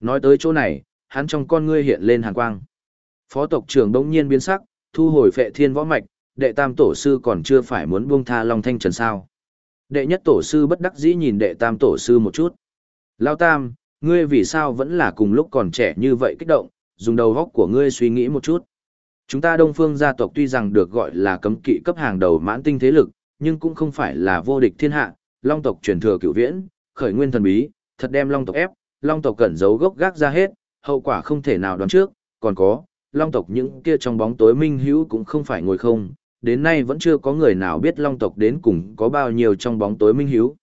Nói tới chỗ này, hắn trong con ngươi hiện lên hàn quang. Phó tộc trưởng đống nhiên biến sắc, thu hồi phệ thiên võ mạch, đệ tam tổ sư còn chưa phải muốn buông tha Long Thanh Trần sao. Đệ nhất tổ sư bất đắc dĩ nhìn đệ tam tổ sư một chút. Lao tam, ngươi vì sao vẫn là cùng lúc còn trẻ như vậy kích động, dùng đầu góc của ngươi suy nghĩ một chút. Chúng ta Đông Phương gia tộc tuy rằng được gọi là cấm kỵ cấp hàng đầu mãn tinh thế lực, nhưng cũng không phải là vô địch thiên hạ, Long tộc truyền thừa cửu viễn, khởi nguyên thần bí, thật đem Long tộc ép, Long tộc cẩn giấu gốc gác ra hết, hậu quả không thể nào đoán trước, còn có, Long tộc những kia trong bóng tối minh hữu cũng không phải ngồi không, đến nay vẫn chưa có người nào biết Long tộc đến cùng có bao nhiêu trong bóng tối minh hữu.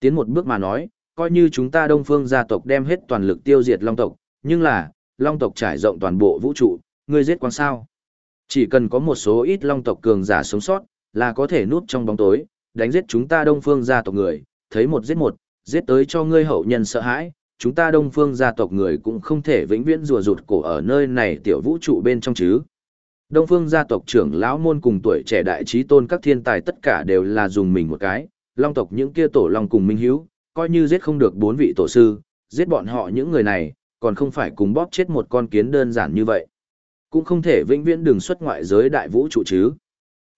Tiến một bước mà nói, coi như chúng ta Đông Phương gia tộc đem hết toàn lực tiêu diệt Long tộc, nhưng là, Long tộc trải rộng toàn bộ vũ trụ, ngươi giết quan sao? Chỉ cần có một số ít Long tộc cường giả sống sót, là có thể núp trong bóng tối, đánh giết chúng ta Đông Phương gia tộc người, thấy một giết một, giết tới cho ngươi hậu nhân sợ hãi, chúng ta Đông Phương gia tộc người cũng không thể vĩnh viễn rùa rụt cổ ở nơi này tiểu vũ trụ bên trong chứ. Đông Phương gia tộc trưởng lão môn cùng tuổi trẻ đại trí tôn các thiên tài tất cả đều là dùng mình một cái, long tộc những kia tổ long cùng minh hiếu, coi như giết không được bốn vị tổ sư, giết bọn họ những người này, còn không phải cùng bóp chết một con kiến đơn giản như vậy. Cũng không thể vĩnh viễn đường xuất ngoại giới đại vũ trụ chứ.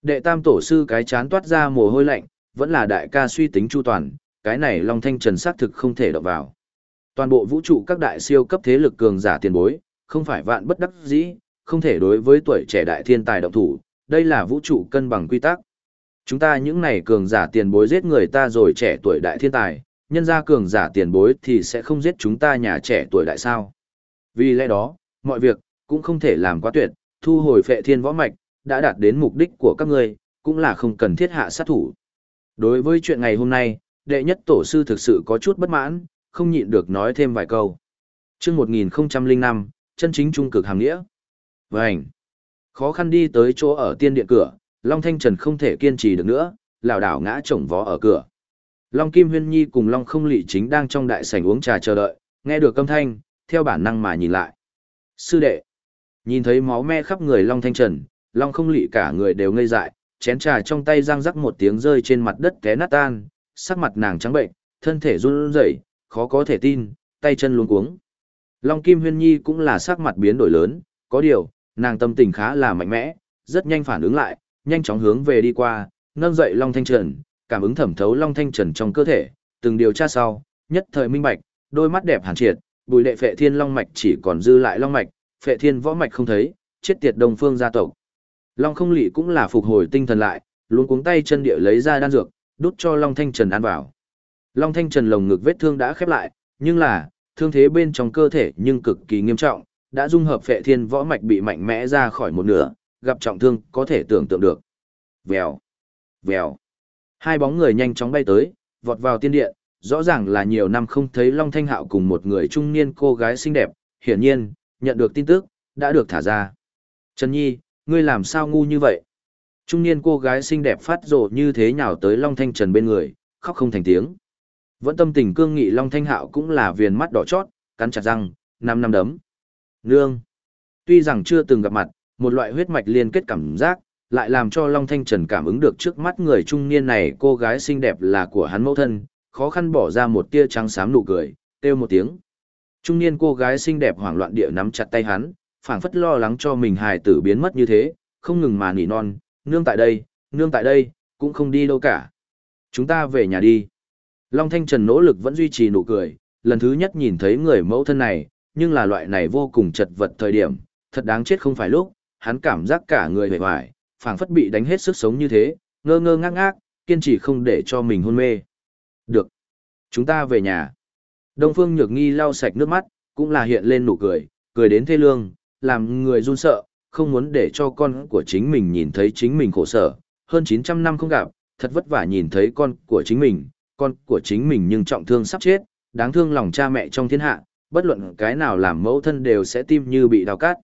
Đệ tam tổ sư cái chán toát ra mồ hôi lạnh, vẫn là đại ca suy tính chu toàn, cái này Long Thanh Trần xác thực không thể động vào. Toàn bộ vũ trụ các đại siêu cấp thế lực cường giả tiền bối, không phải vạn bất đắc dĩ, không thể đối với tuổi trẻ đại thiên tài động thủ, đây là vũ trụ cân bằng quy tắc. Chúng ta những này cường giả tiền bối giết người ta rồi trẻ tuổi đại thiên tài, nhân ra cường giả tiền bối thì sẽ không giết chúng ta nhà trẻ tuổi đại sao. Vì lẽ đó, mọi việc, cũng không thể làm quá tuyệt, thu hồi phệ thiên võ mạch, đã đạt đến mục đích của các ngươi, cũng là không cần thiết hạ sát thủ. Đối với chuyện ngày hôm nay, đệ nhất tổ sư thực sự có chút bất mãn, không nhịn được nói thêm vài câu. Trước 1005, chân chính trung cực hàng nghĩa. Vânh! Khó khăn đi tới chỗ ở tiên điện cửa, Long Thanh Trần không thể kiên trì được nữa, lảo đảo ngã chồng vó ở cửa. Long Kim Huyên Nhi cùng Long Không Lị chính đang trong đại sảnh uống trà chờ đợi, nghe được âm thanh, theo bản năng mà nhìn lại. Sư đệ! Nhìn thấy máu me khắp người Long Thanh Trần, Long Không Lị cả người đều ngây dại, chén trà trong tay răng rắc một tiếng rơi trên mặt đất té nát tan, sắc mặt nàng trắng bệnh, thân thể run rẩy, khó có thể tin, tay chân luống cuống. Long Kim Huyên Nhi cũng là sắc mặt biến đổi lớn, có điều, nàng tâm tình khá là mạnh mẽ, rất nhanh phản ứng lại, nhanh chóng hướng về đi qua, nâng dậy Long Thanh Trần, cảm ứng thẩm thấu Long Thanh Trần trong cơ thể, từng điều tra sau, nhất thời minh bạch, đôi mắt đẹp hàn triệt, bùi Lệ phệ thiên long mạch chỉ còn dư lại long mạch, phệ thiên võ mạch không thấy, chết tiệt đồng phương gia tộc. Long không lị cũng là phục hồi tinh thần lại, luôn cuống tay chân địa lấy ra đan dược, đút cho Long Thanh Trần ăn vào. Long Thanh Trần lồng ngực vết thương đã khép lại, nhưng là, thương thế bên trong cơ thể nhưng cực kỳ nghiêm trọng, đã dung hợp phệ thiên võ mạch bị mạnh mẽ ra khỏi một nửa, gặp trọng thương có thể tưởng tượng được. Vèo, vèo. Hai bóng người nhanh chóng bay tới, vọt vào tiên điện, rõ ràng là nhiều năm không thấy Long Thanh Hạo cùng một người trung niên cô gái xinh đẹp, hiển nhiên, nhận được tin tức, đã được thả ra. Trần Nhi, ngươi làm sao ngu như vậy? Trung niên cô gái xinh đẹp phát rộ như thế nhào tới Long Thanh Trần bên người, khóc không thành tiếng. Vẫn tâm tình cương nghị Long Thanh Hạo cũng là viền mắt đỏ chót, cắn chặt răng, năm năm đấm. Nương. Tuy rằng chưa từng gặp mặt, một loại huyết mạch liên kết cảm giác, lại làm cho Long Thanh Trần cảm ứng được trước mắt người trung niên này cô gái xinh đẹp là của hắn mẫu thân, khó khăn bỏ ra một tia trắng xám nụ cười, kêu một tiếng. Trung niên cô gái xinh đẹp hoảng loạn địa nắm chặt tay hắn, phảng phất lo lắng cho mình hài tử biến mất như thế, không ngừng mà nỉ non, nương tại đây, nương tại đây, cũng không đi đâu cả. Chúng ta về nhà đi. Long Thanh Trần nỗ lực vẫn duy trì nụ cười, lần thứ nhất nhìn thấy người mẫu thân này, nhưng là loại này vô cùng chật vật thời điểm, thật đáng chết không phải lúc, hắn cảm giác cả người hề hoài, phảng phất bị đánh hết sức sống như thế, ngơ ngơ ngác ngác, kiên trì không để cho mình hôn mê. Được. Chúng ta về nhà. Đông Phương Nhược Nghi lau sạch nước mắt, cũng là hiện lên nụ cười, cười đến thê lương, làm người run sợ, không muốn để cho con của chính mình nhìn thấy chính mình khổ sở. Hơn 900 năm không gặp, thật vất vả nhìn thấy con của chính mình, con của chính mình nhưng trọng thương sắp chết, đáng thương lòng cha mẹ trong thiên hạ, bất luận cái nào làm mẫu thân đều sẽ tim như bị đào cát.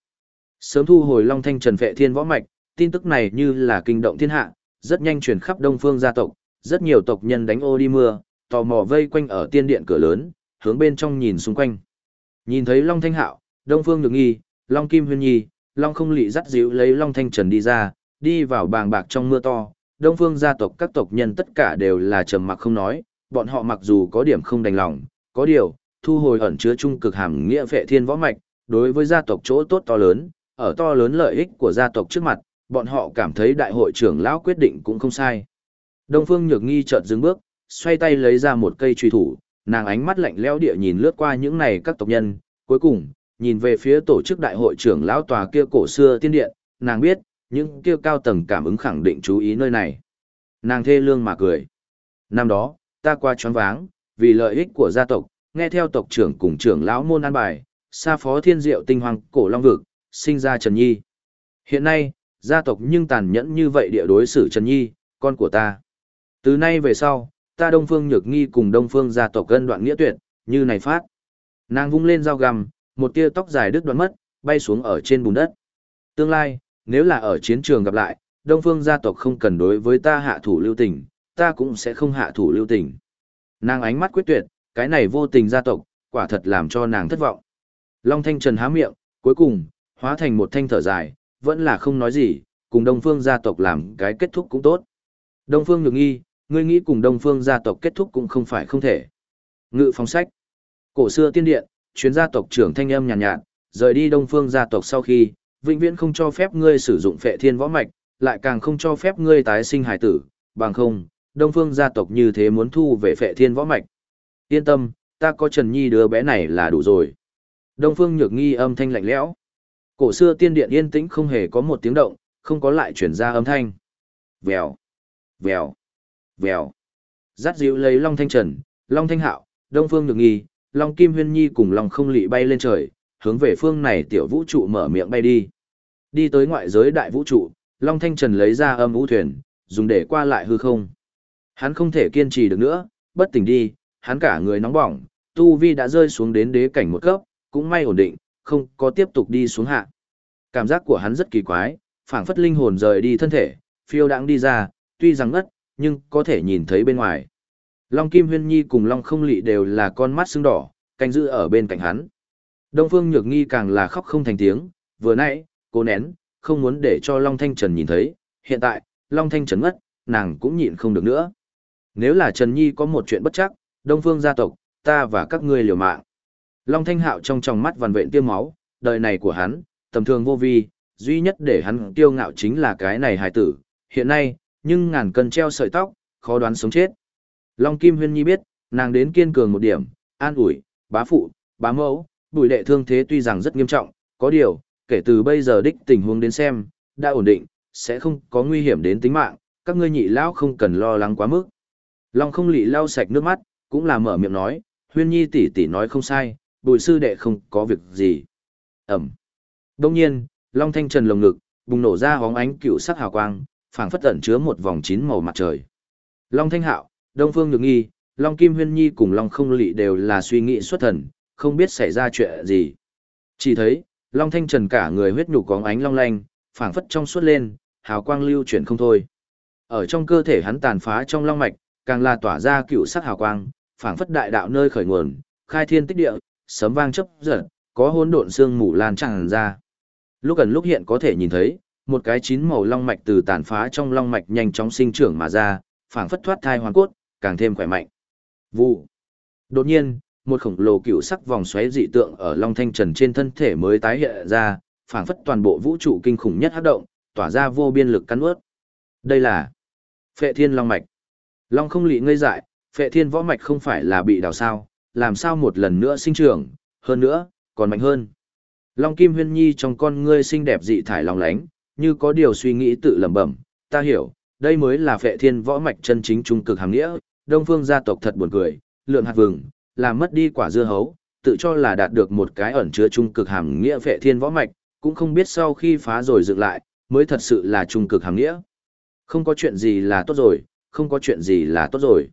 Sớm thu hồi Long Thanh Trần Phệ Thiên võ mạch, tin tức này như là kinh động thiên hạ, rất nhanh truyền khắp Đông Phương gia tộc, rất nhiều tộc nhân đánh ô đi mưa, tò mò vây quanh ở tiên điện cửa lớn, hướng bên trong nhìn xung quanh. Nhìn thấy Long Thanh Hạo, Đông Phương Được Nghi, Long Kim Huyên Nhi, Long Không Lệ dắt dịu lấy Long Thanh Trần đi ra, đi vào bàng bạc trong mưa to. Đông Phương gia tộc các tộc nhân tất cả đều là trầm mặc không nói, bọn họ mặc dù có điểm không đành lòng, có điều, thu hồi ẩn chứa trung cực hàm nghĩa vệ thiên võ mạch, đối với gia tộc chỗ tốt to lớn, ở to lớn lợi ích của gia tộc trước mặt, bọn họ cảm thấy đại hội trưởng lão quyết định cũng không sai. Đông Phương Nhược Nghi chợt dừng bước, xoay tay lấy ra một cây truy thủ, nàng ánh mắt lạnh lẽo địa nhìn lướt qua những này các tộc nhân, cuối cùng, nhìn về phía tổ chức đại hội trưởng lão tòa kia cổ xưa tiên điện, nàng biết, những kia cao tầng cảm ứng khẳng định chú ý nơi này. Nàng thê lương mà cười. Năm đó, ta qua choáng váng, vì lợi ích của gia tộc, nghe theo tộc trưởng cùng trưởng lão môn an bài, xa phó thiên diệu tinh hoàng cổ long vực, sinh ra Trần Nhi. Hiện nay, gia tộc nhưng tàn nhẫn như vậy địa đối xử Trần Nhi, con của ta. Từ nay về sau, ta Đông Phương Nhược Nghi cùng Đông Phương gia tộc gân đoạn nghĩa tuyệt, như này phát. Nàng vung lên dao găm, một tia tóc dài đứt đoạn mất, bay xuống ở trên bùn đất. Tương lai, nếu là ở chiến trường gặp lại, Đông Phương gia tộc không cần đối với ta hạ thủ lưu tình, ta cũng sẽ không hạ thủ lưu tình. Nàng ánh mắt quyết tuyệt, cái này vô tình gia tộc, quả thật làm cho nàng thất vọng. Long Thanh Trần há miệng, cuối cùng, hóa thành một thanh thở dài, vẫn là không nói gì, cùng Đông Phương gia tộc làm cái kết thúc cũng tốt. Đông Phương nhược nghi, ngươi nghĩ cùng Đông Phương gia tộc kết thúc cũng không phải không thể. Ngự phóng sách. Cổ xưa tiên điện, chuyến gia tộc trưởng thanh âm nhàn nhạt, nhạt, rời đi Đông Phương gia tộc sau khi, vĩnh viễn không cho phép ngươi sử dụng phệ thiên võ mạch, lại càng không cho phép ngươi tái sinh hải tử, bằng không, Đông Phương gia tộc như thế muốn thu về phệ thiên võ mạch. Yên tâm, ta có Trần Nhi đứa bé này là đủ rồi. Đông Phương Nhược Nghi âm thanh lạnh lẽo. Cổ xưa tiên điện yên tĩnh không hề có một tiếng động, không có lại chuyển ra âm thanh. Vèo, vèo, vèo. Dắt dịu lấy Long Thanh Trần, Long Thanh Hạo, Đông Phương Nhược Nghi, Long Kim Huyên Nhi cùng Long Không Lị bay lên trời, hướng về phương này tiểu vũ trụ mở miệng bay đi. Đi tới ngoại giới đại vũ trụ, Long Thanh Trần lấy ra âm vũ thuyền, dùng để qua lại hư không. Hắn không thể kiên trì được nữa, bất tỉnh đi, hắn cả người nóng bỏng, tu vi đã rơi xuống đến đế cảnh một cấp, cũng may ổn định, không có tiếp tục đi xuống hạ. Cảm giác của hắn rất kỳ quái, phảng phất linh hồn rời đi thân thể, phiêu đãng đi ra, tuy rằng ngất, nhưng có thể nhìn thấy bên ngoài. Long Kim Huyên Nhi cùng Long Không Lị đều là con mắt sưng đỏ, canh giữ ở bên cạnh hắn. Đông Phương Nhược Nghi càng là khóc không thành tiếng, vừa nãy, cô nén, không muốn để cho Long Thanh Trần nhìn thấy, hiện tại, Long Thanh Trần ngất, nàng cũng nhịn không được nữa. Nếu là Trần Nhi có một chuyện bất chắc, Đông Phương gia tộc, ta và các ngươi liều mạng. Long Thanh Hạo trong tròng mắt vằn vện tiêm máu, đời này của hắn, tầm thường vô vi, duy nhất để hắn kiêu ngạo chính là cái này hài tử, hiện nay, nhưng ngàn cân treo sợi tóc, khó đoán sống chết. Long Kim Huyên Nhi biết, nàng đến kiên cường một điểm, an ủi, bá phụ, bá mẫu, bùi đệ thương thế tuy rằng rất nghiêm trọng, có điều, kể từ bây giờ đích tình huống đến xem, đã ổn định, sẽ không có nguy hiểm đến tính mạng, các ngươi nhị lão không cần lo lắng quá mức. Long không lị lau sạch nước mắt, cũng là mở miệng nói, huyên nhi tỷ tỷ nói không sai, bùi sư đệ không có việc gì. Ẩm. Đông nhiên, Long thanh trần lồng ngực, bùng nổ ra hóng ánh cựu sắc hào quang, phảng phất tẩn chứa một vòng chín màu mặt trời. Long thanh hạo, Đông phương nhược nghi, Long kim huyên nhi cùng Long không lị đều là suy nghĩ xuất thần, không biết xảy ra chuyện gì. Chỉ thấy, Long thanh trần cả người huyết nhục có ánh long lanh, phảng phất trong suốt lên, hào quang lưu chuyển không thôi. Ở trong cơ thể hắn tàn phá trong long mạch, càng là tỏa ra cựu sắc hào quang, phảng phất đại đạo nơi khởi nguồn, khai thiên tích địa, sấm vang chấp giật, có hỗn độn xương mù lan tràn ra. Lúc gần lúc hiện có thể nhìn thấy, một cái chín màu long mạch từ tàn phá trong long mạch nhanh chóng sinh trưởng mà ra, phảng phất thoát thai hoàn cốt, càng thêm khỏe mạnh. Vụ. Đột nhiên, một khổng lồ cựu sắc vòng xoáy dị tượng ở Long Thanh Trần trên thân thể mới tái hiện ra, phảng phất toàn bộ vũ trụ kinh khủng nhất hấp động, tỏa ra vô biên lực cắn ướt. Đây là Phệ Thiên Long mạch. Long không lị ngây dại, Phệ Thiên võ mạch không phải là bị đào sao, làm sao một lần nữa sinh trưởng, hơn nữa, còn mạnh hơn. Long Kim Huyên Nhi trong con ngươi xinh đẹp dị thải lòng lánh, như có điều suy nghĩ tự lẩm bẩm, ta hiểu, đây mới là Phệ Thiên võ mạch chân chính trung cực hàng nghĩa, Đông Phương gia tộc thật buồn cười, lượn hạt vừng, làm mất đi quả dưa hấu, tự cho là đạt được một cái ẩn chứa trung cực hàm nghĩa Phệ Thiên võ mạch, cũng không biết sau khi phá rồi dựng lại, mới thật sự là trung cực hàm nghĩa. Không có chuyện gì là tốt rồi, không có chuyện gì là tốt rồi.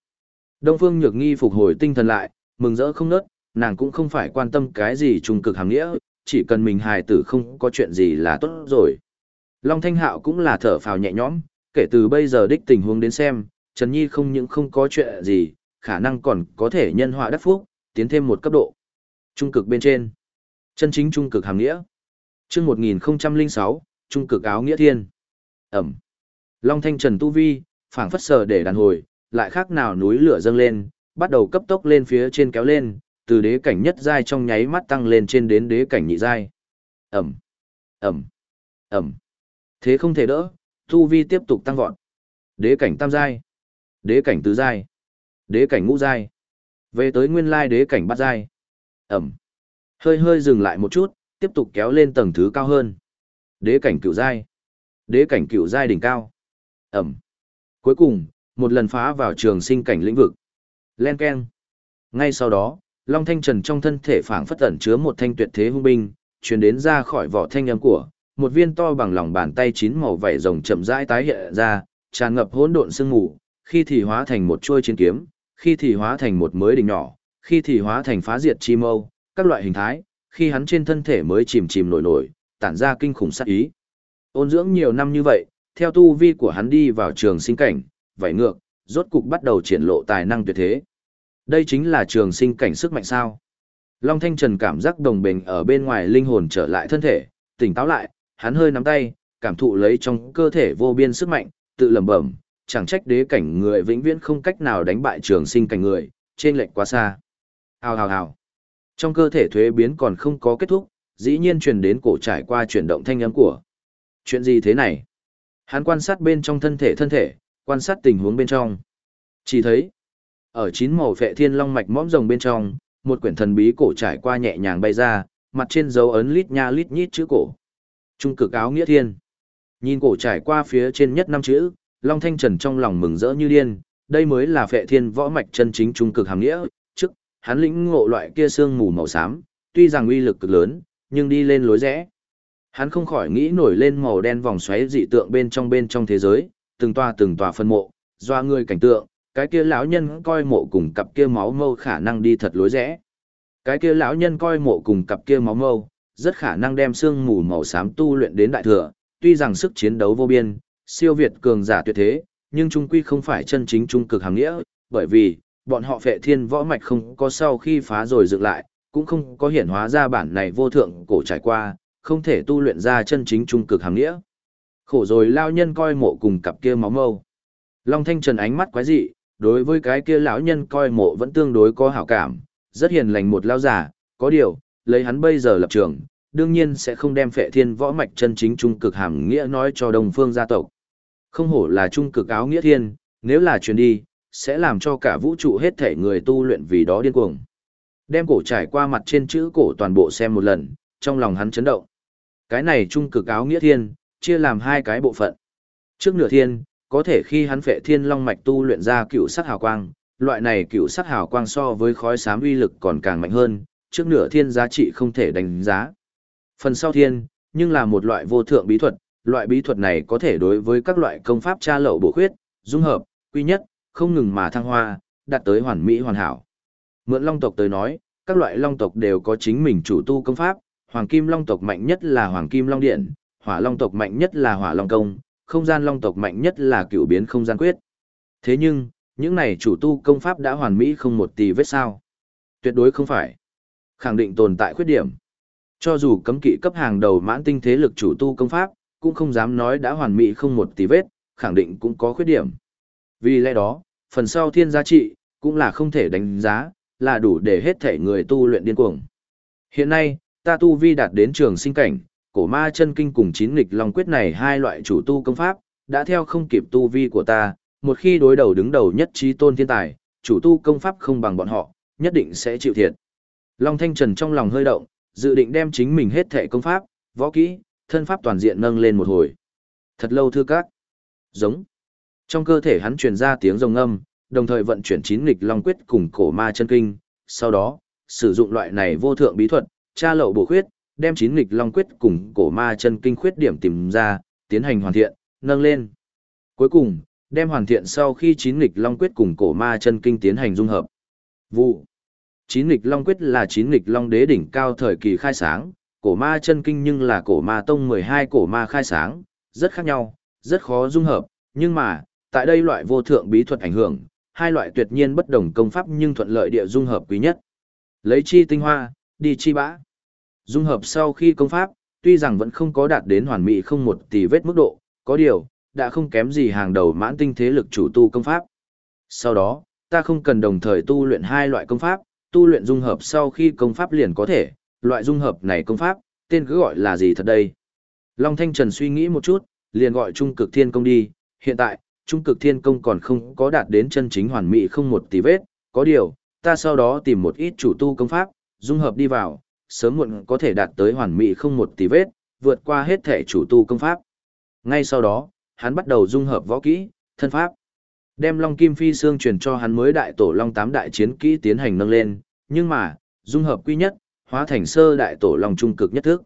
Đông Phương Nhược Nghi phục hồi tinh thần lại, mừng rỡ không nớt, nàng cũng không phải quan tâm cái gì trung cực hàm nghĩa, chỉ cần mình hài tử không có chuyện gì là tốt rồi. Long Thanh Hạo cũng là thở phào nhẹ nhõm, kể từ bây giờ đích tình huống đến xem, Trần Nhi không những không có chuyện gì, khả năng còn có thể nhân họa đắc phúc, tiến thêm một cấp độ. Trung cực bên trên. Chân chính trung cực hàng nghĩa. Chương 1006, trung cực áo nghĩa thiên. Ẩm. Long Thanh Trần tu vi, phảng phất sờ để đàn hồi, lại khác nào núi lửa dâng lên, bắt đầu cấp tốc lên phía trên kéo lên, từ đế cảnh nhất giai trong nháy mắt tăng lên trên đến đế cảnh nhị giai. Ẩm, Ẩm, Ẩm. Thế không thể đỡ, tu vi tiếp tục tăng vọt. Đế cảnh tam giai, đế cảnh tứ giai, đế cảnh ngũ giai. Về tới nguyên lai đế cảnh bát giai. Ẩm. Hơi hơi dừng lại một chút, tiếp tục kéo lên tầng thứ cao hơn. Đế cảnh cửu giai, đế cảnh cửu giai đỉnh cao. Ẩm. Cuối cùng, một lần phá vào trường sinh cảnh lĩnh vực. Len keng. Ngay sau đó, Long Thanh Trần trong thân thể phảng phất ẩn chứa một thanh tuyệt thế hung binh, truyền đến ra khỏi vỏ thanh âm của, một viên to bằng lòng bàn tay chín màu vảy rồng chậm rãi tái hiện ra, tràn ngập hỗn độn sương mù, khi thì hóa thành một chuôi chiến kiếm, khi thì hóa thành một mới đỉnh nhỏ, khi thì hóa thành phá diệt chi mâu, các loại hình thái, khi hắn trên thân thể mới chìm chìm nổi nổi, tản ra kinh khủng sát ý. Ôn dưỡng nhiều năm như vậy, theo tu vi của hắn đi vào trường sinh cảnh, vậy ngược, rốt cục bắt đầu triển lộ tài năng tuyệt thế. Đây chính là trường sinh cảnh sức mạnh sao. Long Thanh Trần cảm giác đồng bình ở bên ngoài linh hồn trở lại thân thể, tỉnh táo lại, hắn hơi nắm tay, cảm thụ lấy trong cơ thể vô biên sức mạnh, tự lẩm bẩm, chẳng trách đế cảnh người vĩnh viễn không cách nào đánh bại trường sinh cảnh người, trên lệnh quá xa. Hào hào hào. Trong cơ thể thuế biến còn không có kết thúc, dĩ nhiên truyền đến cổ trải qua chuyển động thanh âm của. Chuyện gì thế này? Hắn quan sát bên trong thân thể thân thể, quan sát tình huống bên trong. Chỉ thấy, ở chín màu phệ thiên long mạch mõm rồng bên trong, một quyển thần bí cổ trải qua nhẹ nhàng bay ra, mặt trên dấu ấn lít nha lít nhít chữ cổ. Trung cực áo nghĩa thiên. Nhìn cổ trải qua phía trên nhất năm chữ, Long Thanh Trần trong lòng mừng rỡ như điên, đây mới là phệ thiên võ mạch chân chính trung cực hàm nghĩa, trước, hắn lĩnh ngộ loại kia xương mù màu xám, tuy rằng uy lực cực lớn, nhưng đi lên lối rẽ. Hắn không khỏi nghĩ nổi lên màu đen vòng xoáy dị tượng bên trong bên trong thế giới, từng tòa từng tòa phân mộ, doa người cảnh tượng, cái kia lão nhân coi mộ cùng cặp kia máu mâu khả năng đi thật lối rẽ. Cái kia lão nhân coi mộ cùng cặp kia máu mâu, rất khả năng đem xương mù màu xám tu luyện đến đại thừa, tuy rằng sức chiến đấu vô biên, siêu việt cường giả tuyệt thế, nhưng trung quy không phải chân chính trung cực hàng nghĩa, bởi vì bọn họ phệ thiên võ mạch không có sau khi phá rồi dựng lại, cũng không có hiển hóa ra bản này vô thượng cổ trải qua, không thể tu luyện ra chân chính trung cực hàng nghĩa. Khổ rồi lao nhân coi mộ cùng cặp kia máu mâu. Long Thanh Trần ánh mắt quái dị, đối với cái kia lão nhân coi mộ vẫn tương đối có hảo cảm, rất hiền lành một lao giả, có điều, lấy hắn bây giờ lập trường, đương nhiên sẽ không đem phệ thiên võ mạch chân chính trung cực hàm nghĩa nói cho đồng phương gia tộc. Không hổ là trung cực áo nghĩa thiên, nếu là truyền đi, sẽ làm cho cả vũ trụ hết thể người tu luyện vì đó điên cuồng. Đem cổ trải qua mặt trên chữ cổ toàn bộ xem một lần, trong lòng hắn chấn động. Cái này trung cực áo nghĩa thiên, chia làm hai cái bộ phận. Trước nửa thiên, có thể khi hắn phệ thiên long mạch tu luyện ra cựu sắc hào quang, loại này cựu sắc hào quang so với khói xám uy lực còn càng mạnh hơn, trước nửa thiên giá trị không thể đánh giá. Phần sau thiên, nhưng là một loại vô thượng bí thuật, loại bí thuật này có thể đối với các loại công pháp tra lậu bổ khuyết, dung hợp, quy nhất, không ngừng mà thăng hoa, đạt tới hoàn mỹ hoàn hảo. Mượn long tộc tới nói, các loại long tộc đều có chính mình chủ tu công pháp, hoàng kim long tộc mạnh nhất là hoàng kim long điện, hỏa long tộc mạnh nhất là hỏa long công, không gian long tộc mạnh nhất là cựu biến không gian quyết. Thế nhưng, những này chủ tu công pháp đã hoàn mỹ không một tì vết sao. Tuyệt đối không phải. Khẳng định tồn tại khuyết điểm. Cho dù cấm kỵ cấp hàng đầu mãn tinh thế lực chủ tu công pháp, cũng không dám nói đã hoàn mỹ không một tí vết, khẳng định cũng có khuyết điểm. Vì lẽ đó, phần sau thiên giá trị, cũng là không thể đánh giá, là đủ để hết thể người tu luyện điên cuồng. Hiện nay, ta tu vi đạt đến trường sinh cảnh, cổ ma chân kinh cùng chín nghịch long quyết này hai loại chủ tu công pháp, đã theo không kịp tu vi của ta, một khi đối đầu đứng đầu nhất trí tôn thiên tài, chủ tu công pháp không bằng bọn họ, nhất định sẽ chịu thiệt. Long Thanh Trần trong lòng hơi động, dự định đem chính mình hết thể công pháp, võ kỹ, thân pháp toàn diện nâng lên một hồi. Thật lâu thưa các. Giống. Trong cơ thể hắn truyền ra tiếng rồng âm, đồng thời vận chuyển chín nghịch long quyết cùng cổ ma chân kinh, sau đó, sử dụng loại này vô thượng bí thuật, tra lậu bổ khuyết, đem chín nghịch long quyết cùng cổ ma chân kinh khuyết điểm tìm ra, tiến hành hoàn thiện, nâng lên. Cuối cùng, đem hoàn thiện sau khi chín nghịch long quyết cùng cổ ma chân kinh tiến hành dung hợp. Vụ. Chín nghịch long quyết là chín nghịch long đế đỉnh cao thời kỳ khai sáng, cổ ma chân kinh nhưng là cổ ma tông 12 cổ ma khai sáng, rất khác nhau, rất khó dung hợp, nhưng mà, tại đây loại vô thượng bí thuật ảnh hưởng, hai loại tuyệt nhiên bất đồng công pháp nhưng thuận lợi địa dung hợp quý nhất. Lấy chi tinh hoa, đi chi bã. Dung hợp sau khi công pháp, tuy rằng vẫn không có đạt đến hoàn mỹ không một tỷ vết mức độ, có điều, đã không kém gì hàng đầu mãn tinh thế lực chủ tu công pháp. Sau đó, ta không cần đồng thời tu luyện hai loại công pháp, tu luyện dung hợp sau khi công pháp liền có thể, loại dung hợp này công pháp, tên cứ gọi là gì thật đây? Long Thanh Trần suy nghĩ một chút, liền gọi Trung Cực Thiên Công đi, hiện tại, Trung Cực Thiên Công còn không có đạt đến chân chính hoàn mỹ không một tí vết, có điều, ta sau đó tìm một ít chủ tu công pháp, dung hợp đi vào, sớm muộn có thể đạt tới hoàn mỹ không một tí vết, vượt qua hết thể chủ tu công pháp. Ngay sau đó, hắn bắt đầu dung hợp võ kỹ, thân pháp. Đem Long Kim Phi Xương truyền cho hắn mới đại tổ Long Tám đại chiến kỹ tiến hành nâng lên, nhưng mà, dung hợp quy nhất, hóa thành sơ đại tổ Long trung cực nhất thức.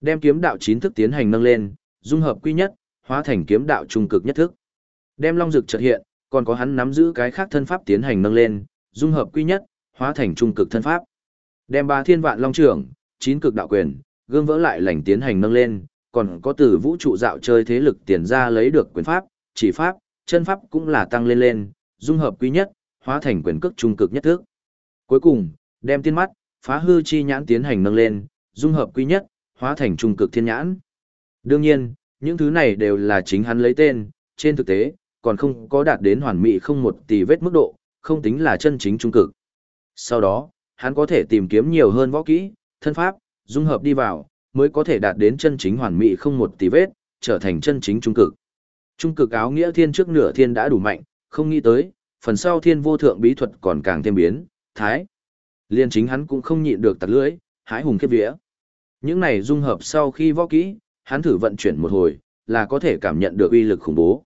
Đem kiếm đạo chín thức tiến hành nâng lên, dung hợp quy nhất, hóa thành kiếm đạo trung cực nhất thức. Đem Long Dực chợt hiện, còn có hắn nắm giữ cái khác thân pháp tiến hành nâng lên, dung hợp quy nhất, hóa thành trung cực thân pháp. Đem ba thiên vạn long trưởng, chín cực đạo quyền, gương vỡ lại lành tiến hành nâng lên, còn có từ vũ trụ dạo chơi thế lực tiền ra lấy được quyền pháp, chỉ pháp, chân pháp cũng là tăng lên lên, dung hợp quy nhất, hóa thành quyền cước trung cực nhất thức. Cuối cùng, đem tiên mắt, phá hư chi nhãn tiến hành nâng lên, dung hợp quy nhất, hóa thành trung cực thiên nhãn. Đương nhiên, những thứ này đều là chính hắn lấy tên, trên thực tế, còn không có đạt đến hoàn mỹ không một tỷ vết mức độ, không tính là chân chính trung cực. Sau đó, hắn có thể tìm kiếm nhiều hơn võ kỹ, thân pháp, dung hợp đi vào, mới có thể đạt đến chân chính hoàn mỹ không một tỷ vết, trở thành chân chính trung cực. Trung cực áo nghĩa thiên trước nửa thiên đã đủ mạnh, không nghĩ tới, phần sau thiên vô thượng bí thuật còn càng thêm biến, thái. Liên chính hắn cũng không nhịn được tặc lưỡi, hái hùng khiếp vía. Những này dung hợp sau khi võ kỹ, hắn thử vận chuyển một hồi, là có thể cảm nhận được uy lực khủng bố.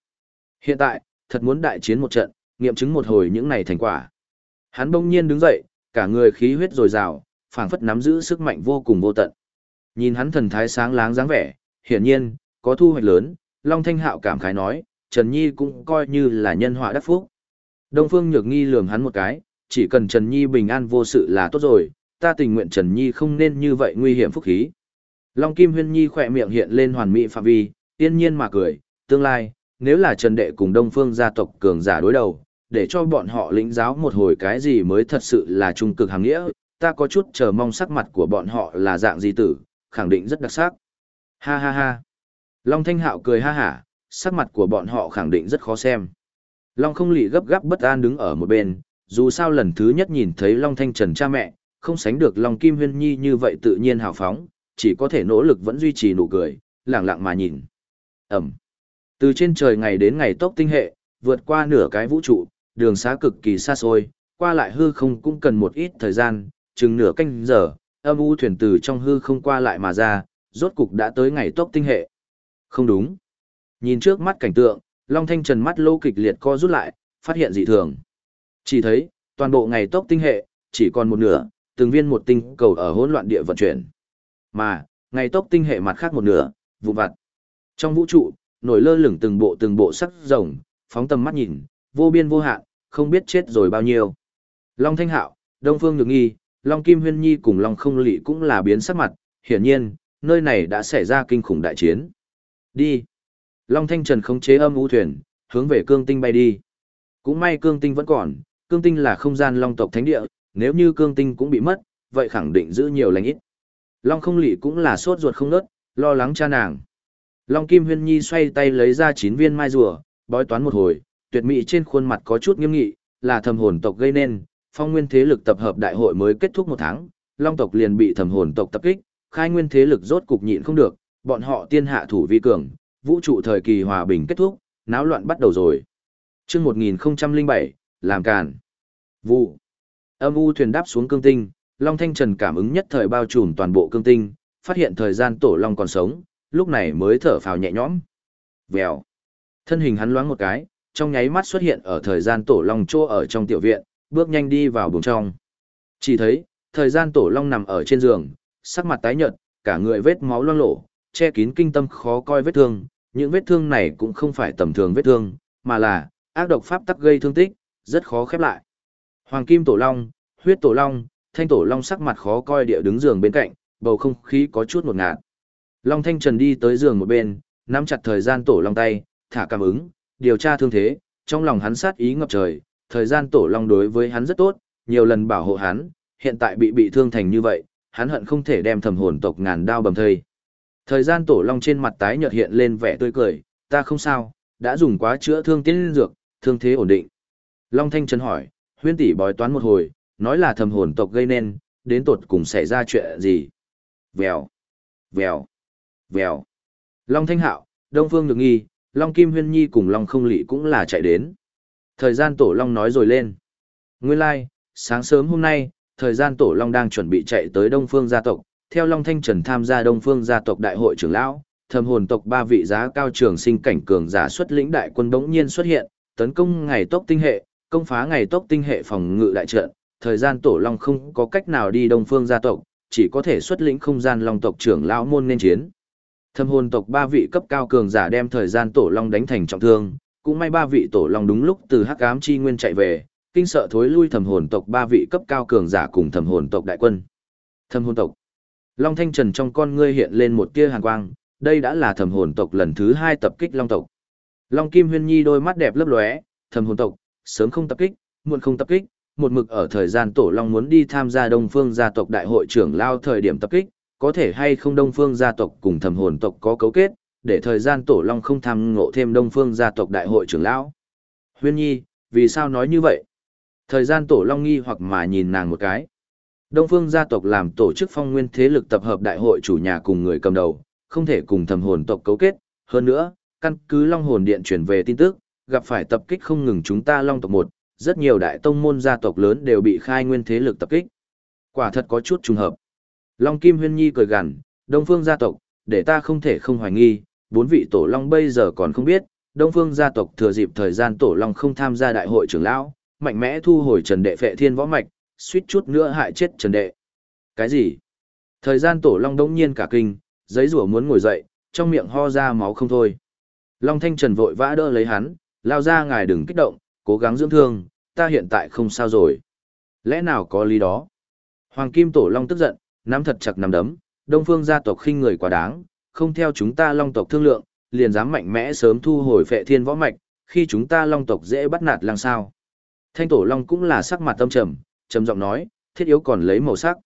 Hiện tại, thật muốn đại chiến một trận, nghiệm chứng một hồi những này thành quả. Hắn bỗng nhiên đứng dậy, cả người khí huyết dồi dào, phảng phất nắm giữ sức mạnh vô cùng vô tận. Nhìn hắn thần thái sáng láng dáng vẻ, hiển nhiên, có thu hoạch lớn, Long Thanh Hạo cảm khái nói, Trần Nhi cũng coi như là nhân họa đắc phúc. Đông Phương Nhược Nghi lườm hắn một cái, chỉ cần Trần Nhi bình an vô sự là tốt rồi, ta tình nguyện Trần Nhi không nên như vậy nguy hiểm phúc khí. Long Kim Huyên Nhi khỏe miệng hiện lên hoàn mỹ phạm vi, yên nhiên mà cười, tương lai, nếu là Trần Đệ cùng Đông Phương gia tộc cường giả đối đầu, để cho bọn họ lĩnh giáo một hồi cái gì mới thật sự là trung cực hàng nghĩa, ta có chút chờ mong sắc mặt của bọn họ là dạng gì tử, khẳng định rất đặc sắc. Ha ha ha. Long Thanh Hạo cười ha hả, sắc mặt của bọn họ khẳng định rất khó xem. Long không lì gấp gáp bất an đứng ở một bên, dù sao lần thứ nhất nhìn thấy Long Thanh Trần cha mẹ, không sánh được Long Kim Huyên Nhi như vậy tự nhiên hào phóng, chỉ có thể nỗ lực vẫn duy trì nụ cười, lặng lặng mà nhìn. Ẩm. Từ trên trời ngày đến ngày tốc tinh hệ, vượt qua nửa cái vũ trụ, đường xá cực kỳ xa xôi, qua lại hư không cũng cần một ít thời gian, chừng nửa canh giờ, âm u thuyền từ trong hư không qua lại mà ra, rốt cục đã tới ngày tốc tinh hệ. Không đúng. Nhìn trước mắt cảnh tượng, Long Thanh Trần mắt lô kịch liệt co rút lại, phát hiện dị thường. Chỉ thấy, toàn bộ ngày tốc tinh hệ, chỉ còn một nửa, từng viên một tinh cầu ở hỗn loạn địa vận chuyển. Mà, ngày tốc tinh hệ mặt khác một nửa, vụ vặt. Trong vũ trụ, nổi lơ lửng từng bộ từng bộ sắc rồng, phóng tầm mắt nhìn, vô biên vô hạn, không biết chết rồi bao nhiêu. Long Thanh Hạo, Đông Phương Nhược Nghi, Long Kim Huyên Nhi cùng Long Không Lị cũng là biến sắc mặt, hiển nhiên, nơi này đã xảy ra kinh khủng đại chiến. Đi. Long Thanh Trần khống chế âm u thuyền, hướng về cương tinh bay đi. Cũng may cương tinh vẫn còn, cương tinh là không gian long tộc thánh địa, nếu như cương tinh cũng bị mất, vậy khẳng định giữ nhiều lành ít. Long không lị cũng là sốt ruột không nớt, lo lắng cha nàng. Long Kim Huyên Nhi xoay tay lấy ra chín viên mai rùa, bói toán một hồi, tuyệt mỹ trên khuôn mặt có chút nghiêm nghị, là thầm hồn tộc gây nên, phong nguyên thế lực tập hợp đại hội mới kết thúc một tháng, long tộc liền bị thầm hồn tộc tập kích, khai nguyên thế lực rốt cục nhịn không được, bọn họ tiên hạ thủ vi cường, vũ trụ thời kỳ hòa bình kết thúc, náo loạn bắt đầu rồi. chương 1007, làm càn. Vụ. Âm u thuyền đáp xuống cương tinh, Long Thanh Trần cảm ứng nhất thời bao trùm toàn bộ cương tinh, phát hiện thời gian tổ Long còn sống, lúc này mới thở phào nhẹ nhõm. Vèo. Thân hình hắn loáng một cái, trong nháy mắt xuất hiện ở thời gian tổ Long chỗ ở trong tiểu viện, bước nhanh đi vào buồng trong. Chỉ thấy, thời gian tổ Long nằm ở trên giường, sắc mặt tái nhợt, cả người vết máu loang lổ, che kín kinh tâm khó coi vết thương, những vết thương này cũng không phải tầm thường vết thương, mà là ác độc pháp tắc gây thương tích, rất khó khép lại. Hoàng kim tổ long, huyết tổ long, thanh tổ long sắc mặt khó coi địa đứng giường bên cạnh, bầu không khí có chút một ngạt. Long Thanh Trần đi tới giường một bên, nắm chặt thời gian tổ long tay, thả cảm ứng, điều tra thương thế, trong lòng hắn sát ý ngập trời, thời gian tổ long đối với hắn rất tốt, nhiều lần bảo hộ hắn, hiện tại bị bị thương thành như vậy, hắn hận không thể đem thầm hồn tộc ngàn đao bầm thây. Thời gian tổ long trên mặt tái nhợt hiện lên vẻ tươi cười, ta không sao, đã dùng quá chữa thương tiên dược, thương thế ổn định. Long Thanh Trần hỏi, huyên tỷ bói toán một hồi, nói là thầm hồn tộc gây nên, đến tột cùng xảy ra chuyện gì. Vèo, vèo, vèo. Long Thanh Hạo, Đông Phương Nhược Nghi, Long Kim Huyên Nhi cùng Long Không Lị cũng là chạy đến. Thời gian Tổ Long nói rồi lên. Nguyên lai, like, sáng sớm hôm nay, thời gian Tổ Long đang chuẩn bị chạy tới Đông Phương gia tộc, theo Long Thanh Trần tham gia Đông Phương gia tộc đại hội trưởng lão, thầm hồn tộc ba vị giá cao trường sinh cảnh cường giả xuất lĩnh đại quân đống nhiên xuất hiện, tấn công ngày tốc tinh hệ, công phá ngày tốc tinh hệ phòng ngự đại trận, thời gian Tổ Long không có cách nào đi Đông Phương gia tộc, chỉ có thể xuất lĩnh không gian Long tộc trưởng lão môn nên chiến. Thâm hồn tộc ba vị cấp cao cường giả đem thời gian tổ long đánh thành trọng thương, cũng may ba vị tổ long đúng lúc từ hắc ám chi nguyên chạy về, kinh sợ thối lui thầm hồn tộc ba vị cấp cao cường giả cùng thầm hồn tộc đại quân. Thâm hồn tộc. Long Thanh Trần trong con ngươi hiện lên một tia hàn quang, đây đã là thầm hồn tộc lần thứ hai tập kích Long tộc. Long Kim Huyên Nhi đôi mắt đẹp lấp lóe, thầm hồn tộc, sớm không tập kích, muộn không tập kích, một mực ở thời gian tổ long muốn đi tham gia Đông Phương gia tộc đại hội trưởng lao thời điểm tập kích, có thể hay không Đông Phương gia tộc cùng thẩm hồn tộc có cấu kết, để thời gian tổ long không tham ngộ thêm Đông Phương gia tộc đại hội trưởng lão. Huyên Nhi, vì sao nói như vậy? Thời gian tổ long nghi hoặc mà nhìn nàng một cái. Đông Phương gia tộc làm tổ chức phong nguyên thế lực tập hợp đại hội chủ nhà cùng người cầm đầu, không thể cùng thẩm hồn tộc cấu kết, hơn nữa, căn cứ Long Hồn Điện truyền về tin tức, gặp phải tập kích không ngừng chúng ta Long tộc một, rất nhiều đại tông môn gia tộc lớn đều bị khai nguyên thế lực tập kích. Quả thật có chút trùng hợp. Long Kim Huyên Nhi cười gằn, Đông Phương gia tộc, để ta không thể không hoài nghi, bốn vị tổ long bây giờ còn không biết, Đông Phương gia tộc thừa dịp thời gian tổ long không tham gia đại hội trưởng lão, mạnh mẽ thu hồi Trần Đệ Phệ Thiên võ mạch, suýt chút nữa hại chết Trần Đệ. Cái gì? Thời gian tổ long đống nhiên cả kinh, giấy rủa muốn ngồi dậy, trong miệng ho ra máu không thôi. Long Thanh Trần vội vã đỡ lấy hắn, lao ra ngài đừng kích động, cố gắng dưỡng thương, ta hiện tại không sao rồi. Lẽ nào có lý đó? Hoàng Kim Tổ Long tức giận, nắm thật chặt nắm đấm, Đông Phương gia tộc khinh người quá đáng, không theo chúng ta Long tộc thương lượng, liền dám mạnh mẽ sớm thu hồi Phệ Thiên võ mạch, khi chúng ta Long tộc dễ bắt nạt làm sao? Thanh Tổ Long cũng là sắc mặt tâm trầm, trầm giọng nói, thiết yếu còn lấy màu sắc.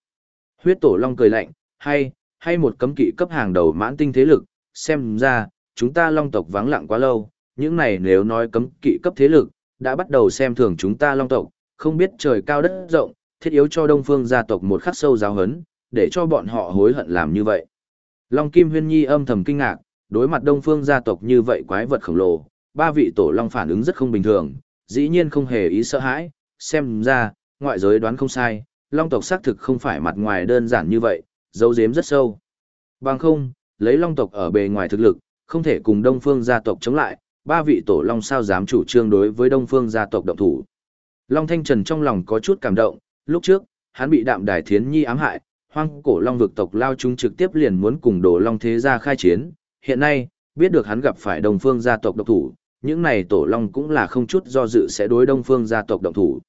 Huyết Tổ Long cười lạnh, hay, hay một cấm kỵ cấp hàng đầu mãn tinh thế lực, xem ra, chúng ta Long tộc vắng lặng quá lâu, những này nếu nói cấm kỵ cấp thế lực, đã bắt đầu xem thường chúng ta Long tộc, không biết trời cao đất rộng, thiết yếu cho Đông Phương gia tộc một khắc sâu giáo hấn, để cho bọn họ hối hận làm như vậy. Long Kim Huyên Nhi âm thầm kinh ngạc, đối mặt Đông Phương gia tộc như vậy quái vật khổng lồ, ba vị tổ long phản ứng rất không bình thường, dĩ nhiên không hề ý sợ hãi, xem ra, ngoại giới đoán không sai, Long tộc xác thực không phải mặt ngoài đơn giản như vậy, dấu giếm rất sâu. Bằng không, lấy Long tộc ở bề ngoài thực lực, không thể cùng Đông Phương gia tộc chống lại, ba vị tổ long sao dám chủ trương đối với Đông Phương gia tộc động thủ. Long Thanh Trần trong lòng có chút cảm động, lúc trước, hắn bị đạm đài thiến nhi ám hại, hoang cổ long vực tộc lao chúng trực tiếp liền muốn cùng đồ long thế gia khai chiến. Hiện nay, biết được hắn gặp phải Đông phương gia tộc độc thủ, những này tổ long cũng là không chút do dự sẽ đối đông phương gia tộc động thủ.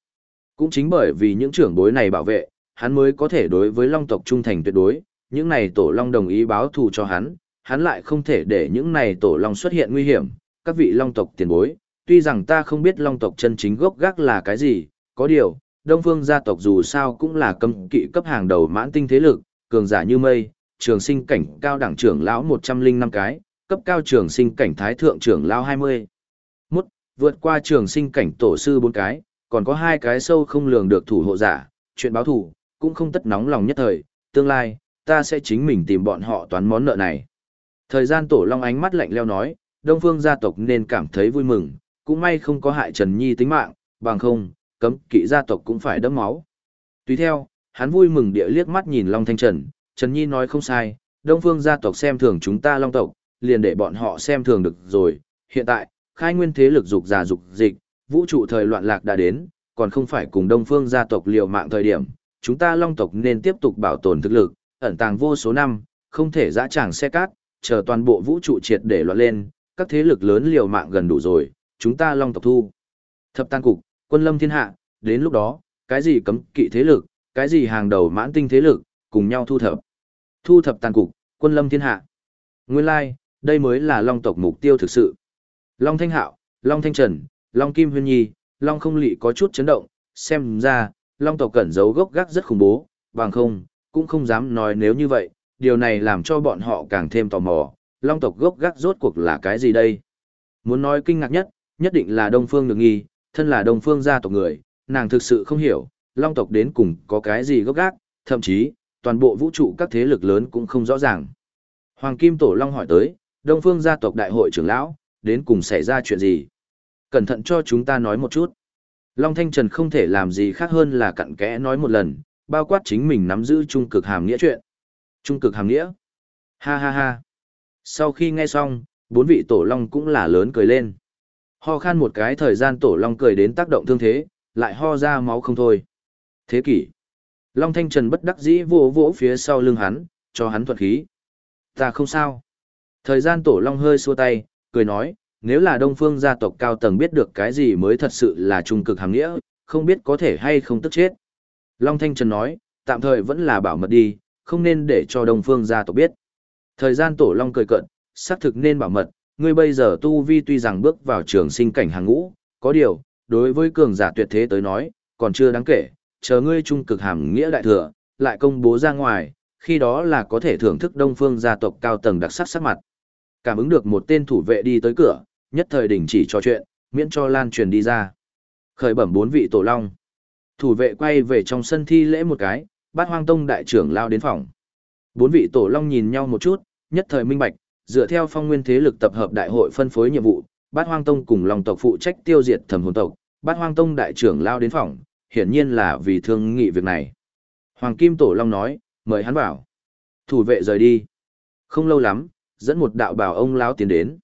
Cũng chính bởi vì những trưởng bối này bảo vệ, hắn mới có thể đối với long tộc trung thành tuyệt đối, những này tổ long đồng ý báo thù cho hắn, hắn lại không thể để những này tổ long xuất hiện nguy hiểm, các vị long tộc tiền bối, tuy rằng ta không biết long tộc chân chính gốc gác là cái gì, có điều, Đông Phương gia tộc dù sao cũng là cấm kỵ cấp hàng đầu mãn tinh thế lực, cường giả như mây, trường sinh cảnh cao đẳng trưởng lão 105 cái, cấp cao trường sinh cảnh thái thượng trưởng lão 20. Mút, vượt qua trường sinh cảnh tổ sư 4 cái, còn có hai cái sâu không lường được thủ hộ giả, chuyện báo thủ, cũng không tất nóng lòng nhất thời, tương lai, ta sẽ chính mình tìm bọn họ toán món nợ này. Thời gian tổ long ánh mắt lạnh leo nói, Đông Phương gia tộc nên cảm thấy vui mừng, cũng may không có hại Trần Nhi tính mạng, bằng không, cấm kỵ gia tộc cũng phải đẫm máu. Tùy theo, hắn vui mừng địa liếc mắt nhìn Long Thanh Trần, Trần Nhi nói không sai, Đông Phương gia tộc xem thường chúng ta Long tộc, liền để bọn họ xem thường được rồi. Hiện tại, khai nguyên thế lực dục giả dục dịch, vũ trụ thời loạn lạc đã đến, còn không phải cùng Đông Phương gia tộc liều mạng thời điểm, chúng ta Long tộc nên tiếp tục bảo tồn thực lực, ẩn tàng vô số năm, không thể dã tràng xe cát, chờ toàn bộ vũ trụ triệt để loạn lên, các thế lực lớn liều mạng gần đủ rồi, chúng ta Long tộc thu. Thập tăng cục, quân lâm thiên hạ, đến lúc đó, cái gì cấm kỵ thế lực, cái gì hàng đầu mãn tinh thế lực, cùng nhau thu thập. Thu thập tàn cục, quân lâm thiên hạ. Nguyên lai, like, đây mới là Long tộc mục tiêu thực sự. Long Thanh Hạo, Long Thanh Trần, Long Kim Huyên Nhi, Long Không Lị có chút chấn động, xem ra, Long tộc cẩn giấu gốc gác rất khủng bố, bằng không, cũng không dám nói nếu như vậy, điều này làm cho bọn họ càng thêm tò mò, Long tộc gốc gác rốt cuộc là cái gì đây? Muốn nói kinh ngạc nhất, nhất định là Đông Phương Nhược Nghi, thân là Đông Phương gia tộc người, nàng thực sự không hiểu, long tộc đến cùng có cái gì gốc gác, thậm chí, toàn bộ vũ trụ các thế lực lớn cũng không rõ ràng. Hoàng Kim Tổ Long hỏi tới, Đông Phương gia tộc đại hội trưởng lão, đến cùng xảy ra chuyện gì? Cẩn thận cho chúng ta nói một chút. Long Thanh Trần không thể làm gì khác hơn là cặn kẽ nói một lần, bao quát chính mình nắm giữ trung cực hàm nghĩa chuyện. Trung cực hàm nghĩa? Ha ha ha. Sau khi nghe xong, bốn vị tổ long cũng là lớn cười lên. Ho khan một cái thời gian tổ long cười đến tác động thương thế, lại ho ra máu không thôi. Thế kỷ. Long Thanh Trần bất đắc dĩ vỗ vỗ phía sau lưng hắn, cho hắn thuật khí. Ta không sao. Thời gian tổ long hơi xua tay, cười nói, nếu là đông phương gia tộc cao tầng biết được cái gì mới thật sự là trung cực hàng nghĩa, không biết có thể hay không tức chết. Long Thanh Trần nói, tạm thời vẫn là bảo mật đi, không nên để cho đông phương gia tộc biết. Thời gian tổ long cười cận, xác thực nên bảo mật, ngươi bây giờ tu vi tuy rằng bước vào trường sinh cảnh hàng ngũ, có điều, đối với cường giả tuyệt thế tới nói, còn chưa đáng kể, chờ ngươi trung cực hàm nghĩa đại thừa, lại công bố ra ngoài, khi đó là có thể thưởng thức đông phương gia tộc cao tầng đặc sắc sắc mặt. Cảm ứng được một tên thủ vệ đi tới cửa, nhất thời đình chỉ trò chuyện, miễn cho lan truyền đi ra. Khởi bẩm bốn vị tổ long. Thủ vệ quay về trong sân thi lễ một cái, bát hoang tông đại trưởng lao đến phòng. Bốn vị tổ long nhìn nhau một chút, nhất thời minh bạch, dựa theo phong nguyên thế lực tập hợp đại hội phân phối nhiệm vụ, bát hoang tông cùng Long tộc phụ trách tiêu diệt thẩm hồn tộc, bát hoang tông đại trưởng lao đến phòng, hiển nhiên là vì thương nghị việc này. Hoàng Kim Tổ Long nói, mời hắn vào. Thủ vệ rời đi. Không lâu lắm, dẫn một đạo bào ông lão tiến đến.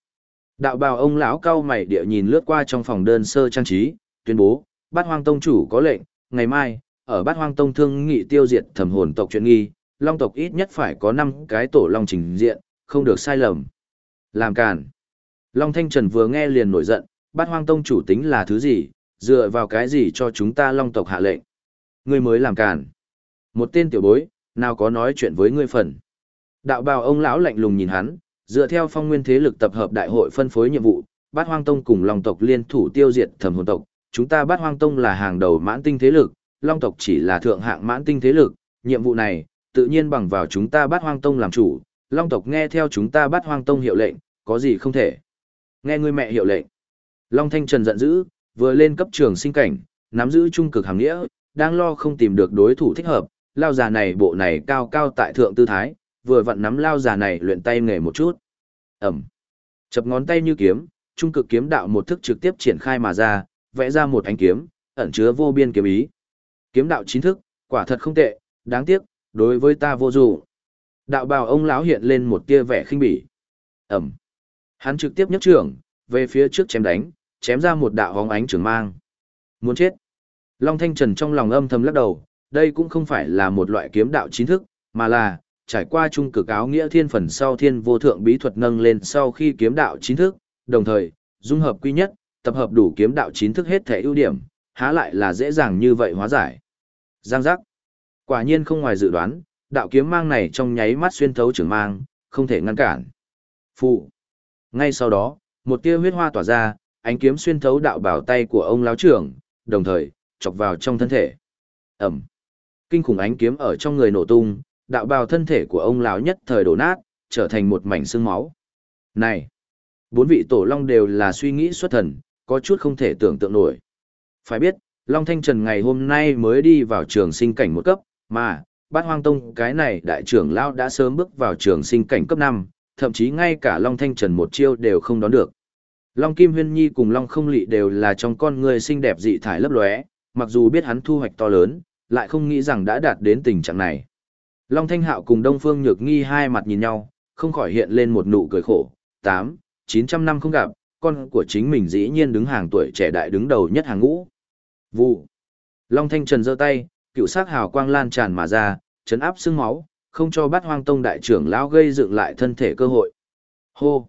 Đạo bào ông lão cao mày địa nhìn lướt qua trong phòng đơn sơ trang trí, tuyên bố, bát hoang tông chủ có lệnh, ngày mai, ở bát hoang tông thương nghị tiêu diệt thẩm hồn tộc chuyện nghi, long tộc ít nhất phải có 5 cái tổ long trình diện, không được sai lầm. Làm càn. Long Thanh Trần vừa nghe liền nổi giận, bát hoang tông chủ tính là thứ gì, dựa vào cái gì cho chúng ta long tộc hạ lệnh. Ngươi mới làm càn. Một tên tiểu bối, nào có nói chuyện với ngươi phần. Đạo bào ông lão lạnh lùng nhìn hắn, dựa theo phong nguyên thế lực tập hợp đại hội phân phối nhiệm vụ, bát hoang tông cùng long tộc liên thủ tiêu diệt thẩm hồn tộc. Chúng ta bát hoang tông là hàng đầu mãn tinh thế lực, long tộc chỉ là thượng hạng mãn tinh thế lực. Nhiệm vụ này, tự nhiên bằng vào chúng ta bắt hoang tông làm chủ, long tộc nghe theo chúng ta bắt hoang tông hiệu lệnh, có gì không thể. Nghe ngươi mẹ hiệu lệnh. Long Thanh Trần giận dữ, vừa lên cấp trường sinh cảnh, nắm giữ trung cực hàng nghĩa, đang lo không tìm được đối thủ thích hợp, lao già này bộ này cao cao tại thượng tư thái, vừa vặn nắm lao già này luyện tay nghề một chút. Ẩm. Chập ngón tay như kiếm, trung cực kiếm đạo một thức trực tiếp triển khai mà ra, vẽ ra một ánh kiếm, ẩn chứa vô biên kiếm ý. Kiếm đạo chính thức, quả thật không tệ, đáng tiếc, đối với ta vô dụng. Đạo bào ông lão hiện lên một tia vẻ khinh bỉ. Ẩm. Hắn trực tiếp nhấc trưởng, về phía trước chém đánh, chém ra một đạo hóng ánh trường mang. Muốn chết. Long Thanh Trần trong lòng âm thầm lắc đầu, đây cũng không phải là một loại kiếm đạo chính thức, mà là, trải qua trung cực áo nghĩa thiên phần sau thiên vô thượng bí thuật nâng lên sau khi kiếm đạo chính thức, đồng thời, dung hợp quy nhất, tập hợp đủ kiếm đạo chính thức hết thể ưu điểm, há lại là dễ dàng như vậy hóa giải. Giang giác. Quả nhiên không ngoài dự đoán, đạo kiếm mang này trong nháy mắt xuyên thấu trưởng mang, không thể ngăn cản. Phụ. Ngay sau đó, một tia huyết hoa tỏa ra, ánh kiếm xuyên thấu đạo bảo tay của ông lão trưởng, đồng thời, chọc vào trong thân thể. Ẩm. Kinh khủng ánh kiếm ở trong người nổ tung, đạo bào thân thể của ông lão nhất thời đổ nát, trở thành một mảnh xương máu. Này! Bốn vị tổ long đều là suy nghĩ xuất thần, có chút không thể tưởng tượng nổi. Phải biết, Long Thanh Trần ngày hôm nay mới đi vào trường sinh cảnh một cấp, mà, bát hoang tông cái này đại trưởng lão đã sớm bước vào trường sinh cảnh cấp năm thậm chí ngay cả Long Thanh Trần một chiêu đều không đón được. Long Kim Huyên Nhi cùng Long Không Lị đều là trong con người xinh đẹp dị thải lấp lóe, mặc dù biết hắn thu hoạch to lớn, lại không nghĩ rằng đã đạt đến tình trạng này. Long Thanh Hạo cùng Đông Phương Nhược Nghi hai mặt nhìn nhau, không khỏi hiện lên một nụ cười khổ. 8, 900 năm không gặp, con của chính mình dĩ nhiên đứng hàng tuổi trẻ đại đứng đầu nhất hàng ngũ. Vụ. Long Thanh Trần giơ tay, cựu sắc hào quang lan tràn mà ra, chấn áp xương máu, không cho bát hoang tông đại trưởng lão gây dựng lại thân thể cơ hội. Hô.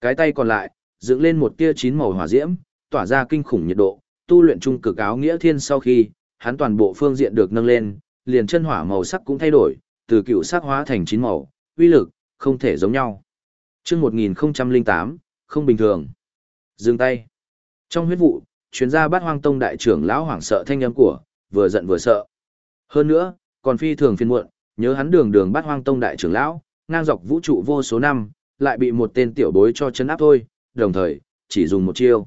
Cái tay còn lại, dựng lên một tia chín màu hỏa diễm, tỏa ra kinh khủng nhiệt độ, tu luyện trung cực áo nghĩa thiên sau khi, hắn toàn bộ phương diện được nâng lên, liền chân hỏa màu sắc cũng thay đổi, từ cựu sắc hóa thành chín màu, uy lực, không thể giống nhau. Trước 1008, không bình thường. Dừng tay. Trong huyết vụ, chuyên gia bát hoang tông đại trưởng lão hoảng sợ thanh âm của, vừa giận vừa sợ. Hơn nữa, còn phi thường phiên muộn, nhớ hắn đường đường bắt hoang tông đại trưởng lão, ngang dọc vũ trụ vô số năm, lại bị một tên tiểu bối cho chấn áp thôi, đồng thời, chỉ dùng một chiêu.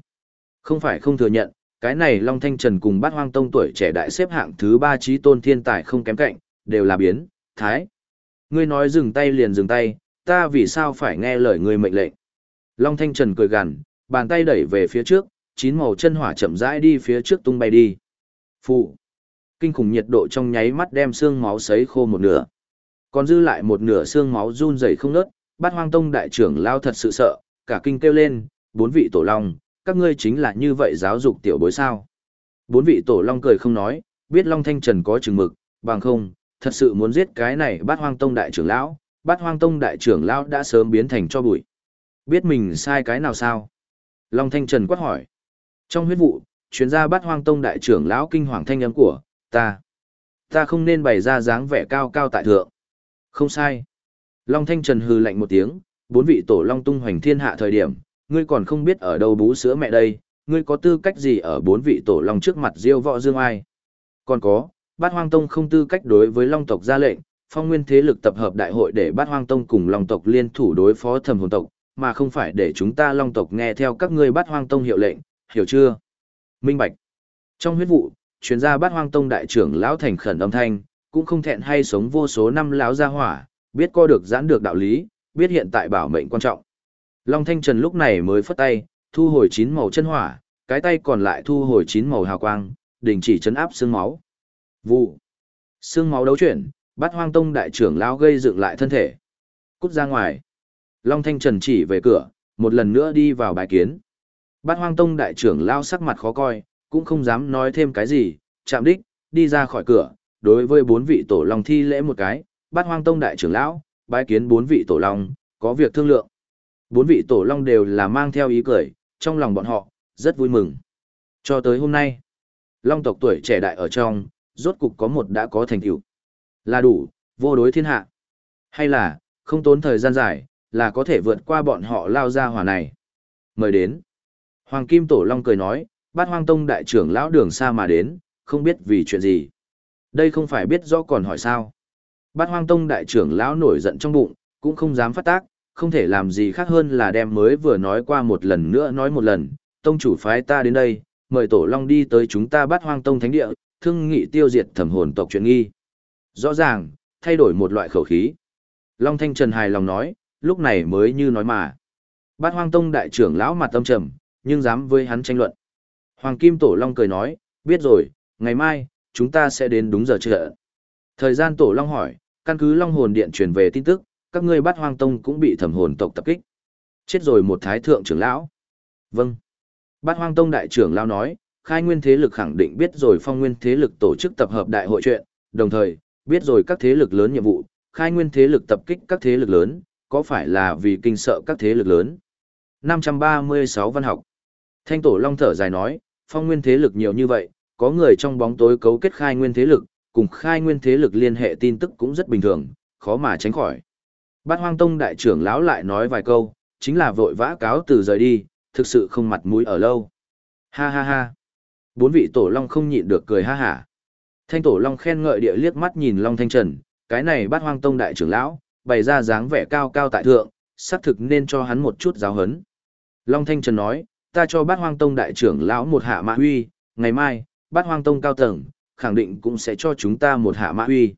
Không phải không thừa nhận, Cái này Long Thanh Trần cùng bắt hoang tông tuổi trẻ đại xếp hạng thứ ba trí tôn thiên tài không kém cạnh, đều là biến, thái. Ngươi nói dừng tay liền dừng tay, ta vì sao phải nghe lời ngươi mệnh lệnh. Long Thanh Trần cười gằn, bàn tay đẩy về phía trước, chín màu chân hỏa chậm rãi đi phía trước tung bay đi. Phụ. Kinh khủng nhiệt độ trong nháy mắt đem xương máu sấy khô một nửa. Còn dư lại một nửa xương máu run rẩy không ngớt, bát hoang tông đại trưởng lao thật sự sợ, cả kinh kêu lên, bốn vị tổ long, các ngươi chính là như vậy giáo dục tiểu bối sao. Bốn vị tổ long cười không nói, biết long thanh trần có chừng mực, bằng không, thật sự muốn giết cái này bát hoang tông đại trưởng lão, bát hoang tông đại trưởng lão đã sớm biến thành cho bụi. Biết mình sai cái nào sao? Long thanh trần quát hỏi. Trong huyết vụ, chuyên gia bát hoang tông đại trưởng lão kinh hoàng thanh âm của, ta. Ta không nên bày ra dáng vẻ cao cao tại thượng. Không sai. Long Thanh Trần hừ lạnh một tiếng, bốn vị tổ long tung hoành thiên hạ thời điểm, ngươi còn không biết ở đâu bú sữa mẹ đây, ngươi có tư cách gì ở bốn vị tổ long trước mặt diêu võ dương ai. Còn có, bát hoang tông không tư cách đối với long tộc ra lệnh, phong nguyên thế lực tập hợp đại hội để bát hoang tông cùng long tộc liên thủ đối phó thầm hồn tộc, mà không phải để chúng ta long tộc nghe theo các ngươi bát hoang tông hiệu lệnh, hiểu chưa? Minh Bạch. Trong huyết vụ, chuyên gia bát hoang tông đại trưởng lão thành khẩn âm thanh, cũng không thẹn hay sống vô số năm lão gia hỏa, biết co được giãn được đạo lý, biết hiện tại bảo mệnh quan trọng. Long Thanh Trần lúc này mới phất tay, thu hồi chín màu chân hỏa, cái tay còn lại thu hồi chín màu hào quang, đình chỉ chấn áp xương máu. Vụ. Xương máu đấu chuyển, bắt hoang tông đại trưởng lão gây dựng lại thân thể. Cút ra ngoài. Long Thanh Trần chỉ về cửa, một lần nữa đi vào bài kiến. Bát hoang tông đại trưởng lão sắc mặt khó coi, cũng không dám nói thêm cái gì, chạm đích, đi ra khỏi cửa, đối với bốn vị tổ long thi lễ một cái, bát hoang tông đại trưởng lão, bái kiến bốn vị tổ long, có việc thương lượng. Bốn vị tổ long đều là mang theo ý cười, trong lòng bọn họ, rất vui mừng. Cho tới hôm nay, long tộc tuổi trẻ đại ở trong, rốt cục có một đã có thành tựu Là đủ, vô đối thiên hạ. Hay là, không tốn thời gian dài, là có thể vượt qua bọn họ lao ra hỏa này. Mời đến. Hoàng Kim Tổ Long cười nói, bát hoang tông đại trưởng lão đường xa mà đến, không biết vì chuyện gì. Đây không phải biết rõ còn hỏi sao. Bát hoang tông đại trưởng lão nổi giận trong bụng, cũng không dám phát tác, không thể làm gì khác hơn là đem mới vừa nói qua một lần nữa nói một lần. Tông chủ phái ta đến đây, mời tổ long đi tới chúng ta bát hoang tông thánh địa, thương nghị tiêu diệt thẩm hồn tộc chuyện nghi. Rõ ràng, thay đổi một loại khẩu khí. Long Thanh Trần hài lòng nói, lúc này mới như nói mà. Bát hoang tông đại trưởng lão mặt tâm trầm, nhưng dám với hắn tranh luận. Hoàng Kim Tổ Long cười nói, biết rồi, ngày mai, chúng ta sẽ đến đúng giờ chợ. Thời gian Tổ Long hỏi, căn cứ Long Hồn Điện truyền về tin tức, các ngươi bắt hoang tông cũng bị thẩm hồn tộc tập kích. Chết rồi một thái thượng trưởng lão. Vâng. Bát hoang tông đại trưởng lão nói, khai nguyên thế lực khẳng định biết rồi phong nguyên thế lực tổ chức tập hợp đại hội chuyện, đồng thời, biết rồi các thế lực lớn nhiệm vụ, khai nguyên thế lực tập kích các thế lực lớn, có phải là vì kinh sợ các thế lực lớn. 536 văn học. Thanh tổ long thở dài nói, phong nguyên thế lực nhiều như vậy, có người trong bóng tối cấu kết khai nguyên thế lực, cùng khai nguyên thế lực liên hệ tin tức cũng rất bình thường, khó mà tránh khỏi. Bát hoang tông đại trưởng lão lại nói vài câu, chính là vội vã cáo từ rời đi, thực sự không mặt mũi ở lâu. Ha ha ha. Bốn vị tổ long không nhịn được cười ha hả. Thanh tổ long khen ngợi địa liếc mắt nhìn long thanh trần, cái này bát hoang tông đại trưởng lão, bày ra dáng vẻ cao cao tại thượng, xác thực nên cho hắn một chút giáo hấn. Long thanh trần nói, ta cho bát hoang tông đại trưởng lão một hạ mã huy, ngày mai, bát hoang tông cao tầng, khẳng định cũng sẽ cho chúng ta một hạ mã huy.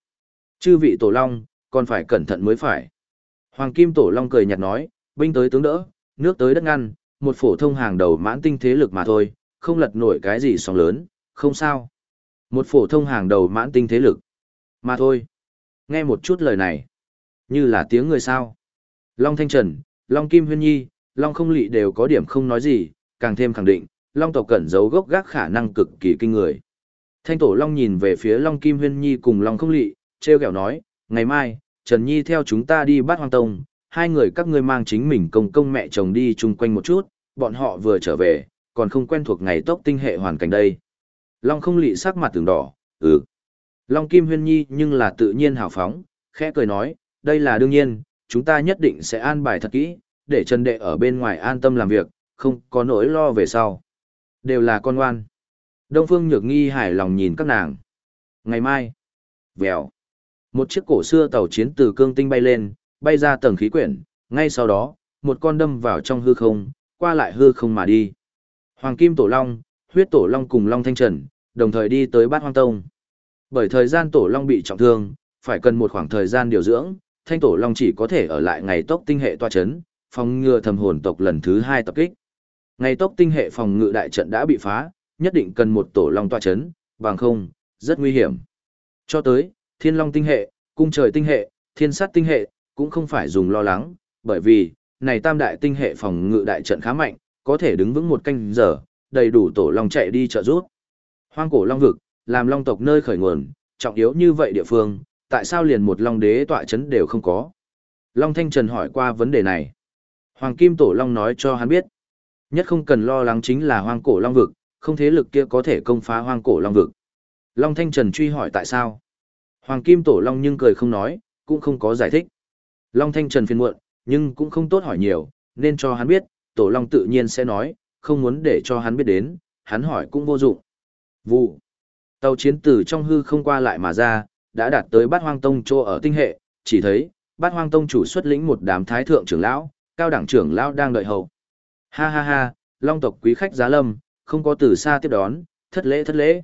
Chư vị tổ long, còn phải cẩn thận mới phải. Hoàng Kim Tổ Long cười nhạt nói, binh tới tướng đỡ, nước tới đất ngăn, một phổ thông hàng đầu mãn tinh thế lực mà thôi, không lật nổi cái gì sóng lớn, không sao. Một phổ thông hàng đầu mãn tinh thế lực, mà thôi. Nghe một chút lời này, như là tiếng người sao. Long Thanh Trần, Long Kim Huyên Nhi, Long Không Lị đều có điểm không nói gì, càng thêm khẳng định, Long tộc cẩn giấu gốc gác khả năng cực kỳ kinh người. Thanh Tổ Long nhìn về phía Long Kim Huyên Nhi cùng Long Không Lị, treo kẹo nói, ngày mai, Trần Nhi theo chúng ta đi bắt hoang tông, hai người các ngươi mang chính mình công công mẹ chồng đi chung quanh một chút, bọn họ vừa trở về, còn không quen thuộc ngày tốc tinh hệ hoàn cảnh đây. Long không lị sắc mặt từng đỏ, ừ. Long Kim Huyên Nhi nhưng là tự nhiên hào phóng, khẽ cười nói, đây là đương nhiên, chúng ta nhất định sẽ an bài thật kỹ, để Trần Đệ ở bên ngoài an tâm làm việc, không có nỗi lo về sau. Đều là con ngoan. Đông Phương Nhược Nghi hài lòng nhìn các nàng. Ngày mai, vèo. Một chiếc cổ xưa tàu chiến từ cương tinh bay lên, bay ra tầng khí quyển, ngay sau đó, một con đâm vào trong hư không, qua lại hư không mà đi. Hoàng Kim Tổ Long, huyết tổ long cùng Long Thanh Trần, đồng thời đi tới bát hoang tông. Bởi thời gian tổ long bị trọng thương, phải cần một khoảng thời gian điều dưỡng, thanh tổ long chỉ có thể ở lại ngày tốc tinh hệ toa chấn, phòng ngừa thầm hồn tộc lần thứ hai tập kích. Ngày tốc tinh hệ phòng ngự đại trận đã bị phá, nhất định cần một tổ long tọa chấn, bằng không, rất nguy hiểm. Cho tới, thiên long tinh hệ, cung trời tinh hệ, thiên sát tinh hệ, cũng không phải dùng lo lắng, bởi vì, này tam đại tinh hệ phòng ngự đại trận khá mạnh, có thể đứng vững một canh giờ, đầy đủ tổ long chạy đi trợ giúp. Hoang cổ long vực, làm long tộc nơi khởi nguồn, trọng yếu như vậy địa phương, tại sao liền một long đế tọa chấn đều không có? Long Thanh Trần hỏi qua vấn đề này. Hoàng Kim Tổ Long nói cho hắn biết. Nhất không cần lo lắng chính là hoang cổ long vực, không thế lực kia có thể công phá hoang cổ long vực. Long Thanh Trần truy hỏi tại sao. Hoàng Kim Tổ Long nhưng cười không nói, cũng không có giải thích. Long Thanh Trần phiền muộn, nhưng cũng không tốt hỏi nhiều, nên cho hắn biết, Tổ Long tự nhiên sẽ nói, không muốn để cho hắn biết đến, hắn hỏi cũng vô dụng. Vụ. Tàu chiến tử trong hư không qua lại mà ra, đã đạt tới bát hoang tông chỗ ở tinh hệ, chỉ thấy, bát hoang tông chủ xuất lĩnh một đám thái thượng trưởng lão, cao đẳng trưởng lão đang đợi hầu. Ha ha ha, long tộc quý khách giá lâm, không có từ xa tiếp đón, thất lễ thất lễ.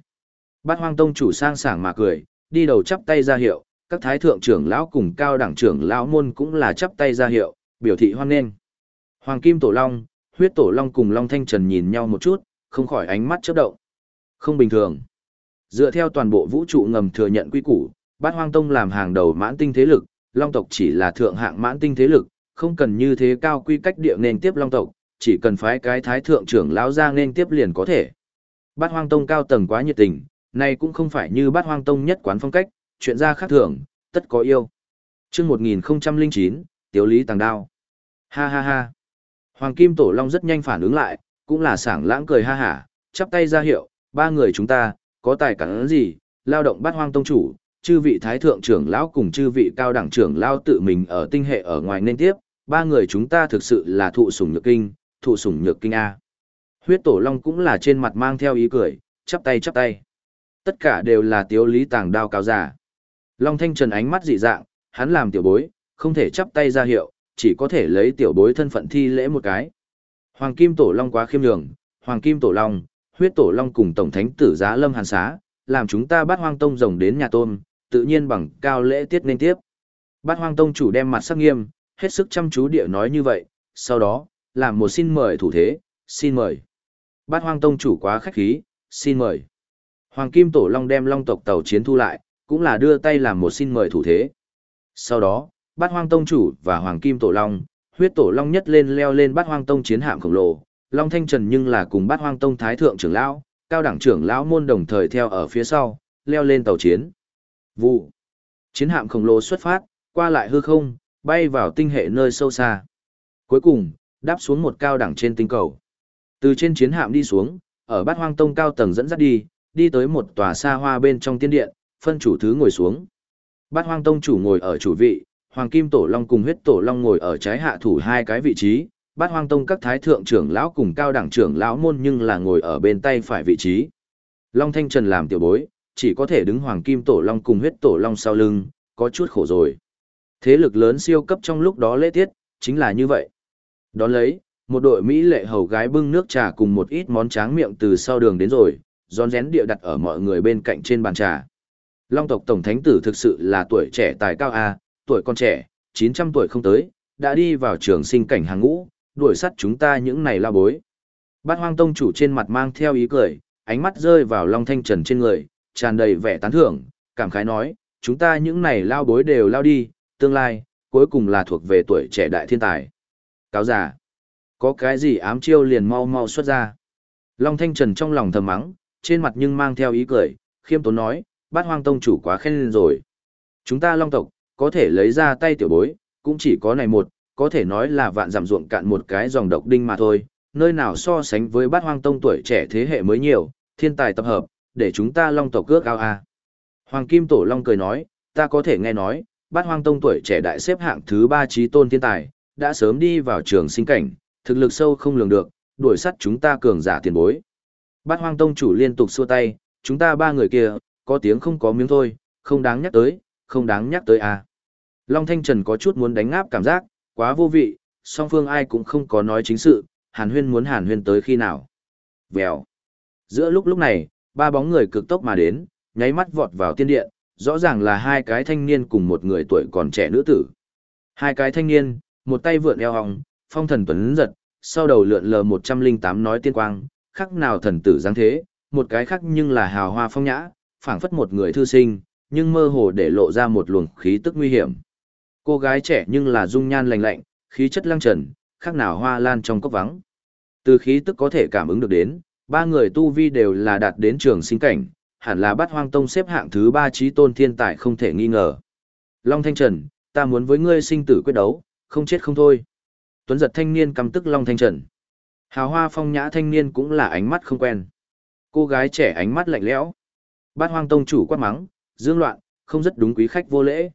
Bát hoang tông chủ sang sảng mà cười, đi đầu chắp tay ra hiệu, các thái thượng trưởng lão cùng cao đẳng trưởng lão môn cũng là chắp tay ra hiệu, biểu thị hoan nghênh. Hoàng kim tổ long, huyết tổ long cùng long thanh trần nhìn nhau một chút, không khỏi ánh mắt chớp động. Không bình thường. Dựa theo toàn bộ vũ trụ ngầm thừa nhận quy củ, bát hoang tông làm hàng đầu mãn tinh thế lực, long tộc chỉ là thượng hạng mãn tinh thế lực, không cần như thế cao quy cách địa nền tiếp long tộc, chỉ cần phái cái thái thượng trưởng lão ra nên tiếp liền có thể. Bát hoang tông cao tầng quá nhiệt tình, này cũng không phải như bát hoang tông nhất quán phong cách, chuyện ra khác thường, tất có yêu. chương 1009, tiểu Lý Tàng Đao. Ha ha ha. Hoàng Kim Tổ Long rất nhanh phản ứng lại, cũng là sảng lãng cười ha hả, chắp tay ra hiệu, ba người chúng ta, có tài cản gì, lao động bát hoang tông chủ, chư vị thái thượng trưởng lão cùng chư vị cao đẳng trưởng lão tự mình ở tinh hệ ở ngoài nên tiếp, ba người chúng ta thực sự là thụ sủng nhược kinh, thụ sủng nhược kinh A. Huyết tổ long cũng là trên mặt mang theo ý cười, chắp tay chắp tay. Tất cả đều là tiếu lý tàng đao cao giả. Long thanh trần ánh mắt dị dạng, hắn làm tiểu bối, không thể chắp tay ra hiệu, chỉ có thể lấy tiểu bối thân phận thi lễ một cái. Hoàng kim tổ long quá khiêm nhường, hoàng kim tổ long, huyết tổ long cùng tổng thánh tử giá lâm hàn xá, làm chúng ta bắt hoang tông rồng đến nhà tôm, tự nhiên bằng cao lễ tiết nên tiếp. Bát hoang tông chủ đem mặt sắc nghiêm, hết sức chăm chú địa nói như vậy, sau đó, làm một xin mời thủ thế, xin mời. Bát hoang tông chủ quá khách khí, xin mời. Hoàng Kim Tổ Long đem long tộc tàu chiến thu lại, cũng là đưa tay làm một xin mời thủ thế. Sau đó, bát hoang tông chủ và Hoàng Kim Tổ Long, huyết Tổ Long nhất lên leo lên bát hoang tông chiến hạm khổng lồ, Long Thanh Trần nhưng là cùng bát hoang tông thái thượng trưởng lão, cao đẳng trưởng lão môn đồng thời theo ở phía sau, leo lên tàu chiến. Vụ. Chiến hạm khổng lồ xuất phát, qua lại hư không, bay vào tinh hệ nơi sâu xa. Cuối cùng, đáp xuống một cao đẳng trên tinh cầu. Từ trên chiến hạm đi xuống, ở bát hoang tông cao tầng dẫn dắt đi, đi tới một tòa xa hoa bên trong tiên điện, phân chủ thứ ngồi xuống. Bát hoang tông chủ ngồi ở chủ vị, hoàng kim tổ long cùng huyết tổ long ngồi ở trái hạ thủ hai cái vị trí, bát hoang tông các thái thượng trưởng lão cùng cao đẳng trưởng lão môn nhưng là ngồi ở bên tay phải vị trí. Long Thanh Trần làm tiểu bối, chỉ có thể đứng hoàng kim tổ long cùng huyết tổ long sau lưng, có chút khổ rồi. Thế lực lớn siêu cấp trong lúc đó lễ tiết, chính là như vậy. Đón lấy, một đội Mỹ lệ hầu gái bưng nước trà cùng một ít món tráng miệng từ sau đường đến rồi, giòn rén địa đặt ở mọi người bên cạnh trên bàn trà. Long tộc Tổng Thánh Tử thực sự là tuổi trẻ tài cao A, tuổi con trẻ, 900 tuổi không tới, đã đi vào trường sinh cảnh hàng ngũ, đuổi sắt chúng ta những này la bối. Bát hoang tông chủ trên mặt mang theo ý cười, ánh mắt rơi vào Long Thanh Trần trên người, tràn đầy vẻ tán thưởng, cảm khái nói, chúng ta những này lao bối đều lao đi, tương lai, cuối cùng là thuộc về tuổi trẻ đại thiên tài. Cáo giả, có cái gì ám chiêu liền mau mau xuất ra. Long Thanh Trần trong lòng thầm mắng, trên mặt nhưng mang theo ý cười, khiêm tốn nói, bát hoang tông chủ quá khen lên rồi. Chúng ta long tộc, có thể lấy ra tay tiểu bối, cũng chỉ có này một, có thể nói là vạn giảm ruộng cạn một cái dòng độc đinh mà thôi, nơi nào so sánh với bát hoang tông tuổi trẻ thế hệ mới nhiều, thiên tài tập hợp, để chúng ta long tộc cước ao a. Hoàng Kim Tổ Long cười nói, ta có thể nghe nói, bát hoang tông tuổi trẻ đại xếp hạng thứ ba trí tôn thiên tài, đã sớm đi vào trường sinh cảnh, thực lực sâu không lường được, đuổi sắt chúng ta cường giả tiền bối. Bát hoang tông chủ liên tục xua tay, chúng ta ba người kia, có tiếng không có miếng thôi, không đáng nhắc tới, không đáng nhắc tới à. Long Thanh Trần có chút muốn đánh ngáp cảm giác, quá vô vị, song phương ai cũng không có nói chính sự, hàn huyên muốn hàn huyên tới khi nào. Vèo. Giữa lúc lúc này, ba bóng người cực tốc mà đến, nháy mắt vọt vào tiên điện, rõ ràng là hai cái thanh niên cùng một người tuổi còn trẻ nữ tử. Hai cái thanh niên, một tay vượn eo hòng, phong thần tuấn giật, sau đầu lượn lờ 108 nói tiên quang, khác nào thần tử dáng thế, một cái khác nhưng là hào hoa phong nhã, phảng phất một người thư sinh, nhưng mơ hồ để lộ ra một luồng khí tức nguy hiểm. Cô gái trẻ nhưng là dung nhan lành lạnh, khí chất lăng trần, khác nào hoa lan trong cốc vắng. Từ khí tức có thể cảm ứng được đến, ba người tu vi đều là đạt đến trường sinh cảnh, hẳn là bắt hoang tông xếp hạng thứ ba trí tôn thiên tài không thể nghi ngờ. Long Thanh Trần, ta muốn với ngươi sinh tử quyết đấu, không chết không thôi. Tuấn giật thanh niên căm tức Long Thanh Trần. Hào hoa phong nhã thanh niên cũng là ánh mắt không quen. Cô gái trẻ ánh mắt lạnh lẽo. Bát hoang tông chủ quát mắng, dương loạn, không rất đúng quý khách vô lễ.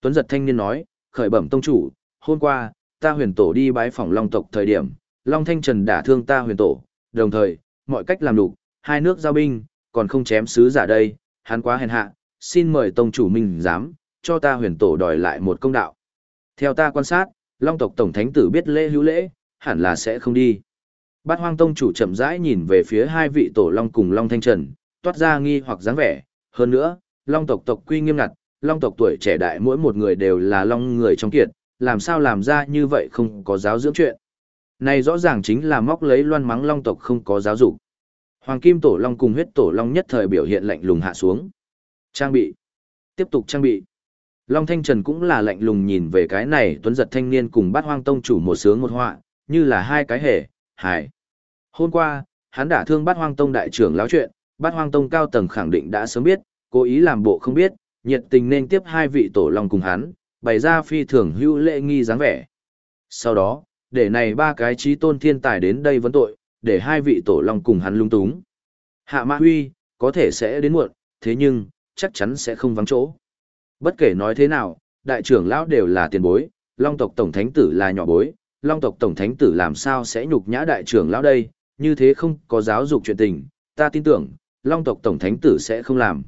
Tuấn giật thanh niên nói, khởi bẩm tông chủ, hôm qua, ta huyền tổ đi bái phỏng Long tộc thời điểm, Long Thanh Trần đả thương ta huyền tổ, đồng thời, mọi cách làm đủ, hai nước giao binh, còn không chém sứ giả đây, hắn quá hèn hạ, xin mời tông chủ minh dám, cho ta huyền tổ đòi lại một công đạo. Theo ta quan sát, Long tộc tổng thánh tử biết lễ hữu lễ, hẳn là sẽ không đi. Bát hoang tông chủ chậm rãi nhìn về phía hai vị tổ Long cùng Long Thanh Trần, toát ra nghi hoặc dáng vẻ. Hơn nữa, Long tộc tộc quy nghiêm ngặt, Long tộc tuổi trẻ đại mỗi một người đều là Long người trong kiệt, làm sao làm ra như vậy không có giáo dưỡng chuyện. Này rõ ràng chính là móc lấy loan mắng Long tộc không có giáo dục. Hoàng Kim Tổ Long cùng huyết Tổ Long nhất thời biểu hiện lạnh lùng hạ xuống. Trang bị. Tiếp tục trang bị. Long Thanh Trần cũng là lạnh lùng nhìn về cái này tuấn giật thanh niên cùng bát hoang tông chủ một sướng một họa, như là hai cái hề, hài. Hôm qua, hắn đã thương bát hoang tông đại trưởng lão chuyện, bát hoang tông cao tầng khẳng định đã sớm biết, cố ý làm bộ không biết, nhiệt tình nên tiếp hai vị tổ long cùng hắn, bày ra phi thường hữu lệ nghi dáng vẻ. Sau đó, để này ba cái trí tôn thiên tài đến đây vấn tội, để hai vị tổ long cùng hắn lung túng. Hạ Mã Huy, có thể sẽ đến muộn, thế nhưng, chắc chắn sẽ không vắng chỗ. Bất kể nói thế nào, đại trưởng lão đều là tiền bối, long tộc tổng thánh tử là nhỏ bối, long tộc tổng thánh tử làm sao sẽ nhục nhã đại trưởng lão đây, như thế không có giáo dục chuyện tình, ta tin tưởng, long tộc tổng thánh tử sẽ không làm.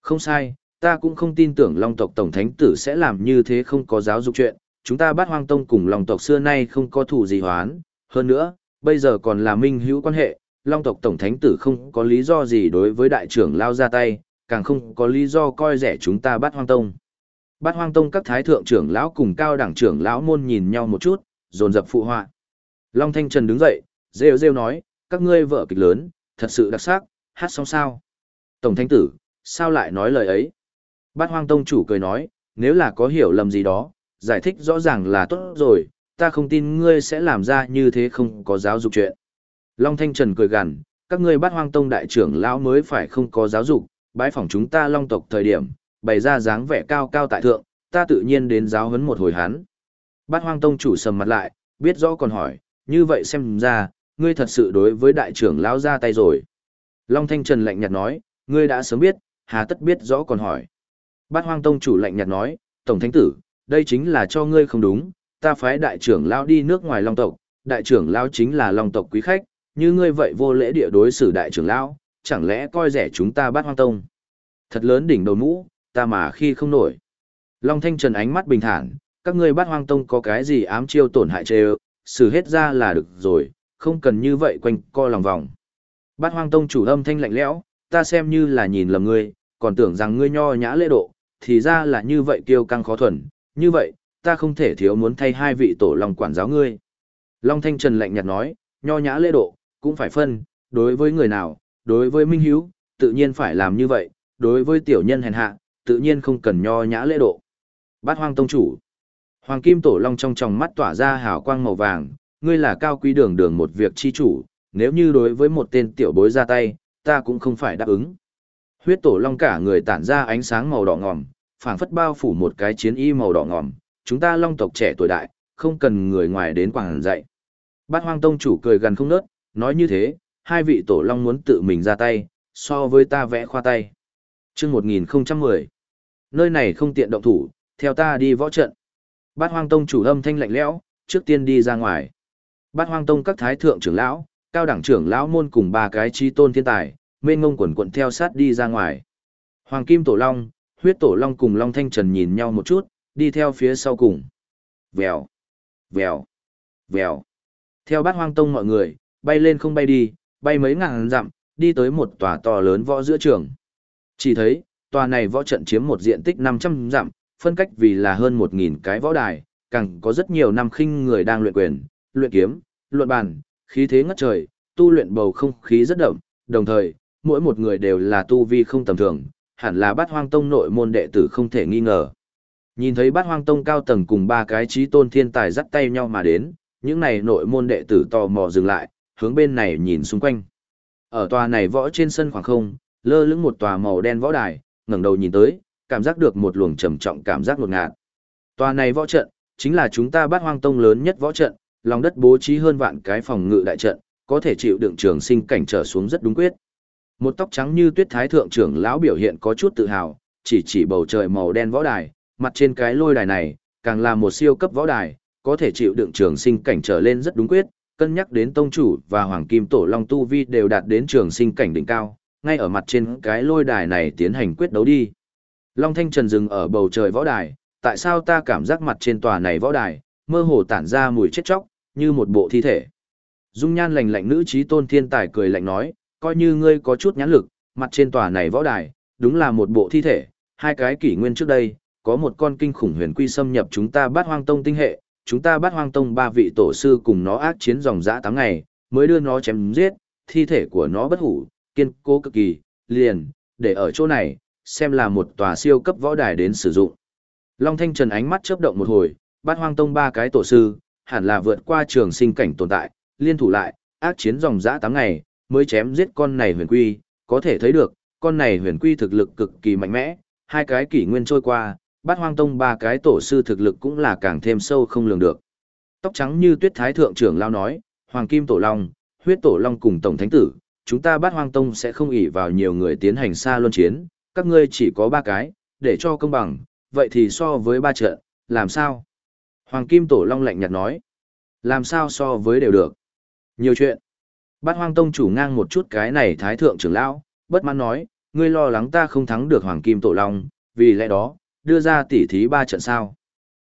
Không sai, ta cũng không tin tưởng long tộc tổng thánh tử sẽ làm như thế không có giáo dục chuyện, chúng ta bắt hoang tông cùng long tộc xưa nay không có thủ gì hoán, hơn nữa, bây giờ còn là minh hữu quan hệ, long tộc tổng thánh tử không có lý do gì đối với đại trưởng lao ra tay, càng không có lý do coi rẻ chúng ta bắt hoang tông. Bắt hoang tông các thái thượng trưởng lão cùng cao đẳng trưởng lão môn nhìn nhau một chút, dồn dập phụ họa. Long Thanh Trần đứng dậy, rêu rêu nói, các ngươi vợ kịch lớn, thật sự đặc sắc, hát xong sao. Tổng thánh tử, sao lại nói lời ấy? Bát hoang tông chủ cười nói, nếu là có hiểu lầm gì đó, giải thích rõ ràng là tốt rồi, ta không tin ngươi sẽ làm ra như thế không có giáo dục chuyện. Long Thanh Trần cười gằn, các ngươi bát hoang tông đại trưởng lão mới phải không có giáo dục, bái phỏng chúng ta long tộc thời điểm, bày ra dáng vẻ cao cao tại thượng, ta tự nhiên đến giáo huấn một hồi hắn. Bát hoang tông chủ sầm mặt lại, biết rõ còn hỏi, như vậy xem ra, ngươi thật sự đối với đại trưởng lão ra tay rồi. Long Thanh Trần lạnh nhạt nói, ngươi đã sớm biết, hà tất biết rõ còn hỏi. Bát hoang tông chủ lạnh nhạt nói, Tổng Thánh Tử, đây chính là cho ngươi không đúng, ta phái đại trưởng lão đi nước ngoài Long tộc, đại trưởng lão chính là Long tộc quý khách, như ngươi vậy vô lễ địa đối xử đại trưởng lão, chẳng lẽ coi rẻ chúng ta bát hoang tông. Thật lớn đỉnh đầu mũ, ta mà khi không nổi. Long Thanh Trần ánh mắt bình thản, các ngươi bát hoang tông có cái gì ám chiêu tổn hại chê xử hết ra là được rồi, không cần như vậy quanh co lòng vòng. Bát hoang tông chủ âm thanh lạnh lẽo, ta xem như là nhìn lầm ngươi, còn tưởng rằng ngươi nho nhã lễ độ, thì ra là như vậy kiêu căng khó thuần, như vậy, ta không thể thiếu muốn thay hai vị tổ lòng quản giáo ngươi. Long Thanh Trần lạnh nhạt nói, nho nhã lễ độ, cũng phải phân, đối với người nào, đối với Minh Hiếu, tự nhiên phải làm như vậy, đối với tiểu nhân hèn hạ, tự nhiên không cần nho nhã lễ độ. Bát hoang tông chủ. Hoàng Kim Tổ Long trong tròng mắt tỏa ra hào quang màu vàng, ngươi là cao quý đường đường một việc chi chủ, nếu như đối với một tên tiểu bối ra tay, ta cũng không phải đáp ứng. Huyết Tổ Long cả người tản ra ánh sáng màu đỏ ngòm, phảng phất bao phủ một cái chiến y màu đỏ ngòm, chúng ta Long tộc trẻ tuổi đại, không cần người ngoài đến quảng dạy. Bát Hoang Tông chủ cười gần không nớt, nói như thế, hai vị Tổ Long muốn tự mình ra tay, so với ta vẽ khoa tay. Chương 1010. Nơi này không tiện động thủ, theo ta đi võ trận. Bát Hoang Tông chủ âm thanh lạnh lẽo, trước tiên đi ra ngoài. Bát Hoang Tông các thái thượng trưởng lão, cao đẳng trưởng lão môn cùng ba cái chi tôn thiên tài, mê ngông quần quận theo sát đi ra ngoài. Hoàng Kim Tổ Long, huyết Tổ Long cùng Long Thanh Trần nhìn nhau một chút, đi theo phía sau cùng. Vèo, vèo, vèo. Theo Bát Hoang Tông mọi người, bay lên không bay đi, bay mấy ngàn dặm, đi tới một tòa to lớn võ giữa trường. Chỉ thấy, tòa này võ trận chiếm một diện tích 500 dặm, phân cách vì là hơn 1.000 cái võ đài, càng có rất nhiều năm khinh người đang luyện quyền, luyện kiếm, luận bàn, khí thế ngất trời, tu luyện bầu không khí rất đậm, đồng thời, mỗi một người đều là tu vi không tầm thường, hẳn là bát hoang tông nội môn đệ tử không thể nghi ngờ. Nhìn thấy bát hoang tông cao tầng cùng ba cái trí tôn thiên tài dắt tay nhau mà đến, những này nội môn đệ tử tò mò dừng lại, hướng bên này nhìn xung quanh. Ở tòa này võ trên sân khoảng không, lơ lửng một tòa màu đen võ đài, ngẩng đầu nhìn tới, cảm giác được một luồng trầm trọng cảm giác ngột ngạt. Tòa này võ trận, chính là chúng ta bát hoang tông lớn nhất võ trận, lòng đất bố trí hơn vạn cái phòng ngự đại trận, có thể chịu đựng trường sinh cảnh trở xuống rất đúng quyết. Một tóc trắng như tuyết thái thượng trưởng lão biểu hiện có chút tự hào, chỉ chỉ bầu trời màu đen võ đài, mặt trên cái lôi đài này, càng là một siêu cấp võ đài, có thể chịu đựng trường sinh cảnh trở lên rất đúng quyết, cân nhắc đến tông chủ và hoàng kim tổ long tu vi đều đạt đến trường sinh cảnh đỉnh cao, ngay ở mặt trên cái lôi đài này tiến hành quyết đấu đi. Long Thanh Trần dừng ở bầu trời võ đài, tại sao ta cảm giác mặt trên tòa này võ đài, mơ hồ tản ra mùi chết chóc, như một bộ thi thể. Dung nhan lành lạnh nữ trí tôn thiên tài cười lạnh nói, coi như ngươi có chút nhãn lực, mặt trên tòa này võ đài, đúng là một bộ thi thể, hai cái kỷ nguyên trước đây, có một con kinh khủng huyền quy xâm nhập chúng ta bắt hoang tông tinh hệ, chúng ta bắt hoang tông ba vị tổ sư cùng nó ác chiến dòng dã tám ngày, mới đưa nó chém giết, thi thể của nó bất hủ, kiên cố cực kỳ, liền, để ở chỗ này, xem là một tòa siêu cấp võ đài đến sử dụng. Long Thanh Trần ánh mắt chớp động một hồi, bắt hoang tông ba cái tổ sư, hẳn là vượt qua trường sinh cảnh tồn tại, liên thủ lại, ác chiến dòng dã tám ngày, mới chém giết con này huyền quy, có thể thấy được, con này huyền quy thực lực cực kỳ mạnh mẽ, hai cái kỷ nguyên trôi qua, bát hoang tông ba cái tổ sư thực lực cũng là càng thêm sâu không lường được. Tóc trắng như tuyết thái thượng trưởng lao nói, hoàng kim tổ long, huyết tổ long cùng tổng thánh tử, chúng ta bát hoang tông sẽ không ỷ vào nhiều người tiến hành xa luân chiến, các ngươi chỉ có ba cái, để cho công bằng, vậy thì so với ba trận, làm sao? Hoàng kim tổ long lạnh nhạt nói, làm sao so với đều được. Nhiều chuyện. Bát hoang tông chủ ngang một chút cái này thái thượng trưởng lão, bất mãn nói, ngươi lo lắng ta không thắng được hoàng kim tổ long, vì lẽ đó, đưa ra tỉ thí ba trận sao.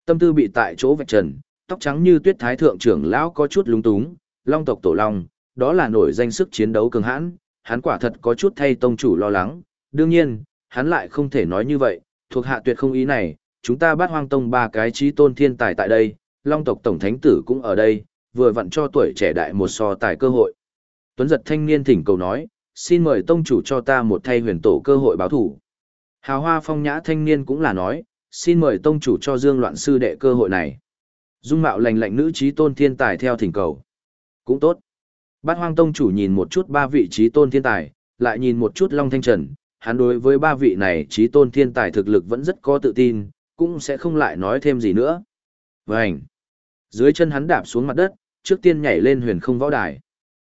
Tâm tư bị tại chỗ vạch trần, tóc trắng như tuyết thái thượng trưởng lão có chút lúng túng, long tộc tổ long, đó là nổi danh sức chiến đấu cường hãn, hắn quả thật có chút thay tông chủ lo lắng, đương nhiên, hắn lại không thể nói như vậy, thuộc hạ tuyệt không ý này, chúng ta bắt hoang tông ba cái trí tôn thiên tài tại đây, long tộc tổng thánh tử cũng ở đây, vừa vặn cho tuổi trẻ đại một so tài cơ hội. Tuấn giật thanh niên thỉnh cầu nói, xin mời tông chủ cho ta một thay huyền tổ cơ hội báo thủ. Hào hoa phong nhã thanh niên cũng là nói, xin mời tông chủ cho dương loạn sư đệ cơ hội này. Dung mạo lành lạnh nữ trí tôn thiên tài theo thỉnh cầu. Cũng tốt. Bát hoang tông chủ nhìn một chút ba vị trí tôn thiên tài, lại nhìn một chút long thanh trần, hắn đối với ba vị này trí tôn thiên tài thực lực vẫn rất có tự tin, cũng sẽ không lại nói thêm gì nữa. Vânh! Dưới chân hắn đạp xuống mặt đất, trước tiên nhảy lên huyền không võ đài.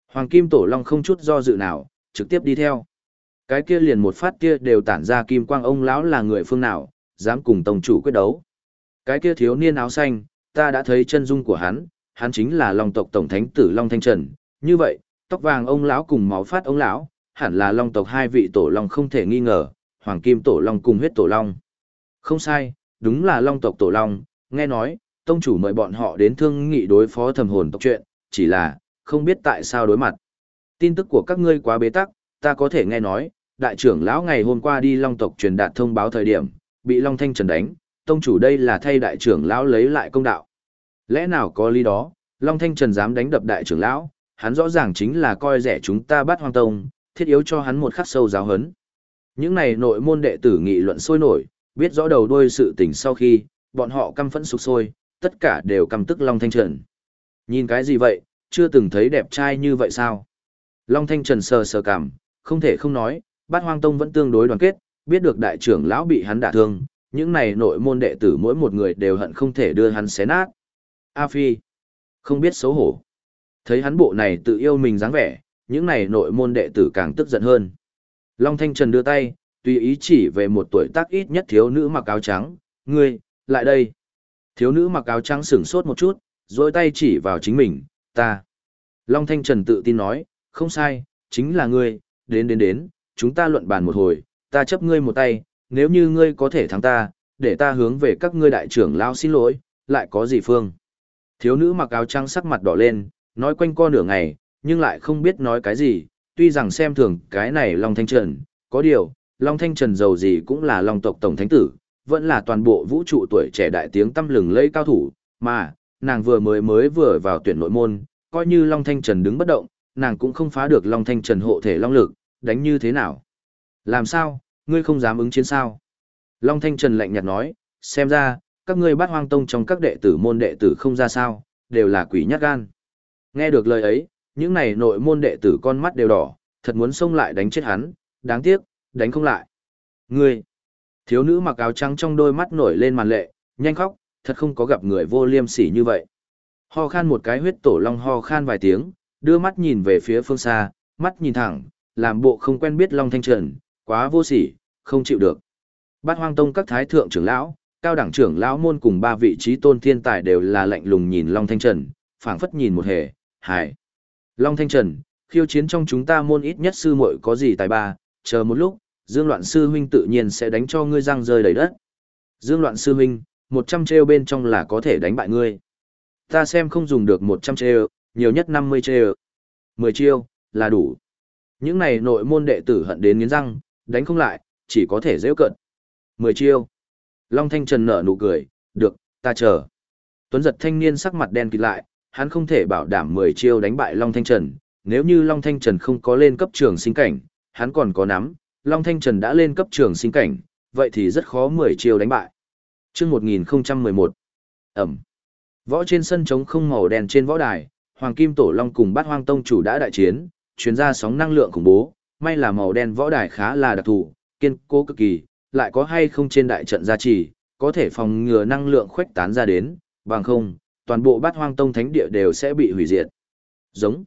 Hoàng kim tổ long không chút do dự nào, trực tiếp đi theo. Cái kia liền một phát kia đều tản ra kim quang ông lão là người phương nào, dám cùng tông chủ quyết đấu. Cái kia thiếu niên áo xanh, ta đã thấy chân dung của hắn, hắn chính là Long tộc tổng thánh tử Long Thanh Trần. Như vậy, tóc vàng ông lão cùng máu phát ông lão, hẳn là Long tộc hai vị tổ long không thể nghi ngờ, Hoàng Kim tổ long cùng huyết tổ long. Không sai, đúng là Long tộc tổ long, nghe nói, tông chủ mời bọn họ đến thương nghị đối phó thầm hồn tộc chuyện, chỉ là, không biết tại sao đối mặt. Tin tức của các ngươi quá bế tắc, ta có thể nghe nói, đại trưởng lão ngày hôm qua đi long tộc truyền đạt thông báo thời điểm, bị Long Thanh Trần đánh, tông chủ đây là thay đại trưởng lão lấy lại công đạo. Lẽ nào có lý đó, Long Thanh Trần dám đánh đập đại trưởng lão, hắn rõ ràng chính là coi rẻ chúng ta bắt hoang tông, thiết yếu cho hắn một khắc sâu giáo hấn. Những này nội môn đệ tử nghị luận sôi nổi, biết rõ đầu đuôi sự tình sau khi, bọn họ căm phẫn sục sôi, tất cả đều căm tức Long Thanh Trần. Nhìn cái gì vậy, chưa từng thấy đẹp trai như vậy sao? Long Thanh Trần sờ sờ cảm, không thể không nói, bát hoang tông vẫn tương đối đoàn kết, biết được đại trưởng lão bị hắn đả thương, những này nội môn đệ tử mỗi một người đều hận không thể đưa hắn xé nát. A Phi, không biết xấu hổ. Thấy hắn bộ này tự yêu mình dáng vẻ, những này nội môn đệ tử càng tức giận hơn. Long Thanh Trần đưa tay, tùy ý chỉ về một tuổi tác ít nhất thiếu nữ mặc áo trắng, ngươi, lại đây. Thiếu nữ mặc áo trắng sửng sốt một chút, rồi tay chỉ vào chính mình, ta. Long Thanh Trần tự tin nói, không sai, chính là ngươi, đến đến đến, chúng ta luận bàn một hồi, ta chấp ngươi một tay, nếu như ngươi có thể thắng ta, để ta hướng về các ngươi đại trưởng lao xin lỗi, lại có gì phương. Thiếu nữ mặc áo trắng sắc mặt đỏ lên, nói quanh co nửa ngày, nhưng lại không biết nói cái gì, tuy rằng xem thường cái này Long Thanh Trần, có điều, Long Thanh Trần giàu gì cũng là Long tộc tổng thánh tử, vẫn là toàn bộ vũ trụ tuổi trẻ đại tiếng tâm lừng lẫy cao thủ, mà, nàng vừa mới mới vừa vào tuyển nội môn, coi như Long Thanh Trần đứng bất động, nàng cũng không phá được Long Thanh Trần hộ thể long lực, đánh như thế nào? Làm sao, ngươi không dám ứng chiến sao? Long Thanh Trần lạnh nhạt nói, xem ra, các ngươi bắt hoang tông trong các đệ tử môn đệ tử không ra sao, đều là quỷ nhát gan. Nghe được lời ấy, những này nội môn đệ tử con mắt đều đỏ, thật muốn xông lại đánh chết hắn, đáng tiếc, đánh không lại. Ngươi, thiếu nữ mặc áo trắng trong đôi mắt nổi lên màn lệ, nhanh khóc, thật không có gặp người vô liêm sỉ như vậy. Ho khan một cái huyết tổ long ho khan vài tiếng, đưa mắt nhìn về phía phương xa, mắt nhìn thẳng, làm bộ không quen biết long thanh trần, quá vô sỉ, không chịu được. Bát hoang tông các thái thượng trưởng lão, cao đẳng trưởng lão môn cùng ba vị trí tôn thiên tài đều là lạnh lùng nhìn long thanh trần, phảng phất nhìn một hề, hải. Long thanh trần, khiêu chiến trong chúng ta môn ít nhất sư muội có gì tài ba, chờ một lúc, dương loạn sư huynh tự nhiên sẽ đánh cho ngươi răng rơi đầy đất. Dương loạn sư huynh, một trăm trêu bên trong là có thể đánh bại ngươi. Ta xem không dùng được một trăm trêu, nhiều nhất năm mươi trêu. Mười chiêu, là đủ. Những này nội môn đệ tử hận đến nghiến răng, đánh không lại, chỉ có thể dễ cận. Mười chiêu. Long Thanh Trần nở nụ cười, được, ta chờ. Tuấn giật thanh niên sắc mặt đen kịt lại, hắn không thể bảo đảm mười chiêu đánh bại Long Thanh Trần. Nếu như Long Thanh Trần không có lên cấp trường sinh cảnh, hắn còn có nắm. Long Thanh Trần đã lên cấp trường sinh cảnh, vậy thì rất khó mười chiêu đánh bại. chương 1011. Ẩm. Võ trên sân trống không màu đen trên võ đài, Hoàng Kim Tổ Long cùng Bát Hoang Tông chủ đã đại chiến, chuyến ra sóng năng lượng khủng bố, may là màu đen võ đài khá là đặc thù, kiên cố cực kỳ, lại có hay không trên đại trận gia trì, có thể phòng ngừa năng lượng khuếch tán ra đến, bằng không, toàn bộ Bát Hoang Tông thánh địa đều sẽ bị hủy diệt. Giống.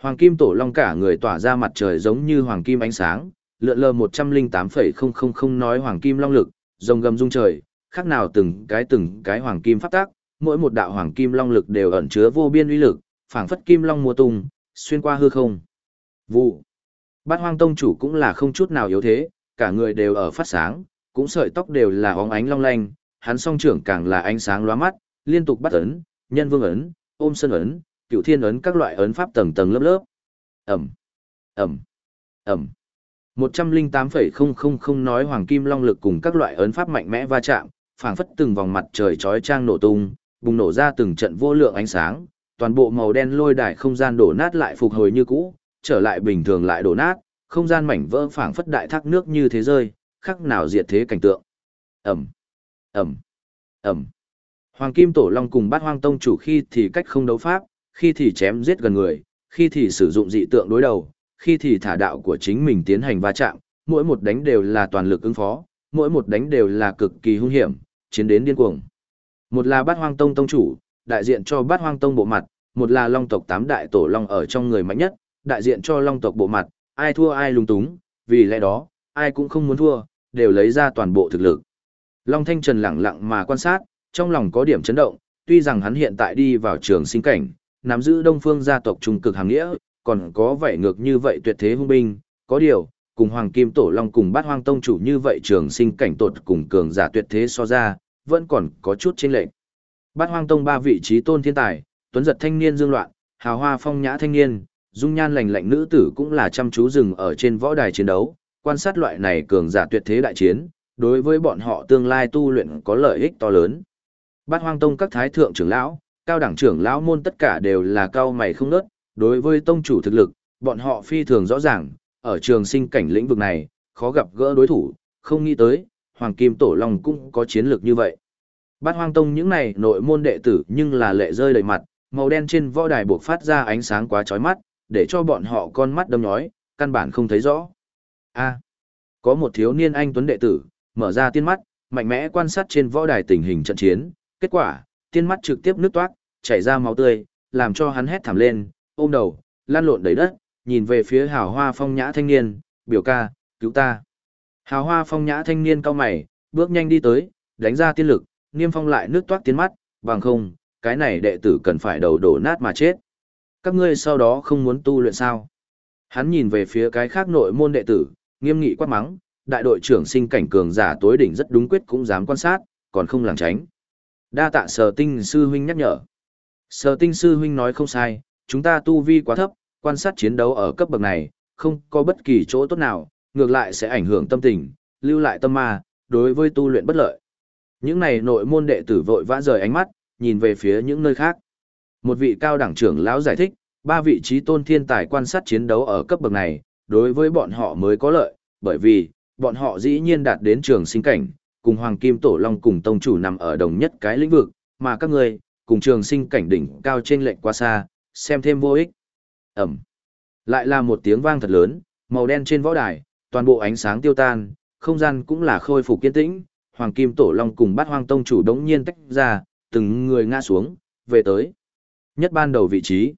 Hoàng Kim Tổ Long cả người tỏa ra mặt trời giống như hoàng kim ánh sáng, lượn lờ 108,000 nói hoàng kim long lực, rồng gầm rung trời, khác nào từng cái từng cái hoàng kim pháp tác, mỗi một đạo hoàng kim long lực đều ẩn chứa vô biên uy lực, phảng phất kim long mùa tung, xuyên qua hư không. Vụ. Bát Hoang Tông chủ cũng là không chút nào yếu thế, cả người đều ở phát sáng, cũng sợi tóc đều là óng ánh long lanh, hắn song trưởng càng là ánh sáng lóa mắt, liên tục bắt ấn, nhân vương ấn, ôm sân ấn, cựu thiên ấn các loại ấn pháp tầng tầng lớp lớp. Ẩm, Ẩm, Ẩm. 108,000 nói hoàng kim long lực cùng các loại ấn pháp mạnh mẽ va chạm, phảng phất từng vòng mặt trời chói trang nổ tung, bùng nổ ra từng trận vô lượng ánh sáng, toàn bộ màu đen lôi đài không gian đổ nát lại phục hồi như cũ, trở lại bình thường lại đổ nát, không gian mảnh vỡ phảng phất đại thác nước như thế rơi, khắc nào diệt thế cảnh tượng. Ẩm, Ẩm, Ẩm. Hoàng Kim Tổ Long cùng bát hoang tông chủ khi thì cách không đấu pháp, khi thì chém giết gần người, khi thì sử dụng dị tượng đối đầu, khi thì thả đạo của chính mình tiến hành va chạm, mỗi một đánh đều là toàn lực ứng phó, mỗi một đánh đều là cực kỳ hung hiểm, chiến đến điên cuồng. Một là bát hoang tông tông chủ, đại diện cho bát hoang tông bộ mặt, một là long tộc tám đại tổ long ở trong người mạnh nhất, đại diện cho long tộc bộ mặt, ai thua ai lung túng, vì lẽ đó, ai cũng không muốn thua, đều lấy ra toàn bộ thực lực. Long Thanh Trần lặng lặng mà quan sát, trong lòng có điểm chấn động, tuy rằng hắn hiện tại đi vào trường sinh cảnh, nắm giữ đông phương gia tộc trung cực hàng nghĩa, còn có vẻ ngược như vậy tuyệt thế hung binh, có điều, cùng Hoàng Kim Tổ Long cùng bát hoang tông chủ như vậy trường sinh cảnh tột cùng cường giả tuyệt thế so ra, vẫn còn có chút chênh lệch. Bát hoang tông ba vị trí tôn thiên tài, tuấn giật thanh niên dương loạn, hào hoa phong nhã thanh niên, dung nhan lành lạnh nữ tử cũng là chăm chú dừng ở trên võ đài chiến đấu, quan sát loại này cường giả tuyệt thế đại chiến, đối với bọn họ tương lai tu luyện có lợi ích to lớn. Bát hoang tông các thái thượng trưởng lão, cao đẳng trưởng lão môn tất cả đều là cao mày không nớt, đối với tông chủ thực lực, bọn họ phi thường rõ ràng, ở trường sinh cảnh lĩnh vực này, khó gặp gỡ đối thủ, không nghĩ tới, Hoàng Kim Tổ Long cũng có chiến lược như vậy. Bát hoang tông những này nội môn đệ tử nhưng là lệ rơi đầy mặt, màu đen trên võ đài buộc phát ra ánh sáng quá chói mắt, để cho bọn họ con mắt đâm nhói, căn bản không thấy rõ. A, có một thiếu niên anh tuấn đệ tử, mở ra tiên mắt, mạnh mẽ quan sát trên võ đài tình hình trận chiến, kết quả, tiên mắt trực tiếp nước toát, chảy ra máu tươi, làm cho hắn hét thảm lên, ôm đầu, lăn lộn đầy đất, nhìn về phía hào hoa phong nhã thanh niên, biểu ca, cứu ta. Hào hoa phong nhã thanh niên cao mày, bước nhanh đi tới, đánh ra tiên lực, niêm phong lại nước toát tiến mắt, bằng không, cái này đệ tử cần phải đầu đổ nát mà chết. Các ngươi sau đó không muốn tu luyện sao? Hắn nhìn về phía cái khác nội môn đệ tử, nghiêm nghị quát mắng, đại đội trưởng sinh cảnh cường giả tối đỉnh rất đúng quyết cũng dám quan sát, còn không làng tránh. Đa tạ sở tinh sư huynh nhắc nhở. Sở tinh sư huynh nói không sai, chúng ta tu vi quá thấp, quan sát chiến đấu ở cấp bậc này, không có bất kỳ chỗ tốt nào, ngược lại sẽ ảnh hưởng tâm tình, lưu lại tâm ma, đối với tu luyện bất lợi. Những này nội môn đệ tử vội vã rời ánh mắt, nhìn về phía những nơi khác. Một vị cao đẳng trưởng lão giải thích, ba vị trí tôn thiên tài quan sát chiến đấu ở cấp bậc này, đối với bọn họ mới có lợi, bởi vì, bọn họ dĩ nhiên đạt đến trường sinh cảnh, cùng Hoàng Kim Tổ Long cùng Tông Chủ nằm ở đồng nhất cái lĩnh vực, mà các người, cùng trường sinh cảnh đỉnh cao trên lệnh quá xa, xem thêm vô ích. Ẩm. Lại là một tiếng vang thật lớn, màu đen trên võ đài, toàn bộ ánh sáng tiêu tan, không gian cũng là khôi phục kiên tĩnh, Hoàng Kim Tổ Long cùng bát hoang tông chủ đống nhiên tách ra, từng người ngã xuống, về tới. Nhất ban đầu vị trí.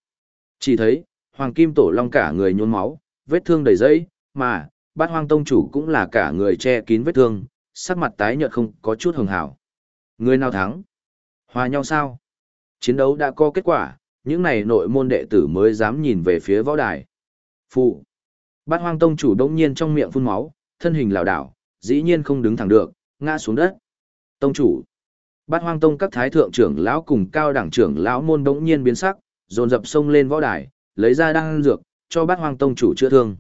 Chỉ thấy, Hoàng Kim Tổ Long cả người nhuôn máu, vết thương đầy dây, mà, bát hoang tông chủ cũng là cả người che kín vết thương, sắc mặt tái nhợt không có chút hường hảo. Người nào thắng? Hòa nhau sao? Chiến đấu đã có kết quả, những này nội môn đệ tử mới dám nhìn về phía võ đài. Phụ. Bát hoang tông chủ đống nhiên trong miệng phun máu, thân hình lảo đảo, dĩ nhiên không đứng thẳng được, ngã xuống đất. Tông chủ. Bát hoang tông các thái thượng trưởng lão cùng cao đẳng trưởng lão môn đống nhiên biến sắc, dồn dập xông lên võ đài, lấy ra đan dược, cho bát hoang tông chủ chữa thương.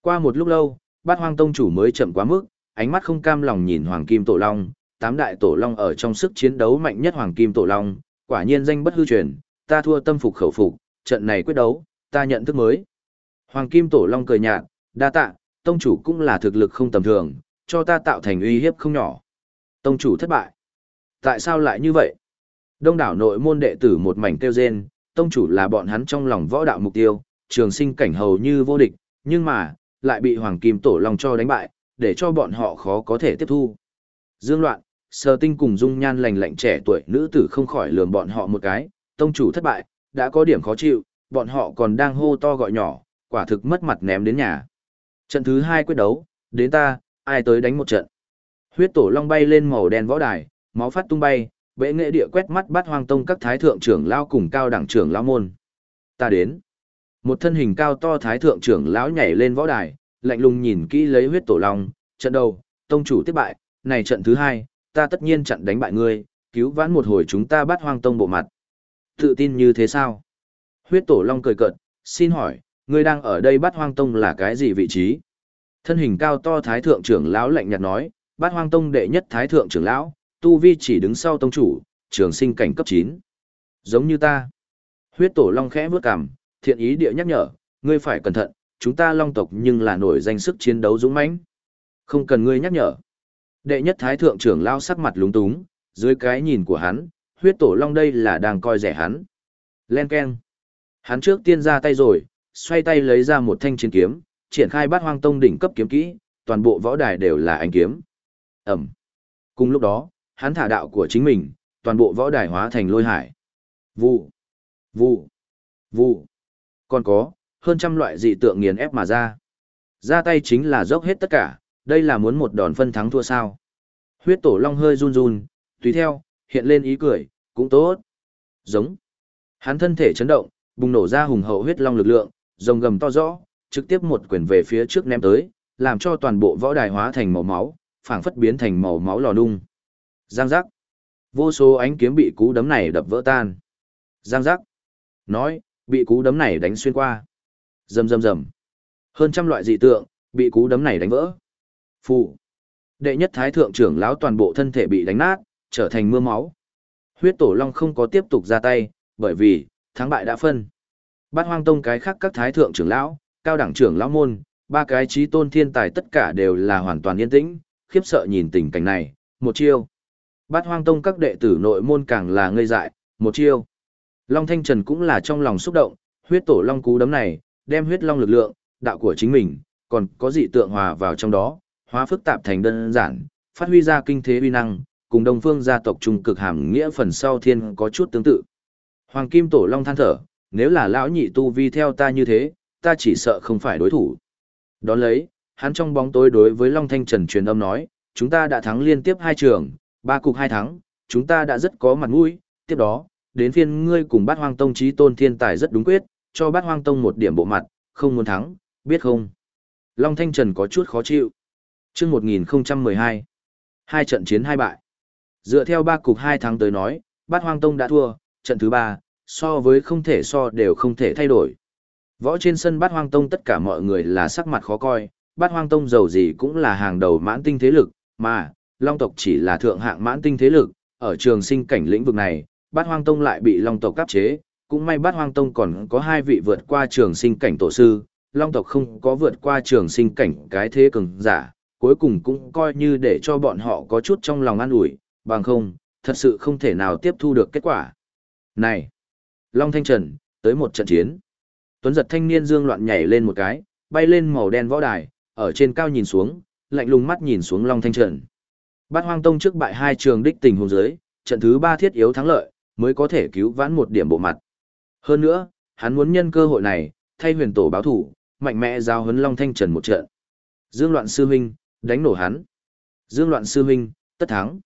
Qua một lúc lâu, bát hoang tông chủ mới chậm quá mức, ánh mắt không cam lòng nhìn hoàng kim tổ long, tám đại tổ long ở trong sức chiến đấu mạnh nhất hoàng kim tổ long, quả nhiên danh bất hư truyền, ta thua tâm phục khẩu phục, trận này quyết đấu, ta nhận thức mới. Hoàng kim tổ long cười nhạt, đa tạ, tông chủ cũng là thực lực không tầm thường, cho ta tạo thành uy hiếp không nhỏ. Tông chủ thất bại. Tại sao lại như vậy? Đông đảo nội môn đệ tử một mảnh tiêu rên, tông chủ là bọn hắn trong lòng võ đạo mục tiêu, trường sinh cảnh hầu như vô địch, nhưng mà, lại bị Hoàng Kim Tổ Long cho đánh bại, để cho bọn họ khó có thể tiếp thu. Dương loạn, sờ tinh cùng dung nhan lành lạnh trẻ tuổi nữ tử không khỏi lườm bọn họ một cái, tông chủ thất bại, đã có điểm khó chịu, bọn họ còn đang hô to gọi nhỏ, quả thực mất mặt ném đến nhà. Trận thứ hai quyết đấu, đến ta, ai tới đánh một trận. Huyết tổ long bay lên màu đen võ đài, máu phát tung bay, bệ nghệ địa quét mắt bắt hoang tông các thái thượng trưởng lao cùng cao đẳng trưởng lao môn. Ta đến. Một thân hình cao to thái thượng trưởng lão nhảy lên võ đài, lạnh lùng nhìn kỹ lấy huyết tổ long, trận đầu, tông chủ tiếp bại, này trận thứ hai, ta tất nhiên trận đánh bại ngươi, cứu vãn một hồi chúng ta bắt hoang tông bộ mặt. Tự tin như thế sao? Huyết tổ long cười cợt, xin hỏi, ngươi đang ở đây bắt hoang tông là cái gì vị trí? Thân hình cao to thái thượng trưởng lão lạnh nhạt nói, bắt hoang tông đệ nhất thái thượng trưởng lão, tu vi chỉ đứng sau tông chủ, trường sinh cảnh cấp 9. Giống như ta. Huyết tổ long khẽ vướt cằm, thiện ý địa nhắc nhở, ngươi phải cẩn thận, chúng ta long tộc nhưng là nổi danh sức chiến đấu dũng mãnh. Không cần ngươi nhắc nhở. Đệ nhất thái thượng trưởng lao sắc mặt lúng túng, dưới cái nhìn của hắn, huyết tổ long đây là đang coi rẻ hắn. Len keng. Hắn trước tiên ra tay rồi, xoay tay lấy ra một thanh chiến kiếm, triển khai bát hoang tông đỉnh cấp kiếm kỹ, toàn bộ võ đài đều là ánh kiếm. Ẩm. Cùng lúc đó, hắn thả đạo của chính mình, toàn bộ võ đài hóa thành lôi hải. Vụ. Vụ. Vụ. Còn có, hơn trăm loại dị tượng nghiền ép mà ra. Ra tay chính là dốc hết tất cả, đây là muốn một đòn phân thắng thua sao. Huyết tổ long hơi run run, tùy theo, hiện lên ý cười, cũng tốt. Giống. Hắn thân thể chấn động, bùng nổ ra hùng hậu huyết long lực lượng, rồng gầm to rõ, trực tiếp một quyền về phía trước ném tới, làm cho toàn bộ võ đài hóa thành màu máu, phảng phất biến thành màu máu lò nung. Giang giác. Vô số ánh kiếm bị cú đấm này đập vỡ tan. Giang giác. Nói, bị cú đấm này đánh xuyên qua. Rầm rầm rầm. Hơn trăm loại dị tượng, bị cú đấm này đánh vỡ. Phụ. Đệ nhất thái thượng trưởng lão toàn bộ thân thể bị đánh nát, trở thành mưa máu. Huyết tổ long không có tiếp tục ra tay, bởi vì, thắng bại đã phân. Bát hoang tông cái khác các thái thượng trưởng lão, cao đẳng trưởng lão môn, ba cái trí tôn thiên tài tất cả đều là hoàn toàn yên tĩnh, khiếp sợ nhìn tình cảnh này, một chiêu. Bát hoang tông các đệ tử nội môn càng là ngây dại, một chiêu. Long Thanh Trần cũng là trong lòng xúc động, huyết tổ long cú đấm này, đem huyết long lực lượng, đạo của chính mình, còn có dị tượng hòa vào trong đó, hóa phức tạp thành đơn giản, phát huy ra kinh thế uy năng, cùng đông phương gia tộc trung cực hàm nghĩa phần sau thiên có chút tương tự. Hoàng Kim Tổ Long than thở, nếu là lão nhị tu vi theo ta như thế, ta chỉ sợ không phải đối thủ. Đón lấy, hắn trong bóng tối đối với Long Thanh Trần truyền âm nói, chúng ta đã thắng liên tiếp hai trường, ba cục hai thắng, chúng ta đã rất có mặt mũi, tiếp đó, đến phiên ngươi cùng bát hoang tông trí tôn thiên tài rất đúng quyết, cho bát hoang tông một điểm bộ mặt, không muốn thắng, biết không? Long Thanh Trần có chút khó chịu. chương 1012, hai trận chiến hai bại. Dựa theo ba cục hai thắng tới nói, bát hoang tông đã thua, trận thứ ba, so với không thể so đều không thể thay đổi. Võ trên sân bát hoang tông tất cả mọi người là sắc mặt khó coi, bát hoang tông giàu gì cũng là hàng đầu mãn tinh thế lực, mà, long tộc chỉ là thượng hạng mãn tinh thế lực, ở trường sinh cảnh lĩnh vực này, bát hoang tông lại bị long tộc cáp chế, cũng may bát hoang tông còn có hai vị vượt qua trường sinh cảnh tổ sư, long tộc không có vượt qua trường sinh cảnh cái thế cường giả, cuối cùng cũng coi như để cho bọn họ có chút trong lòng an ủi, bằng không, thật sự không thể nào tiếp thu được kết quả. Này! Long Thanh Trần, tới một trận chiến. Tuấn giật thanh niên dương loạn nhảy lên một cái, bay lên màu đen võ đài, ở trên cao nhìn xuống, lạnh lùng mắt nhìn xuống Long Thanh Trần. Bát Hoang Tông trước bại hai trường đích tình huống dưới, trận thứ ba thiết yếu thắng lợi, mới có thể cứu vãn một điểm bộ mặt. Hơn nữa, hắn muốn nhân cơ hội này, thay huyền tổ báo thủ, mạnh mẽ giao huấn Long Thanh Trần một trận. Dương Loạn sư huynh, đánh nổ hắn. Dương Loạn sư huynh, tất thắng.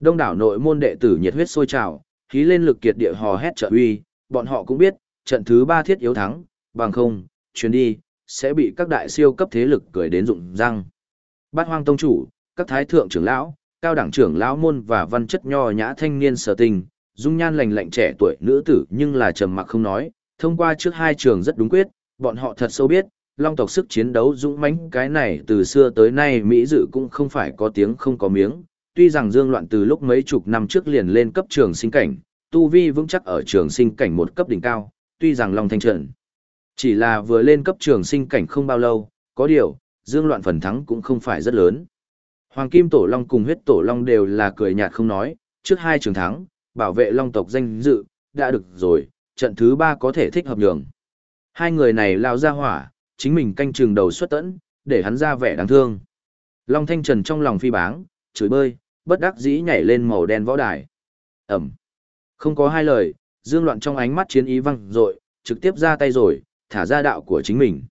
Đông đảo nội môn đệ tử nhiệt huyết sôi trào, khí lên lực kiệt địa hò hét trợ uy, bọn họ cũng biết, trận thứ ba thiết yếu thắng, bằng không, chuyến đi, sẽ bị các đại siêu cấp thế lực cười đến rụng răng. Bát hoang tông chủ, các thái thượng trưởng lão, cao đẳng trưởng lão môn và văn chất nho nhã thanh niên sở tình, dung nhan lành lạnh trẻ tuổi nữ tử nhưng là trầm mặc không nói, thông qua trước hai trường rất đúng quyết, bọn họ thật sâu biết, long tộc sức chiến đấu dũng mãnh cái này từ xưa tới nay Mỹ dự cũng không phải có tiếng không có miếng, tuy rằng dương loạn từ lúc mấy chục năm trước liền lên cấp trường sinh cảnh, tu vi vững chắc ở trường sinh cảnh một cấp đỉnh cao, tuy rằng long thanh trận chỉ là vừa lên cấp trường sinh cảnh không bao lâu, có điều, dương loạn phần thắng cũng không phải rất lớn. Hoàng Kim Tổ Long cùng huyết Tổ Long đều là cười nhạt không nói, trước hai trường thắng, bảo vệ Long tộc danh dự, đã được rồi, trận thứ ba có thể thích hợp nhường. Hai người này lao ra hỏa, chính mình canh trường đầu xuất tẫn, để hắn ra vẻ đáng thương. Long Thanh Trần trong lòng phi báng, chửi bơi, bất đắc dĩ nhảy lên màu đen võ đài. Ẩm. Không có hai lời, dương loạn trong ánh mắt chiến ý văng rồi, trực tiếp ra tay rồi, thả ra đạo của chính mình.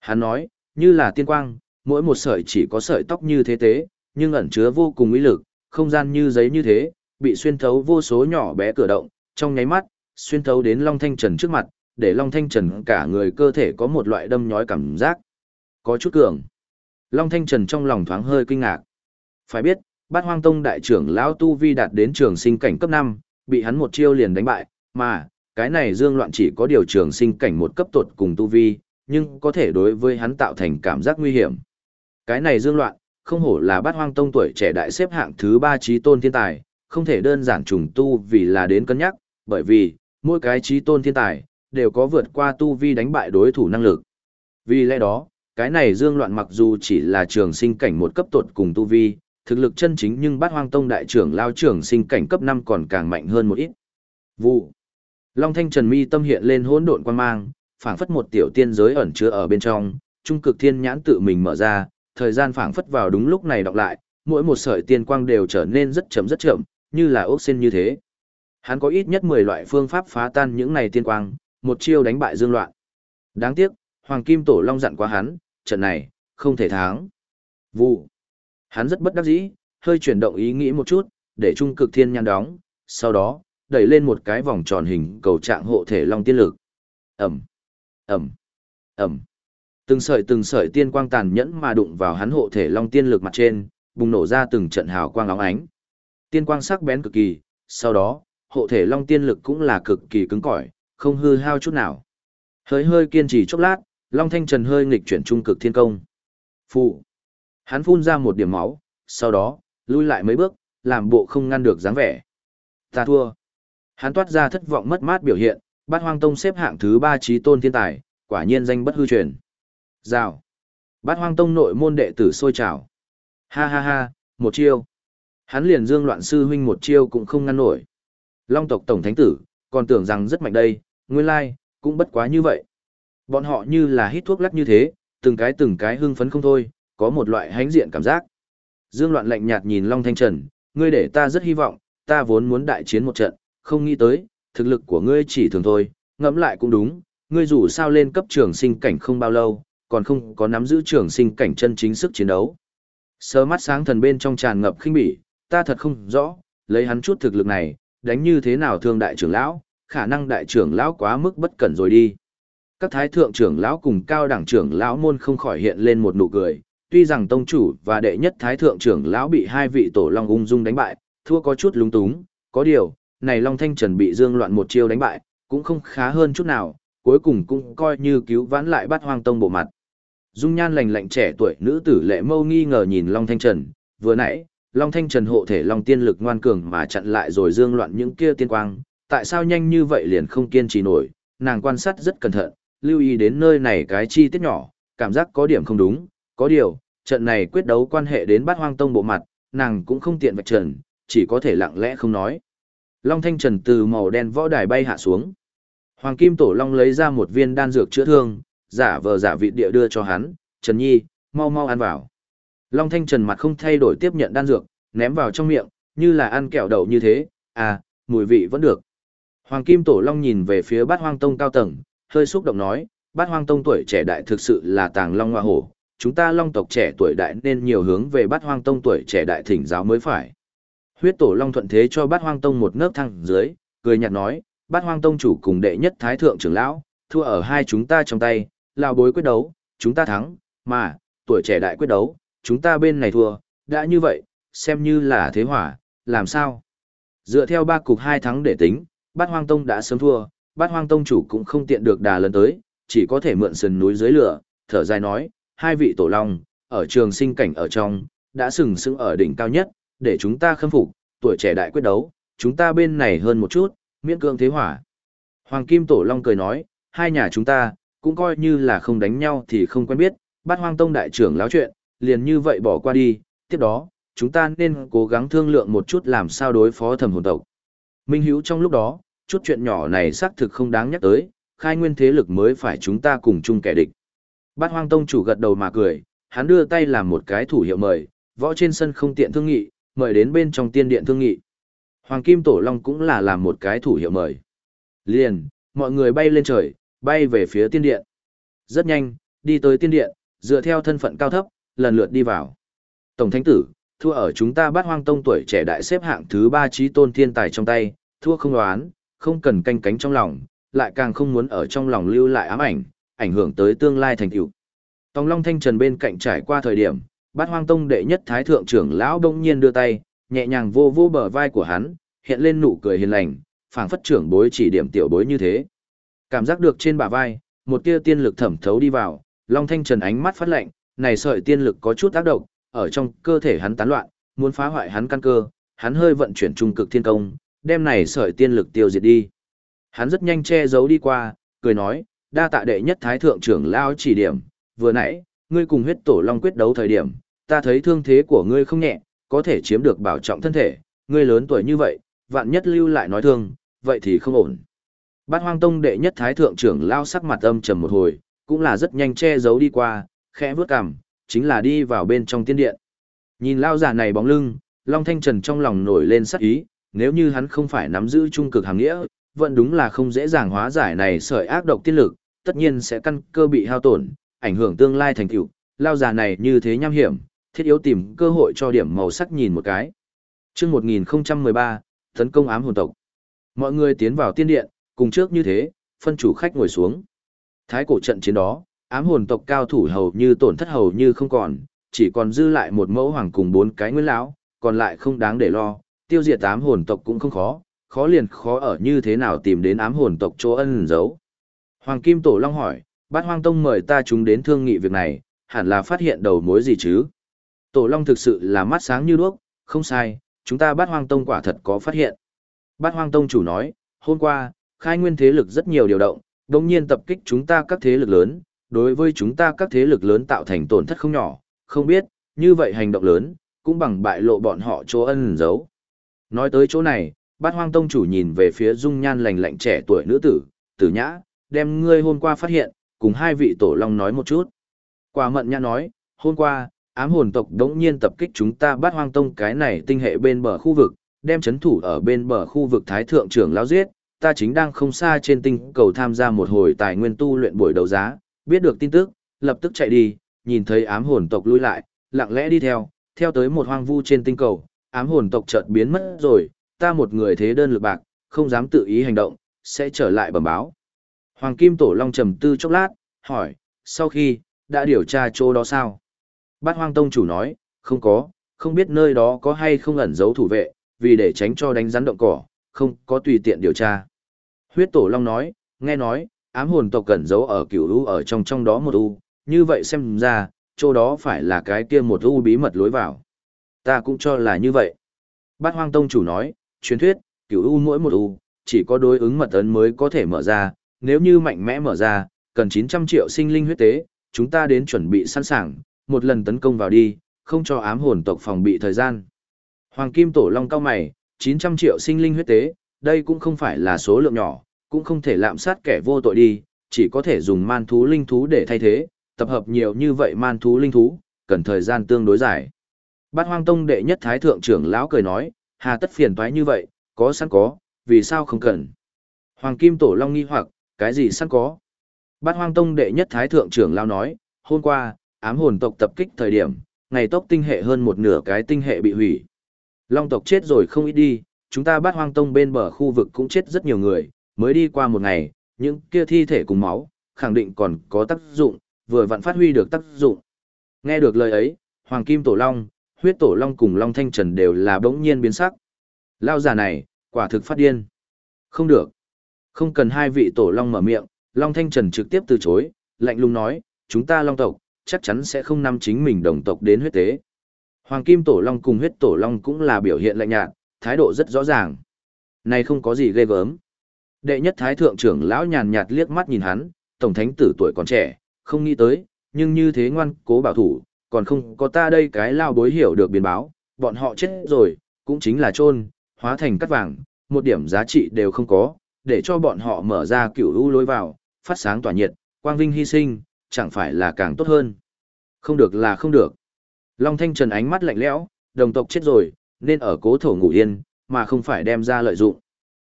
Hắn nói, như là tiên quang, mỗi một sợi chỉ có sợi tóc như thế tế, nhưng ẩn chứa vô cùng uy lực, không gian như giấy như thế, bị xuyên thấu vô số nhỏ bé cửa động, trong nháy mắt, xuyên thấu đến Long Thanh Trần trước mặt, để Long Thanh Trần cả người cơ thể có một loại đâm nhói cảm giác. Có chút cường. Long Thanh Trần trong lòng thoáng hơi kinh ngạc. Phải biết, bát hoang tông đại trưởng lão Tu Vi đạt đến trường sinh cảnh cấp 5, bị hắn một chiêu liền đánh bại, mà, cái này dương loạn chỉ có điều trường sinh cảnh một cấp tuột cùng Tu Vi, nhưng có thể đối với hắn tạo thành cảm giác nguy hiểm. Cái này dương loạn, không hổ là bát hoang tông tuổi trẻ đại xếp hạng thứ ba trí tôn thiên tài, không thể đơn giản trùng tu vì là đến cân nhắc, bởi vì, mỗi cái trí tôn thiên tài, đều có vượt qua tu vi đánh bại đối thủ năng lực. Vì lẽ đó, cái này dương loạn mặc dù chỉ là trường sinh cảnh một cấp tột cùng tu vi, thực lực chân chính nhưng bát hoang tông đại trưởng lao trưởng sinh cảnh cấp 5 còn càng mạnh hơn một ít. Vụ. Long thanh trần mi tâm hiện lên hỗn độn quan mang, phảng phất một tiểu tiên giới ẩn chứa ở bên trong, trung cực thiên nhãn tự mình mở ra, thời gian phảng phất vào đúng lúc này đọc lại, mỗi một sợi tiên quang đều trở nên rất chậm rất chậm, như là ốc sen như thế. Hắn có ít nhất 10 loại phương pháp phá tan những này tiên quang, một chiêu đánh bại dương loạn. Đáng tiếc, Hoàng Kim Tổ Long dặn qua hắn, trận này, không thể thắng. Vụ. Hắn rất bất đắc dĩ, hơi chuyển động ý nghĩ một chút, để trung cực thiên nhăn đóng, sau đó, đẩy lên một cái vòng tròn hình cầu trạng hộ thể long tiên lực. Ẩm, Ẩm, Ẩm. Từng sợi từng sợi tiên quang tàn nhẫn mà đụng vào hắn hộ thể long tiên lực mặt trên, bùng nổ ra từng trận hào quang óng ánh. Tiên quang sắc bén cực kỳ, sau đó, hộ thể long tiên lực cũng là cực kỳ cứng cỏi, không hư hao chút nào. Hơi hơi kiên trì chốc lát, Long Thanh Trần hơi nghịch chuyển trung cực thiên công. Phụ. Hắn phun ra một điểm máu, sau đó, lui lại mấy bước, làm bộ không ngăn được dáng vẻ. Ta thua. Hắn toát ra thất vọng mất mát biểu hiện, bát hoang tông xếp hạng thứ ba trí tôn thiên tài, quả nhiên danh bất hư truyền. Rào. Bát hoang tông nội môn đệ tử sôi trào. Ha ha ha, một chiêu. Hắn liền dương loạn sư huynh một chiêu cũng không ngăn nổi. Long tộc tổng thánh tử, còn tưởng rằng rất mạnh đây, nguyên lai, cũng bất quá như vậy. Bọn họ như là hít thuốc lắc như thế, từng cái từng cái hưng phấn không thôi, có một loại hánh diện cảm giác. Dương loạn lạnh nhạt nhìn Long Thanh Trần, ngươi để ta rất hy vọng, ta vốn muốn đại chiến một trận, không nghĩ tới, thực lực của ngươi chỉ thường thôi, ngẫm lại cũng đúng, ngươi dù sao lên cấp trường sinh cảnh không bao lâu, còn không có nắm giữ trường sinh cảnh chân chính sức chiến đấu. Sơ mắt sáng thần bên trong tràn ngập khinh bỉ, ta thật không rõ, lấy hắn chút thực lực này, đánh như thế nào thương đại trưởng lão, khả năng đại trưởng lão quá mức bất cẩn rồi đi. Các thái thượng trưởng lão cùng cao đẳng trưởng lão môn không khỏi hiện lên một nụ cười, tuy rằng tông chủ và đệ nhất thái thượng trưởng lão bị hai vị tổ long ung dung đánh bại, thua có chút lúng túng, có điều, này Long Thanh Trần bị Dương Loạn một chiêu đánh bại, cũng không khá hơn chút nào, cuối cùng cũng coi như cứu vãn lại bắt hoang tông bộ mặt. Dung nhan lành lạnh trẻ tuổi nữ tử lệ mâu nghi ngờ nhìn Long Thanh Trần, vừa nãy, Long Thanh Trần hộ thể Long tiên lực ngoan cường mà chặn lại rồi dương loạn những kia tiên quang, tại sao nhanh như vậy liền không kiên trì nổi, nàng quan sát rất cẩn thận, lưu ý đến nơi này cái chi tiết nhỏ, cảm giác có điểm không đúng, có điều, trận này quyết đấu quan hệ đến bát hoang tông bộ mặt, nàng cũng không tiện vạch trần, chỉ có thể lặng lẽ không nói. Long Thanh Trần từ màu đen võ đài bay hạ xuống. Hoàng Kim Tổ Long lấy ra một viên đan dược chữa thương, giả vờ giả vị địa đưa cho hắn, Trần Nhi, mau mau ăn vào. Long Thanh Trần mặt không thay đổi tiếp nhận đan dược, ném vào trong miệng, như là ăn kẹo đậu như thế, à, mùi vị vẫn được. Hoàng Kim Tổ Long nhìn về phía bát hoang tông cao tầng, hơi xúc động nói, bát hoang tông tuổi trẻ đại thực sự là tàng long hoa hổ, chúng ta long tộc trẻ tuổi đại nên nhiều hướng về bát hoang tông tuổi trẻ đại thỉnh giáo mới phải. Huyết tổ long thuận thế cho bát hoang tông một nấc thăng dưới, cười nhạt nói, bát hoang tông chủ cùng đệ nhất thái thượng trưởng lão, thua ở hai chúng ta trong tay, lao bối quyết đấu, chúng ta thắng, mà, tuổi trẻ đại quyết đấu, chúng ta bên này thua, đã như vậy, xem như là thế hỏa, làm sao? Dựa theo ba cục hai thắng để tính, bát hoang tông đã sớm thua, bát hoang tông chủ cũng không tiện được đà lớn tới, chỉ có thể mượn sườn núi dưới lửa, thở dài nói, hai vị tổ long, ở trường sinh cảnh ở trong, đã sừng sững ở đỉnh cao nhất, để chúng ta khâm phục, tuổi trẻ đại quyết đấu, chúng ta bên này hơn một chút, miễn cưỡng thế hỏa. Hoàng Kim Tổ Long cười nói, hai nhà chúng ta, cũng coi như là không đánh nhau thì không quen biết, bát hoang tông đại trưởng láo chuyện, liền như vậy bỏ qua đi, tiếp đó, chúng ta nên cố gắng thương lượng một chút làm sao đối phó thẩm hồn tộc. Minh Hữu trong lúc đó, chút chuyện nhỏ này xác thực không đáng nhắc tới, khai nguyên thế lực mới phải chúng ta cùng chung kẻ địch. Bát hoang tông chủ gật đầu mà cười, hắn đưa tay làm một cái thủ hiệu mời, võ trên sân không tiện thương nghị, mời đến bên trong tiên điện thương nghị. Hoàng Kim Tổ Long cũng là làm một cái thủ hiệu mời. Liền, mọi người bay lên trời, bay về phía tiên điện. Rất nhanh, đi tới tiên điện, dựa theo thân phận cao thấp, lần lượt đi vào. Tổng thánh tử, thua ở chúng ta bắt hoang tông tuổi trẻ đại xếp hạng thứ ba trí tôn thiên tài trong tay, thua không đoán, không cần canh cánh trong lòng, lại càng không muốn ở trong lòng lưu lại ám ảnh, ảnh hưởng tới tương lai thành tựu. Tòng Long Thanh Trần bên cạnh trải qua thời điểm, Bát Hoang Tông đệ nhất thái thượng trưởng lão đông nhiên đưa tay, nhẹ nhàng vô vô bờ vai của hắn, hiện lên nụ cười hiền lành, phảng phất trưởng bối chỉ điểm tiểu bối như thế. Cảm giác được trên bả vai, một tia tiên lực thẩm thấu đi vào, Long Thanh Trần ánh mắt phát lạnh, này sợi tiên lực có chút tác động, ở trong cơ thể hắn tán loạn, muốn phá hoại hắn căn cơ, hắn hơi vận chuyển trung cực thiên công, đem này sợi tiên lực tiêu diệt đi. Hắn rất nhanh che giấu đi qua, cười nói, đa tạ đệ nhất thái thượng trưởng lao chỉ điểm, vừa nãy, ngươi cùng huyết tổ long quyết đấu thời điểm, ta thấy thương thế của ngươi không nhẹ, có thể chiếm được bảo trọng thân thể, ngươi lớn tuổi như vậy, vạn nhất lưu lại nói thương, vậy thì không ổn. Bát hoang tông đệ nhất thái thượng trưởng lao sắc mặt âm trầm một hồi, cũng là rất nhanh che giấu đi qua, khẽ vướt cằm, chính là đi vào bên trong tiên điện. Nhìn lao giả này bóng lưng, Long Thanh Trần trong lòng nổi lên sắc ý, nếu như hắn không phải nắm giữ trung cực hàng nghĩa, vẫn đúng là không dễ dàng hóa giải này sợi ác độc tiên lực, tất nhiên sẽ căn cơ bị hao tổn, ảnh hưởng tương lai thành tựu. Lao già này như thế nham hiểm, thiết yếu tìm cơ hội cho điểm màu sắc nhìn một cái. Chương 1013, tấn công ám hồn tộc. Mọi người tiến vào tiên điện, cùng trước như thế, phân chủ khách ngồi xuống. Thái cổ trận chiến đó, ám hồn tộc cao thủ hầu như tổn thất hầu như không còn, chỉ còn dư lại một mẫu hoàng cùng bốn cái nguyên lão, còn lại không đáng để lo, tiêu diệt ám hồn tộc cũng không khó, khó liền khó ở như thế nào tìm đến ám hồn tộc chỗ ân giấu. Hoàng Kim Tổ Long hỏi, bát hoang tông mời ta chúng đến thương nghị việc này, hẳn là phát hiện đầu mối gì chứ? Tổ Long thực sự là mắt sáng như đuốc, không sai, chúng ta bát hoang tông quả thật có phát hiện. Bát hoang tông chủ nói, hôm qua, khai nguyên thế lực rất nhiều điều động, đồng nhiên tập kích chúng ta các thế lực lớn, đối với chúng ta các thế lực lớn tạo thành tổn thất không nhỏ, không biết, như vậy hành động lớn, cũng bằng bại lộ bọn họ chỗ ân giấu. Nói tới chỗ này, bát hoang tông chủ nhìn về phía dung nhan lành lạnh trẻ tuổi nữ tử, tử nhã, đem ngươi hôm qua phát hiện, cùng hai vị tổ long nói một chút. Quả mận nhã nói, hôm qua, ám hồn tộc đống nhiên tập kích chúng ta bát hoang tông cái này tinh hệ bên bờ khu vực, đem chấn thủ ở bên bờ khu vực thái thượng trưởng lao giết, ta chính đang không xa trên tinh cầu tham gia một hồi tài nguyên tu luyện buổi đấu giá, biết được tin tức, lập tức chạy đi, nhìn thấy ám hồn tộc lui lại, lặng lẽ đi theo, theo tới một hoang vu trên tinh cầu, ám hồn tộc chợt biến mất rồi, ta một người thế đơn lực bạc, không dám tự ý hành động, sẽ trở lại bẩm báo. Hoàng Kim Tổ Long trầm tư chốc lát, hỏi, sau khi, đã điều tra chỗ đó sao? Bát Hoang Tông chủ nói, không có, không biết nơi đó có hay không ẩn giấu thủ vệ, vì để tránh cho đánh rắn động cỏ, không có tùy tiện điều tra. Huyết Tổ Long nói, nghe nói, ám hồn tộc cẩn giấu ở cửu u ở trong trong đó một u, như vậy xem ra, chỗ đó phải là cái kia một u bí mật lối vào. Ta cũng cho là như vậy. Bát Hoang Tông chủ nói, truyền thuyết, cửu u mỗi một u, chỉ có đối ứng mật ấn mới có thể mở ra, nếu như mạnh mẽ mở ra, cần 900 triệu sinh linh huyết tế, chúng ta đến chuẩn bị sẵn sàng, một lần tấn công vào đi, không cho ám hồn tộc phòng bị thời gian. Hoàng Kim Tổ Long cao mày, 900 triệu sinh linh huyết tế, đây cũng không phải là số lượng nhỏ, cũng không thể lạm sát kẻ vô tội đi, chỉ có thể dùng man thú linh thú để thay thế, tập hợp nhiều như vậy man thú linh thú, cần thời gian tương đối dài. Bát Hoang Tông đệ nhất thái thượng trưởng lão cười nói, hà tất phiền toái như vậy, có sẵn có, vì sao không cần. Hoàng Kim Tổ Long nghi hoặc, cái gì sẵn có. Bát Hoang Tông đệ nhất thái thượng trưởng lão nói, hôm qua, ám hồn tộc tập kích thời điểm, ngày tốc tinh hệ hơn một nửa cái tinh hệ bị hủy. Long tộc chết rồi không ít đi, chúng ta bắt Hoang Tông bên bờ khu vực cũng chết rất nhiều người, mới đi qua một ngày, những kia thi thể cùng máu, khẳng định còn có tác dụng, vừa vặn phát huy được tác dụng. Nghe được lời ấy, Hoàng Kim Tổ Long, huyết Tổ Long cùng Long Thanh Trần đều là bỗng nhiên biến sắc. Lao giả này, quả thực phát điên. Không được. Không cần hai vị Tổ Long mở miệng, Long Thanh Trần trực tiếp từ chối, lạnh lùng nói, chúng ta Long tộc, chắc chắn sẽ không nắm chính mình đồng tộc đến huyết tế. Hoàng Kim Tổ Long cùng huyết Tổ Long cũng là biểu hiện lạnh nhạt, thái độ rất rõ ràng. Này không có gì ghê gớm. Đệ nhất thái thượng trưởng lão nhàn nhạt liếc mắt nhìn hắn, tổng thánh tử tuổi còn trẻ, không nghĩ tới, nhưng như thế ngoan cố bảo thủ, còn không có ta đây cái lao bối hiểu được biến báo, bọn họ chết rồi, cũng chính là trôn, hóa thành cắt vàng, một điểm giá trị đều không có, để cho bọn họ mở ra cửu u lối vào, phát sáng tỏa nhiệt, quang vinh hy sinh, chẳng phải là càng tốt hơn. Không được là không được. Long Thanh Trần ánh mắt lạnh lẽo, đồng tộc chết rồi, nên ở cố thổ ngủ yên, mà không phải đem ra lợi dụng.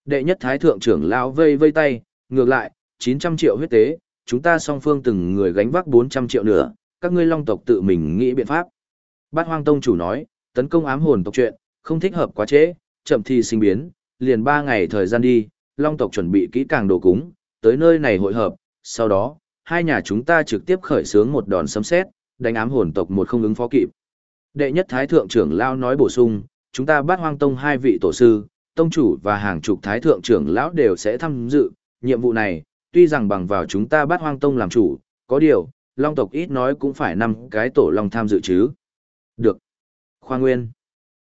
Đệ nhất thái thượng trưởng lão vây vây tay, ngược lại, 900 triệu huyết tế, chúng ta song phương từng người gánh vác 400 triệu nữa, các ngươi long tộc tự mình nghĩ biện pháp. Bát Hoang Tông chủ nói, tấn công ám hồn tộc chuyện, không thích hợp quá trễ, chậm thì sinh biến, liền 3 ngày thời gian đi, long tộc chuẩn bị kỹ càng đồ cúng, tới nơi này hội hợp, sau đó, hai nhà chúng ta trực tiếp khởi xướng một đòn sấm xét đánh ám hồn tộc một không ứng phó kịp. Đệ nhất thái thượng trưởng lao nói bổ sung, chúng ta bắt Hoang Tông hai vị tổ sư, tông chủ và hàng chục thái thượng trưởng lão đều sẽ tham dự, nhiệm vụ này, tuy rằng bằng vào chúng ta bắt hoang tông làm chủ, có điều, long tộc ít nói cũng phải năm cái tổ long tham dự chứ. Được. Khoa Nguyên.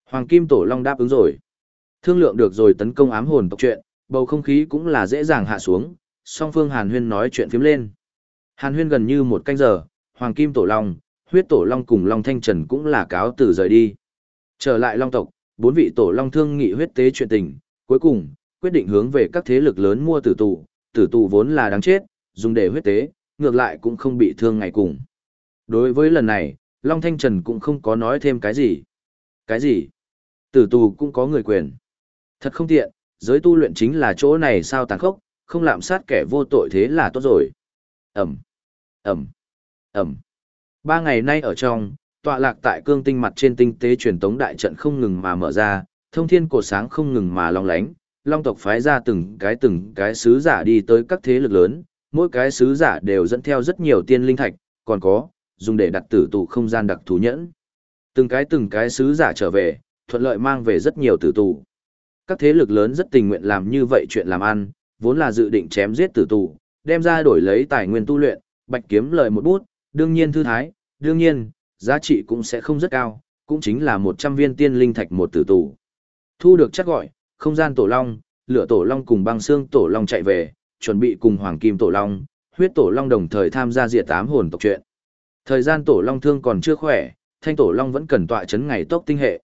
Hoàng Kim Tổ Long đáp ứng rồi. Thương lượng được rồi tấn công ám hồn tộc chuyện, bầu không khí cũng là dễ dàng hạ xuống, song phương Hàn Huyên nói chuyện phím lên. Hàn Huyên gần như một canh giờ, Hoàng Kim Tổ Long, huyết Tổ Long cùng Long Thanh Trần cũng là cáo từ rời đi. Trở lại Long tộc, bốn vị Tổ Long thương nghị huyết tế chuyện tình, cuối cùng, quyết định hướng về các thế lực lớn mua tử tù, tử tù vốn là đáng chết, dùng để huyết tế, ngược lại cũng không bị thương ngày cùng. Đối với lần này, Long Thanh Trần cũng không có nói thêm cái gì. Cái gì? Tử tù cũng có người quyền. Thật không tiện, giới tu luyện chính là chỗ này sao tàn khốc, không lạm sát kẻ vô tội thế là tốt rồi. Ẩm, Ẩm, Ẩm. Ba ngày nay ở trong, tọa lạc tại cương tinh mặt trên tinh tế truyền tống đại trận không ngừng mà mở ra, thông thiên cổ sáng không ngừng mà long lánh, long tộc phái ra từng cái từng cái sứ giả đi tới các thế lực lớn, mỗi cái sứ giả đều dẫn theo rất nhiều tiên linh thạch, còn có, dùng để đặt tử tù không gian đặc thú nhẫn. Từng cái từng cái sứ giả trở về, thuận lợi mang về rất nhiều tử tù. Các thế lực lớn rất tình nguyện làm như vậy chuyện làm ăn, vốn là dự định chém giết tử tù, đem ra đổi lấy tài nguyên tu luyện, bạch kiếm lời một bút, đương nhiên thư thái, đương nhiên, giá trị cũng sẽ không rất cao, cũng chính là 100 viên tiên linh thạch một tử tù. Thu được chắc gọi, không gian tổ long, lửa tổ long cùng băng xương tổ long chạy về, chuẩn bị cùng hoàng kim tổ long, huyết tổ long đồng thời tham gia diệt tám hồn tộc chuyện. Thời gian tổ long thương còn chưa khỏe, thanh tổ long vẫn cần tọa chấn ngày tốc tinh hệ.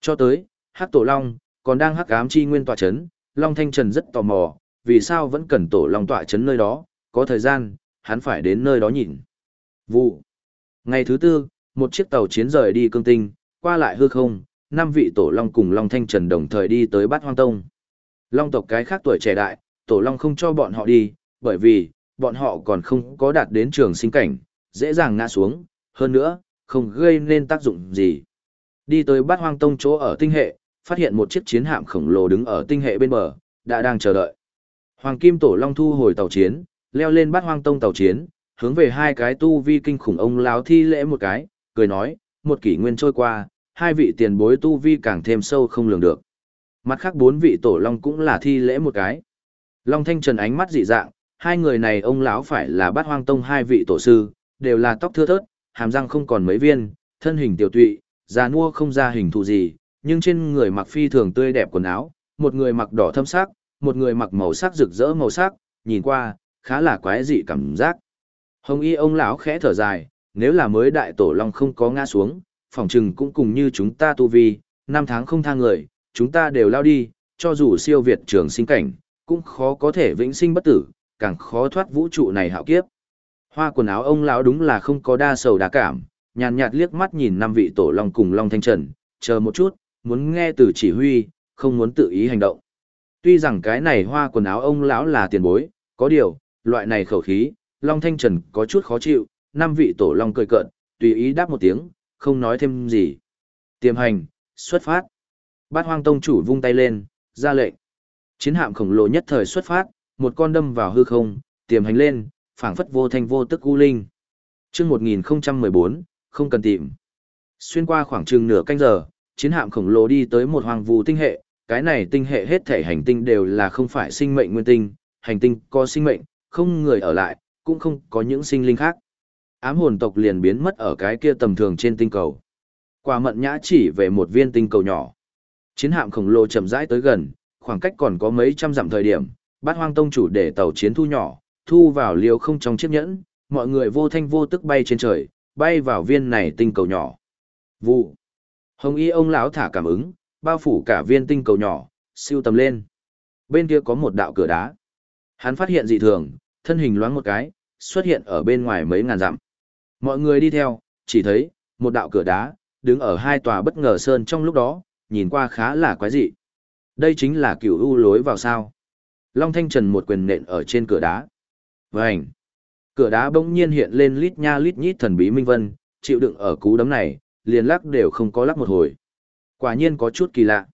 Cho tới, hắc tổ long, còn đang hắc ám chi nguyên tọa chấn, long thanh trần rất tò mò, vì sao vẫn cần tổ long tọa chấn nơi đó, có thời gian, hắn phải đến nơi đó nhìn. Vụ. Ngày thứ tư, một chiếc tàu chiến rời đi cương tinh, qua lại hư không, năm vị tổ long cùng long thanh trần đồng thời đi tới bát hoang tông. Long tộc cái khác tuổi trẻ đại tổ long không cho bọn họ đi bởi vì bọn họ còn không có đạt đến trường sinh cảnh dễ dàng ngã xuống hơn nữa không gây nên tác dụng gì. Đi tới bát hoang tông chỗ ở tinh hệ phát hiện một chiếc chiến hạm khổng lồ đứng ở tinh hệ bên bờ đã đang chờ đợi. Hoàng kim tổ long thu hồi tàu chiến leo lên bát hoang tông tàu chiến hướng về hai cái tu vi kinh khủng ông láo thi lễ một cái cười nói một kỷ nguyên trôi qua hai vị tiền bối tu vi càng thêm sâu không lường được. Mặt khác bốn vị tổ long cũng là thi lễ một cái. Long Thanh Trần ánh mắt dị dạng, Hai người này ông lão phải là bát hoang tông hai vị tổ sư, đều là tóc thưa thớt, hàm răng không còn mấy viên, thân hình tiểu tụy, già nua không ra hình thù gì, nhưng trên người mặc phi thường tươi đẹp quần áo, một người mặc đỏ thâm sắc, một người mặc màu sắc rực rỡ màu sắc, nhìn qua, khá là quái dị cảm giác. Hồng y ông lão khẽ thở dài, nếu là mới đại tổ long không có ngã xuống, phỏng chừng cũng cùng như chúng ta tu vi, năm tháng không tha người, chúng ta đều lao đi, cho dù siêu việt trường sinh cảnh, cũng khó có thể vĩnh sinh bất tử, càng khó thoát vũ trụ này hạo kiếp. Hoa quần áo ông lão đúng là không có đa sầu đa cảm, nhàn nhạt liếc mắt nhìn năm vị tổ long cùng long thanh trần, chờ một chút, muốn nghe từ chỉ huy, không muốn tự ý hành động. Tuy rằng cái này hoa quần áo ông lão là tiền bối, có điều, loại này khẩu khí, long thanh trần có chút khó chịu, năm vị tổ long cười cợt, tùy ý đáp một tiếng, không nói thêm gì. Tiềm hành, xuất phát. Bát hoang tông chủ vung tay lên, ra lệnh. Chiến hạm khổng lồ nhất thời xuất phát, một con đâm vào hư không, tiềm hành lên, phảng phất vô thanh vô tức u linh. Chương 1014, không cần tìm. Xuyên qua khoảng chừng nửa canh giờ, chiến hạm khổng lồ đi tới một hoàng vũ tinh hệ, cái này tinh hệ hết thể hành tinh đều là không phải sinh mệnh nguyên tinh, hành tinh có sinh mệnh, không người ở lại, cũng không có những sinh linh khác. Ám hồn tộc liền biến mất ở cái kia tầm thường trên tinh cầu. Quả mận nhã chỉ về một viên tinh cầu nhỏ. Chiến hạm khổng lồ chậm rãi tới gần, khoảng cách còn có mấy trăm dặm thời điểm, bát hoang tông chủ để tàu chiến thu nhỏ, thu vào liều không trong chiếc nhẫn, mọi người vô thanh vô tức bay trên trời, bay vào viên này tinh cầu nhỏ. Vụ. Hồng y ông lão thả cảm ứng, bao phủ cả viên tinh cầu nhỏ, siêu tầm lên. Bên kia có một đạo cửa đá. Hắn phát hiện dị thường, thân hình loáng một cái, xuất hiện ở bên ngoài mấy ngàn dặm. Mọi người đi theo, chỉ thấy, một đạo cửa đá, đứng ở hai tòa bất ngờ sơn trong lúc đó, nhìn qua khá là quái dị. Đây chính là cửu u lối vào sao. Long Thanh Trần một quyền nện ở trên cửa đá. Vành! Cửa đá bỗng nhiên hiện lên lít nha lít nhít thần bí minh vân, chịu đựng ở cú đấm này, liền lắc đều không có lắc một hồi. Quả nhiên có chút kỳ lạ.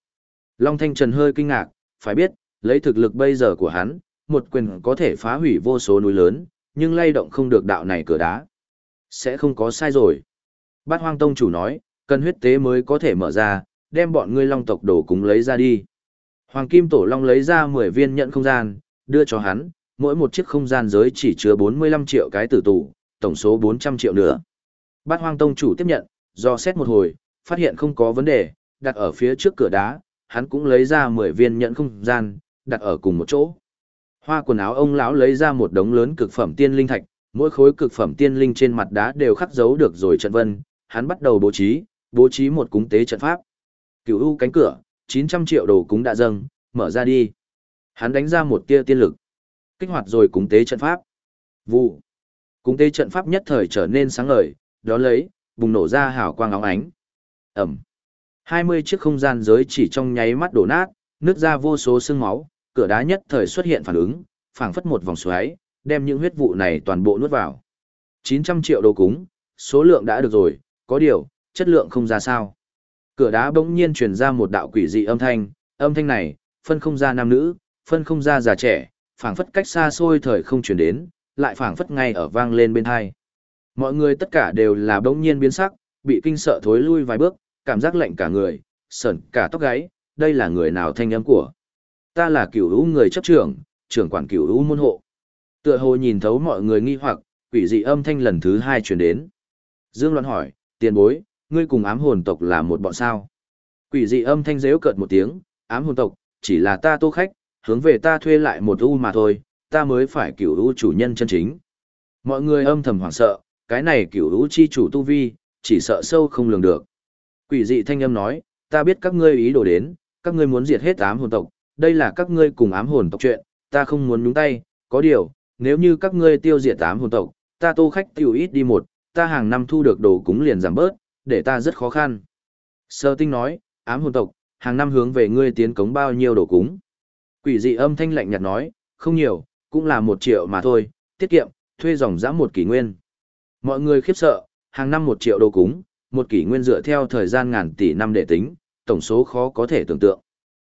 Long Thanh Trần hơi kinh ngạc, phải biết, lấy thực lực bây giờ của hắn, một quyền có thể phá hủy vô số núi lớn, nhưng lay động không được đạo này cửa đá. Sẽ không có sai rồi. Bát Hoang Tông chủ nói, cần huyết tế mới có thể mở ra, đem bọn ngươi long tộc đổ cúng lấy ra đi. Hoàng Kim Tổ Long lấy ra 10 viên nhận không gian, đưa cho hắn, mỗi một chiếc không gian giới chỉ chứa 45 triệu cái tử tù, tổng số 400 triệu nữa. Bát Hoang Tông chủ tiếp nhận, do xét một hồi, phát hiện không có vấn đề, đặt ở phía trước cửa đá, hắn cũng lấy ra 10 viên nhận không gian, đặt ở cùng một chỗ. Hoa quần áo ông lão lấy ra một đống lớn cực phẩm tiên linh thạch, mỗi khối cực phẩm tiên linh trên mặt đá đều khắc dấu được rồi trận vân, hắn bắt đầu bố trí, bố trí một cúng tế trận pháp. Cửu u cánh cửa, 900 triệu đồ cúng đã dâng, mở ra đi. Hắn đánh ra một tia tiên lực, kích hoạt rồi cúng tế trận pháp. Vụ. Cúng tế trận pháp nhất thời trở nên sáng ngời, đó lấy, bùng nổ ra hào quang óng ánh. Ẩm. 20 chiếc không gian giới chỉ trong nháy mắt đổ nát, nứt ra vô số xương máu, cửa đá nhất thời xuất hiện phản ứng, phảng phất một vòng xoáy, đem những huyết vụ này toàn bộ nuốt vào. 900 triệu đồ cúng, số lượng đã được rồi, có điều, chất lượng không ra sao. Cửa đá bỗng nhiên truyền ra một đạo quỷ dị âm thanh, âm thanh này, phân không ra nam nữ, phân không ra già trẻ, phảng phất cách xa xôi thời không truyền đến, lại phảng phất ngay ở vang lên bên hai. Mọi người tất cả đều là bỗng nhiên biến sắc, bị kinh sợ thối lui vài bước, cảm giác lạnh cả người, sởn cả tóc gáy, đây là người nào thanh âm của. Ta là cửu hữu người chấp trưởng, trưởng quản cửu hữu môn hộ. Tựa hồ nhìn thấu mọi người nghi hoặc, quỷ dị âm thanh lần thứ hai truyền đến. Dương Loan hỏi, tiền bối, ngươi cùng ám hồn tộc là một bọn sao? Quỷ dị âm thanh dễu cợt một tiếng, ám hồn tộc, chỉ là ta tô khách, hướng về ta thuê lại một u mà thôi, ta mới phải cửu u chủ nhân chân chính. Mọi người âm thầm hoảng sợ, cái này cửu u chi chủ tu vi, chỉ sợ sâu không lường được. Quỷ dị thanh âm nói, ta biết các ngươi ý đồ đến, các ngươi muốn diệt hết ám hồn tộc, đây là các ngươi cùng ám hồn tộc chuyện, ta không muốn nhúng tay, có điều, nếu như các ngươi tiêu diệt tám hồn tộc, ta tô khách tiêu ít đi một, ta hàng năm thu được đồ cúng liền giảm bớt, để ta rất khó khăn. Sơ tinh nói, ám hồn tộc, hàng năm hướng về ngươi tiến cống bao nhiêu đồ cúng. Quỷ dị âm thanh lạnh nhạt nói, không nhiều, cũng là một triệu mà thôi, tiết kiệm, thuê dòng giã một kỷ nguyên. Mọi người khiếp sợ, hàng năm một triệu đồ cúng, một kỷ nguyên dựa theo thời gian ngàn tỷ năm để tính, tổng số khó có thể tưởng tượng.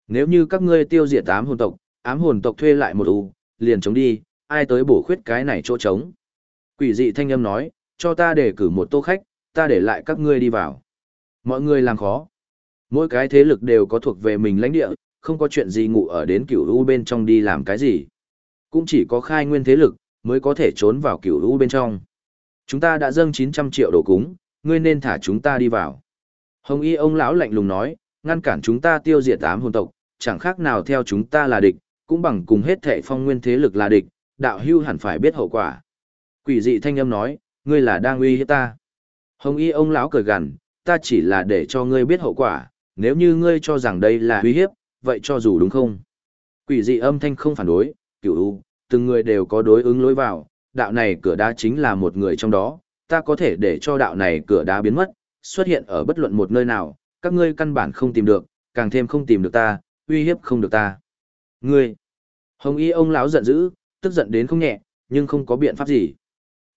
Nếu như các ngươi tiêu diệt ám hồn tộc, ám hồn tộc thuê lại một u, liền chống đi, ai tới bổ khuyết cái này chỗ trống. Quỷ dị thanh âm nói, cho ta để cử một tô khách, ta để lại các ngươi đi vào. Mọi người làm khó. Mỗi cái thế lực đều có thuộc về mình lãnh địa, không có chuyện gì ngủ ở đến cửu u bên trong đi làm cái gì. cũng chỉ có khai nguyên thế lực, mới có thể trốn vào cửu u bên trong. Chúng ta đã dâng 900 triệu đồ cúng, ngươi nên thả chúng ta đi vào. Hồng y ông lão lạnh lùng nói, ngăn cản chúng ta tiêu diệt ám hồn tộc, chẳng khác nào theo chúng ta là địch, cũng bằng cùng hết thệ phong nguyên thế lực là địch, đạo hưu hẳn phải biết hậu quả. Quỷ dị thanh âm nói, ngươi là đang uy hiếp ta. Hồng y ông lão cười gằn, ta chỉ là để cho ngươi biết hậu quả, nếu như ngươi cho rằng đây là uy hiếp, vậy cho dù đúng không? Quỷ dị âm thanh không phản đối, cửu u, từng người đều có đối ứng lối vào, đạo này cửa đá chính là một người trong đó, ta có thể để cho đạo này cửa đá biến mất, xuất hiện ở bất luận một nơi nào, các ngươi căn bản không tìm được, càng thêm không tìm được ta, uy hiếp không được ta. Ngươi! Hồng y ông lão giận dữ, tức giận đến không nhẹ, nhưng không có biện pháp gì.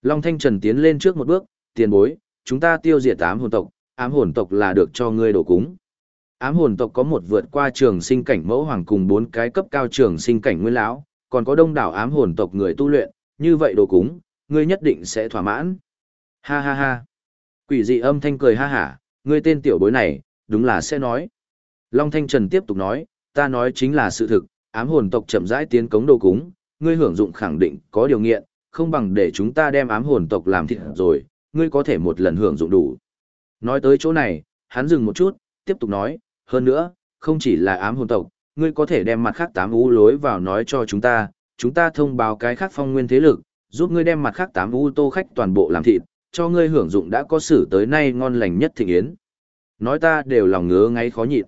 Long Thanh Trần tiến lên trước một bước, tiền bối, chúng ta tiêu diệt ám hồn tộc, ám hồn tộc là được cho ngươi đổ cúng. Ám hồn tộc có một vượt qua trường sinh cảnh mẫu hoàng cùng bốn cái cấp cao trường sinh cảnh nguyên lão, còn có đông đảo ám hồn tộc người tu luyện, như vậy đồ cúng, ngươi nhất định sẽ thỏa mãn. Ha ha ha. Quỷ dị âm thanh cười ha hả, ngươi tên tiểu bối này, đúng là sẽ nói. Long Thanh Trần tiếp tục nói, ta nói chính là sự thực, ám hồn tộc chậm rãi tiến cống đồ cúng, ngươi hưởng dụng khẳng định có điều nghiện, không bằng để chúng ta đem ám hồn tộc làm thịt rồi, ngươi có thể một lần hưởng dụng đủ. Nói tới chỗ này, hắn dừng một chút, tiếp tục nói, hơn nữa, không chỉ là ám hồn tộc, ngươi có thể đem mặt khác tám u lối vào nói cho chúng ta, chúng ta thông báo cái khác phong nguyên thế lực, giúp ngươi đem mặt khác tám u tô khách toàn bộ làm thịt, cho ngươi hưởng dụng đã có sử tới nay ngon lành nhất thịnh yến. Nói ta đều lòng ngứa ngáy khó nhịn.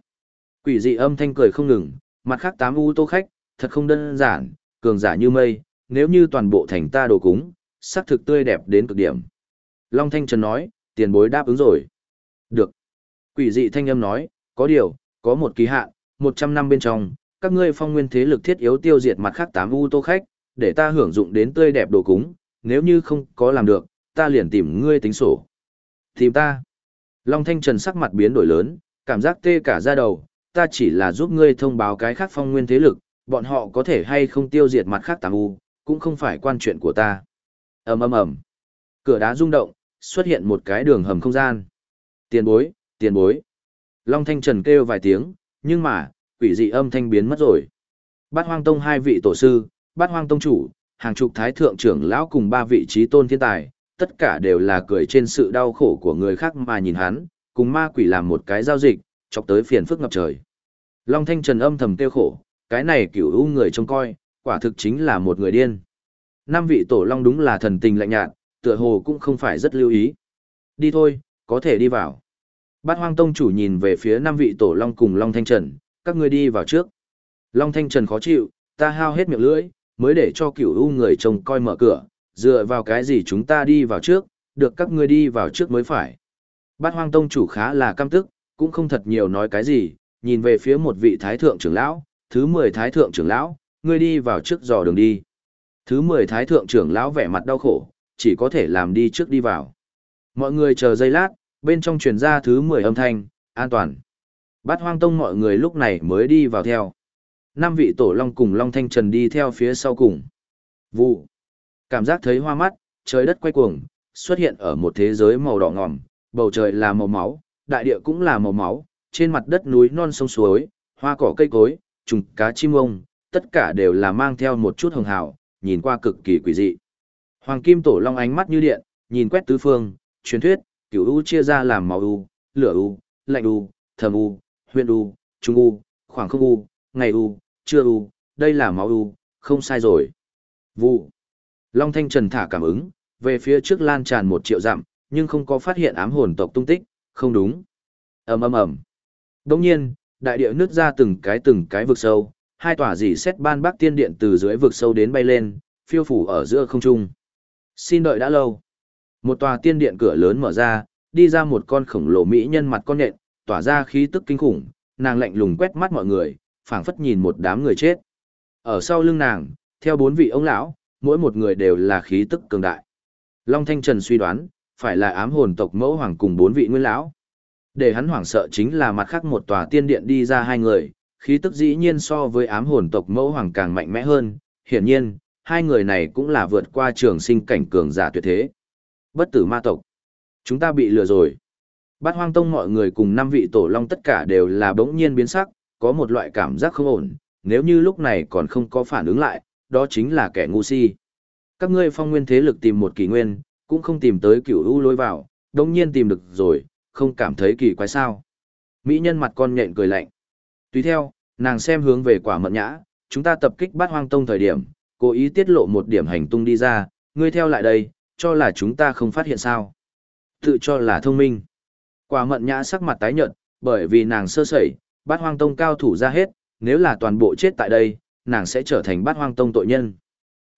Quỷ dị âm thanh cười không ngừng, mặt khác tám u tô khách, thật không đơn giản, cường giả như mây, nếu như toàn bộ thành ta đồ cúng, sắc thực tươi đẹp đến cực điểm. Long Thanh Trần nói, tiền bối đáp ứng rồi. Được. Quỷ dị thanh âm nói, có điều, có một kỳ hạn, 100 năm bên trong, các ngươi phong nguyên thế lực thiết yếu tiêu diệt mặt khác tám u tô khách, để ta hưởng dụng đến tươi đẹp đồ cúng, nếu như không có làm được, ta liền tìm ngươi tính sổ. Tìm ta. Long Thanh Trần sắc mặt biến đổi lớn, cảm giác tê cả da đầu, ta chỉ là giúp ngươi thông báo cái khác phong nguyên thế lực, bọn họ có thể hay không tiêu diệt mặt khác tàng u, cũng không phải quan chuyện của ta. ầm ầm ầm, cửa đá rung động, xuất hiện một cái đường hầm không gian. Tiền bối, tiền bối. Long Thanh Trần kêu vài tiếng, nhưng mà, quỷ dị âm thanh biến mất rồi. Bát Hoang Tông hai vị tổ sư, Bát Hoang Tông chủ, hàng chục thái thượng trưởng lão cùng ba vị trí tôn thiên tài, tất cả đều là cười trên sự đau khổ của người khác mà nhìn hắn, cùng ma quỷ làm một cái giao dịch, chọc tới phiền phức ngập trời. Long Thanh Trần âm thầm tiêu khổ, cái này cửu u người trông coi, quả thực chính là một người điên. Năm vị tổ long đúng là thần tình lạnh nhạt, tựa hồ cũng không phải rất lưu ý. Đi thôi, có thể đi vào. Bát Hoang Tông chủ nhìn về phía năm vị tổ long cùng Long Thanh Trần, các ngươi đi vào trước. Long Thanh Trần khó chịu, ta hao hết miệng lưỡi, mới để cho cửu u người trông coi mở cửa, dựa vào cái gì chúng ta đi vào trước, được các ngươi đi vào trước mới phải. Bát Hoang Tông chủ khá là căm tức, cũng không thật nhiều nói cái gì, nhìn về phía một vị thái thượng trưởng lão, thứ 10 thái thượng trưởng lão, ngươi đi vào trước dò đường đi. Thứ 10 thái thượng trưởng lão vẻ mặt đau khổ, chỉ có thể làm đi trước đi vào. Mọi người chờ giây lát, bên trong truyền ra thứ 10 âm thanh, an toàn. Bát hoang tông mọi người lúc này mới đi vào theo. Năm vị tổ long cùng long thanh trần đi theo phía sau cùng. Vụ. Cảm giác thấy hoa mắt, trời đất quay cuồng, xuất hiện ở một thế giới màu đỏ ngòm, bầu trời là màu máu, đại địa cũng là màu máu, trên mặt đất núi non sông suối, hoa cỏ cây cối, trùng cá chim ông, tất cả đều là mang theo một chút hồng hào, nhìn qua cực kỳ quỷ dị. Hoàng kim tổ long ánh mắt như điện, nhìn quét tứ phương, truyền thuyết, cửu u chia ra làm màu u, lửa u, lạnh u, thầm u, huyện u, trung u, khoảng không u, ngày u, trưa u, đây là máu u, không sai rồi. Vụ. Long Thanh Trần thả cảm ứng, về phía trước lan tràn một triệu dặm, nhưng không có phát hiện ám hồn tộc tung tích, không đúng. ầm ầm ầm. Đồng nhiên, đại địa nứt ra từng cái từng cái vực sâu, hai tòa dì xét ban bắc tiên điện từ dưới vực sâu đến bay lên, phiêu phủ ở giữa không trung. Xin đợi đã lâu. Một tòa tiên điện cửa lớn mở ra, đi ra một con khổng lồ mỹ nhân mặt con nện, tỏa ra khí tức kinh khủng, nàng lạnh lùng quét mắt mọi người, phảng phất nhìn một đám người chết. Ở sau lưng nàng, theo bốn vị ông lão, mỗi một người đều là khí tức cường đại. Long Thanh Trần suy đoán, phải là ám hồn tộc mẫu hoàng cùng bốn vị nguyên lão. Để hắn hoảng sợ chính là mặt khác một tòa tiên điện đi ra hai người, khí tức dĩ nhiên so với ám hồn tộc mẫu hoàng càng mạnh mẽ hơn, hiển nhiên, hai người này cũng là vượt qua trường sinh cảnh cường giả tuyệt thế. Bất tử ma tộc. Chúng ta bị lừa rồi. Bát hoang tông mọi người cùng năm vị tổ long tất cả đều là bỗng nhiên biến sắc, có một loại cảm giác không ổn, nếu như lúc này còn không có phản ứng lại, đó chính là kẻ ngu si. Các ngươi phong nguyên thế lực tìm một kỷ nguyên, cũng không tìm tới cửu u lối vào, đồng nhiên tìm được rồi, không cảm thấy kỳ quái sao. Mỹ nhân mặt con nhện cười lạnh. Tùy theo, nàng xem hướng về quả mận nhã, chúng ta tập kích bát hoang tông thời điểm, cố ý tiết lộ một điểm hành tung đi ra, ngươi theo lại đây, cho là chúng ta không phát hiện sao. Tự cho là thông minh. Quả mận nhã sắc mặt tái nhợt, bởi vì nàng sơ sẩy, bát hoang tông cao thủ ra hết, nếu là toàn bộ chết tại đây, nàng sẽ trở thành bát hoang tông tội nhân.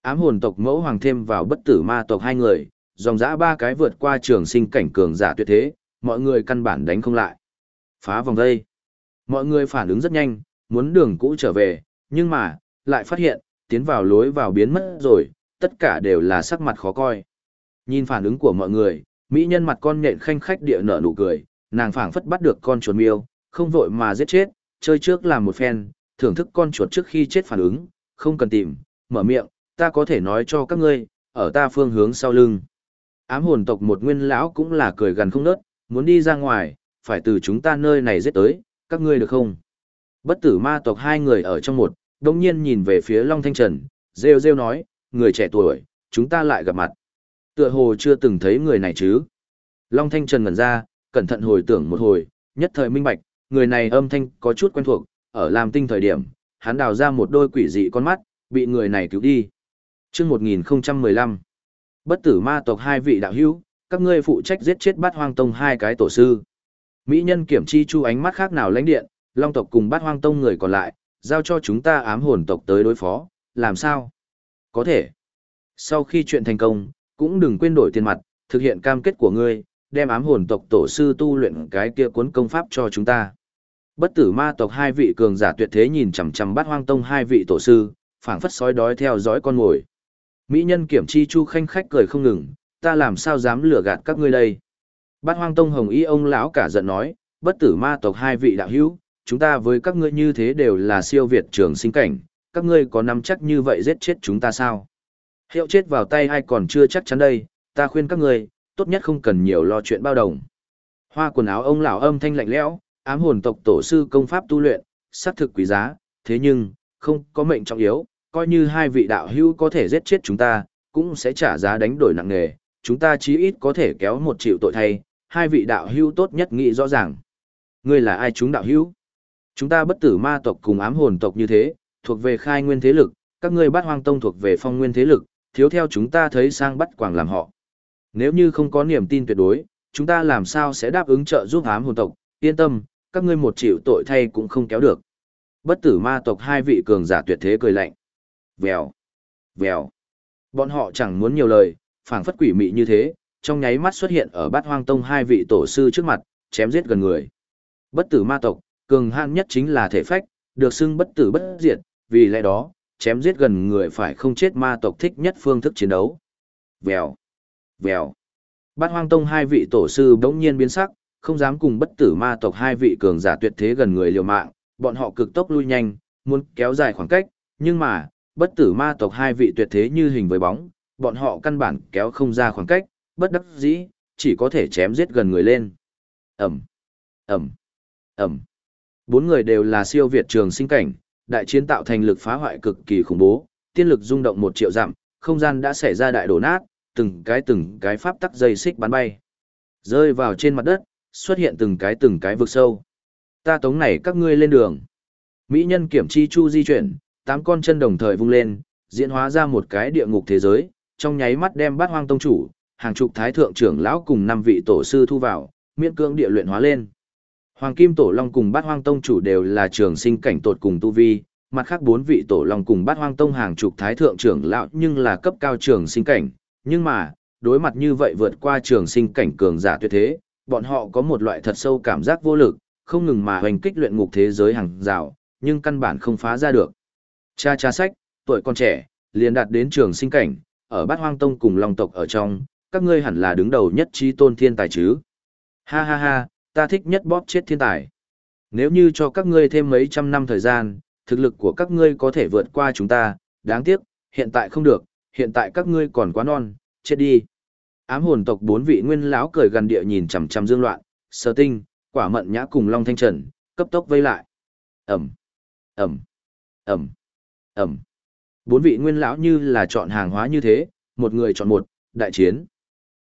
Ám hồn tộc mẫu hoàng thêm vào bất tử ma tộc hai người, dòng dã ba cái vượt qua trường sinh cảnh cường giả tuyệt thế, mọi người căn bản đánh không lại. Phá vòng dây. Mọi người phản ứng rất nhanh, muốn đường cũ trở về, nhưng mà, lại phát hiện, tiến vào lối vào biến mất rồi, tất cả đều là sắc mặt khó coi. Nhìn phản ứng của mọi người, mỹ nhân mặt con nhện khanh khách địa nở nụ cười, nàng phảng phất bắt được con chuột miêu, không vội mà giết chết, chơi trước làm một phen, thưởng thức con chuột trước khi chết phản ứng, không cần tìm, mở miệng, ta có thể nói cho các ngươi, ở ta phương hướng sau lưng. Ám hồn tộc một nguyên lão cũng là cười gần không nớt, muốn đi ra ngoài, phải từ chúng ta nơi này giết tới, các ngươi được không? Bất tử ma tộc hai người ở trong một, đồng nhiên nhìn về phía Long Thanh Trần, rêu rêu nói, người trẻ tuổi, chúng ta lại gặp mặt. Tựa hồ chưa từng thấy người này chứ. Long Thanh Trần ngẩn ra, cẩn thận hồi tưởng một hồi, nhất thời minh bạch, người này âm thanh có chút quen thuộc, ở làm tinh thời điểm, hắn đào ra một đôi quỷ dị con mắt, bị người này cứu đi. Trước 1015, bất tử ma tộc hai vị đạo hữu, các ngươi phụ trách giết chết bát hoang tông hai cái tổ sư. Mỹ nhân kiểm chi chu ánh mắt khác nào lãnh điện, long tộc cùng bát hoang tông người còn lại, giao cho chúng ta ám hồn tộc tới đối phó, làm sao? Có thể. Sau khi chuyện thành công, cũng đừng quên đổi tiền mặt, thực hiện cam kết của ngươi, đem ám hồn tộc tổ sư tu luyện cái kia cuốn công pháp cho chúng ta. Bất tử ma tộc hai vị cường giả tuyệt thế nhìn chằm chằm bát hoang tông hai vị tổ sư, phảng phất sói đói theo dõi con mồi. Mỹ nhân kiểm chi chu khanh khách cười không ngừng, ta làm sao dám lừa gạt các ngươi đây. Bát hoang tông hồng y ông lão cả giận nói, bất tử ma tộc hai vị đạo hữu, chúng ta với các ngươi như thế đều là siêu việt trường sinh cảnh, các ngươi có nắm chắc như vậy giết chết chúng ta sao? Hiệu chết vào tay ai còn chưa chắc chắn đây, ta khuyên các ngươi, tốt nhất không cần nhiều lo chuyện bao đồng. Hoa quần áo ông lão âm thanh lạnh lẽo, ám hồn tộc tổ sư công pháp tu luyện, sát thực quý giá, thế nhưng, không có mệnh trọng yếu, coi như hai vị đạo hữu có thể giết chết chúng ta, cũng sẽ trả giá đánh đổi nặng nề, chúng ta chí ít có thể kéo một triệu tội thay, hai vị đạo hữu tốt nhất nghĩ rõ ràng. Ngươi là ai chúng đạo hữu? Chúng ta bất tử ma tộc cùng ám hồn tộc như thế, thuộc về khai nguyên thế lực, các ngươi bắt hoang tông thuộc về phong nguyên thế lực, thiếu theo chúng ta thấy sang bắt quảng làm họ. Nếu như không có niềm tin tuyệt đối, chúng ta làm sao sẽ đáp ứng trợ giúp ám hồn tộc, yên tâm, các ngươi một triệu tội thay cũng không kéo được. Bất tử ma tộc hai vị cường giả tuyệt thế cười lạnh. Vèo, vèo. Bọn họ chẳng muốn nhiều lời, phảng phất quỷ mị như thế, trong nháy mắt xuất hiện ở bát hoang tông hai vị tổ sư trước mặt, chém giết gần người. Bất tử ma tộc, cường hạn nhất chính là thể phách, được xưng bất tử bất diệt, vì lẽ đó, chém giết gần người phải không chết ma tộc thích nhất phương thức chiến đấu. Vèo, vèo. Bát hoang tông hai vị tổ sư bỗng nhiên biến sắc, không dám cùng bất tử ma tộc hai vị cường giả tuyệt thế gần người liều mạng, bọn họ cực tốc lui nhanh, muốn kéo dài khoảng cách, nhưng mà, bất tử ma tộc hai vị tuyệt thế như hình với bóng, bọn họ căn bản kéo không ra khoảng cách, bất đắc dĩ, chỉ có thể chém giết gần người lên. Ẩm, Ẩm, Ẩm. Bốn người đều là siêu việt trường sinh cảnh, đại chiến tạo thành lực phá hoại cực kỳ khủng bố, tiên lực rung động một triệu dặm, không gian đã xảy ra đại đổ nát, từng cái từng cái pháp tắc dây xích bắn bay. Rơi vào trên mặt đất, xuất hiện từng cái từng cái vực sâu. Ta tống này các ngươi lên đường. Mỹ nhân kiểm chi chu di chuyển, tám con chân đồng thời vung lên, diễn hóa ra một cái địa ngục thế giới, trong nháy mắt đem bát hoang tông chủ, hàng chục thái thượng trưởng lão cùng năm vị tổ sư thu vào, miễn cưỡng địa luyện hóa lên. Hoàng Kim Tổ Long cùng Bát Hoang Tông chủ đều là trường sinh cảnh tột cùng tu vi, mặt khác bốn vị Tổ Long cùng Bát Hoang Tông hàng chục thái thượng trưởng lão nhưng là cấp cao trường sinh cảnh, nhưng mà, đối mặt như vậy vượt qua trường sinh cảnh cường giả tuyệt thế, bọn họ có một loại thật sâu cảm giác vô lực, không ngừng mà hoành kích luyện ngục thế giới hàng rào, nhưng căn bản không phá ra được. Cha cha sách, tuổi con trẻ, liền đạt đến trường sinh cảnh, ở bát hoang tông cùng long tộc ở trong, các ngươi hẳn là đứng đầu nhất trí tôn thiên tài chứ. Ha ha ha, ta thích nhất bóp chết thiên tài. Nếu như cho các ngươi thêm mấy trăm năm thời gian, thực lực của các ngươi có thể vượt qua chúng ta, đáng tiếc, hiện tại không được, hiện tại các ngươi còn quá non, chết đi. Ám hồn tộc bốn vị nguyên lão cười gần địa nhìn chằm chằm Dương Loạn, Sở Tinh, Quả Mận Nhã cùng Long Thanh Trần, cấp tốc vây lại. Ầm. Ầm. Ầm. Ầm. Bốn vị nguyên lão như là chọn hàng hóa như thế, một người chọn một, đại chiến.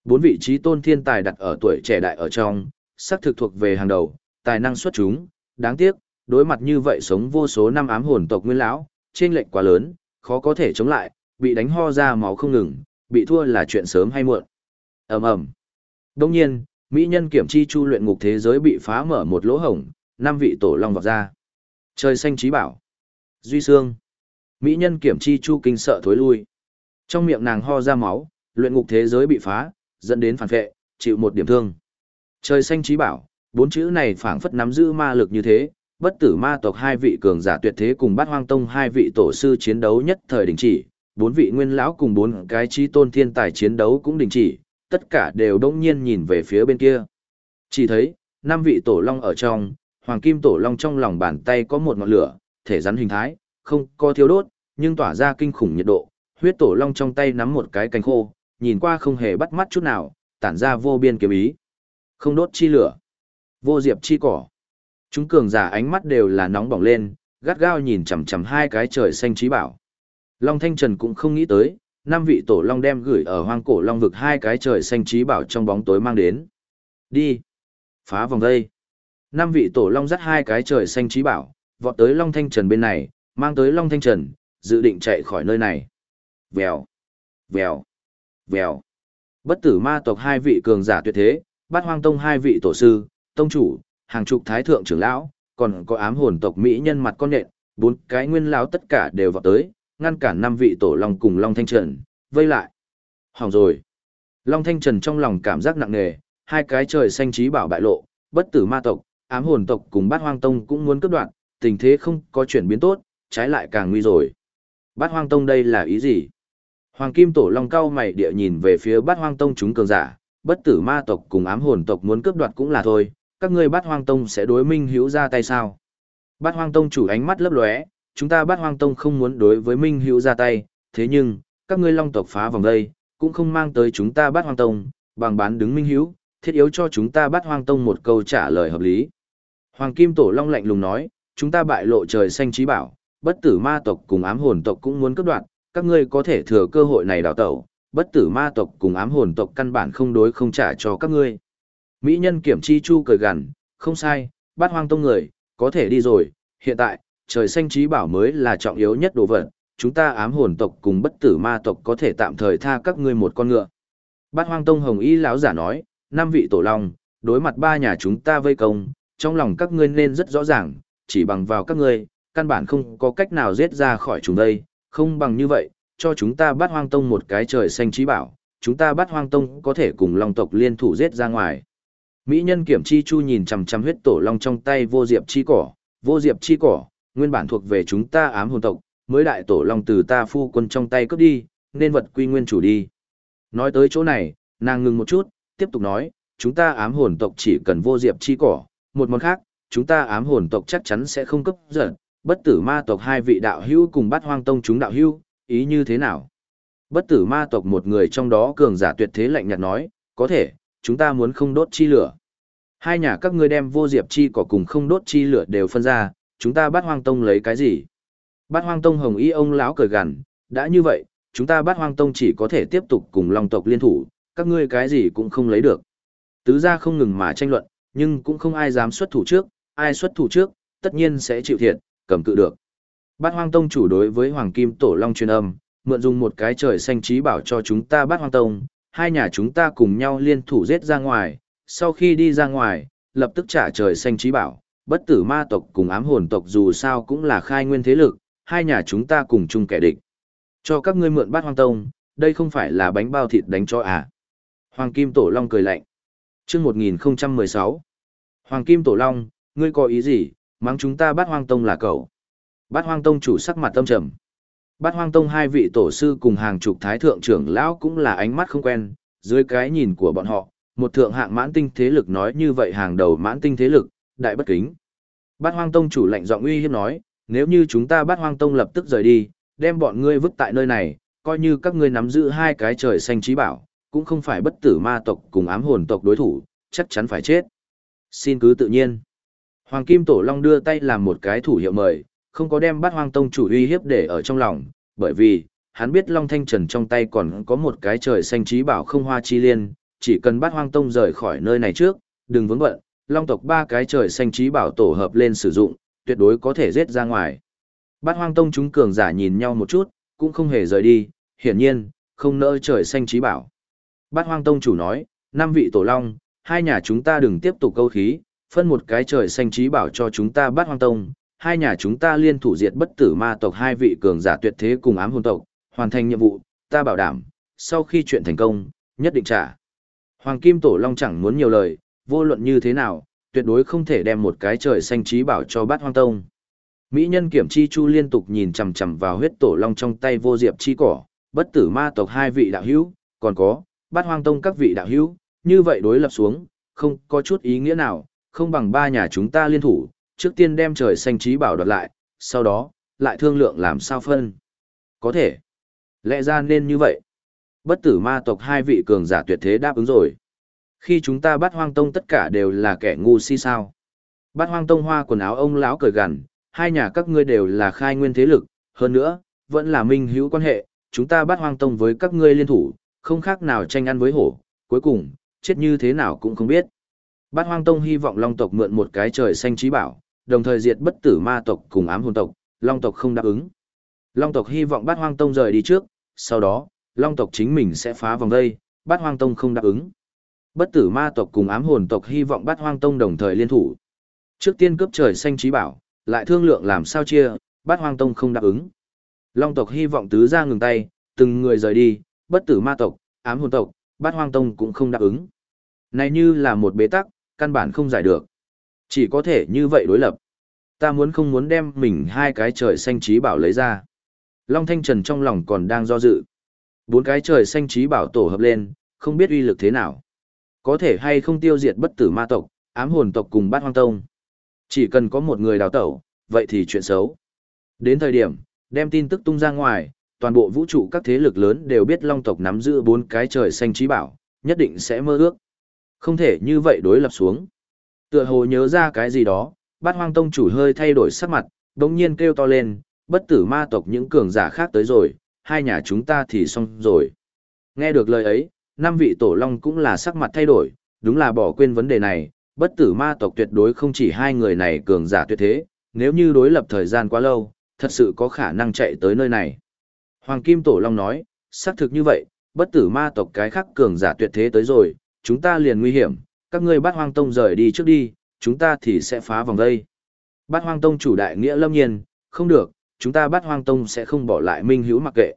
Bốn vị trí tôn thiên tài đặt ở tuổi trẻ đại ở trong, sắc thực thuộc về hàng đầu, tài năng xuất chúng, đáng tiếc, đối mặt như vậy sống vô số năm ám hồn tộc nguyên lão, trên lệnh quá lớn, khó có thể chống lại, bị đánh ho ra máu không ngừng, bị thua là chuyện sớm hay muộn. Ầm ầm. Đương nhiên, mỹ nhân kiểm chi chu luyện ngục thế giới bị phá mở một lỗ hổng, năm vị tổ long vọt ra. Trời xanh trí bảo. Duy Sương. Mỹ nhân kiểm chi chu kinh sợ thối lui. Trong miệng nàng ho ra máu, luyện ngục thế giới bị phá, dẫn đến phản vệ, chịu một điểm thương. Trời xanh trí bảo, bốn chữ này phảng phất nắm giữ ma lực như thế, bất tử ma tộc hai vị cường giả tuyệt thế cùng bát hoang tông hai vị tổ sư chiến đấu nhất thời đình chỉ, bốn vị nguyên lão cùng bốn cái trí tôn thiên tài chiến đấu cũng đình chỉ, tất cả đều đông nhiên nhìn về phía bên kia. Chỉ thấy, năm vị tổ long ở trong, hoàng kim tổ long trong lòng bàn tay có một ngọn lửa, thể rắn hình thái, không có thiếu đốt, nhưng tỏa ra kinh khủng nhiệt độ, huyết tổ long trong tay nắm một cái cánh khô, nhìn qua không hề bắt mắt chút nào, tản ra vô biên kiếm ý. Không đốt chi lửa, vô diệp chi cỏ. Chúng cường giả ánh mắt đều là nóng bỏng lên, gắt gao nhìn chằm chằm hai cái trời xanh trí bảo. Long Thanh Trần cũng không nghĩ tới, năm vị tổ long đem gửi ở hoang cổ long vực hai cái trời xanh trí bảo trong bóng tối mang đến. Đi! Phá vòng đây Năm vị tổ long dắt hai cái trời xanh trí bảo, vọt tới Long Thanh Trần bên này, mang tới Long Thanh Trần, dự định chạy khỏi nơi này. Vèo! Vèo! Vèo! Bất tử ma tộc hai vị cường giả tuyệt thế, bát hoang tông hai vị tổ sư, tông chủ, hàng chục thái thượng trưởng lão, còn có ám hồn tộc mỹ nhân mặt con nện, bốn cái nguyên lão tất cả đều vào tới, ngăn cản năm vị tổ long cùng Long Thanh Trần, vây lại. Hỏng rồi. Long Thanh Trần trong lòng cảm giác nặng nề, hai cái trời xanh trí bảo bại lộ, bất tử ma tộc, ám hồn tộc cùng bát hoang tông cũng muốn cướp đoạn, tình thế không có chuyển biến tốt, trái lại càng nguy rồi. Bát hoang tông đây là ý gì? Hoàng Kim Tổ Long cao mày địa nhìn về phía bát hoang tông chúng cường giả, bất tử ma tộc cùng ám hồn tộc muốn cướp đoạt cũng là thôi, các ngươi bát hoang tông sẽ đối minh hữu ra tay sao? Bát hoang tông chủ ánh mắt lấp lóe, chúng ta bát hoang tông không muốn đối với minh hữu ra tay, thế nhưng, các ngươi long tộc phá vòng đây, cũng không mang tới chúng ta bát hoang tông, bằng bán đứng minh hữu, thiết yếu cho chúng ta bát hoang tông một câu trả lời hợp lý. Hoàng Kim Tổ Long lạnh lùng nói, chúng ta bại lộ trời xanh trí bảo, bất tử ma tộc cùng ám hồn tộc cũng muốn cướp đoạt, các ngươi có thể thừa cơ hội này đào tẩu, bất tử ma tộc cùng ám hồn tộc căn bản không đối không trả cho các ngươi. Mỹ nhân kiểm chi chu cười gằn, không sai, bát hoang tông người, có thể đi rồi, hiện tại, trời xanh trí bảo mới là trọng yếu nhất đồ vật, chúng ta ám hồn tộc cùng bất tử ma tộc có thể tạm thời tha các ngươi một con ngựa. Bát hoang tông hồng y lão giả nói, năm vị tổ long, đối mặt ba nhà chúng ta vây công, trong lòng các ngươi nên rất rõ ràng, chỉ bằng vào các ngươi, căn bản không có cách nào giết ra khỏi chúng đây, không bằng như vậy, cho chúng ta bắt hoang tông một cái trời xanh trí bảo, chúng ta bắt hoang tông có thể cùng long tộc liên thủ giết ra ngoài. Mỹ nhân kiểm chi chu nhìn chằm chằm huyết tổ long trong tay vô diệp chi cỏ, vô diệp chi cỏ, nguyên bản thuộc về chúng ta ám hồn tộc, mới đại tổ long từ ta phu quân trong tay cướp đi, nên vật quy nguyên chủ đi. Nói tới chỗ này, nàng ngừng một chút, tiếp tục nói, chúng ta ám hồn tộc chỉ cần vô diệp chi cỏ, một món khác, chúng ta ám hồn tộc chắc chắn sẽ không cấp giật, bất tử ma tộc hai vị đạo hữu cùng bắt hoang tông chúng đạo hữu, ý như thế nào? Bất tử ma tộc một người trong đó cường giả tuyệt thế lạnh nhạt nói, có thể, chúng ta muốn không đốt chi lửa. Hai nhà các ngươi đem vô diệp chi cỏ cùng không đốt chi lửa đều phân ra, chúng ta bắt hoang tông lấy cái gì? Bát hoang tông hồng y ông lão cười gằn, đã như vậy, chúng ta bát hoang tông chỉ có thể tiếp tục cùng long tộc liên thủ, các ngươi cái gì cũng không lấy được. Tứ gia không ngừng mà tranh luận, nhưng cũng không ai dám xuất thủ trước, ai xuất thủ trước, tất nhiên sẽ chịu thiệt, cầm cự được. Bát hoang tông chủ đối với hoàng kim tổ long truyền âm, mượn dùng một cái trời xanh trí bảo cho chúng ta bát hoang tông, hai nhà chúng ta cùng nhau liên thủ giết ra ngoài, sau khi đi ra ngoài, lập tức trả trời xanh trí bảo, bất tử ma tộc cùng ám hồn tộc dù sao cũng là khai nguyên thế lực, hai nhà chúng ta cùng chung kẻ địch. Cho các ngươi mượn bát hoang tông, đây không phải là bánh bao thịt đánh cho à. Hoàng Kim Tổ Long cười lạnh. Trước 1016, Hoàng Kim Tổ Long, ngươi có ý gì, mắng chúng ta bát hoang tông là cậu. Bát hoang tông chủ sắc mặt tâm trầm. Bát hoang tông hai vị tổ sư cùng hàng chục thái thượng trưởng lão cũng là ánh mắt không quen, dưới cái nhìn của bọn họ, một thượng hạng mãn tinh thế lực nói như vậy hàng đầu mãn tinh thế lực, đại bất kính. Bát hoang tông chủ lạnh giọng uy hiếp nói, nếu như chúng ta bát hoang tông lập tức rời đi, đem bọn ngươi vứt tại nơi này, coi như các ngươi nắm giữ hai cái trời xanh trí bảo, cũng không phải bất tử ma tộc cùng ám hồn tộc đối thủ, chắc chắn phải chết. Xin cứ tự nhiên. Hoàng Kim Tổ Long đưa tay làm một cái thủ hiệu mời, không có đem bát hoang tông chủ uy hiếp để ở trong lòng, bởi vì, hắn biết Long Thanh Trần trong tay còn có một cái trời xanh trí bảo không hoa chi liên, chỉ cần bắt hoang tông rời khỏi nơi này trước, đừng vướng bận, Long tộc ba cái trời xanh trí bảo tổ hợp lên sử dụng, tuyệt đối có thể giết ra ngoài. Bát hoang tông chúng cường giả nhìn nhau một chút, cũng không hề rời đi, hiển nhiên, không nỡ trời xanh trí bảo. Bát hoang tông chủ nói, năm vị tổ long, hai nhà chúng ta đừng tiếp tục câu khí, phân một cái trời xanh trí bảo cho chúng ta bắt hoang tông, hai nhà chúng ta liên thủ diệt bất tử ma tộc hai vị cường giả tuyệt thế cùng ám hồn tộc, hoàn thành nhiệm vụ, ta bảo đảm, sau khi chuyện thành công, nhất định trả. Hoàng Kim Tổ Long chẳng muốn nhiều lời, vô luận như thế nào, tuyệt đối không thể đem một cái trời xanh trí bảo cho bát hoang tông. Mỹ nhân kiểm chi chu liên tục nhìn chằm chằm vào huyết tổ long trong tay vô diệp chi cỏ, bất tử ma tộc hai vị đạo hữu, còn có, bát hoang tông các vị đạo hữu, như vậy đối lập xuống, không có chút ý nghĩa nào, không bằng ba nhà chúng ta liên thủ, trước tiên đem trời xanh trí bảo đoạt lại, sau đó, lại thương lượng làm sao phân. Có thể. Lẽ ra nên như vậy. Bất tử ma tộc hai vị cường giả tuyệt thế đáp ứng rồi. Khi chúng ta bắt hoang tông tất cả đều là kẻ ngu si sao. Bắt hoang tông hoa quần áo ông lão cởi gằn, hai nhà các ngươi đều là khai nguyên thế lực, hơn nữa, vẫn là minh hữu quan hệ, chúng ta bắt hoang tông với các ngươi liên thủ, không khác nào tranh ăn với hổ, cuối cùng, chết như thế nào cũng không biết. Bát Hoang Tông hy vọng Long tộc mượn một cái trời xanh trí bảo, đồng thời diệt bất tử ma tộc cùng ám hồn tộc, Long tộc không đáp ứng. Long tộc hy vọng Bát Hoang Tông rời đi trước, sau đó, Long tộc chính mình sẽ phá vòng đây, Bát Hoang Tông không đáp ứng. Bất tử ma tộc cùng ám hồn tộc hy vọng Bát Hoang Tông đồng thời liên thủ. Trước tiên cướp trời xanh trí bảo, lại thương lượng làm sao chia, Bát Hoang Tông không đáp ứng. Long tộc hy vọng tứ gia ngừng tay, từng người rời đi, bất tử ma tộc, ám hồn tộc, Bát Hoang Tông cũng không đáp ứng. Này như là một bế tắc, căn bản không giải được. Chỉ có thể như vậy đối lập. Ta muốn không muốn đem mình hai cái trời xanh trí bảo lấy ra. Long Thanh Trần trong lòng còn đang do dự. Bốn cái trời xanh trí bảo tổ hợp lên, không biết uy lực thế nào. Có thể hay không tiêu diệt bất tử ma tộc, ám hồn tộc cùng bát hoang tông. Chỉ cần có một người đào tẩu, vậy thì chuyện xấu. Đến thời điểm, đem tin tức tung ra ngoài, toàn bộ vũ trụ các thế lực lớn đều biết long tộc nắm giữ bốn cái trời xanh trí bảo, nhất định sẽ mơ ước. Không thể như vậy đối lập xuống. Tựa hồ nhớ ra cái gì đó, bát hoang tông chủ hơi thay đổi sắc mặt, đồng nhiên kêu to lên, bất tử ma tộc những cường giả khác tới rồi, hai nhà chúng ta thì xong rồi. Nghe được lời ấy, năm vị tổ long cũng là sắc mặt thay đổi, đúng là bỏ quên vấn đề này, bất tử ma tộc tuyệt đối không chỉ hai người này cường giả tuyệt thế, nếu như đối lập thời gian quá lâu, thật sự có khả năng chạy tới nơi này. Hoàng Kim Tổ Long nói, xác thực như vậy, bất tử ma tộc cái khác cường giả tuyệt thế tới rồi, chúng ta liền nguy hiểm, các ngươi bắt hoang tông rời đi trước đi, chúng ta thì sẽ phá vòng đây. Bắt hoang tông chủ đại nghĩa lâm nhiên, không được, chúng ta bắt hoang tông sẽ không bỏ lại minh hữu mặc kệ.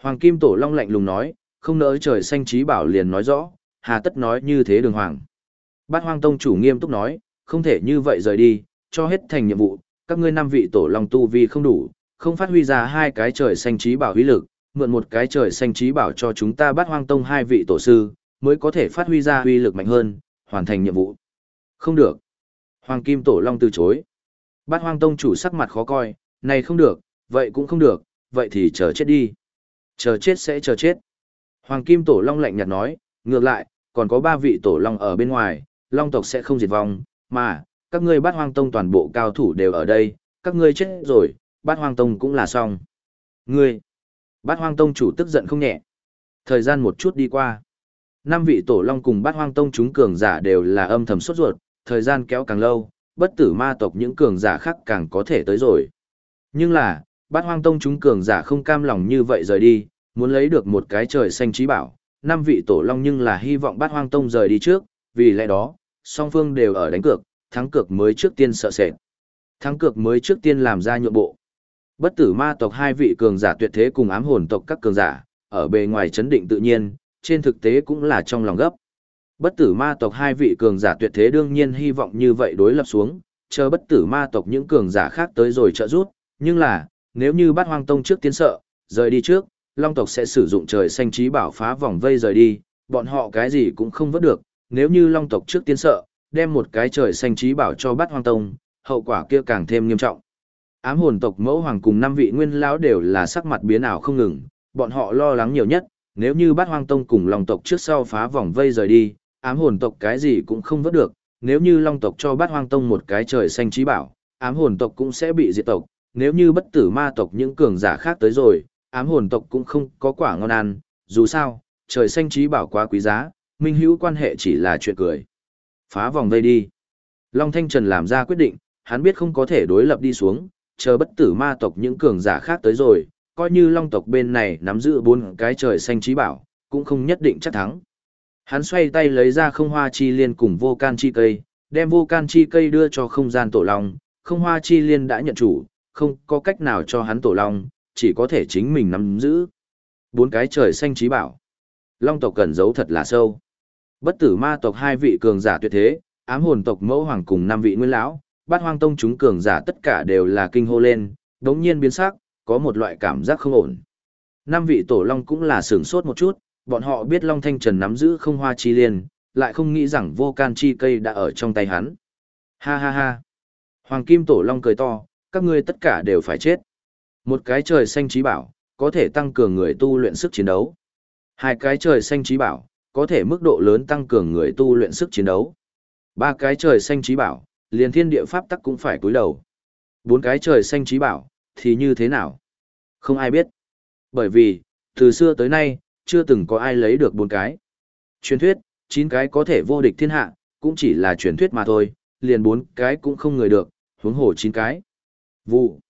Hoàng Kim Tổ Long lạnh lùng nói, không nỡ trời xanh trí bảo liền nói rõ, hà tất nói như thế đường hoàng. Bát hoang tông chủ nghiêm túc nói, không thể như vậy rời đi, cho hết thành nhiệm vụ, các ngươi năm vị tổ long tu vi không đủ, không phát huy ra hai cái trời xanh trí bảo uy lực, mượn một cái trời xanh trí bảo cho chúng ta bắt hoang tông hai vị tổ sư, mới có thể phát huy ra uy lực mạnh hơn, hoàn thành nhiệm vụ. Không được. Hoàng Kim Tổ Long từ chối. Bát Hoang Tông chủ sắc mặt khó coi, này không được, vậy cũng không được, vậy thì chờ chết đi. Chờ chết sẽ chờ chết. Hoàng Kim Tổ Long lạnh nhạt nói, ngược lại, còn có ba vị Tổ Long ở bên ngoài, Long tộc sẽ không diệt vong, mà, các ngươi Bát Hoang Tông toàn bộ cao thủ đều ở đây, các ngươi chết rồi, Bát Hoang Tông cũng là xong. Ngươi, Bát Hoang Tông chủ tức giận không nhẹ. Thời gian một chút đi qua năm vị tổ long cùng bát hoang tông chúng cường giả đều là âm thầm sốt ruột, thời gian kéo càng lâu, bất tử ma tộc những cường giả khác càng có thể tới rồi. Nhưng là, bát hoang tông chúng cường giả không cam lòng như vậy rời đi, muốn lấy được một cái trời xanh trí bảo, năm vị tổ long nhưng là hy vọng bát hoang tông rời đi trước, vì lẽ đó, song phương đều ở đánh cược, thắng cược mới trước tiên sợ sệt. Thắng cược mới trước tiên làm ra nhượng bộ. Bất tử ma tộc hai vị cường giả tuyệt thế cùng ám hồn tộc các cường giả, ở bề ngoài chấn định tự nhiên, trên thực tế cũng là trong lòng gấp. Bất tử ma tộc hai vị cường giả tuyệt thế đương nhiên hy vọng như vậy đối lập xuống, chờ bất tử ma tộc những cường giả khác tới rồi trợ rút, nhưng là, nếu như bắt hoang tông trước tiến sợ, rời đi trước, long tộc sẽ sử dụng trời xanh trí bảo phá vòng vây rời đi, bọn họ cái gì cũng không vớt được, nếu như long tộc trước tiến sợ, đem một cái trời xanh trí bảo cho bắt hoang tông, hậu quả kia càng thêm nghiêm trọng. Ám hồn tộc mẫu hoàng cùng năm vị nguyên lão đều là sắc mặt biến ảo không ngừng, bọn họ lo lắng nhiều nhất, nếu như bát hoang tông cùng long tộc trước sau phá vòng vây rời đi, ám hồn tộc cái gì cũng không vớt được, nếu như long tộc cho bát hoang tông một cái trời xanh trí bảo, ám hồn tộc cũng sẽ bị diệt tộc, nếu như bất tử ma tộc những cường giả khác tới rồi, ám hồn tộc cũng không có quả ngon ăn, dù sao, trời xanh trí bảo quá quý giá, minh hữu quan hệ chỉ là chuyện cười. Phá vòng vây đi. Long Thanh Trần làm ra quyết định, hắn biết không có thể đối lập đi xuống, chờ bất tử ma tộc những cường giả khác tới rồi, coi như long tộc bên này nắm giữ bốn cái trời xanh trí bảo, cũng không nhất định chắc thắng. Hắn xoay tay lấy ra không hoa chi liên cùng vô can chi cây, đem vô can chi cây đưa cho không gian tổ long, không hoa chi liên đã nhận chủ, không có cách nào cho hắn tổ long, chỉ có thể chính mình nắm giữ. Bốn cái trời xanh trí bảo. Long tộc cần giấu thật là sâu. Bất tử ma tộc hai vị cường giả tuyệt thế, ám hồn tộc mẫu hoàng cùng năm vị nguyên lão, bát hoang tông chúng cường giả tất cả đều là kinh hô lên, đống nhiên biến sắc, có một loại cảm giác không ổn. Năm vị tổ long cũng là sửng sốt một chút, bọn họ biết Long Thanh Trần nắm giữ không hoa chi liên, lại không nghĩ rằng vô can chi cây đã ở trong tay hắn. Ha ha ha. Hoàng Kim Tổ Long cười to, các ngươi tất cả đều phải chết. Một cái trời xanh trí bảo, có thể tăng cường người tu luyện sức chiến đấu. Hai cái trời xanh trí bảo, có thể mức độ lớn tăng cường người tu luyện sức chiến đấu. Ba cái trời xanh trí bảo, liền thiên địa pháp tắc cũng phải cúi đầu. Bốn cái trời xanh trí bảo, thì như thế nào? Không ai biết. Bởi vì, từ xưa tới nay, chưa từng có ai lấy được bốn cái. Truyền thuyết, chín cái có thể vô địch thiên hạ, cũng chỉ là truyền thuyết mà thôi, liền bốn cái cũng không người được, huống hồ chín cái. Vụ.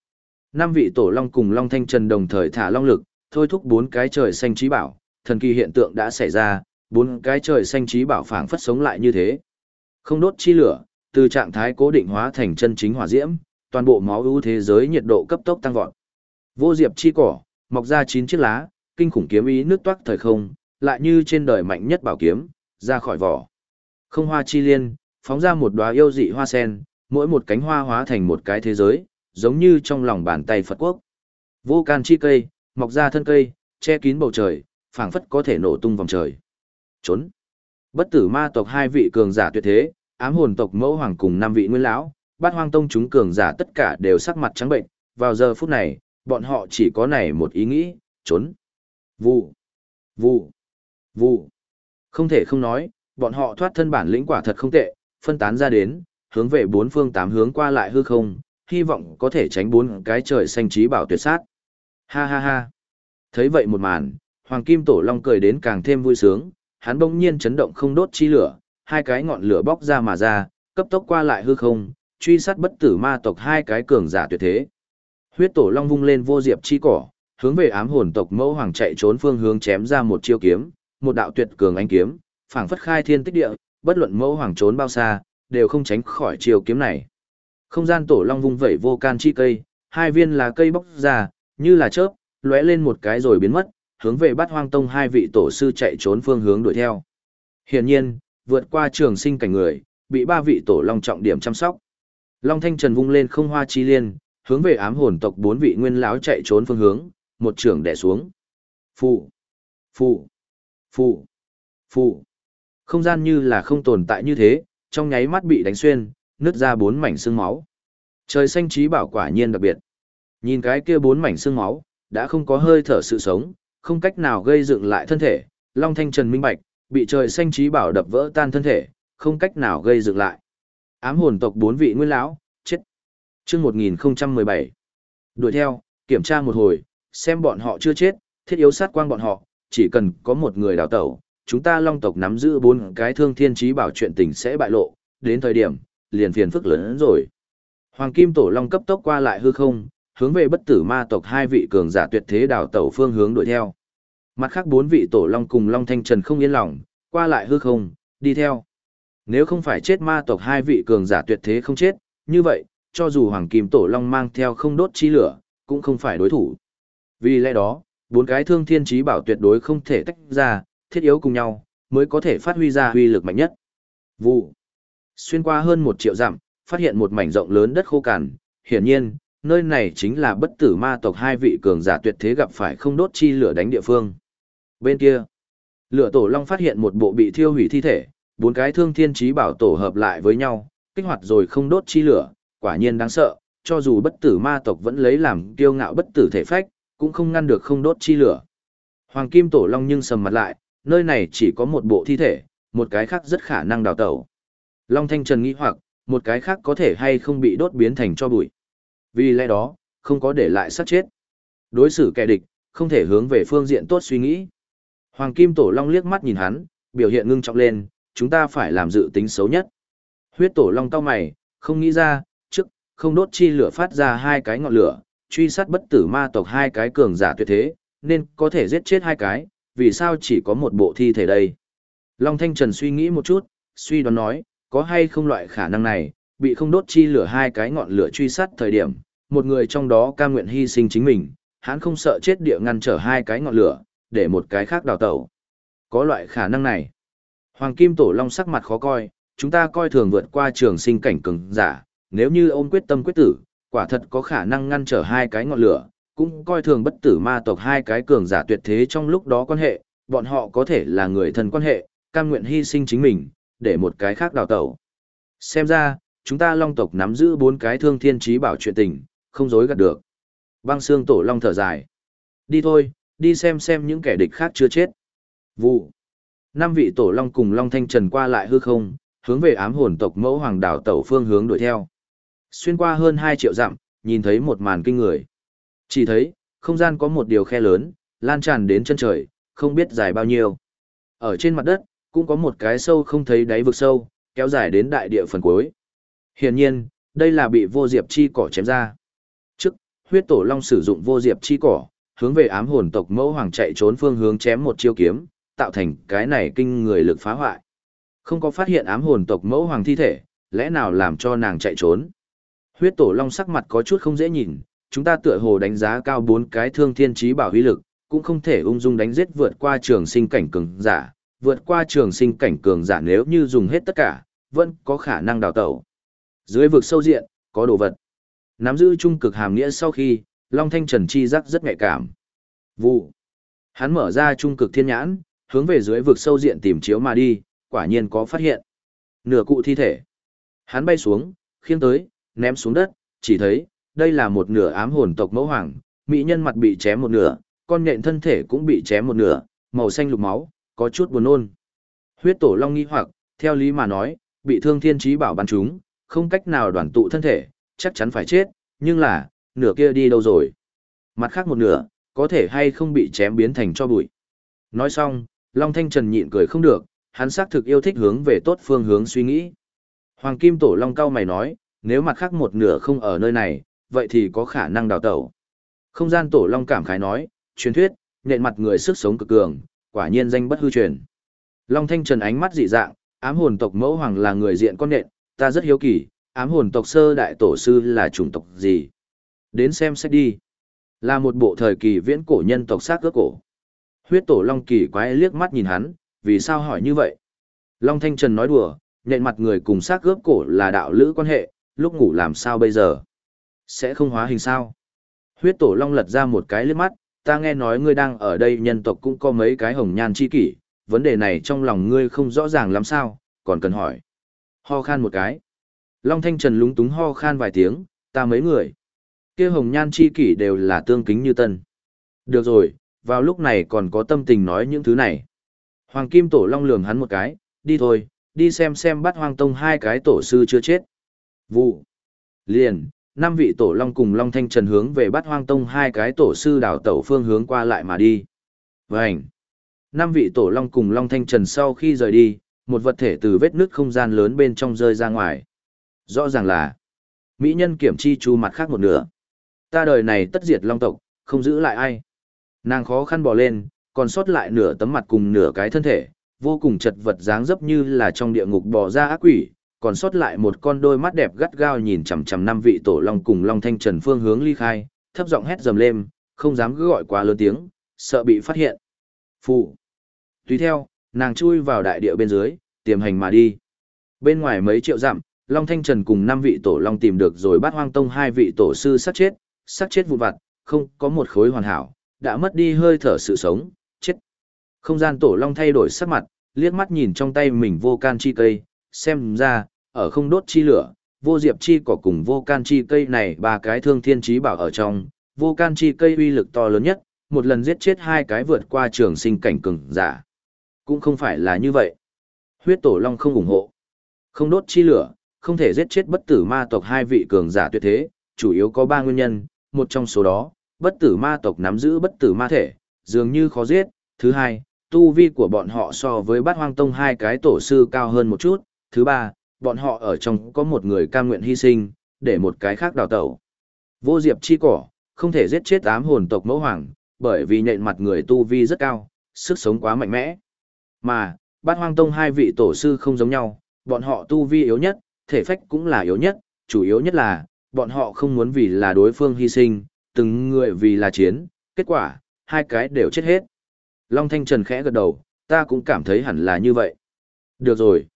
Năm vị tổ long cùng Long Thanh Trần đồng thời thả long lực, thôi thúc bốn cái trời xanh trí bảo, thần kỳ hiện tượng đã xảy ra, bốn cái trời xanh trí bảo phảng phất sống lại như thế. Không đốt chi lửa, từ trạng thái cố định hóa thành chân chính hỏa diễm, toàn bộ máu ưu thế giới nhiệt độ cấp tốc tăng vọt. Vô diệp chi cỏ, mọc ra chín chiếc lá, kinh khủng kiếm ý nước toát thời không, lại như trên đời mạnh nhất bảo kiếm, ra khỏi vỏ. Không hoa chi liên, phóng ra một đóa yêu dị hoa sen, mỗi một cánh hoa hóa thành một cái thế giới, giống như trong lòng bàn tay Phật quốc. Vô can chi cây, mọc ra thân cây, che kín bầu trời, phảng phất có thể nổ tung vòng trời. Trốn. Bất tử ma tộc hai vị cường giả tuyệt thế, ám hồn tộc mẫu hoàng cùng năm vị nguyên lão, bát hoang tông chúng cường giả tất cả đều sắc mặt trắng bệnh, vào giờ phút này, bọn họ chỉ có này một ý nghĩ, trốn. Vụ, vụ, vụ. Không thể không nói, bọn họ thoát thân bản lĩnh quả thật không tệ, phân tán ra đến, hướng về bốn phương tám hướng qua lại hư không, hy vọng có thể tránh bốn cái trời xanh trí bảo tuyệt sát. Ha ha ha. Thấy vậy một màn, Hoàng Kim Tổ Long cười đến càng thêm vui sướng, hắn bỗng nhiên chấn động không đốt chi lửa, hai cái ngọn lửa bóc ra mà ra, cấp tốc qua lại hư không, truy sát bất tử ma tộc hai cái cường giả tuyệt thế. Huyết Tổ Long vung lên vô diệp chi cỏ, hướng về ám hồn tộc mẫu hoàng chạy trốn phương hướng chém ra một chiêu kiếm, một đạo tuyệt cường ánh kiếm, phảng phất khai thiên tích địa, bất luận mẫu hoàng trốn bao xa, đều không tránh khỏi chiêu kiếm này. Không gian tổ long vung vẩy vô can chi cây, hai viên là cây bóc ra, như là chớp, lóe lên một cái rồi biến mất, hướng về Bát Hoang Tông hai vị tổ sư chạy trốn phương hướng đuổi theo. Hiển nhiên, vượt qua trường sinh cảnh người, bị ba vị tổ long trọng điểm chăm sóc. Long Thanh Trần vung lên không hoa chi liên, hướng về ám hồn tộc bốn vị nguyên lão chạy trốn phương hướng, một trường đè xuống. Phụ, phụ, phụ, phụ. Không gian như là không tồn tại như thế, trong nháy mắt bị đánh xuyên, nứt ra bốn mảnh xương máu. Trời xanh trí bảo quả nhiên đặc biệt. Nhìn cái kia bốn mảnh xương máu, đã không có hơi thở sự sống, không cách nào gây dựng lại thân thể, Long Thanh Trần minh bạch, bị trời xanh trí bảo đập vỡ tan thân thể, không cách nào gây dựng lại. Ám hồn tộc bốn vị nguyên lão, chết. Chương 1017. Đuổi theo, kiểm tra một hồi, xem bọn họ chưa chết, thiết yếu sát quang bọn họ, chỉ cần có một người đào tẩu, chúng ta long tộc nắm giữ bốn cái thương thiên trí bảo chuyện tình sẽ bại lộ, đến thời điểm, liền phiền phức lớn hơn rồi. Hoàng Kim Tổ Long cấp tốc qua lại hư không, hướng về bất tử ma tộc hai vị cường giả tuyệt thế đào tẩu phương hướng đuổi theo. Mặt khác bốn vị Tổ Long cùng Long Thanh Trần không yên lòng, qua lại hư không, đi theo. Nếu không phải chết ma tộc hai vị cường giả tuyệt thế không chết, như vậy, cho dù Hoàng Kim Tổ Long mang theo không đốt chi lửa, cũng không phải đối thủ. Vì lẽ đó, bốn cái thương thiên trí bảo tuyệt đối không thể tách ra, thiết yếu cùng nhau, mới có thể phát huy ra huy lực mạnh nhất. Vụ. Xuyên qua hơn một triệu dặm, phát hiện một mảnh rộng lớn đất khô cằn, hiển nhiên, nơi này chính là bất tử ma tộc hai vị cường giả tuyệt thế gặp phải không đốt chi lửa đánh địa phương. Bên kia, lửa tổ long phát hiện một bộ bị thiêu hủy thi thể, bốn cái thương thiên trí bảo tổ hợp lại với nhau, kích hoạt rồi không đốt chi lửa, quả nhiên đáng sợ, cho dù bất tử ma tộc vẫn lấy làm kiêu ngạo bất tử thể phách, cũng không ngăn được không đốt chi lửa. Hoàng kim tổ long nhưng sầm mặt lại, nơi này chỉ có một bộ thi thể, một cái khác rất khả năng đào tẩu. Long Thanh Trần nghĩ hoặc, một cái khác có thể hay không bị đốt biến thành cho bụi. Vì lẽ đó, không có để lại sát chết. Đối xử kẻ địch, không thể hướng về phương diện tốt suy nghĩ. Hoàng Kim Tổ Long liếc mắt nhìn hắn, biểu hiện ngưng trọng lên, chúng ta phải làm dự tính xấu nhất. Huyết Tổ Long cao mày, không nghĩ ra, trước, không đốt chi lửa phát ra hai cái ngọn lửa, truy sát bất tử ma tộc hai cái cường giả tuyệt thế, nên có thể giết chết hai cái, vì sao chỉ có một bộ thi thể đây? Long Thanh Trần suy nghĩ một chút, suy đoán nói, có hay không loại khả năng này, bị không đốt chi lửa hai cái ngọn lửa truy sát thời điểm, một người trong đó cam nguyện hy sinh chính mình, hắn không sợ chết địa ngăn trở hai cái ngọn lửa, để một cái khác đào tẩu. Có loại khả năng này. Hoàng Kim Tổ Long sắc mặt khó coi, chúng ta coi thường vượt qua trường sinh cảnh cường giả, nếu như ôm quyết tâm quyết tử, quả thật có khả năng ngăn trở hai cái ngọn lửa, cũng coi thường bất tử ma tộc hai cái cường giả tuyệt thế trong lúc đó quan hệ, bọn họ có thể là người thân quan hệ, cam nguyện hy sinh chính mình, để một cái khác đào tẩu. Xem ra, chúng ta long tộc nắm giữ bốn cái thương thiên trí bảo chuyện tình, không dối gạt được. Băng xương tổ long thở dài. Đi thôi, đi xem xem những kẻ địch khác chưa chết. Vụ. Năm vị tổ long cùng long thanh trần qua lại hư không, hướng về ám hồn tộc mẫu hoàng đảo tẩu phương hướng đuổi theo. Xuyên qua hơn 2 triệu dặm, nhìn thấy một màn kinh người. Chỉ thấy, không gian có một điều khe lớn, lan tràn đến chân trời, không biết dài bao nhiêu. Ở trên mặt đất, cũng có một cái sâu không thấy đáy vực sâu, kéo dài đến đại địa phần cuối. Hiển nhiên, đây là bị vô diệp chi cỏ chém ra. Trước, huyết tổ long sử dụng vô diệp chi cỏ, hướng về ám hồn tộc mẫu hoàng chạy trốn phương hướng chém một chiêu kiếm, tạo thành cái này kinh người lực phá hoại. Không có phát hiện ám hồn tộc mẫu hoàng thi thể, lẽ nào làm cho nàng chạy trốn. Huyết tổ long sắc mặt có chút không dễ nhìn, chúng ta tựa hồ đánh giá cao bốn cái thương thiên trí bảo huy lực, cũng không thể ung dung đánh giết vượt qua trường sinh cảnh cường giả, vượt qua trường sinh cảnh cường giả nếu như dùng hết tất cả, vẫn có khả năng đào tẩu. Dưới vực sâu diện, có đồ vật. Nắm giữ trung cực hàm nghĩa sau khi, Long Thanh Trần chi giác rất nhạy cảm. Vụ. Hắn mở ra trung cực thiên nhãn, hướng về dưới vực sâu diện tìm chiếu mà đi, quả nhiên có phát hiện. Nửa cụ thi thể. Hắn bay xuống, khiêng tới, ném xuống đất, chỉ thấy, đây là một nửa ám hồn tộc mẫu hoàng, mỹ nhân mặt bị chém một nửa, con nhện thân thể cũng bị chém một nửa, màu xanh lục máu, có chút buồn nôn. Huyết tổ long nghi hoặc, theo lý mà nói, bị thương thiên trí bảo bắn chúng, không cách nào đoàn tụ thân thể, chắc chắn phải chết, nhưng là, nửa kia đi đâu rồi? Mặt khác một nửa, có thể hay không bị chém biến thành cho bụi. Nói xong, Long Thanh Trần nhịn cười không được, hắn xác thực yêu thích hướng về tốt phương hướng suy nghĩ. Hoàng Kim Tổ Long cao mày nói, nếu mặt khác một nửa không ở nơi này, vậy thì có khả năng đào tẩu. Không gian Tổ Long cảm khái nói, truyền thuyết, nện mặt người sức sống cực cường, quả nhiên danh bất hư truyền. Long Thanh Trần ánh mắt dị dạng, ám hồn tộc mẫu hoàng là người diện con nện, ta rất hiếu kỳ, ám hồn tộc sơ đại tổ sư là chủng tộc gì? Đến xem xét đi. Là một bộ thời kỳ viễn cổ nhân tộc xác cước cổ. Huyết tổ Long kỳ quái liếc mắt nhìn hắn, vì sao hỏi như vậy? Long Thanh Trần nói đùa, nhện mặt người cùng xác gớp cổ là đạo lữ quan hệ, lúc ngủ làm sao bây giờ? Sẽ không hóa hình sao? Huyết tổ Long lật ra một cái liếc mắt, ta nghe nói ngươi đang ở đây nhân tộc cũng có mấy cái hồng nhan chi kỷ, vấn đề này trong lòng ngươi không rõ ràng lắm sao, còn cần hỏi. Ho khan một cái. Long Thanh Trần lúng túng ho khan vài tiếng, ta mấy người. kia hồng nhan chi kỷ đều là tương kính như tân. Được rồi, vào lúc này còn có tâm tình nói những thứ này. Hoàng Kim Tổ Long lườm hắn một cái, đi thôi, đi xem xem bắt hoang tông hai cái tổ sư chưa chết. Vụ. Liền, năm vị tổ long cùng long thanh trần hướng về bắt hoang tông hai cái tổ sư đảo tẩu phương hướng qua lại mà đi. Vânh. Năm vị tổ long cùng long thanh trần sau khi rời đi, một vật thể từ vết nứt không gian lớn bên trong rơi ra ngoài. Rõ ràng là, mỹ nhân kiểm chi chu mặt khác một nửa. Ta đời này tất diệt long tộc, không giữ lại ai. Nàng khó khăn bò lên, còn sót lại nửa tấm mặt cùng nửa cái thân thể, vô cùng chật vật dáng dấp như là trong địa ngục bò ra ác quỷ, còn sót lại một con đôi mắt đẹp gắt gao nhìn chằm chằm năm vị tổ long cùng long thanh trần phương hướng ly khai, thấp giọng hét dầm lên, không dám cứ gọi quá lớn tiếng, sợ bị phát hiện. Phụ. Tùy theo, nàng chui vào đại địa bên dưới, tiềm hành mà đi. Bên ngoài mấy triệu dặm, Long Thanh Trần cùng năm vị tổ long tìm được rồi bắt hoang tông hai vị tổ sư sát chết, sát chết vụn vặt, không có một khối hoàn hảo, đã mất đi hơi thở sự sống, chết. Không gian tổ long thay đổi sắc mặt, liếc mắt nhìn trong tay mình vô can chi cây, xem ra, ở không đốt chi lửa, vô diệp chi cỏ cùng vô can chi cây này ba cái thương thiên trí bảo ở trong, vô can chi cây uy lực to lớn nhất, một lần giết chết hai cái vượt qua trường sinh cảnh cường giả. Cũng không phải là như vậy. Huyết tổ long không ủng hộ. Không đốt chi lửa, không thể giết chết bất tử ma tộc hai vị cường giả tuyệt thế, chủ yếu có ba nguyên nhân, một trong số đó, bất tử ma tộc nắm giữ bất tử ma thể, dường như khó giết. Thứ hai, tu vi của bọn họ so với bát hoang tông hai cái tổ sư cao hơn một chút. Thứ ba, bọn họ ở trong có một người cam nguyện hy sinh, để một cái khác đào tẩu. Vô diệp chi cỏ, không thể giết chết ám hồn tộc mẫu hoàng, bởi vì nhện mặt người tu vi rất cao, sức sống quá mạnh mẽ. Mà, bát hoang tông hai vị tổ sư không giống nhau, bọn họ tu vi yếu nhất, thể phách cũng là yếu nhất, chủ yếu nhất là, bọn họ không muốn vì là đối phương hy sinh, từng người vì là chiến, kết quả, hai cái đều chết hết. Long Thanh Trần khẽ gật đầu, ta cũng cảm thấy hẳn là như vậy. Được rồi.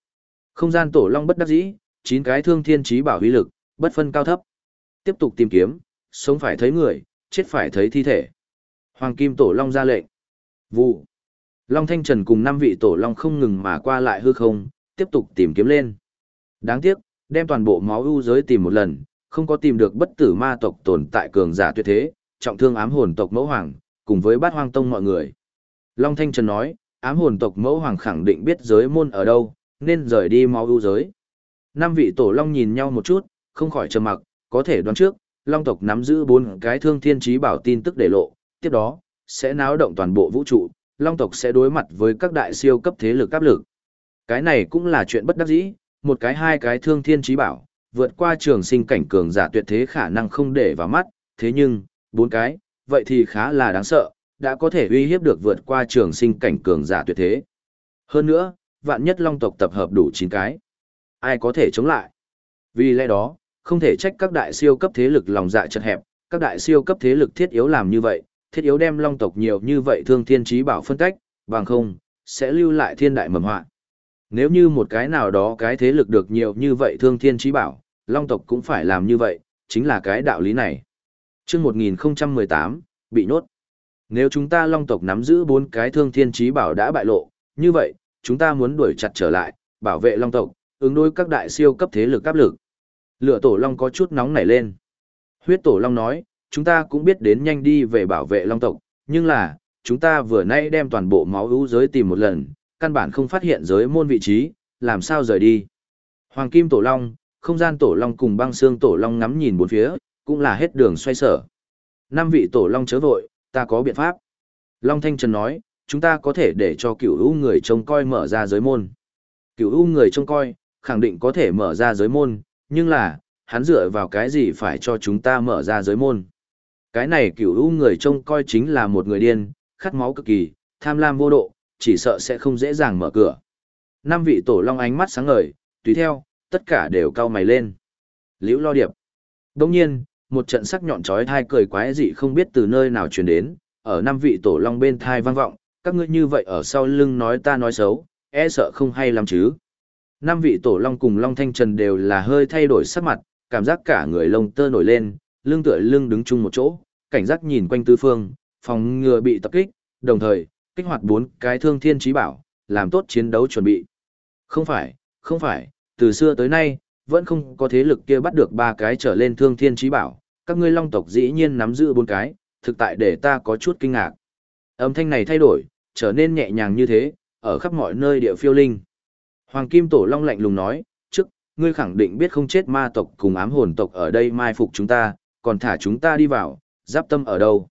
Không gian tổ Long bất đắc dĩ, chín cái thương thiên trí bảo huy lực, bất phân cao thấp. Tiếp tục tìm kiếm, sống phải thấy người, chết phải thấy thi thể. Hoàng Kim Tổ Long ra lệnh. Vụ. Long Thanh Trần cùng năm vị Tổ Long không ngừng mà qua lại hư không, tiếp tục tìm kiếm lên. Đáng tiếc, đem toàn bộ máu ưu giới tìm một lần, không có tìm được bất tử ma tộc tồn tại cường giả tuyệt thế, trọng thương ám hồn tộc mẫu hoàng, cùng với bát hoang tông mọi người. Long Thanh Trần nói, ám hồn tộc mẫu hoàng khẳng định biết giới môn ở đâu, nên rời đi máu ưu giới. Năm vị tổ long nhìn nhau một chút, không khỏi trầm mặc, có thể đoán trước, long tộc nắm giữ bốn cái thương thiên trí bảo tin tức để lộ, tiếp đó, sẽ náo động toàn bộ vũ trụ, long tộc sẽ đối mặt với các đại siêu cấp thế lực áp lực. Cái này cũng là chuyện bất đắc dĩ, một cái hai cái thương thiên trí bảo, vượt qua trường sinh cảnh cường giả tuyệt thế khả năng không để vào mắt, thế nhưng, bốn cái, vậy thì khá là đáng sợ, đã có thể uy hiếp được vượt qua trường sinh cảnh cường giả tuyệt thế. Hơn nữa, vạn nhất long tộc tập hợp đủ 9 cái. Ai có thể chống lại? Vì lẽ đó, không thể trách các đại siêu cấp thế lực lòng dạ chật hẹp, các đại siêu cấp thế lực thiết yếu làm như vậy, thiết yếu đem long tộc nhiều như vậy thương thiên trí bảo phân cách, bằng không, sẽ lưu lại thiên đại mầm hoạn. Nếu như một cái nào đó cái thế lực được nhiều như vậy thương thiên trí bảo, long tộc cũng phải làm như vậy, chính là cái đạo lý này. chương 1018, bị nốt. Nếu chúng ta long tộc nắm giữ bốn cái thương thiên trí bảo đã bại lộ, như vậy, chúng ta muốn đuổi chặt trở lại, bảo vệ long tộc, ứng đối các đại siêu cấp thế lực áp lực. Lửa tổ long có chút nóng nảy lên. Huyết tổ long nói, chúng ta cũng biết đến nhanh đi về bảo vệ long tộc, nhưng là, chúng ta vừa nay đem toàn bộ máu ưu giới tìm một lần, căn bản không phát hiện giới môn vị trí, làm sao rời đi. Hoàng kim tổ long, không gian tổ long cùng băng xương tổ long ngắm nhìn bốn phía, cũng là hết đường xoay sở. Năm vị tổ long chớ vội, ta có biện pháp. Long Thanh Trần nói, chúng ta có thể để cho cửu u người trông coi mở ra giới môn. Cửu u người trông coi, khẳng định có thể mở ra giới môn, nhưng là, hắn dựa vào cái gì phải cho chúng ta mở ra giới môn. Cái này cửu u người trông coi chính là một người điên, khát máu cực kỳ, tham lam vô độ, chỉ sợ sẽ không dễ dàng mở cửa. Năm vị tổ long ánh mắt sáng ngời, tùy theo, tất cả đều cau mày lên. Liễu lo điệp. Đồng nhiên, một trận sắc nhọn chói thai cười quái dị không biết từ nơi nào truyền đến, ở năm vị tổ long bên thai vang vọng, các ngươi như vậy ở sau lưng nói ta nói xấu, e sợ không hay lắm chứ. Năm vị tổ long cùng long thanh trần đều là hơi thay đổi sắc mặt, cảm giác cả người lông tơ nổi lên, lưng tựa lưng đứng chung một chỗ, cảnh giác nhìn quanh tư phương, phòng ngừa bị tập kích, đồng thời, kích hoạt bốn cái thương thiên trí bảo, làm tốt chiến đấu chuẩn bị. Không phải, không phải, từ xưa tới nay, vẫn không có thế lực kia bắt được ba cái trở lên thương thiên trí bảo, các ngươi long tộc dĩ nhiên nắm giữ bốn cái, thực tại để ta có chút kinh ngạc. Âm thanh này thay đổi, trở nên nhẹ nhàng như thế, ở khắp mọi nơi địa phiêu linh. Hoàng Kim Tổ Long lạnh lùng nói, trước, ngươi khẳng định biết không chết ma tộc cùng ám hồn tộc ở đây mai phục chúng ta, còn thả chúng ta đi vào, giáp tâm ở đâu.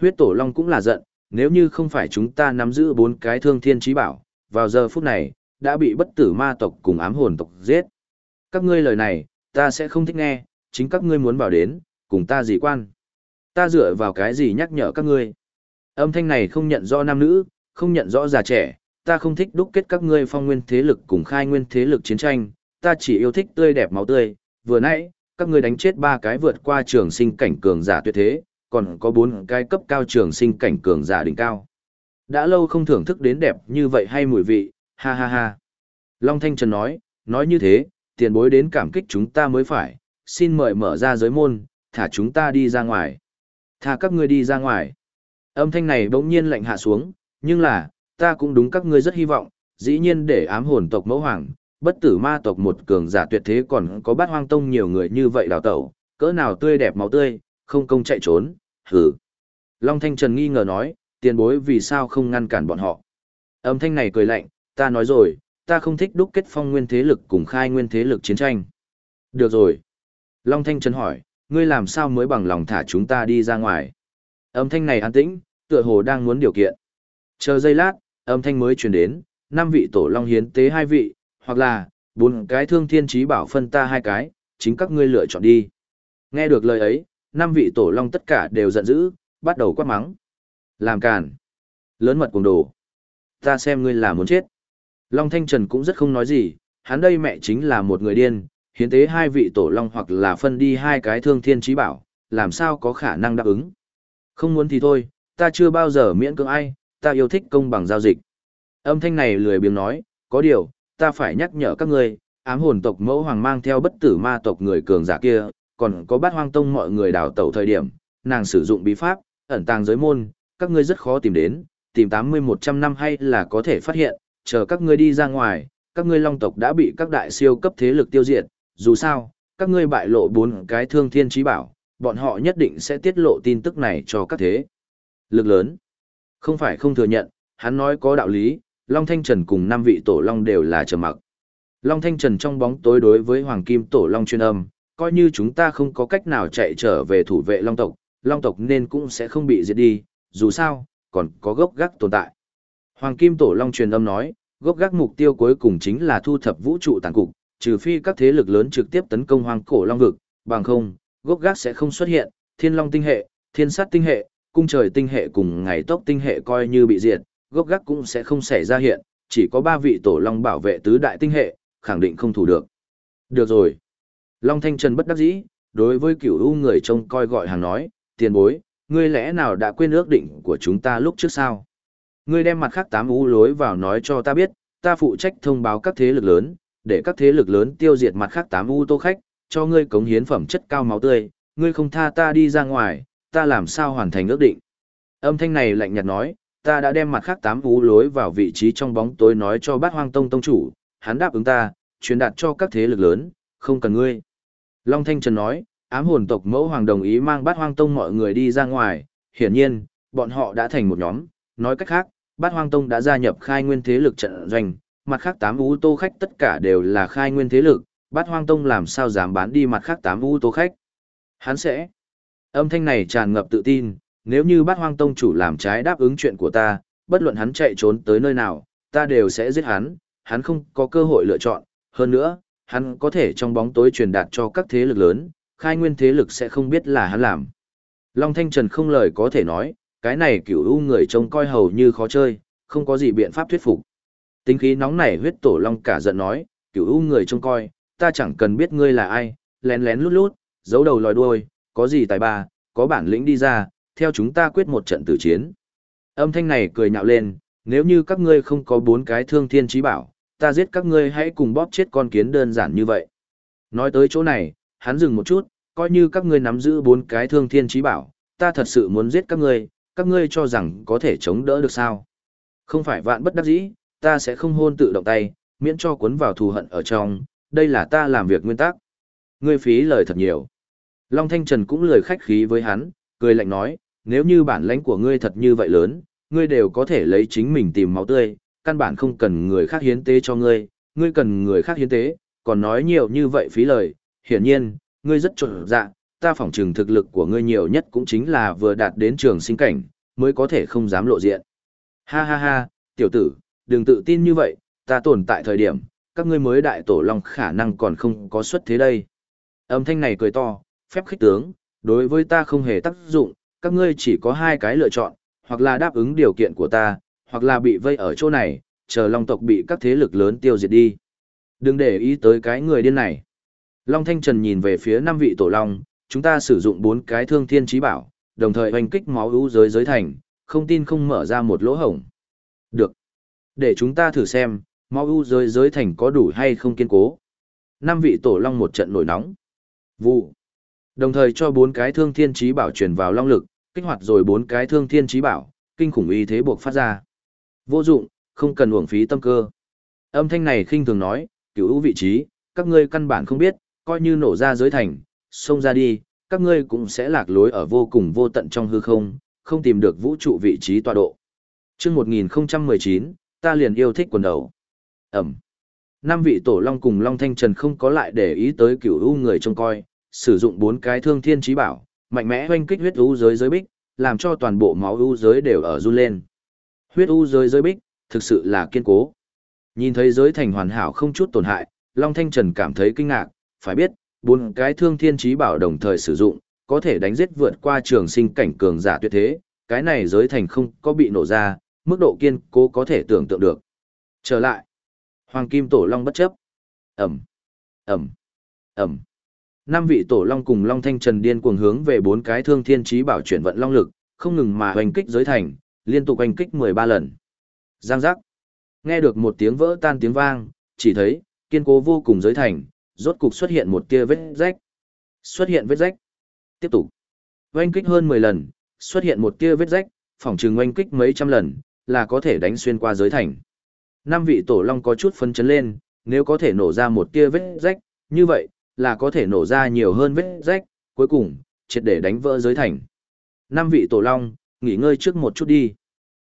Huyết Tổ Long cũng là giận, nếu như không phải chúng ta nắm giữ bốn cái thương thiên trí bảo, vào giờ phút này, đã bị bất tử ma tộc cùng ám hồn tộc giết. Các ngươi lời này, ta sẽ không thích nghe, chính các ngươi muốn bảo đến, cùng ta gì quan. Ta dựa vào cái gì nhắc nhở các ngươi. Âm thanh này không nhận rõ nam nữ, không nhận rõ già trẻ, ta không thích đúc kết các ngươi phong nguyên thế lực cùng khai nguyên thế lực chiến tranh, ta chỉ yêu thích tươi đẹp máu tươi. Vừa nãy, các ngươi đánh chết ba cái vượt qua trường sinh cảnh cường giả tuyệt thế, còn có bốn cái cấp cao trường sinh cảnh cường giả đỉnh cao. Đã lâu không thưởng thức đến đẹp như vậy hay mùi vị, ha ha ha. Long Thanh Trần nói, nói như thế, tiền bối đến cảm kích chúng ta mới phải, xin mời mở ra giới môn, thả chúng ta đi ra ngoài. Thả các ngươi đi ra ngoài. Âm thanh này bỗng nhiên lạnh hạ xuống, nhưng là, ta cũng đúng các ngươi rất hy vọng, dĩ nhiên để ám hồn tộc mẫu hoàng, bất tử ma tộc một cường giả tuyệt thế còn có bát hoang tông nhiều người như vậy đào tẩu, cỡ nào tươi đẹp máu tươi, không công chạy trốn, hừ. Long Thanh Trần nghi ngờ nói, tiền bối vì sao không ngăn cản bọn họ. Âm thanh này cười lạnh, ta nói rồi, ta không thích đúc kết phong nguyên thế lực cùng khai nguyên thế lực chiến tranh. Được rồi. Long Thanh Trần hỏi, ngươi làm sao mới bằng lòng thả chúng ta đi ra ngoài? Âm thanh này an tĩnh, tựa hồ đang muốn điều kiện. Chờ giây lát, âm thanh mới truyền đến, năm vị tổ long hiến tế hai vị, hoặc là bốn cái thương thiên trí bảo phân ta hai cái, chính các ngươi lựa chọn đi. Nghe được lời ấy, năm vị tổ long tất cả đều giận dữ, bắt đầu quát mắng. Làm càn. Lớn mật cùng đồ. Ta xem ngươi là muốn chết. Long Thanh Trần cũng rất không nói gì, hắn đây mẹ chính là một người điên, hiến tế hai vị tổ long hoặc là phân đi hai cái thương thiên trí bảo, làm sao có khả năng đáp ứng. Không muốn thì thôi, ta chưa bao giờ miễn cưỡng ai, ta yêu thích công bằng giao dịch. Âm thanh này lười biếng nói, có điều, ta phải nhắc nhở các ngươi, ám hồn tộc mẫu hoàng mang theo bất tử ma tộc người cường giả kia, còn có bát hoang tông mọi người đào tẩu thời điểm, nàng sử dụng bí pháp, ẩn tàng giới môn, các ngươi rất khó tìm đến, tìm 80-100 năm hay là có thể phát hiện, chờ các ngươi đi ra ngoài, các ngươi long tộc đã bị các đại siêu cấp thế lực tiêu diệt, dù sao, các ngươi bại lộ bốn cái thương thiên trí bảo, bọn họ nhất định sẽ tiết lộ tin tức này cho các thế. Lực lớn. Không phải không thừa nhận, hắn nói có đạo lý, Long Thanh Trần cùng năm vị tổ Long đều là trầm mặc. Long Thanh Trần trong bóng tối đối với Hoàng Kim tổ Long chuyên âm, coi như chúng ta không có cách nào chạy trở về thủ vệ Long tộc, Long tộc nên cũng sẽ không bị diệt đi, dù sao, còn có gốc gác tồn tại. Hoàng Kim tổ Long truyền âm nói, gốc gác mục tiêu cuối cùng chính là thu thập vũ trụ tàn cục, trừ phi các thế lực lớn trực tiếp tấn công Hoàng cổ Long vực, bằng không, gốc gác sẽ không xuất hiện, Thiên Long tinh hệ, Thiên Sát tinh hệ, cung trời tinh hệ cùng ngày tốc tinh hệ coi như bị diệt, gốc gác cũng sẽ không xảy ra hiện, chỉ có ba vị tổ long bảo vệ tứ đại tinh hệ, khẳng định không thủ được. Được rồi. Long Thanh Trần bất đắc dĩ, đối với cửu u người trông coi gọi hàng nói, tiền bối, ngươi lẽ nào đã quên ước định của chúng ta lúc trước sao? Ngươi đem mặt khác tám u lối vào nói cho ta biết, ta phụ trách thông báo các thế lực lớn, để các thế lực lớn tiêu diệt mặt khác tám u tô khách, cho ngươi cống hiến phẩm chất cao máu tươi, ngươi không tha ta đi ra ngoài, ta làm sao hoàn thành ước định. Âm thanh này lạnh nhạt nói, ta đã đem mặt khác tám u lối vào vị trí trong bóng tối nói cho bát hoang tông tông chủ, hắn đáp ứng ta, truyền đạt cho các thế lực lớn, không cần ngươi. Long Thanh Trần nói, ám hồn tộc mẫu hoàng đồng ý mang bát hoang tông mọi người đi ra ngoài, hiển nhiên, bọn họ đã thành một nhóm, nói cách khác, bát hoang tông đã gia nhập khai nguyên thế lực trận doanh, mặt khác tám ú tô khách tất cả đều là khai nguyên thế lực, bát hoang tông làm sao dám bán đi mặt khác tám ú tô khách. Hắn sẽ. Âm thanh này tràn ngập tự tin, nếu như bát hoang tông chủ làm trái đáp ứng chuyện của ta, bất luận hắn chạy trốn tới nơi nào, ta đều sẽ giết hắn, hắn không có cơ hội lựa chọn, hơn nữa, hắn có thể trong bóng tối truyền đạt cho các thế lực lớn, khai nguyên thế lực sẽ không biết là hắn làm. Long Thanh Trần không lời có thể nói, cái này cửu u người trông coi hầu như khó chơi, không có gì biện pháp thuyết phục. Tính khí nóng nảy huyết tổ Long cả giận nói, cửu u người trông coi, ta chẳng cần biết ngươi là ai, lén lén lút lút, giấu đầu lòi đuôi, có gì tài ba, có bản lĩnh đi ra, theo chúng ta quyết một trận tử chiến. Âm thanh này cười nhạo lên, nếu như các ngươi không có bốn cái thương thiên trí bảo, ta giết các ngươi hãy cùng bóp chết con kiến đơn giản như vậy. Nói tới chỗ này, hắn dừng một chút, coi như các ngươi nắm giữ bốn cái thương thiên trí bảo, ta thật sự muốn giết các ngươi, các ngươi cho rằng có thể chống đỡ được sao. Không phải vạn bất đắc dĩ, ta sẽ không hôn tự động tay, miễn cho cuốn vào thù hận ở trong, đây là ta làm việc nguyên tắc. Ngươi phí lời thật nhiều. Long Thanh Trần cũng lời khách khí với hắn, cười lạnh nói, nếu như bản lãnh của ngươi thật như vậy lớn, ngươi đều có thể lấy chính mình tìm máu tươi, căn bản không cần người khác hiến tế cho ngươi, ngươi cần người khác hiến tế, còn nói nhiều như vậy phí lời, hiển nhiên, ngươi rất trộn dạ, ta phỏng trừng thực lực của ngươi nhiều nhất cũng chính là vừa đạt đến trường sinh cảnh, mới có thể không dám lộ diện. Ha ha ha, tiểu tử, đừng tự tin như vậy, ta tồn tại thời điểm, các ngươi mới đại tổ long khả năng còn không có xuất thế đây. Âm thanh này cười to, phép khích tướng, đối với ta không hề tác dụng, các ngươi chỉ có hai cái lựa chọn, hoặc là đáp ứng điều kiện của ta, hoặc là bị vây ở chỗ này, chờ Long tộc bị các thế lực lớn tiêu diệt đi. Đừng để ý tới cái người điên này. Long Thanh Trần nhìn về phía năm vị tổ long, chúng ta sử dụng bốn cái thương thiên trí bảo, đồng thời hoành kích máu ưu giới giới thành, không tin không mở ra một lỗ hổng. Được. Để chúng ta thử xem, máu ưu giới giới thành có đủ hay không kiên cố. Năm vị tổ long một trận nổi nóng. Vụ. Đồng thời cho bốn cái thương thiên trí bảo truyền vào long lực, kích hoạt rồi bốn cái thương thiên trí bảo, kinh khủng y thế buộc phát ra. Vô dụng, không cần uổng phí tâm cơ. Âm thanh này khinh thường nói, cứu vị trí, các ngươi căn bản không biết, coi như nổ ra giới thành, xông ra đi, các ngươi cũng sẽ lạc lối ở vô cùng vô tận trong hư không, không tìm được vũ trụ vị trí tọa độ. Chương 1019, ta liền yêu thích quần đầu. Ẩm. Năm vị tổ long cùng Long Thanh Trần không có lại để ý tới cửu u người trông coi, sử dụng bốn cái thương thiên trí bảo, mạnh mẽ hoanh kích huyết u giới giới bích, làm cho toàn bộ máu u giới đều ở run lên. Huyết u giới giới bích, thực sự là kiên cố. Nhìn thấy giới thành hoàn hảo không chút tổn hại, Long Thanh Trần cảm thấy kinh ngạc, phải biết, bốn cái thương thiên trí bảo đồng thời sử dụng, có thể đánh giết vượt qua trường sinh cảnh cường giả tuyệt thế, cái này giới thành không có bị nổ ra, mức độ kiên cố có thể tưởng tượng được. Trở lại, Hoàng Kim Tổ Long bất chấp. Ẩm, Ẩm, Ẩm. Năm vị Tổ Long cùng Long Thanh Trần điên cuồng hướng về bốn cái thương thiên trí bảo chuyển vận long lực, không ngừng mà hoành kích giới thành, liên tục oanh kích 13 lần. Giang giác. Nghe được một tiếng vỡ tan tiếng vang, chỉ thấy, kiên cố vô cùng giới thành, rốt cục xuất hiện một tia vết rách. Xuất hiện vết rách. Tiếp tục. Oanh kích hơn 10 lần, xuất hiện một tia vết rách, phỏng trừng oanh kích mấy trăm lần, là có thể đánh xuyên qua giới thành. Năm vị tổ long có chút phấn chấn lên, nếu có thể nổ ra một tia vết rách, như vậy, là có thể nổ ra nhiều hơn vết rách, cuối cùng, triệt để đánh vỡ giới thành. Năm vị tổ long, nghỉ ngơi trước một chút đi.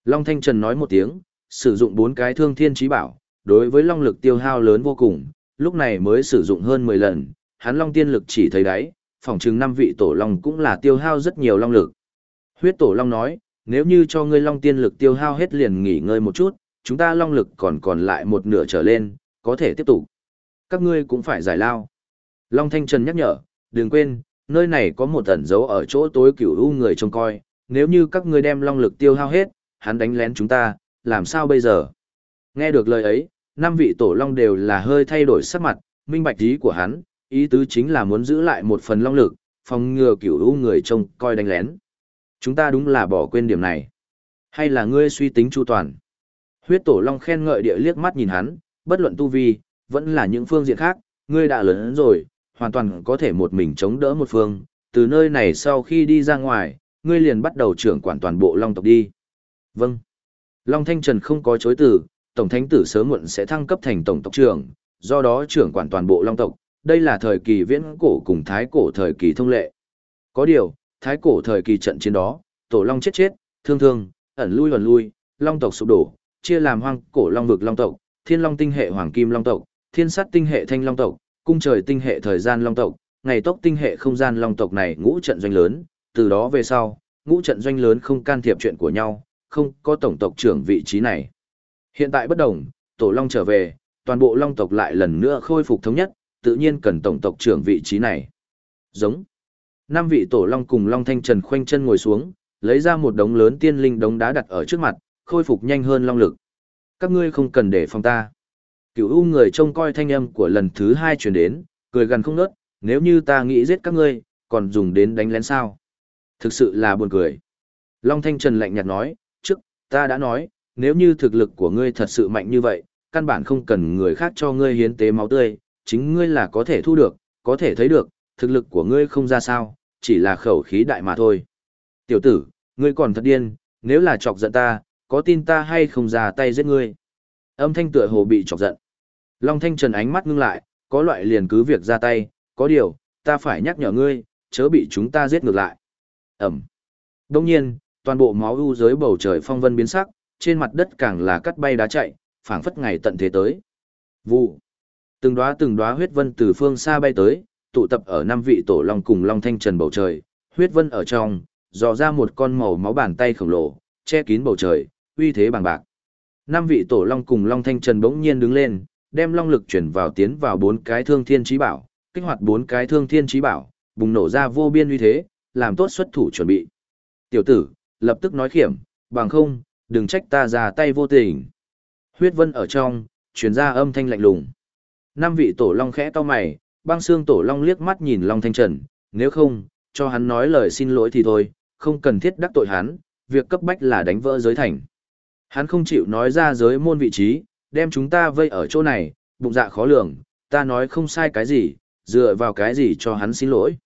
Long Thanh Trần nói một tiếng, sử dụng bốn cái thương thiên trí bảo, đối với long lực tiêu hao lớn vô cùng, lúc này mới sử dụng hơn 10 lần, hắn long tiên lực chỉ thấy đáy, phòng chừng năm vị tổ long cũng là tiêu hao rất nhiều long lực. Huyết tổ long nói, nếu như cho ngươi long tiên lực tiêu hao hết liền nghỉ ngơi một chút, chúng ta long lực còn còn lại một nửa trở lên, có thể tiếp tục. Các ngươi cũng phải giải lao. Long Thanh Trần nhắc nhở, đừng quên, nơi này có một ẩn dấu ở chỗ tối cửu u người trông coi, nếu như các ngươi đem long lực tiêu hao hết, hắn đánh lén chúng ta, làm sao bây giờ? Nghe được lời ấy, năm vị tổ long đều là hơi thay đổi sắc mặt, minh bạch ý của hắn, ý tứ chính là muốn giữ lại một phần long lực, phòng ngừa cửu u người trông coi đánh lén. Chúng ta đúng là bỏ quên điểm này. Hay là ngươi suy tính chu toàn? Huyết tổ long khen ngợi địa liếc mắt nhìn hắn, bất luận tu vi, vẫn là những phương diện khác, ngươi đã lớn rồi, hoàn toàn có thể một mình chống đỡ một phương, từ nơi này sau khi đi ra ngoài, ngươi liền bắt đầu trưởng quản toàn bộ long tộc đi. Vâng. Long Thanh Trần không có chối từ, Tổng Thánh Tử sớm muộn sẽ thăng cấp thành Tổng tộc trưởng, do đó trưởng quản toàn bộ long tộc, đây là thời kỳ viễn cổ cùng thái cổ thời kỳ thông lệ. Có điều, thái cổ thời kỳ trận chiến đó, tổ long chết chết, thương thương, ẩn lui ẩn lui, long tộc sụp đổ, chia làm hoang cổ long vực long tộc, thiên long tinh hệ hoàng kim long tộc, thiên sắt tinh hệ thanh long tộc, cung trời tinh hệ thời gian long tộc, ngày tốc tinh hệ không gian long tộc này ngũ trận doanh lớn, từ đó về sau, ngũ trận doanh lớn không can thiệp chuyện của nhau, không có tổng tộc trưởng vị trí này. Hiện tại bất đồng, tổ long trở về, toàn bộ long tộc lại lần nữa khôi phục thống nhất, tự nhiên cần tổng tộc trưởng vị trí này. Giống. Năm vị tổ long cùng long thanh trần khoanh chân ngồi xuống, lấy ra một đống lớn tiên linh đống đá đặt ở trước mặt, khôi phục nhanh hơn long lực. Các ngươi không cần để phòng ta. Cửu u người trông coi thanh âm của lần thứ hai truyền đến, cười gần không nớt, nếu như ta nghĩ giết các ngươi, còn dùng đến đánh lén sao. Thực sự là buồn cười. Long Thanh Trần lạnh nhạt nói, trước, ta đã nói, nếu như thực lực của ngươi thật sự mạnh như vậy, căn bản không cần người khác cho ngươi hiến tế máu tươi, chính ngươi là có thể thu được, có thể thấy được, thực lực của ngươi không ra sao, chỉ là khẩu khí đại mà thôi. Tiểu tử, ngươi còn thật điên, nếu là chọc giận ta, có tin ta hay không ra tay giết ngươi? Âm thanh tựa hồ bị chọc giận. Long Thanh Trần ánh mắt ngưng lại, có loại liền cứ việc ra tay, có điều, ta phải nhắc nhở ngươi, chớ bị chúng ta giết ngược lại. Ẩm. Đông nhiên, toàn bộ máu u dưới bầu trời phong vân biến sắc, trên mặt đất càng là cắt bay đá chạy, phảng phất ngày tận thế tới. Vụ. Từng đóa từng đóa huyết vân từ phương xa bay tới, tụ tập ở năm vị tổ long cùng long thanh trần bầu trời, huyết vân ở trong, dò ra một con màu máu bàn tay khổng lồ, che kín bầu trời, uy thế bằng bạc. Năm vị tổ long cùng long thanh trần bỗng nhiên đứng lên, đem long lực chuyển vào tiến vào bốn cái thương thiên trí bảo, kích hoạt bốn cái thương thiên trí bảo, bùng nổ ra vô biên uy thế, làm tốt xuất thủ chuẩn bị. Tiểu tử, lập tức nói khiểm, bằng không, đừng trách ta ra tay vô tình. Huyết vân ở trong, truyền ra âm thanh lạnh lùng. Năm vị tổ long khẽ to mày, băng xương tổ long liếc mắt nhìn long thanh trần, nếu không, cho hắn nói lời xin lỗi thì thôi, không cần thiết đắc tội hắn, việc cấp bách là đánh vỡ giới thành. Hắn không chịu nói ra giới môn vị trí, đem chúng ta vây ở chỗ này, bụng dạ khó lường, ta nói không sai cái gì, dựa vào cái gì cho hắn xin lỗi.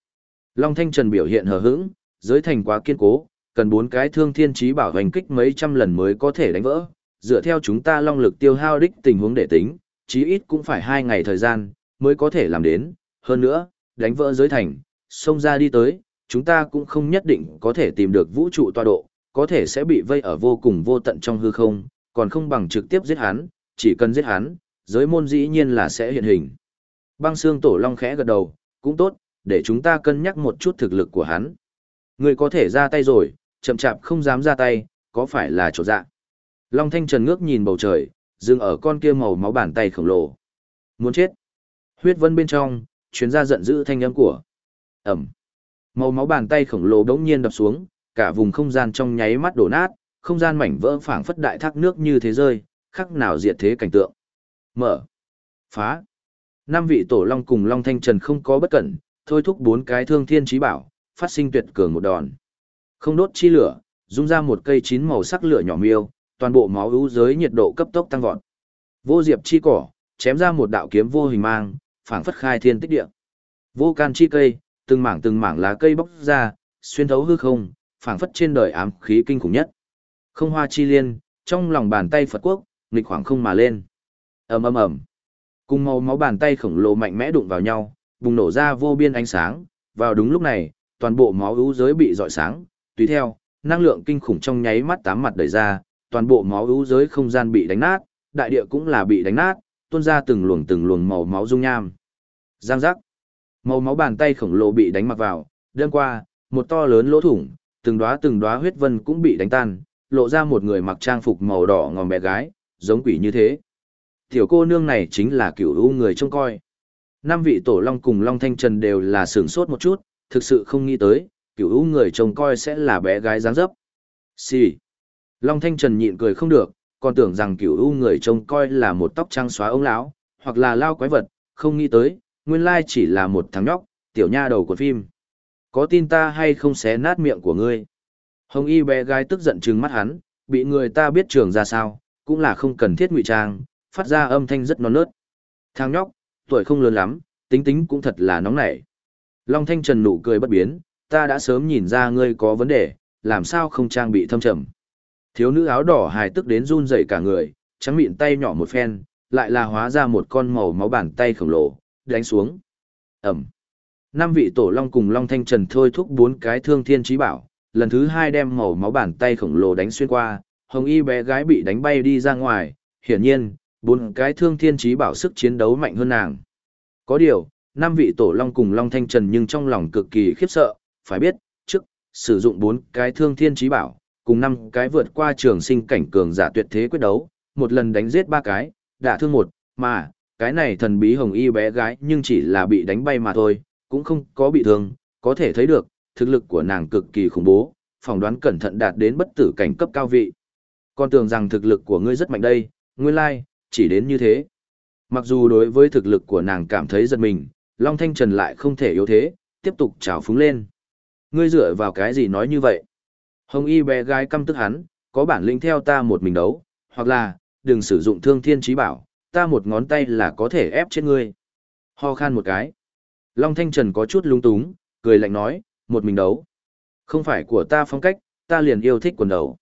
Long Thanh Trần biểu hiện hờ hững, giới thành quá kiên cố, cần bốn cái thương thiên trí bảo hành kích mấy trăm lần mới có thể đánh vỡ. Dựa theo chúng ta long lực tiêu hao đích tình huống để tính, chí ít cũng phải hai ngày thời gian, mới có thể làm đến. Hơn nữa, đánh vỡ giới thành, xông ra đi tới, chúng ta cũng không nhất định có thể tìm được vũ trụ tọa độ, có thể sẽ bị vây ở vô cùng vô tận trong hư không, còn không bằng trực tiếp giết hắn, chỉ cần giết hắn, giới môn dĩ nhiên là sẽ hiện hình. Băng xương tổ long khẽ gật đầu, cũng tốt, để chúng ta cân nhắc một chút thực lực của hắn. Người có thể ra tay rồi, Chậm chạp không dám ra tay, có phải là chỗ dạ. Long Thanh Trần ngước nhìn bầu trời, dừng ở con kia màu máu bàn tay khổng lồ. Muốn chết. Huyết vân bên trong, chuyến ra giận dữ thanh âm của. Ẩm. Màu máu bàn tay khổng lồ đống nhiên đập xuống, cả vùng không gian trong nháy mắt đổ nát, không gian mảnh vỡ phảng phất đại thác nước như thế rơi, khắc nào diệt thế cảnh tượng. Mở. Phá. Năm vị tổ long cùng Long Thanh Trần không có bất cẩn, thôi thúc bốn cái thương thiên trí bảo, phát sinh tuyệt cường một đòn. Không đốt chi lửa, dung ra một cây chín màu sắc lửa nhỏ miêu, toàn bộ máu ưu giới nhiệt độ cấp tốc tăng vọt. Vô diệp chi cỏ, chém ra một đạo kiếm vô hình mang, phảng phất khai thiên tích địa. Vô can chi cây, từng mảng từng mảng lá cây bóc ra, xuyên thấu hư không, phảng phất trên đời ám khí kinh khủng nhất. Không hoa chi liên, trong lòng bàn tay Phật quốc, nghịch khoảng không mà lên. ầm ầm ầm, cùng màu máu bàn tay khổng lồ mạnh mẽ đụng vào nhau, bùng nổ ra vô biên ánh sáng. Vào đúng lúc này, toàn bộ máu ưu giới bị dọi sáng, tùy theo, năng lượng kinh khủng trong nháy mắt tám mặt đẩy ra, toàn bộ máu ưu giới không gian bị đánh nát, đại địa cũng là bị đánh nát, tuôn ra từng luồng từng luồng màu máu dung nham. Giang giác. Màu máu bàn tay khổng lồ bị đánh mặc vào, đêm qua, một to lớn lỗ thủng, từng đóa từng đóa huyết vân cũng bị đánh tan, lộ ra một người mặc trang phục màu đỏ ngòm bé gái, giống quỷ như thế. Tiểu cô nương này chính là cửu u người trông coi. Năm vị tổ long cùng long thanh trần đều là sửng sốt một chút, thực sự không nghĩ tới, cửu u người trông coi sẽ là bé gái dáng dấp. Xì. Long thanh trần nhịn cười không được, còn tưởng rằng cửu u người trông coi là một tóc trang xóa ông lão, hoặc là lao quái vật, không nghĩ tới, nguyên lai chỉ là một thằng nhóc, tiểu nha đầu của phim. Có tin ta hay không xé nát miệng của ngươi? Hồng y bé gái tức giận trừng mắt hắn, bị người ta biết trường ra sao, cũng là không cần thiết ngụy trang, phát ra âm thanh rất non nớt. Thằng nhóc, tuổi không lớn lắm, tính tính cũng thật là nóng nảy. Long Thanh Trần nụ cười bất biến, ta đã sớm nhìn ra ngươi có vấn đề, làm sao không trang bị thâm trầm. Thiếu nữ áo đỏ hài tức đến run rẩy cả người, trắng miệng tay nhỏ một phen, lại là hóa ra một con màu máu bàn tay khổng lồ, đánh xuống. Ẩm. Năm vị tổ long cùng Long Thanh Trần thôi thúc bốn cái thương thiên trí bảo, lần thứ hai đem màu máu bàn tay khổng lồ đánh xuyên qua, hồng y bé gái bị đánh bay đi ra ngoài, hiển nhiên, bốn cái thương thiên trí bảo sức chiến đấu mạnh hơn nàng. Có điều, năm vị tổ long cùng Long Thanh Trần nhưng trong lòng cực kỳ khiếp sợ, phải biết, trước, sử dụng bốn cái thương thiên trí bảo, cùng năm cái vượt qua trường sinh cảnh cường giả tuyệt thế quyết đấu, một lần đánh giết ba cái, đả thương một, mà, cái này thần bí hồng y bé gái nhưng chỉ là bị đánh bay mà thôi, cũng không có bị thương, có thể thấy được, thực lực của nàng cực kỳ khủng bố, phỏng đoán cẩn thận đạt đến bất tử cảnh cấp cao vị. Con tưởng rằng thực lực của ngươi rất mạnh đây, nguyên lai, chỉ đến như thế. Mặc dù đối với thực lực của nàng cảm thấy giật mình, Long Thanh Trần lại không thể yếu thế, tiếp tục trào phúng lên. Ngươi dựa vào cái gì nói như vậy? Hồng y bé gái căm tức hắn, có bản lĩnh theo ta một mình đấu, hoặc là, đừng sử dụng thương thiên trí bảo, ta một ngón tay là có thể ép chết ngươi. Ho khan một cái. Long Thanh Trần có chút lung túng, cười lạnh nói, một mình đấu. Không phải của ta phong cách, ta liền yêu thích quần đấu.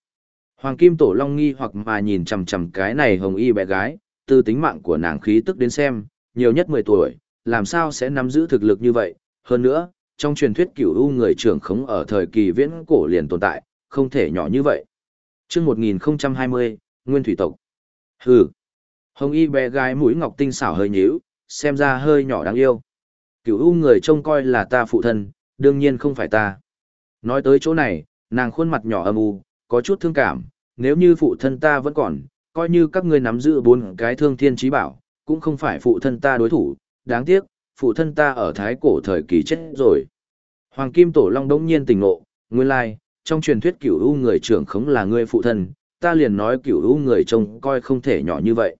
Hoàng Kim Tổ Long nghi hoặc mà nhìn chằm chằm cái này hồng y bé gái, từ tính mạng của nàng khí tức đến xem, nhiều nhất 10 tuổi, làm sao sẽ nắm giữ thực lực như vậy. Hơn nữa, trong truyền thuyết cửu u người trưởng khống ở thời kỳ viễn cổ liền tồn tại, không thể nhỏ như vậy. chương 1020, Nguyên Thủy Tộc. Hừ. Hồng y bé gái mũi ngọc tinh xảo hơi nhíu, xem ra hơi nhỏ đáng yêu. Cửu u người trông coi là ta phụ thân, đương nhiên không phải ta. Nói tới chỗ này, nàng khuôn mặt nhỏ âm u, có chút thương cảm, nếu như phụ thân ta vẫn còn, coi như các ngươi nắm giữ bốn cái thương thiên trí bảo, cũng không phải phụ thân ta đối thủ, đáng tiếc, phụ thân ta ở thái cổ thời kỳ chết rồi. Hoàng Kim Tổ Long đống nhiên tỉnh ngộ, nguyên lai, trong truyền thuyết cửu u người trưởng khống là ngươi phụ thân, ta liền nói cửu u người trông coi không thể nhỏ như vậy.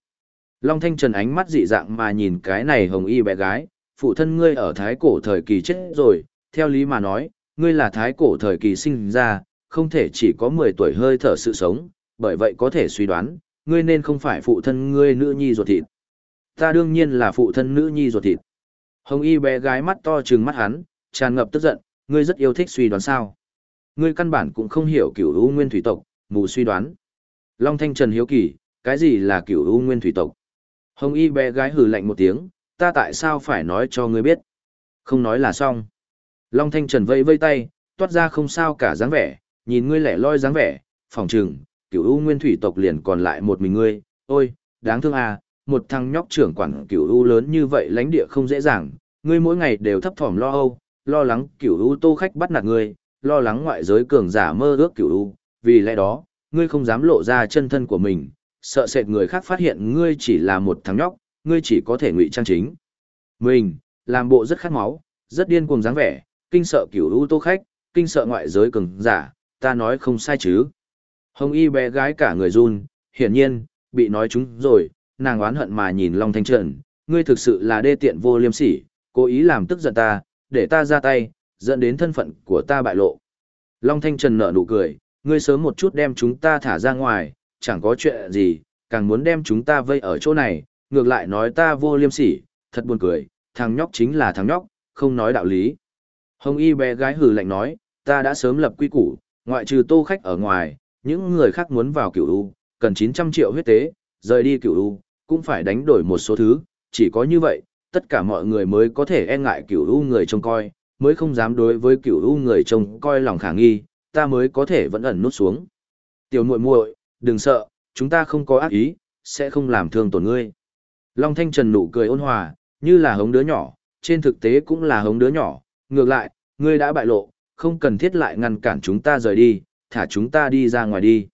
Long Thanh Trần ánh mắt dị dạng mà nhìn cái này hồng y bé gái, phụ thân ngươi ở thái cổ thời kỳ chết rồi, theo lý mà nói, ngươi là thái cổ thời kỳ sinh ra, không thể chỉ có 10 tuổi hơi thở sự sống, bởi vậy có thể suy đoán, ngươi nên không phải phụ thân ngươi nữ nhi ruột thịt. Ta đương nhiên là phụ thân nữ nhi ruột thịt. Hồng y bé gái mắt to trừng mắt hắn, tràn ngập tức giận, ngươi rất yêu thích suy đoán sao. Ngươi căn bản cũng không hiểu cửu u nguyên thủy tộc, mù suy đoán. Long Thanh Trần hiếu kỳ, cái gì là cửu u nguyên thủy tộc? Hồng y bé gái hừ lạnh một tiếng, ta tại sao phải nói cho ngươi biết? Không nói là xong. Long Thanh Trần vây vây tay, toát ra không sao cả dáng vẻ, nhìn ngươi lẻ loi dáng vẻ, phòng trừng, cửu u nguyên thủy tộc liền còn lại một mình ngươi, ôi, đáng thương à, một thằng nhóc trưởng quản cửu u lớn như vậy lãnh địa không dễ dàng, ngươi mỗi ngày đều thấp thỏm lo âu, lo lắng cửu u tô khách bắt nạt ngươi, lo lắng ngoại giới cường giả mơ ước cửu u, vì lẽ đó, ngươi không dám lộ ra chân thân của mình, sợ sệt người khác phát hiện ngươi chỉ là một thằng nhóc, ngươi chỉ có thể ngụy trang chính. Mình, làm bộ rất khát máu, rất điên cuồng dáng vẻ, kinh sợ cửu u tô khách, kinh sợ ngoại giới cường giả, ta nói không sai chứ. Hồng y bé gái cả người run, hiển nhiên, bị nói chúng rồi, nàng oán hận mà nhìn Long Thanh Trần, ngươi thực sự là đê tiện vô liêm sỉ, cố ý làm tức giận ta, để ta ra tay, dẫn đến thân phận của ta bại lộ. Long Thanh Trần nở nụ cười, ngươi sớm một chút đem chúng ta thả ra ngoài, chẳng có chuyện gì, càng muốn đem chúng ta vây ở chỗ này, ngược lại nói ta vô liêm sỉ, thật buồn cười, thằng nhóc chính là thằng nhóc, không nói đạo lý. Hồng y bé gái hừ lạnh nói, ta đã sớm lập quy củ, ngoại trừ tô khách ở ngoài, những người khác muốn vào cửu U, cần 900 triệu huyết tế, rời đi cửu U, cũng phải đánh đổi một số thứ, chỉ có như vậy, tất cả mọi người mới có thể e ngại cửu U người trông coi, mới không dám đối với cửu U người trông coi lòng khả nghi, ta mới có thể vẫn ẩn nút xuống. Tiểu muội muội, đừng sợ, chúng ta không có ác ý, sẽ không làm thương tổn ngươi. Long Thanh Trần nụ cười ôn hòa, như là hống đứa nhỏ, trên thực tế cũng là hống đứa nhỏ, ngược lại, ngươi đã bại lộ, không cần thiết lại ngăn cản chúng ta rời đi, thả chúng ta đi ra ngoài đi.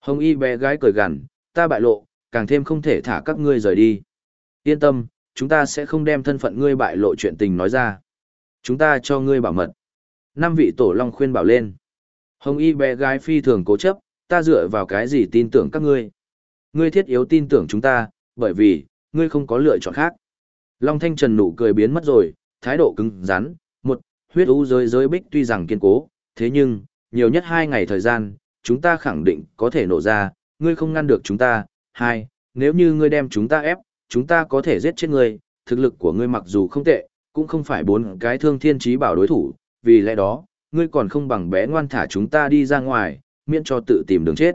Hồng y bé gái cười gằn, ta bại lộ, càng thêm không thể thả các ngươi rời đi. Yên tâm, chúng ta sẽ không đem thân phận ngươi bại lộ chuyện tình nói ra. Chúng ta cho ngươi bảo mật. Năm vị tổ long khuyên bảo lên. Hồng y bé gái phi thường cố chấp, ta dựa vào cái gì tin tưởng các ngươi. Ngươi thiết yếu tin tưởng chúng ta, bởi vì, ngươi không có lựa chọn khác. Long Thanh Trần nụ cười biến mất rồi, thái độ cứng rắn, huyết u giới giới bích tuy rằng kiên cố, thế nhưng, nhiều nhất hai ngày thời gian, chúng ta khẳng định có thể nổ ra, ngươi không ngăn được chúng ta. Hai, nếu như ngươi đem chúng ta ép, chúng ta có thể giết chết ngươi, thực lực của ngươi mặc dù không tệ, cũng không phải bốn cái thương thiên trí bảo đối thủ, vì lẽ đó, ngươi còn không bằng bé ngoan thả chúng ta đi ra ngoài, miễn cho tự tìm đường chết.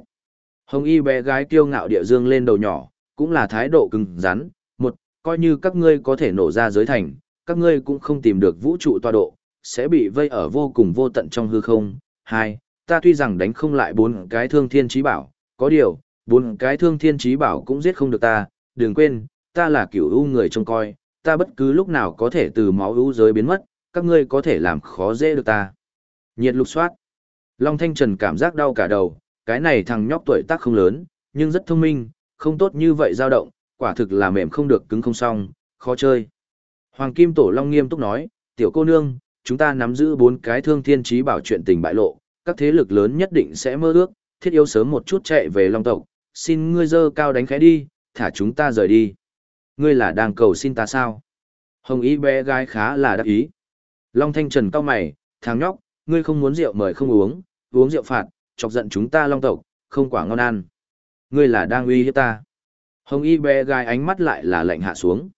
Hồng y bé gái kiêu ngạo địa dương lên đầu nhỏ, cũng là thái độ cứng rắn, một, coi như các ngươi có thể nổ ra giới thành, các ngươi cũng không tìm được vũ trụ toa độ, sẽ bị vây ở vô cùng vô tận trong hư không. Hai, ta tuy rằng đánh không lại bốn cái thương thiên trí bảo, có điều, bốn cái thương thiên trí bảo cũng giết không được ta, đừng quên, ta là cửu u người trông coi, ta bất cứ lúc nào có thể từ máu u giới biến mất, các ngươi có thể làm khó dễ được ta. Nhiệt lục soát. Long Thanh Trần cảm giác đau cả đầu, cái này thằng nhóc tuổi tác không lớn, nhưng rất thông minh, không tốt như vậy dao động, quả thực là mềm không được cứng không xong, khó chơi. Hoàng Kim Tổ Long nghiêm túc nói, tiểu cô nương, chúng ta nắm giữ bốn cái thương thiên trí bảo chuyện tình bại lộ, các thế lực lớn nhất định sẽ mơ ước, thiết yếu sớm một chút chạy về Long tộc, xin ngươi dơ cao đánh khẽ đi, thả chúng ta rời đi. Ngươi là đang cầu xin ta sao? Hồng ý bé gái khá là đắc ý. Long Thanh Trần cao mày, thằng nhóc, ngươi không muốn rượu mời không uống, uống rượu phạt, chọc giận chúng ta Long tộc, không quả ngon ăn. Ngươi là đang uy hiếp ta. Hồng y bé gái ánh mắt lại là lạnh hạ xuống.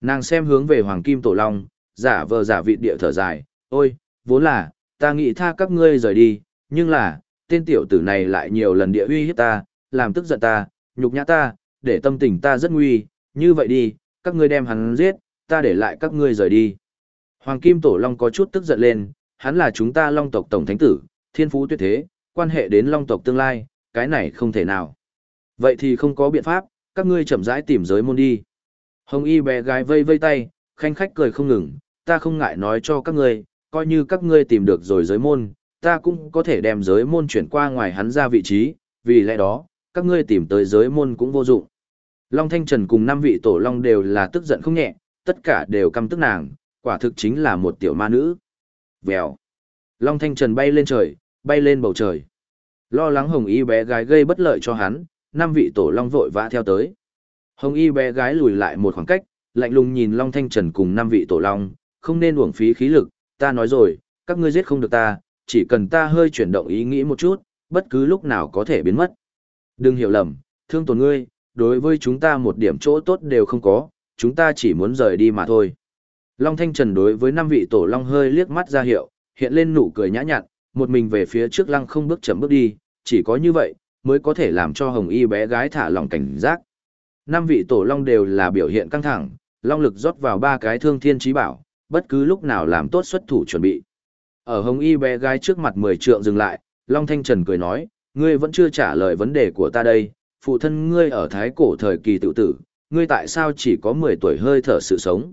Nàng xem hướng về Hoàng Kim Tổ Long, giả vờ giả vị địa thở dài, ôi, vốn là, ta nghĩ tha các ngươi rời đi, nhưng là, tên tiểu tử này lại nhiều lần địa uy hiếp ta, làm tức giận ta, nhục nhã ta, để tâm tình ta rất nguy, như vậy đi, các ngươi đem hắn giết, ta để lại các ngươi rời đi. Hoàng Kim Tổ Long có chút tức giận lên, hắn là chúng ta Long tộc Tổng Thánh Tử, thiên phú tuyệt thế, quan hệ đến Long tộc tương lai, cái này không thể nào. Vậy thì không có biện pháp, các ngươi chậm rãi tìm giới môn đi. Hồng y bé gái vây vây tay, khanh khách cười không ngừng, ta không ngại nói cho các ngươi, coi như các ngươi tìm được rồi giới môn, ta cũng có thể đem giới môn chuyển qua ngoài hắn ra vị trí, vì lẽ đó, các ngươi tìm tới giới môn cũng vô dụng. Long Thanh Trần cùng năm vị tổ long đều là tức giận không nhẹ, tất cả đều căm tức nàng, quả thực chính là một tiểu ma nữ. Vèo. Long Thanh Trần bay lên trời, bay lên bầu trời. Lo lắng hồng y bé gái gây bất lợi cho hắn, năm vị tổ long vội vã theo tới. Hồng y bé gái lùi lại một khoảng cách, lạnh lùng nhìn Long Thanh Trần cùng năm vị tổ long, không nên uổng phí khí lực, ta nói rồi, các ngươi giết không được ta, chỉ cần ta hơi chuyển động ý nghĩ một chút, bất cứ lúc nào có thể biến mất. Đừng hiểu lầm, thương tổn ngươi, đối với chúng ta một điểm chỗ tốt đều không có, chúng ta chỉ muốn rời đi mà thôi. Long Thanh Trần đối với năm vị tổ long hơi liếc mắt ra hiệu, hiện lên nụ cười nhã nhặn, một mình về phía trước lăng không bước chậm bước đi, chỉ có như vậy, mới có thể làm cho hồng y bé gái thả lòng cảnh giác. Năm vị tổ long đều là biểu hiện căng thẳng, long lực rót vào ba cái thương thiên chí bảo, bất cứ lúc nào làm tốt xuất thủ chuẩn bị. Ở hồng y bé gái trước mặt mười trượng dừng lại, Long Thanh Trần cười nói, ngươi vẫn chưa trả lời vấn đề của ta đây, phụ thân ngươi ở thái cổ thời kỳ tự tử, ngươi tại sao chỉ có 10 tuổi hơi thở sự sống?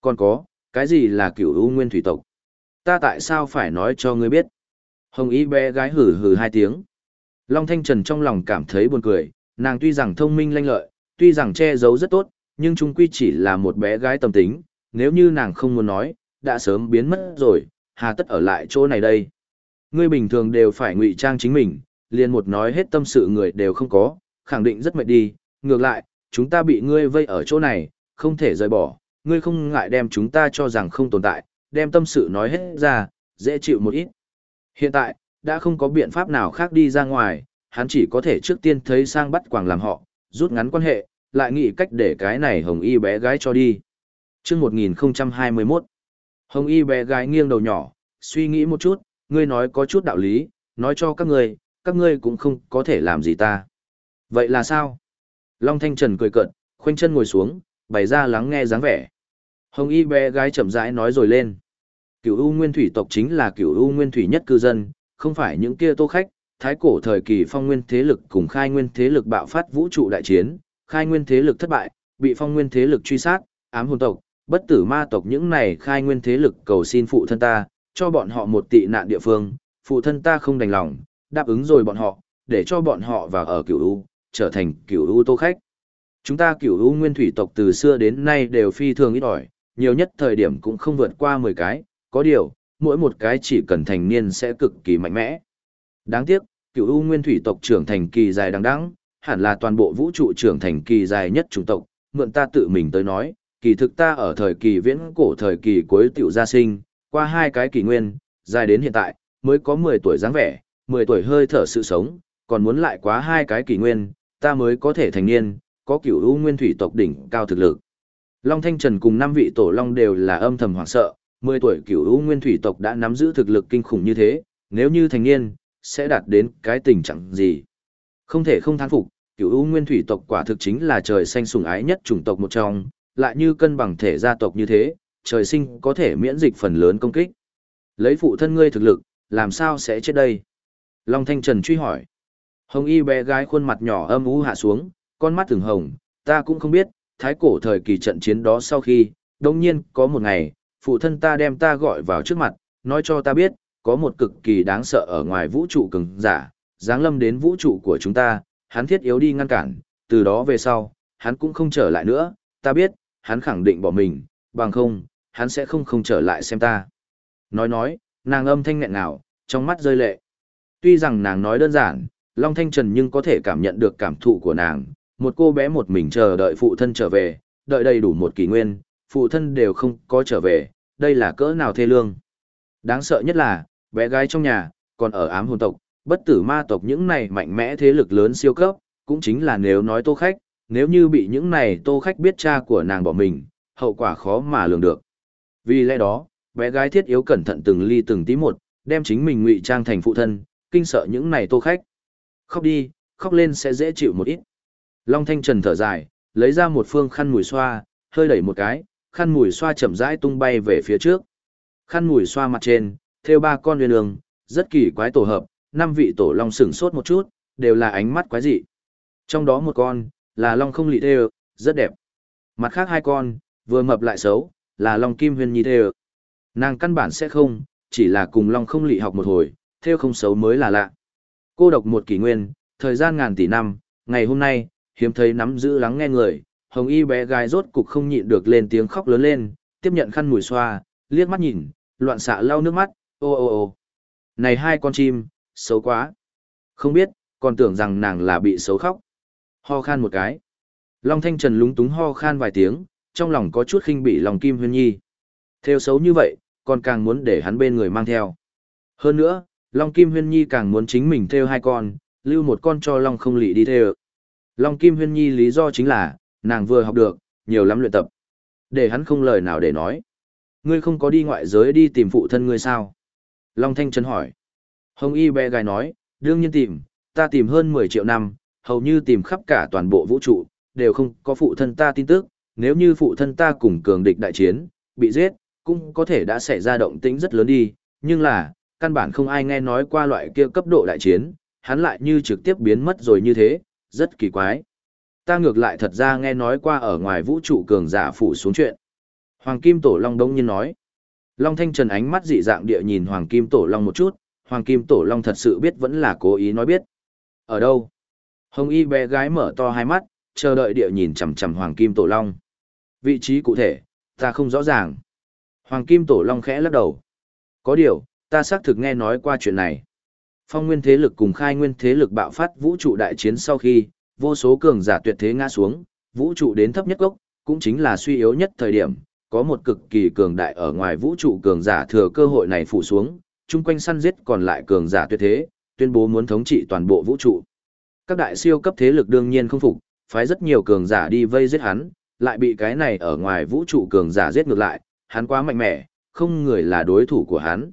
Còn có, cái gì là cửu u nguyên thủy tộc? Ta tại sao phải nói cho ngươi biết? Hồng y bé gái hử hử hai tiếng. Long Thanh Trần trong lòng cảm thấy buồn cười, nàng tuy rằng thông minh lanh lợi, tuy rằng che giấu rất tốt, nhưng chung quy chỉ là một bé gái tâm tính, nếu như nàng không muốn nói, đã sớm biến mất rồi, hà tất ở lại chỗ này đây. Ngươi bình thường đều phải ngụy trang chính mình, liền một nói hết tâm sự người đều không có, khẳng định rất mệt đi, ngược lại, chúng ta bị ngươi vây ở chỗ này, không thể rời bỏ, ngươi không ngại đem chúng ta cho rằng không tồn tại, đem tâm sự nói hết ra, dễ chịu một ít. Hiện tại, đã không có biện pháp nào khác đi ra ngoài, hắn chỉ có thể trước tiên thấy sang bắt quảng làm họ, rút ngắn quan hệ, lại nghĩ cách để cái này hồng y bé gái cho đi chương 1021, hồng y bé gái nghiêng đầu nhỏ, suy nghĩ một chút, ngươi nói có chút đạo lý, nói cho các ngươi, các ngươi cũng không có thể làm gì ta. Vậy là sao? Long Thanh Trần cười cợt, khoanh chân ngồi xuống, bày ra lắng nghe dáng vẻ. Hồng y bé gái chậm rãi nói rồi lên. Cửu U Nguyên Thủy tộc chính là Cửu U Nguyên Thủy nhất cư dân, không phải những kia tô khách, thái cổ thời kỳ phong nguyên thế lực cùng khai nguyên thế lực bạo phát vũ trụ đại chiến, khai nguyên thế lực thất bại, bị phong nguyên thế lực truy sát, ám hồn tộc, bất tử ma tộc những này khai nguyên thế lực cầu xin phụ thân ta, cho bọn họ một tị nạn địa phương, phụ thân ta không đành lòng, đáp ứng rồi bọn họ, để cho bọn họ vào ở cửu U, trở thành cửu U tô khách. Chúng ta cửu U nguyên thủy tộc từ xưa đến nay đều phi thường ít ỏi, nhiều nhất thời điểm cũng không vượt qua 10 cái, có điều, mỗi một cái chỉ cần thành niên sẽ cực kỳ mạnh mẽ. Đáng tiếc, cửu U Nguyên Thủy tộc trưởng thành kỳ dài đằng đẵng, hẳn là toàn bộ vũ trụ trưởng thành kỳ dài nhất chủng tộc, mượn ta tự mình tới nói, kỳ thực ta ở thời kỳ viễn cổ thời kỳ cuối tiểu gia sinh, qua hai cái kỷ nguyên, dài đến hiện tại, mới có 10 tuổi dáng vẻ, 10 tuổi hơi thở sự sống, còn muốn lại quá hai cái kỷ nguyên, ta mới có thể thành niên, có cửu u nguyên thủy tộc đỉnh cao thực lực. Long Thanh Trần cùng năm vị tổ long đều là âm thầm hoảng sợ, 10 tuổi cửu u nguyên thủy tộc đã nắm giữ thực lực kinh khủng như thế, nếu như thành niên, sẽ đạt đến cái tình trạng gì. Không thể không thán phục, cửu u nguyên thủy tộc quả thực chính là trời xanh sủng ái nhất chủng tộc một trong, lại như cân bằng thể gia tộc như thế, trời sinh có thể miễn dịch phần lớn công kích. Lấy phụ thân ngươi thực lực, làm sao sẽ chết đây? Long Thanh Trần truy hỏi. Hồng y bé gái khuôn mặt nhỏ âm ú hạ xuống, con mắt từng hồng, ta cũng không biết, thái cổ thời kỳ trận chiến đó sau khi, đồng nhiên có một ngày, phụ thân ta đem ta gọi vào trước mặt, nói cho ta biết, có một cực kỳ đáng sợ ở ngoài vũ trụ cường giả, giáng lâm đến vũ trụ của chúng ta, hắn thiết yếu đi ngăn cản, từ đó về sau, hắn cũng không trở lại nữa, ta biết, hắn khẳng định bỏ mình, bằng không, hắn sẽ không không trở lại xem ta. Nói nói, nàng âm thanh nghẹn ngào, trong mắt rơi lệ. Tuy rằng nàng nói đơn giản, Long Thanh Trần nhưng có thể cảm nhận được cảm thụ của nàng, một cô bé một mình chờ đợi phụ thân trở về, đợi đầy đủ một kỷ nguyên, phụ thân đều không có trở về, đây là cỡ nào thê lương. Đáng sợ nhất là, bé gái trong nhà, còn ở ám hồn tộc, bất tử ma tộc những này mạnh mẽ thế lực lớn siêu cấp, cũng chính là nếu nói tô khách, nếu như bị những này tô khách biết cha của nàng bỏ mình, hậu quả khó mà lường được. Vì lẽ đó, bé gái thiết yếu cẩn thận từng ly từng tí một, đem chính mình ngụy trang thành phụ thân, kinh sợ những này tô khách. Khóc đi, khóc lên sẽ dễ chịu một ít. Long Thanh Trần thở dài, lấy ra một phương khăn mùi xoa, hơi đẩy một cái, khăn mùi xoa chậm rãi tung bay về phía trước. Khăn mùi xoa mặt trên, theo ba con huyền ương, rất kỳ quái tổ hợp, năm vị tổ long sửng sốt một chút, đều là ánh mắt quái dị. Trong đó một con, là long không lị thêu, rất đẹp. Mặt khác hai con, vừa mập lại xấu, là long kim huyền nhi thêu. Nàng căn bản sẽ không, chỉ là cùng long không lị học một hồi, theo không xấu mới là lạ. Cô độc một kỷ nguyên, thời gian ngàn tỷ năm, ngày hôm nay, hiếm thấy nắm giữ lắng nghe người, hồng y bé gái rốt cục không nhịn được lên tiếng khóc lớn lên, tiếp nhận khăn mùi xoa, liếc mắt nhìn, loạn xạ lau nước mắt, ô ô ô. Này hai con chim, xấu quá. Không biết, còn tưởng rằng nàng là bị xấu khóc. Ho khan một cái. Long Thanh Trần lúng túng ho khan vài tiếng, trong lòng có chút khinh bị lòng Kim Huyên Nhi. Theo xấu như vậy, còn càng muốn để hắn bên người mang theo. Hơn nữa, Long Kim Huyên Nhi càng muốn chính mình theo hai con, lưu một con cho Long không lị đi theo. Long Kim Huyên Nhi lý do chính là, nàng vừa học được, nhiều lắm luyện tập. Để hắn không lời nào để nói. Ngươi không có đi ngoại giới đi tìm phụ thân ngươi sao? Long Thanh Trần hỏi. Hồng Y bé gái nói, đương nhiên tìm, ta tìm hơn 10 triệu năm, hầu như tìm khắp cả toàn bộ vũ trụ, đều không có phụ thân ta tin tức, nếu như phụ thân ta cùng cường địch đại chiến, bị giết, cũng có thể đã xảy ra động tĩnh rất lớn đi, nhưng là, căn bản không ai nghe nói qua loại kia cấp độ đại chiến, hắn lại như trực tiếp biến mất rồi như thế, rất kỳ quái. Ta ngược lại thật ra nghe nói qua ở ngoài vũ trụ cường giả phủ xuống chuyện. Hoàng Kim Tổ Long đông nhiên nói. Long Thanh Trần ánh mắt dị dạng địa nhìn Hoàng Kim Tổ Long một chút, Hoàng Kim Tổ Long thật sự biết vẫn là cố ý nói biết. Ở đâu? Hồng y bé gái mở to hai mắt, chờ đợi địa nhìn chằm chằm Hoàng Kim Tổ Long. Vị trí cụ thể, ta không rõ ràng. Hoàng Kim Tổ Long khẽ lắc đầu. Có điều, ta xác thực nghe nói qua chuyện này. Phong nguyên thế lực cùng khai nguyên thế lực bạo phát vũ trụ đại chiến sau khi, vô số cường giả tuyệt thế ngã xuống, vũ trụ đến thấp nhất gốc, cũng chính là suy yếu nhất thời điểm, có một cực kỳ cường đại ở ngoài vũ trụ cường giả thừa cơ hội này phủ xuống, chung quanh săn giết còn lại cường giả tuyệt thế, tuyên bố muốn thống trị toàn bộ vũ trụ. Các đại siêu cấp thế lực đương nhiên không phục, phái rất nhiều cường giả đi vây giết hắn, lại bị cái này ở ngoài vũ trụ cường giả giết ngược lại, hắn quá mạnh mẽ, không người là đối thủ của hắn.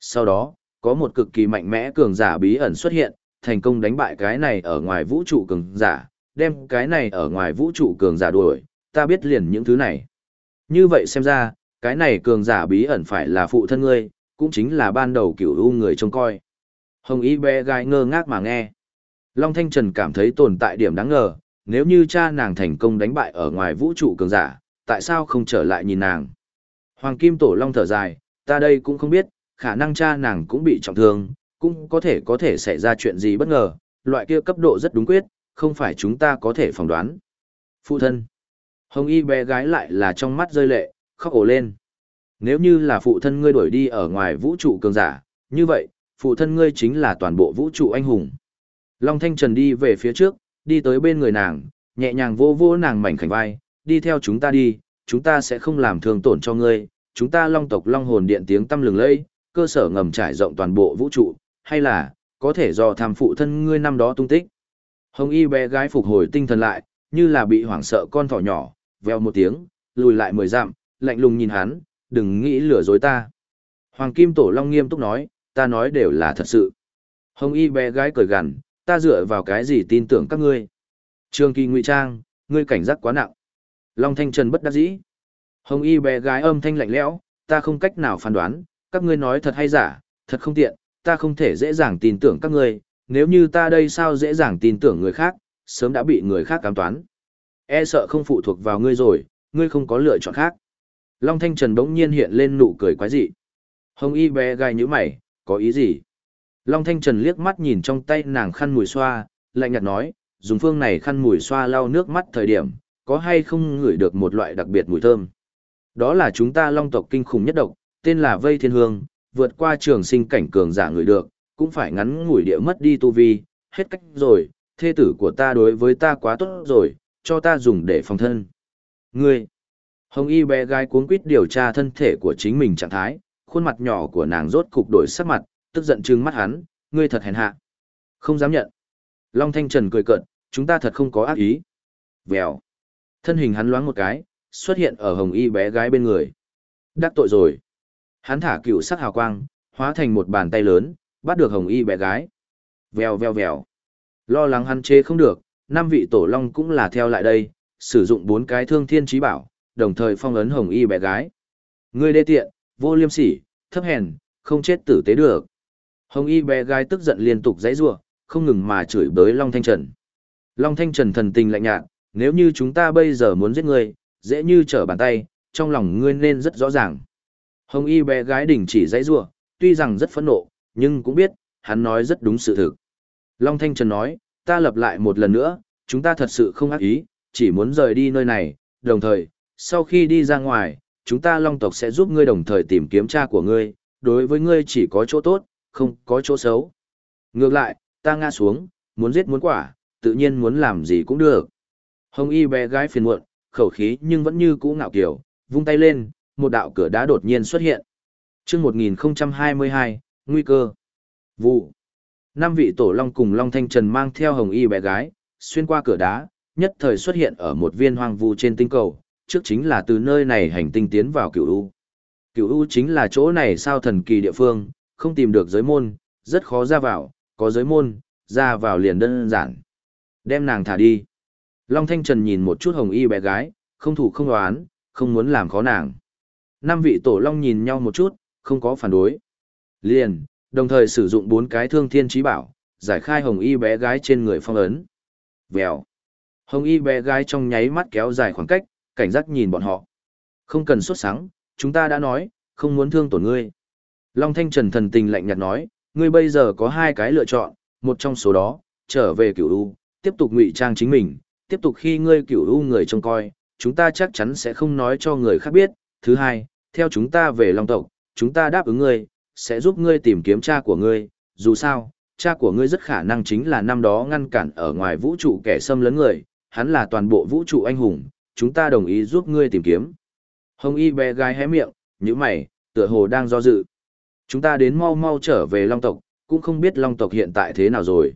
Sau đó, có một cực kỳ mạnh mẽ cường giả bí ẩn xuất hiện, thành công đánh bại cái này ở ngoài vũ trụ cường giả, đem cái này ở ngoài vũ trụ cường giả đuổi, ta biết liền những thứ này. Như vậy xem ra, cái này cường giả bí ẩn phải là phụ thân ngươi, cũng chính là ban đầu cửu u người trông coi. Hồng y bé gái ngơ ngác mà nghe. Long Thanh Trần cảm thấy tồn tại điểm đáng ngờ, nếu như cha nàng thành công đánh bại ở ngoài vũ trụ cường giả, tại sao không trở lại nhìn nàng? Hoàng Kim Tổ Long thở dài, ta đây cũng không biết, khả năng cha nàng cũng bị trọng thương, cũng có thể có thể xảy ra chuyện gì bất ngờ, loại kia cấp độ rất đúng quyết, không phải chúng ta có thể phỏng đoán. Phụ thân. Hồng y bé gái lại là trong mắt rơi lệ, khóc ổ lên. Nếu như là phụ thân ngươi đuổi đi ở ngoài vũ trụ cường giả, như vậy, phụ thân ngươi chính là toàn bộ vũ trụ anh hùng. Long Thanh Trần đi về phía trước, đi tới bên người nàng, nhẹ nhàng vô vô nàng mảnh khảnh vai, đi theo chúng ta đi, chúng ta sẽ không làm thương tổn cho ngươi, chúng ta long tộc long hồn điện tiếng tâm lừng lây, cơ sở ngầm trải rộng toàn bộ vũ trụ, hay là, có thể do tham phụ thân ngươi năm đó tung tích. Hồng y bé gái phục hồi tinh thần lại, như là bị hoảng sợ con thỏ nhỏ, veo một tiếng, lùi lại mười dặm, lạnh lùng nhìn hắn, đừng nghĩ lừa dối ta. Hoàng Kim Tổ Long nghiêm túc nói, ta nói đều là thật sự. Hồng y bé gái cười gằn, ta dựa vào cái gì tin tưởng các ngươi. Trường kỳ ngụy trang, ngươi cảnh giác quá nặng. Long Thanh Trần bất đắc dĩ. Hồng y bé gái âm thanh lạnh lẽo, ta không cách nào phán đoán, các ngươi nói thật hay giả, thật không tiện, ta không thể dễ dàng tin tưởng các ngươi, nếu như ta đây sao dễ dàng tin tưởng người khác, sớm đã bị người khác cám toán. E sợ không phụ thuộc vào ngươi rồi, ngươi không có lựa chọn khác. Long Thanh Trần bỗng nhiên hiện lên nụ cười quái dị. Hồng y bé gai như mày, có ý gì? Long Thanh Trần liếc mắt nhìn trong tay nàng khăn mùi xoa, lạnh nhạt nói, dùng phương này khăn mùi xoa lau nước mắt thời điểm, có hay không ngửi được một loại đặc biệt mùi thơm. Đó là chúng ta long tộc kinh khủng nhất độc, tên là Vây Thiên Hương, vượt qua trường sinh cảnh cường giả người được, cũng phải ngắn ngủi địa mất đi tu vi, hết cách rồi, thê tử của ta đối với ta quá tốt rồi, cho ta dùng để phòng thân. Ngươi, hồng y bé gái cuốn quýt điều tra thân thể của chính mình trạng thái, khuôn mặt nhỏ của nàng rốt cục đổi sắc mặt, tức giận trừng mắt hắn, ngươi thật hèn hạ. Không dám nhận. Long Thanh Trần cười cợt, chúng ta thật không có ác ý. Vèo. Thân hình hắn loáng một cái, xuất hiện ở hồng y bé gái bên người. Đắc tội rồi. Hắn thả cựu sắc hào quang, hóa thành một bàn tay lớn, bắt được hồng y bé gái. Vèo vèo vèo. Lo lắng hắn chế không được, năm vị tổ long cũng là theo lại đây, sử dụng bốn cái thương thiên trí bảo, đồng thời phong ấn hồng y bé gái. Ngươi đê tiện, vô liêm sỉ, thấp hèn, không chết tử tế được. Hồng y bé gái tức giận liên tục dãy rủa, không ngừng mà chửi bới Long Thanh Trần. Long Thanh Trần thần tình lạnh nhạt, nếu như chúng ta bây giờ muốn giết ngươi, dễ như trở bàn tay, trong lòng ngươi nên rất rõ ràng. Hồng y bé gái đỉnh chỉ dãy rủa, tuy rằng rất phẫn nộ, nhưng cũng biết, hắn nói rất đúng sự thực. Long Thanh Trần nói, ta lập lại một lần nữa, chúng ta thật sự không ác ý, chỉ muốn rời đi nơi này, đồng thời, sau khi đi ra ngoài, chúng ta Long tộc sẽ giúp ngươi đồng thời tìm kiếm cha của ngươi, đối với ngươi chỉ có chỗ tốt, không có chỗ xấu. Ngược lại, ta ngã xuống, muốn giết muốn quả, tự nhiên muốn làm gì cũng được. Hồng y bé gái phiền muộn, khẩu khí nhưng vẫn như cũ ngạo kiểu, vung tay lên, một đạo cửa đá đột nhiên xuất hiện. Trước 1022, nguy cơ. Vụ. Năm vị tổ long cùng Long Thanh Trần mang theo hồng y bé gái, xuyên qua cửa đá, nhất thời xuất hiện ở một viên hoang vu trên tinh cầu, trước chính là từ nơi này hành tinh tiến vào cửu U. Cửu U chính là chỗ này sao thần kỳ địa phương, không tìm được giới môn, rất khó ra vào, có giới môn, ra vào liền đơn giản. Đem nàng thả đi. Long Thanh Trần nhìn một chút hồng y bé gái, không thủ không đoán, không muốn làm khó nàng. Năm vị tổ long nhìn nhau một chút, không có phản đối. Liền, đồng thời sử dụng bốn cái thương thiên trí bảo, giải khai hồng y bé gái trên người phong ấn. Vèo. Hồng y bé gái trong nháy mắt kéo dài khoảng cách, cảnh giác nhìn bọn họ. Không cần xuất sáng, chúng ta đã nói, không muốn thương tổn ngươi. Long Thanh Trần thần tình lạnh nhạt nói, ngươi bây giờ có hai cái lựa chọn, một trong số đó, trở về cửu u, tiếp tục ngụy trang chính mình, tiếp tục khi ngươi cửu u người trông coi, chúng ta chắc chắn sẽ không nói cho người khác biết. Thứ hai, theo chúng ta về Long tộc, chúng ta đáp ứng ngươi, sẽ giúp ngươi tìm kiếm cha của ngươi, dù sao, cha của ngươi rất khả năng chính là năm đó ngăn cản ở ngoài vũ trụ kẻ xâm lấn người, hắn là toàn bộ vũ trụ anh hùng, chúng ta đồng ý giúp ngươi tìm kiếm. Hồng y bé gái hé miệng, như mày, tựa hồ đang do dự. Chúng ta đến mau mau trở về Long tộc, cũng không biết Long tộc hiện tại thế nào rồi.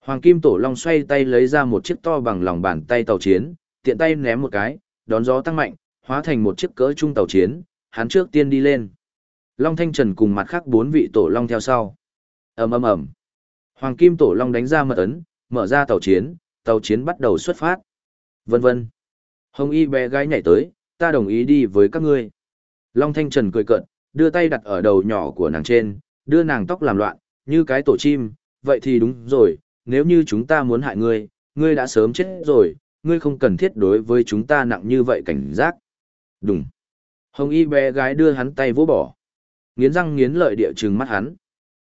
Hoàng Kim Tổ Long xoay tay lấy ra một chiếc to bằng lòng bàn tay tàu chiến, tiện tay ném một cái, đón gió tăng mạnh, hóa thành một chiếc cỡ trung tàu chiến, hắn trước tiên đi lên. Long Thanh Trần cùng mặt khác bốn vị Tổ Long theo sau. ầm ầm ầm Hoàng Kim Tổ Long đánh ra mật ấn, mở ra tàu chiến, tàu chiến bắt đầu xuất phát. Vân vân. Hồng Y bé gái nhảy tới, ta đồng ý đi với các ngươi. Long Thanh Trần cười cợt, đưa tay đặt ở đầu nhỏ của nàng trên, đưa nàng tóc làm loạn, như cái tổ chim, vậy thì đúng rồi, nếu như chúng ta muốn hại ngươi, ngươi đã sớm chết rồi, ngươi không cần thiết đối với chúng ta nặng như vậy cảnh giác. Đúng. Hồng y bé gái đưa hắn tay vỗ bỏ. Nghiến răng nghiến lợi địa trừng mắt hắn.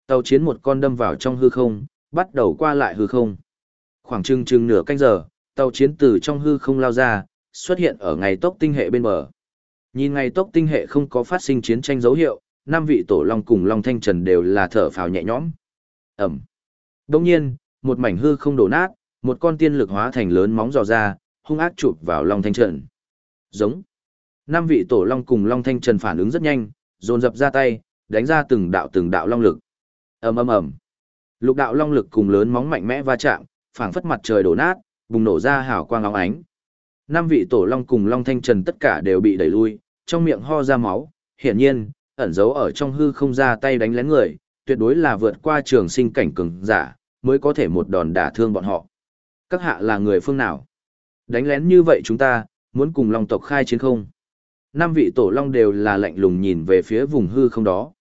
Tàu chiến một con đâm vào trong hư không, bắt đầu qua lại hư không. Khoảng chừng chừng nửa canh giờ, tàu chiến từ trong hư không lao ra, xuất hiện ở ngày tốc tinh hệ bên bờ. Nhìn ngày tốc tinh hệ không có phát sinh chiến tranh dấu hiệu, năm vị tổ long cùng long thanh trần đều là thở phào nhẹ nhõm. Ẩm. Đông nhiên, một mảnh hư không đổ nát, một con tiên lực hóa thành lớn móng dò ra, hung ác chụp vào long thanh trần. Giống. Năm vị tổ long cùng long thanh trần phản ứng rất nhanh, dồn dập ra tay, đánh ra từng đạo từng đạo long lực. ầm ầm ầm. Lục đạo long lực cùng lớn móng mạnh mẽ va chạm, phảng phất mặt trời đổ nát, bùng nổ ra hào quang óng ánh. Năm vị tổ long cùng long thanh trần tất cả đều bị đẩy lui, trong miệng ho ra máu, hiển nhiên, ẩn giấu ở trong hư không ra tay đánh lén người, tuyệt đối là vượt qua trường sinh cảnh cường giả, mới có thể một đòn đả thương bọn họ. Các hạ là người phương nào? Đánh lén như vậy chúng ta, muốn cùng long tộc khai chiến không? Năm vị tổ long đều là lạnh lùng nhìn về phía vùng hư không đó.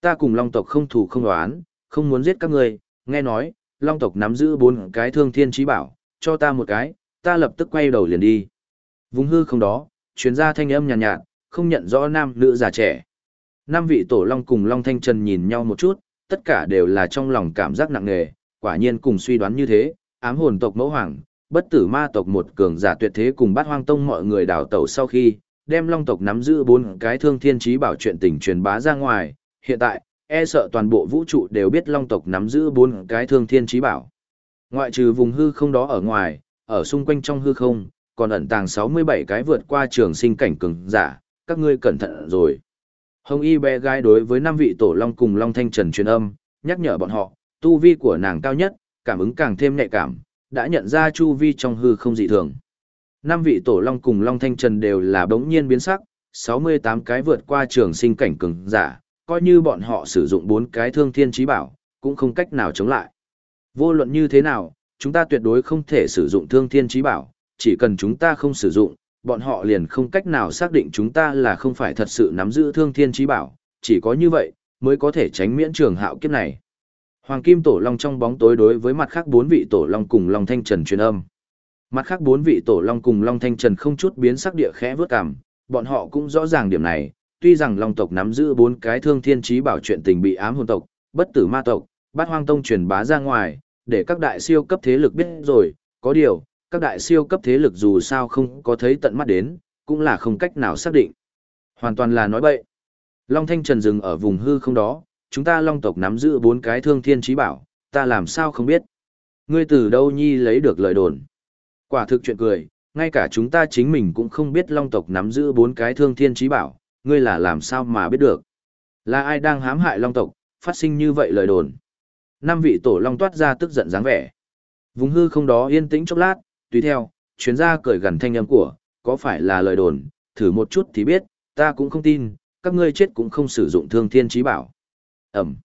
Ta cùng long tộc không thù không đoán, không muốn giết các ngươi, nghe nói, long tộc nắm giữ bốn cái thương thiên trí bảo, cho ta một cái, ta lập tức quay đầu liền đi. Vùng hư không đó, chuyến ra thanh âm nhàn nhạt, nhạt, không nhận rõ nam nữ già trẻ. Năm vị tổ long cùng long thanh trần nhìn nhau một chút, tất cả đều là trong lòng cảm giác nặng nề, quả nhiên cùng suy đoán như thế, ám hồn tộc mẫu hoàng, bất tử ma tộc một cường giả tuyệt thế cùng bát hoang tông mọi người đào tẩu sau khi, đem long tộc nắm giữ bốn cái thương thiên trí bảo chuyện tình truyền bá ra ngoài, hiện tại, e sợ toàn bộ vũ trụ đều biết long tộc nắm giữ bốn cái thương thiên trí bảo. Ngoại trừ vùng hư không đó ở ngoài, ở xung quanh trong hư không, còn ẩn tàng 67 cái vượt qua trường sinh cảnh cường giả, các ngươi cẩn thận rồi. Hồng y bé gái đối với năm vị tổ long cùng long thanh trần truyền âm, nhắc nhở bọn họ, tu vi của nàng cao nhất, cảm ứng càng thêm nhạy cảm, đã nhận ra chu vi trong hư không dị thường. Năm vị tổ long cùng long thanh trần đều là bỗng nhiên biến sắc, 68 cái vượt qua trường sinh cảnh cường giả, coi như bọn họ sử dụng bốn cái thương thiên trí bảo, cũng không cách nào chống lại. Vô luận như thế nào, chúng ta tuyệt đối không thể sử dụng thương thiên trí bảo, chỉ cần chúng ta không sử dụng, bọn họ liền không cách nào xác định chúng ta là không phải thật sự nắm giữ thương thiên trí bảo, chỉ có như vậy, mới có thể tránh miễn trường hạo kiếp này. Hoàng Kim Tổ Long trong bóng tối đối với mặt khác bốn vị Tổ Long cùng Long Thanh Trần truyền âm. Mặt khác bốn vị Tổ Long cùng Long Thanh Trần không chút biến sắc địa khẽ vớt cảm, bọn họ cũng rõ ràng điểm này, tuy rằng Long tộc nắm giữ bốn cái thương thiên trí bảo chuyện tình bị ám hồn tộc, bất tử ma tộc, bát hoang tông truyền bá ra ngoài, để các đại siêu cấp thế lực biết rồi, có điều, các đại siêu cấp thế lực dù sao không có thấy tận mắt đến, cũng là không cách nào xác định. Hoàn toàn là nói bậy. Long Thanh Trần dừng ở vùng hư không đó, chúng ta Long tộc nắm giữ bốn cái thương thiên trí bảo, ta làm sao không biết. Ngươi từ đâu nhi lấy được lời đồn. Quả thực chuyện cười, ngay cả chúng ta chính mình cũng không biết Long tộc nắm giữ bốn cái thương thiên trí bảo, ngươi là làm sao mà biết được. Là ai đang hãm hại Long tộc, phát sinh như vậy lời đồn. Năm vị tổ Long toát ra tức giận dáng vẻ. Vùng hư không đó yên tĩnh chốc lát, tùy theo, chuyến ra cởi gần thanh âm của, có phải là lời đồn, thử một chút thì biết, ta cũng không tin, các ngươi chết cũng không sử dụng thương thiên trí bảo. Ẩm.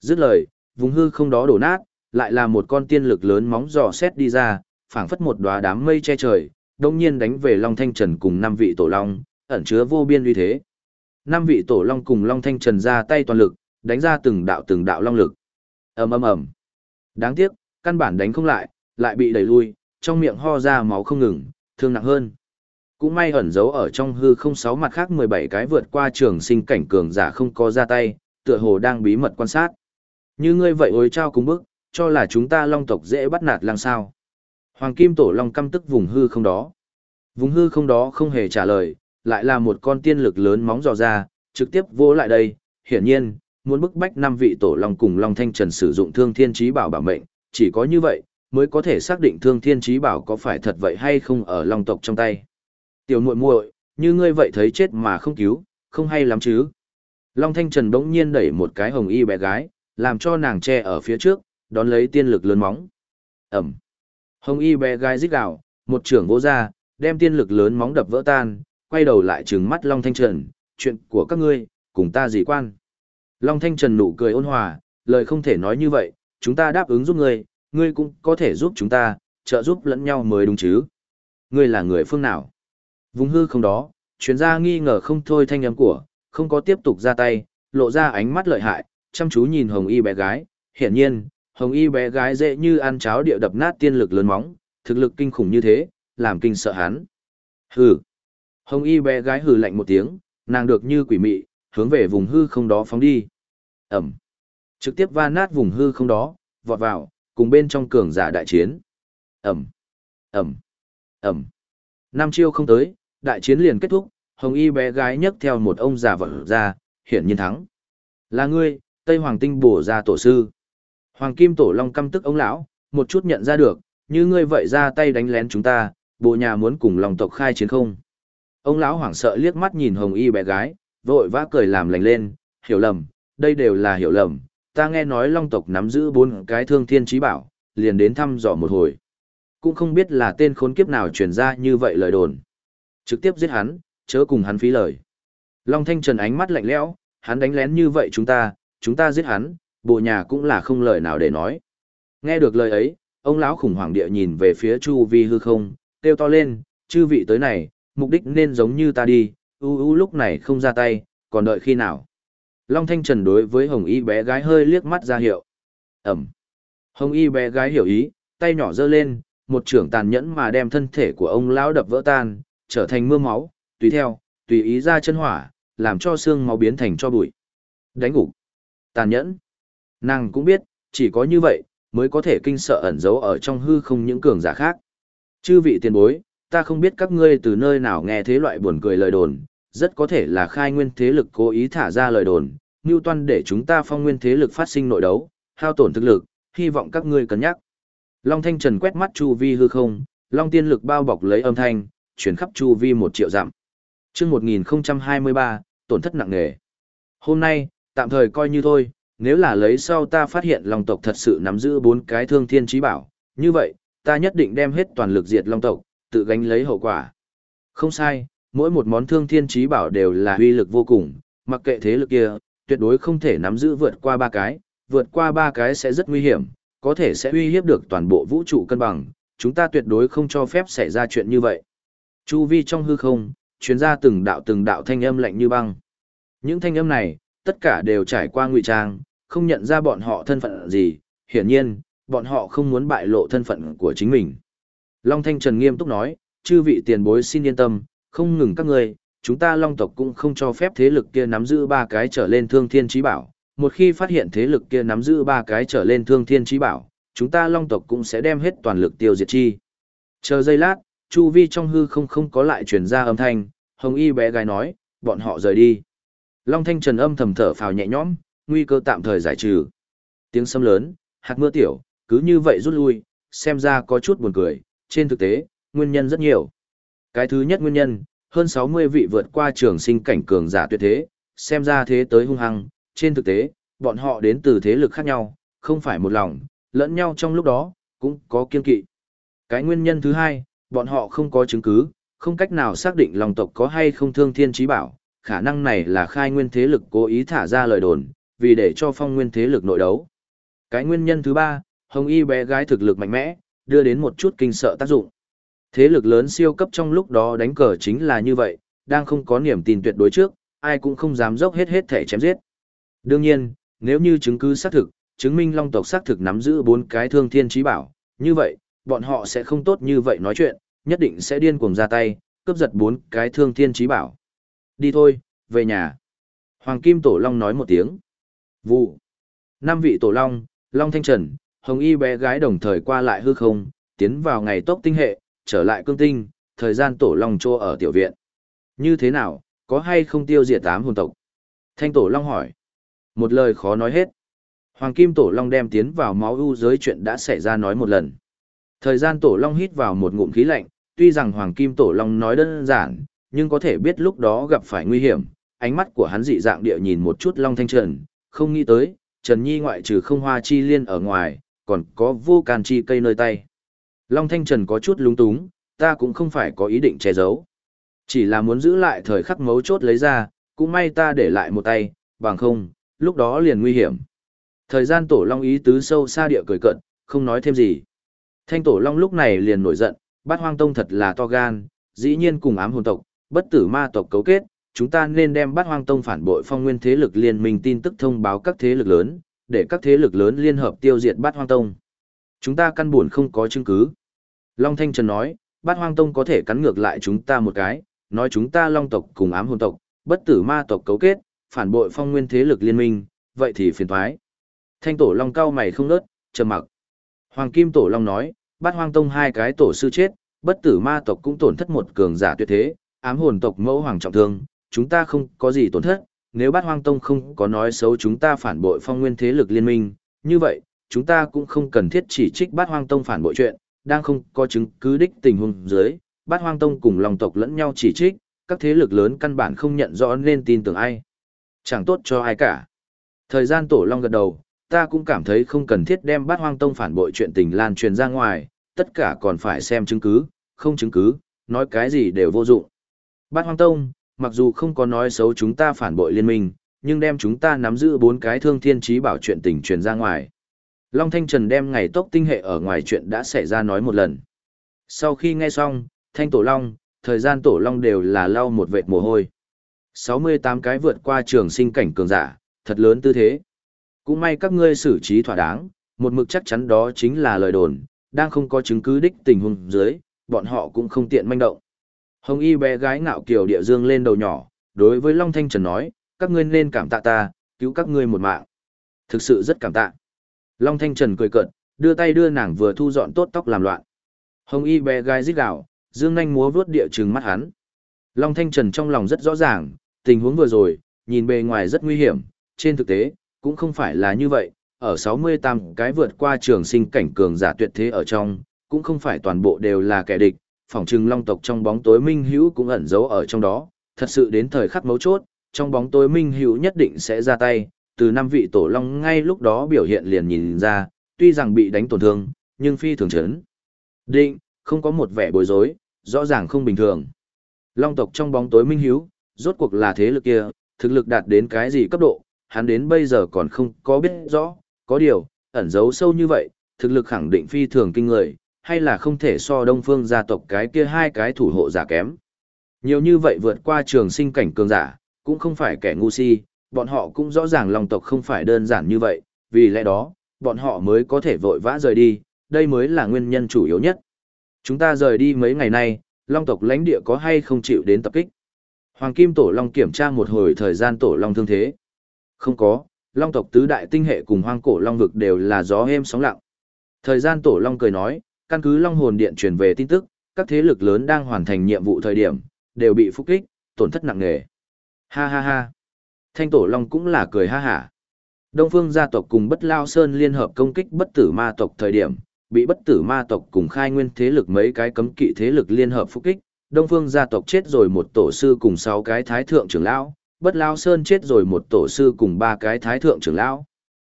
Dứt lời, vùng hư không đó đổ nát, lại là một con tiên lực lớn móng giò xét đi ra, phảng phất một đóa đám mây che trời, đông nhiên đánh về Long Thanh Trần cùng năm vị tổ long, ẩn chứa vô biên uy thế. Năm vị tổ long cùng Long Thanh Trần ra tay toàn lực, đánh ra từng đạo từng đạo long lực. Ầm ầm ầm. Đáng tiếc, căn bản đánh không lại, lại bị đẩy lui, trong miệng ho ra máu không ngừng, thương nặng hơn. Cũng may ẩn giấu ở trong hư không sáu mặt khác 17 cái vượt qua trường sinh cảnh cường giả không có ra tay, tựa hồ đang bí mật quan sát. Như ngươi vậy ối trao cùng bức, cho là chúng ta long tộc dễ bắt nạt lang sao. Hoàng Kim Tổ Long căm tức vùng hư không đó. Vùng hư không đó không hề trả lời, lại là một con tiên lực lớn móng dò ra, trực tiếp vô lại đây, hiển nhiên, muốn bức bách năm vị Tổ Long cùng Long Thanh Trần sử dụng thương thiên trí bảo bảo mệnh, chỉ có như vậy, mới có thể xác định thương thiên trí bảo có phải thật vậy hay không ở Long tộc trong tay. Tiểu muội muội, như ngươi vậy thấy chết mà không cứu, không hay lắm chứ. Long Thanh Trần bỗng nhiên đẩy một cái hồng y bé gái, làm cho nàng che ở phía trước, đón lấy tiên lực lớn móng. Ẩm. Hồng y bé gái rít gào, một trưởng vỗ ra, đem tiên lực lớn móng đập vỡ tan, quay đầu lại trừng mắt Long Thanh Trần, chuyện của các ngươi, cùng ta gì quan. Long Thanh Trần nụ cười ôn hòa, lời không thể nói như vậy, chúng ta đáp ứng giúp ngươi, ngươi cũng có thể giúp chúng ta, trợ giúp lẫn nhau mới đúng chứ. Ngươi là người phương nào? Vùng hư không đó, chuyên gia nghi ngờ không thôi thanh âm của, không có tiếp tục ra tay, lộ ra ánh mắt lợi hại, chăm chú nhìn hồng y bé gái, hiển nhiên, hồng y bé gái dễ như ăn cháo địa đập nát tiên lực lớn móng, thực lực kinh khủng như thế, làm kinh sợ hắn. Hừ. Hồng y bé gái hừ lạnh một tiếng, nàng được như quỷ mị, hướng về vùng hư không đó phóng đi. Ẩm. Trực tiếp va nát vùng hư không đó, vọt vào, cùng bên trong cường giả đại chiến. Ẩm. Ẩm. Ẩm. Năm chiêu không tới, đại chiến liền kết thúc, hồng y bé gái nhấc theo một ông già vợ ra, hiển nhiên thắng. Là ngươi, Tây Hoàng Tinh bổ ra tổ sư. Hoàng Kim Tổ Long căm tức ông lão, một chút nhận ra được, như ngươi vậy ra tay đánh lén chúng ta, bộ nhà muốn cùng lòng tộc khai chiến không. Ông lão hoảng sợ liếc mắt nhìn hồng y bé gái, vội vã cười làm lành lên, hiểu lầm, đây đều là hiểu lầm, ta nghe nói long tộc nắm giữ bốn cái thương thiên trí bảo, liền đến thăm dò một hồi. Cũng không biết là tên khốn kiếp nào truyền ra như vậy lời đồn. Trực tiếp giết hắn, chớ cùng hắn phí lời. Long Thanh Trần ánh mắt lạnh lẽo, hắn đánh lén như vậy chúng ta, chúng ta giết hắn, bộ nhà cũng là không lời nào để nói. Nghe được lời ấy, ông lão khủng hoảng địa nhìn về phía chu vi hư không, kêu to lên, chư vị tới này, mục đích nên giống như ta đi, u u lúc này không ra tay, còn đợi khi nào. Long Thanh Trần đối với Hồng Y bé gái hơi liếc mắt ra hiệu. Ẩm. Hồng Y bé gái hiểu ý, tay nhỏ giơ lên, một trưởng tàn nhẫn mà đem thân thể của ông lão đập vỡ tan, trở thành mưa máu, tùy theo, tùy ý ra chân hỏa, làm cho xương máu biến thành cho bụi. Đánh gục. Tàn nhẫn. Nàng cũng biết, chỉ có như vậy, mới có thể kinh sợ ẩn giấu ở trong hư không những cường giả khác. Chư vị tiền bối, ta không biết các ngươi từ nơi nào nghe thế loại buồn cười lời đồn, rất có thể là khai nguyên thế lực cố ý thả ra lời đồn, mưu toan để chúng ta phong nguyên thế lực phát sinh nội đấu, hao tổn thực lực, hy vọng các ngươi cân nhắc. Long Thanh Trần quét mắt chu vi hư không, Long tiên lực bao bọc lấy âm thanh, chuyển khắp chu vi một triệu dặm. Chương 1023, tổn thất nặng nề. Hôm nay, tạm thời coi như thôi, nếu là lấy sau ta phát hiện Long tộc thật sự nắm giữ bốn cái thương thiên trí bảo, như vậy, ta nhất định đem hết toàn lực diệt Long tộc, tự gánh lấy hậu quả. Không sai, mỗi một món thương thiên trí bảo đều là uy lực vô cùng, mặc kệ thế lực kia, tuyệt đối không thể nắm giữ vượt qua ba cái, vượt qua ba cái sẽ rất nguy hiểm, có thể sẽ uy hiếp được toàn bộ vũ trụ cân bằng, chúng ta tuyệt đối không cho phép xảy ra chuyện như vậy. Chu vi trong hư không, chuyến ra từng đạo từng đạo thanh âm lạnh như băng. Những thanh âm này, tất cả đều trải qua ngụy trang, không nhận ra bọn họ thân phận gì, hiển nhiên, bọn họ không muốn bại lộ thân phận của chính mình. Long Thanh Trần nghiêm túc nói, chư vị tiền bối xin yên tâm, không ngừng các ngươi, chúng ta Long tộc cũng không cho phép thế lực kia nắm giữ ba cái trở lên thương thiên trí bảo. Một khi phát hiện thế lực kia nắm giữ ba cái trở lên thương thiên trí bảo, chúng ta Long tộc cũng sẽ đem hết toàn lực tiêu diệt chi. Chờ giây lát, chu vi trong hư không không có lại truyền ra âm thanh, hồng y bé gái nói, bọn họ rời đi. Long thanh trần âm thầm thở phào nhẹ nhõm, nguy cơ tạm thời giải trừ. Tiếng sấm lớn, hạt mưa tiểu, cứ như vậy rút lui, xem ra có chút buồn cười, trên thực tế, nguyên nhân rất nhiều. Cái thứ nhất nguyên nhân, hơn 60 vị vượt qua trường sinh cảnh cường giả tuyệt thế, xem ra thế tới hung hăng, trên thực tế, bọn họ đến từ thế lực khác nhau, không phải một lòng, lẫn nhau trong lúc đó, cũng có kiên kỵ. Cái nguyên nhân thứ hai, bọn họ không có chứng cứ, không cách nào xác định lòng tộc có hay không thương thiên trí bảo, khả năng này là khai nguyên thế lực cố ý thả ra lời đồn, vì để cho phong nguyên thế lực nội đấu. Cái nguyên nhân thứ ba, hồng y bé gái thực lực mạnh mẽ, đưa đến một chút kinh sợ tác dụng. Thế lực lớn siêu cấp trong lúc đó đánh cờ chính là như vậy, đang không có niềm tin tuyệt đối trước, ai cũng không dám dốc hết hết thể chém giết. Đương nhiên, nếu như chứng cứ xác thực, chứng minh long tộc xác thực nắm giữ bốn cái thương thiên trí bảo, như vậy, bọn họ sẽ không tốt như vậy nói chuyện, nhất định sẽ điên cuồng ra tay, cướp giật bốn cái thương thiên trí bảo. Đi thôi, về nhà. Hoàng Kim Tổ Long nói một tiếng. Vụ. Năm vị tổ long, Long Thanh Trần, Hồng Y bé gái đồng thời qua lại hư không, tiến vào ngày tốc tinh hệ, trở lại cương tinh, thời gian tổ long trô ở tiểu viện. Như thế nào, có hay không tiêu diệt tám hồn tộc? Thanh tổ long hỏi. Một lời khó nói hết. Hoàng Kim Tổ Long đem tiến vào máu u giới chuyện đã xảy ra nói một lần. Thời gian Tổ Long hít vào một ngụm khí lạnh, tuy rằng Hoàng Kim Tổ Long nói đơn giản, nhưng có thể biết lúc đó gặp phải nguy hiểm. Ánh mắt của hắn dị dạng địa nhìn một chút Long Thanh Trần, không nghĩ tới, Trần Nhi ngoại trừ không hoa chi liên ở ngoài, còn có vô can chi cây nơi tay. Long Thanh Trần có chút lúng túng, ta cũng không phải có ý định che giấu. Chỉ là muốn giữ lại thời khắc mấu chốt lấy ra, cũng may ta để lại một tay, bằng không, lúc đó liền nguy hiểm. Thời gian tổ long ý tứ sâu xa địa cười cận, không nói thêm gì. Thanh tổ long lúc này liền nổi giận, bát hoang tông thật là to gan, dĩ nhiên cùng ám hồn tộc, bất tử ma tộc cấu kết, chúng ta nên đem bát hoang tông phản bội phong nguyên thế lực liên minh tin tức thông báo các thế lực lớn, để các thế lực lớn liên hợp tiêu diệt bát hoang tông. Chúng ta căn buồn không có chứng cứ. Long Thanh Trần nói, bát hoang tông có thể cắn ngược lại chúng ta một cái, nói chúng ta long tộc cùng ám hồn tộc, bất tử ma tộc cấu kết, phản bội phong nguyên thế lực liên minh, vậy thì phiền thoái. Thanh tổ long cao mày không nớt, trầm mặc. Hoàng Kim tổ long nói, bát hoang tông hai cái tổ sư chết, bất tử ma tộc cũng tổn thất một cường giả tuyệt thế, ám hồn tộc mẫu hoàng trọng thương, chúng ta không có gì tổn thất, nếu bát hoang tông không có nói xấu chúng ta phản bội phong nguyên thế lực liên minh, như vậy, chúng ta cũng không cần thiết chỉ trích bát hoang tông phản bội chuyện, đang không có chứng cứ đích tình huống dưới, bát hoang tông cùng lòng tộc lẫn nhau chỉ trích, các thế lực lớn căn bản không nhận rõ nên tin tưởng ai. Chẳng tốt cho ai cả. Thời gian tổ long gật đầu, ta cũng cảm thấy không cần thiết đem bát hoang tông phản bội chuyện tình lan truyền ra ngoài, tất cả còn phải xem chứng cứ, không chứng cứ, nói cái gì đều vô dụng. Bát hoang tông, mặc dù không có nói xấu chúng ta phản bội liên minh, nhưng đem chúng ta nắm giữ bốn cái thương thiên trí bảo chuyện tình truyền ra ngoài. Long Thanh Trần đem ngày tốc tinh hệ ở ngoài chuyện đã xảy ra nói một lần. Sau khi nghe xong, Thanh Tổ Long, thời gian Tổ Long đều là lau một vệt mồ hôi. 68 cái vượt qua trường sinh cảnh cường giả, thật lớn tư thế. Cũng may các ngươi xử trí thỏa đáng, một mực chắc chắn đó chính là lời đồn, đang không có chứng cứ đích tình huống dưới, bọn họ cũng không tiện manh động. Hồng y bé gái ngạo kiều địa dương lên đầu nhỏ, đối với Long Thanh Trần nói, các ngươi nên cảm tạ ta, cứu các ngươi một mạng. Thực sự rất cảm tạ. Long Thanh Trần cười cợt, đưa tay đưa nàng vừa thu dọn tốt tóc làm loạn. Hồng y bé gái rít gào, dương nhanh múa vuốt địa trừng mắt hắn. Long Thanh Trần trong lòng rất rõ ràng, tình huống vừa rồi, nhìn bề ngoài rất nguy hiểm, trên thực tế, cũng không phải là như vậy, ở 68 cái vượt qua trường sinh cảnh cường giả tuyệt thế ở trong, cũng không phải toàn bộ đều là kẻ địch, phòng trừng long tộc trong bóng tối minh hữu cũng ẩn giấu ở trong đó, thật sự đến thời khắc mấu chốt, trong bóng tối minh hữu nhất định sẽ ra tay, từ năm vị tổ long ngay lúc đó biểu hiện liền nhìn ra, tuy rằng bị đánh tổn thương, nhưng phi thường chấn. Định, không có một vẻ bối rối, rõ ràng không bình thường. Long tộc trong bóng tối minh hiếu, rốt cuộc là thế lực kia, thực lực đạt đến cái gì cấp độ, hắn đến bây giờ còn không có biết rõ, có điều, ẩn giấu sâu như vậy, thực lực khẳng định phi thường kinh người, hay là không thể so đông phương gia tộc cái kia hai cái thủ hộ giả kém. Nhiều như vậy vượt qua trường sinh cảnh cường giả, cũng không phải kẻ ngu si, bọn họ cũng rõ ràng lòng tộc không phải đơn giản như vậy, vì lẽ đó, bọn họ mới có thể vội vã rời đi, đây mới là nguyên nhân chủ yếu nhất. Chúng ta rời đi mấy ngày nay, long tộc lãnh địa có hay không chịu đến tập kích. Hoàng Kim Tổ Long kiểm tra một hồi thời gian Tổ Long thương thế. Không có, long tộc tứ đại tinh hệ cùng hoang cổ long vực đều là gió êm sóng lặng. Thời gian tổ long cười nói, căn cứ long hồn điện truyền về tin tức, các thế lực lớn đang hoàn thành nhiệm vụ thời điểm, đều bị phúc kích, tổn thất nặng nề. Ha ha ha. Thanh tổ long cũng là cười ha hả. Đông phương gia tộc cùng bất lao sơn liên hợp công kích bất tử ma tộc thời điểm, bị bất tử ma tộc cùng khai nguyên thế lực mấy cái cấm kỵ thế lực liên hợp phúc kích. Đông phương gia tộc chết rồi một tổ sư cùng sáu cái thái thượng trưởng lão, bất lao sơn chết rồi một tổ sư cùng ba cái thái thượng trưởng lão.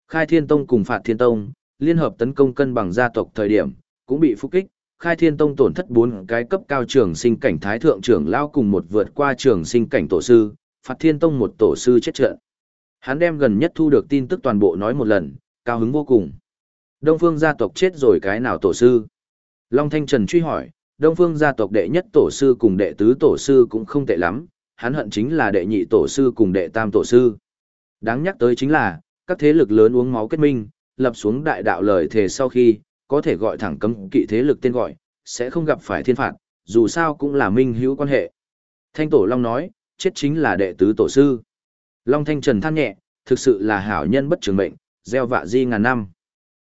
Khai Thiên Tông cùng Phạt Thiên Tông, liên hợp tấn công cân bằng gia tộc thời điểm, cũng bị phục kích. Khai Thiên Tông tổn thất bốn cái cấp cao trưởng sinh cảnh thái thượng trưởng lão cùng một vượt qua trưởng sinh cảnh tổ sư, Phạt Thiên Tông một tổ sư chết trận. Hắn đem gần nhất thu được tin tức toàn bộ nói một lần, cao hứng vô cùng. Đông Phương gia tộc chết rồi cái nào tổ sư? Long Thanh Trần truy hỏi, Đông Phương gia tộc đệ nhất tổ sư cùng đệ tứ tổ sư cũng không tệ lắm, hắn hận chính là đệ nhị tổ sư cùng đệ tam tổ sư. Đáng nhắc tới chính là, các thế lực lớn uống máu kết minh, lập xuống đại đạo lời thề sau khi, có thể gọi thẳng cấm kỵ thế lực tên gọi, sẽ không gặp phải thiên phạt, dù sao cũng là minh hữu quan hệ. Thanh Tổ Long nói, chết chính là đệ tứ tổ sư. Long Thanh Trần than nhẹ, thực sự là hảo nhân bất trường mệnh, gieo vạ di ngàn năm.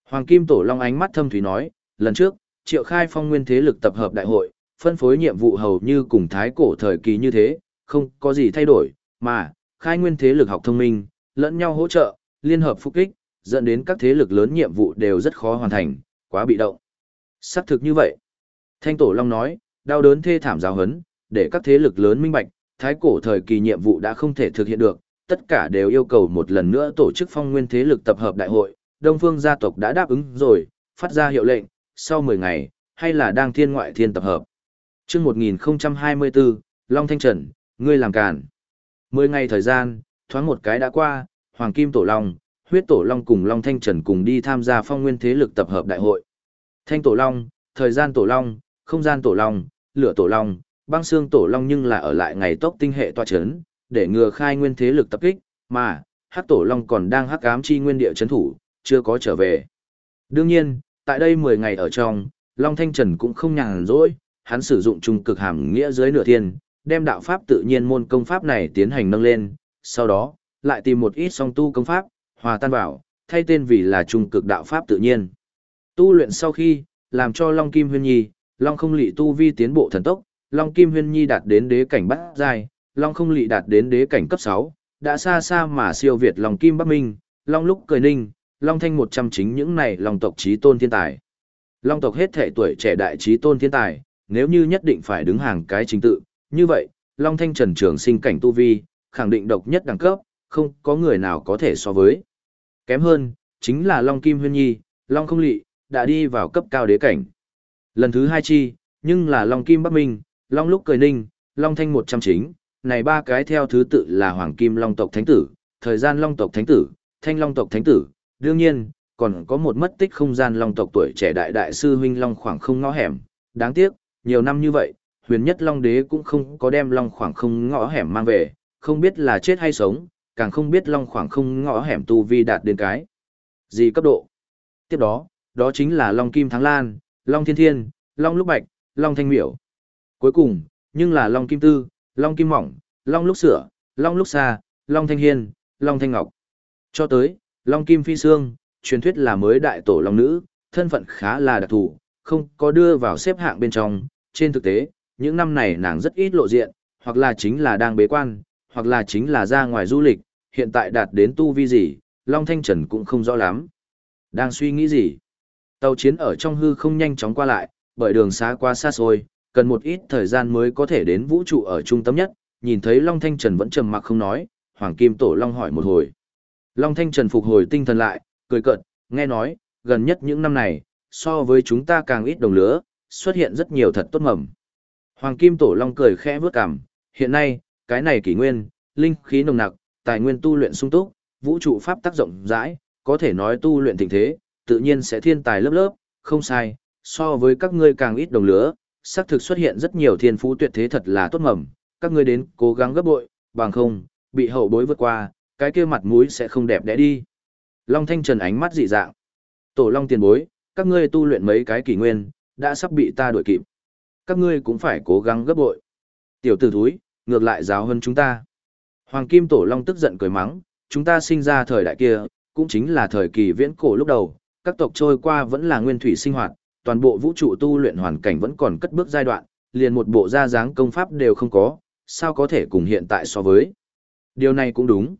Hoàng Kim Tổ Long ánh mắt thâm thúy nói, lần trước, triệu khai phong nguyên thế lực tập hợp đại hội, phân phối nhiệm vụ hầu như cùng thái cổ thời kỳ như thế, không có gì thay đổi, mà, khai nguyên thế lực học thông minh, lẫn nhau hỗ trợ, liên hợp phục kích, dẫn đến các thế lực lớn nhiệm vụ đều rất khó hoàn thành, quá bị động. Xác thực như vậy. Thanh Tổ Long nói, đau đớn thê thảm giáo hấn, để các thế lực lớn minh bạch, thái cổ thời kỳ nhiệm vụ đã không thể thực hiện được, tất cả đều yêu cầu một lần nữa tổ chức phong nguyên thế lực tập hợp đại hội, Đông Phương gia tộc đã đáp ứng rồi, phát ra hiệu lệnh, sau 10 ngày, hay là đang thiên ngoại thiên tập hợp. Trước 1024, Long Thanh Trần, ngươi làm càn. 10 ngày thời gian, thoáng một cái đã qua, Hoàng Kim Tổ Long, huyết Tổ Long cùng Long Thanh Trần cùng đi tham gia phong nguyên thế lực tập hợp đại hội. Thanh Tổ Long, thời gian Tổ Long, không gian Tổ Long, lửa Tổ Long, băng xương Tổ Long nhưng là ở lại ngày tốc tinh hệ toa chấn, để ngừa khai nguyên thế lực tập kích, mà, hắc Tổ Long còn đang hắc ám chi nguyên địa chấn thủ, chưa có trở về. Đương nhiên, tại đây 10 ngày ở trong, Long Thanh Trần cũng không nhàn rỗi, hắn sử dụng trung cực hàm nghĩa dưới nửa thiên, đem đạo pháp tự nhiên môn công pháp này tiến hành nâng lên, sau đó, lại tìm một ít song tu công pháp, hòa tan vào, thay tên vì là trung cực đạo pháp tự nhiên. Tu luyện sau khi, làm cho Long Kim Huyên Nhi, Long không lị tu vi tiến bộ thần tốc, Long Kim Huyên Nhi đạt đến đế cảnh bát giai, Long không lị đạt đến đế cảnh cấp 6, đã xa xa mà siêu việt Long Kim Bắc Minh, Long lúc cười ninh, Long Thanh một trăm chính những này Long tộc trí tôn thiên tài. Long tộc hết thể tuổi trẻ đại trí tôn thiên tài, nếu như nhất định phải đứng hàng cái chính tự, như vậy, Long Thanh Trần Trường sinh cảnh tu vi, khẳng định độc nhất đẳng cấp, không có người nào có thể so với. Kém hơn, chính là Long Kim Huyên Nhi, Long Không Lị, đã đi vào cấp cao đế cảnh. Lần thứ hai chi, nhưng là Long Kim Bắc Minh, Long Lúc Cười Ninh, Long Thanh một trăm chính, này ba cái theo thứ tự là Hoàng Kim Long tộc Thánh Tử, thời gian Long tộc Thánh Tử, Thanh Long tộc Thánh Tử, đương nhiên, còn có một mất tích không gian Long tộc tuổi trẻ đại đại sư huynh Long khoảng không ngõ hẻm, đáng tiếc, nhiều năm như vậy, huyền nhất Long Đế cũng không có đem Long khoảng không ngõ hẻm mang về, không biết là chết hay sống, càng không biết Long khoảng không ngõ hẻm tu vi đạt đến cái gì cấp độ. Tiếp đó, đó chính là Long Kim Thắng Lan, Long Thiên Thiên, Long Lúc Bạch, Long Thanh Miểu. Cuối cùng, nhưng là Long Kim Tư, Long Kim Mỏng, Long Lúc Sửa, Long Lúc Xa, Long Thanh Hiên, Long Thanh Ngọc. Cho tới, Long Kim Phi Sương, truyền thuyết là mới đại tổ Long Nữ, thân phận khá là đặc thù, không có đưa vào xếp hạng bên trong. Trên thực tế, những năm này nàng rất ít lộ diện, hoặc là chính là đang bế quan, hoặc là chính là ra ngoài du lịch, hiện tại đạt đến tu vi gì, Long Thanh Trần cũng không rõ lắm. Đang suy nghĩ gì? Tàu chiến ở trong hư không nhanh chóng qua lại, bởi đường xa quá xa xôi, cần một ít thời gian mới có thể đến vũ trụ ở trung tâm nhất, nhìn thấy Long Thanh Trần vẫn trầm mặc không nói, Hoàng Kim Tổ Long hỏi một hồi. Long Thanh Trần phục hồi tinh thần lại, cười cợt, nghe nói, gần nhất những năm này, so với chúng ta càng ít đồng lứa, xuất hiện rất nhiều thật tốt mầm. Hoàng Kim Tổ Long cười khẽ vướt cằm, hiện nay, cái này kỷ nguyên, linh khí nồng nặc, tài nguyên tu luyện sung túc, vũ trụ pháp tác rộng rãi, có thể nói tu luyện thịnh thế, tự nhiên sẽ thiên tài lớp lớp, không sai, so với các ngươi càng ít đồng lứa, xác thực xuất hiện rất nhiều thiên phú tuyệt thế thật là tốt mầm, các ngươi đến cố gắng gấp bội, bằng không, bị hậu bối vượt qua, cái kia mặt mũi sẽ không đẹp đẽ đi. Long Thanh Trần ánh mắt dị dạng. Tổ Long tiền bối, các ngươi tu luyện mấy cái kỷ nguyên, đã sắp bị ta đuổi kịp. Các ngươi cũng phải cố gắng gấp bội. Tiểu tử thúi, ngược lại giáo hơn chúng ta. Hoàng Kim Tổ Long tức giận cười mắng, chúng ta sinh ra thời đại kia, cũng chính là thời kỳ viễn cổ lúc đầu, các tộc trôi qua vẫn là nguyên thủy sinh hoạt, toàn bộ vũ trụ tu luyện hoàn cảnh vẫn còn cất bước giai đoạn, liền một bộ ra dáng công pháp đều không có, sao có thể cùng hiện tại so với. Điều này cũng đúng.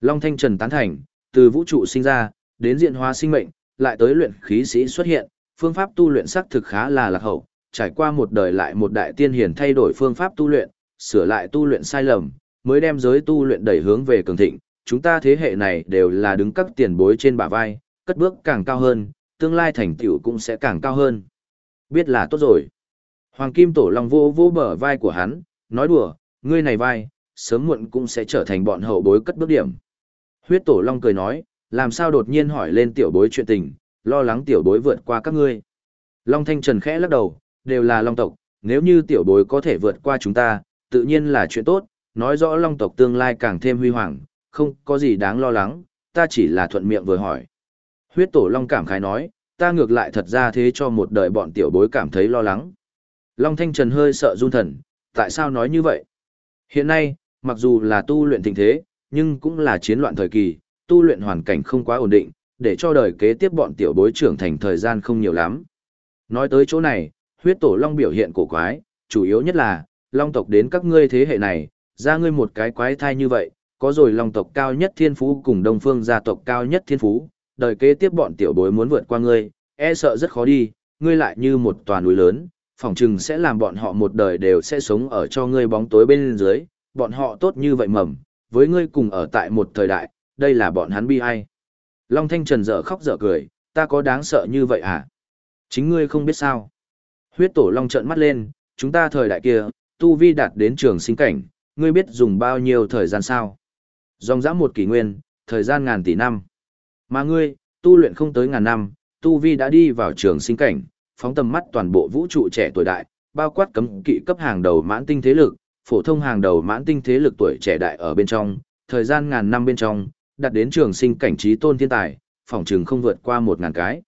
Long Thanh Trần tán thành, từ vũ trụ sinh ra, đến diện hóa sinh mệnh, lại tới luyện khí sĩ xuất hiện, phương pháp tu luyện sắc thực khá là lạc hậu, trải qua một đời lại một đại tiên hiển thay đổi phương pháp tu luyện, sửa lại tu luyện sai lầm, mới đem giới tu luyện đẩy hướng về cường thịnh. Chúng ta thế hệ này đều là đứng các tiền bối trên bả vai, cất bước càng cao hơn, tương lai thành tựu cũng sẽ càng cao hơn. Biết là tốt rồi. Hoàng Kim Tổ Long vô vô bờ vai của hắn, nói đùa, ngươi này vai, sớm muộn cũng sẽ trở thành bọn hậu bối cất bước điểm. Huyết Tổ Long cười nói, làm sao đột nhiên hỏi lên tiểu bối chuyện tình, lo lắng tiểu bối vượt qua các ngươi. Long Thanh Trần khẽ lắc đầu, đều là Long tộc, nếu như tiểu bối có thể vượt qua chúng ta, tự nhiên là chuyện tốt, nói rõ Long tộc tương lai càng thêm huy hoàng, không có gì đáng lo lắng, ta chỉ là thuận miệng vừa hỏi. Huyết Tổ Long cảm khái nói, ta ngược lại thật ra thế cho một đời bọn tiểu bối cảm thấy lo lắng. Long Thanh Trần hơi sợ run thần, tại sao nói như vậy? Hiện nay, mặc dù là tu luyện tình thế, nhưng cũng là chiến loạn thời kỳ, tu luyện hoàn cảnh không quá ổn định, để cho đời kế tiếp bọn tiểu bối trưởng thành thời gian không nhiều lắm. Nói tới chỗ này, huyết tổ long biểu hiện cổ quái, chủ yếu nhất là, long tộc đến các ngươi thế hệ này, ra ngươi một cái quái thai như vậy, có rồi long tộc cao nhất thiên phú cùng đông phương gia tộc cao nhất thiên phú, đời kế tiếp bọn tiểu bối muốn vượt qua ngươi, e sợ rất khó đi, ngươi lại như một tòa núi lớn, phỏng chừng sẽ làm bọn họ một đời đều sẽ sống ở cho ngươi bóng tối bên dưới, bọn họ tốt như vậy mầm, với ngươi cùng ở tại một thời đại, đây là bọn hắn bi ai. Long Thanh Trần dở khóc dở cười, ta có đáng sợ như vậy à? Chính ngươi không biết sao. Huyết tổ Long trợn mắt lên, chúng ta thời đại kia, tu vi đạt đến trường sinh cảnh, ngươi biết dùng bao nhiêu thời gian sao? Dòng dã một kỷ nguyên, thời gian ngàn tỷ năm. Mà ngươi, tu luyện không tới ngàn năm, tu vi đã đi vào trường sinh cảnh, phóng tầm mắt toàn bộ vũ trụ trẻ tuổi đại, bao quát cấm kỵ cấp hàng đầu mãn tinh thế lực, phổ thông hàng đầu mãn tinh thế lực tuổi trẻ đại ở bên trong, thời gian ngàn năm bên trong, đạt đến trường sinh cảnh trí tôn thiên tài, phỏng trường không vượt qua một ngàn cái.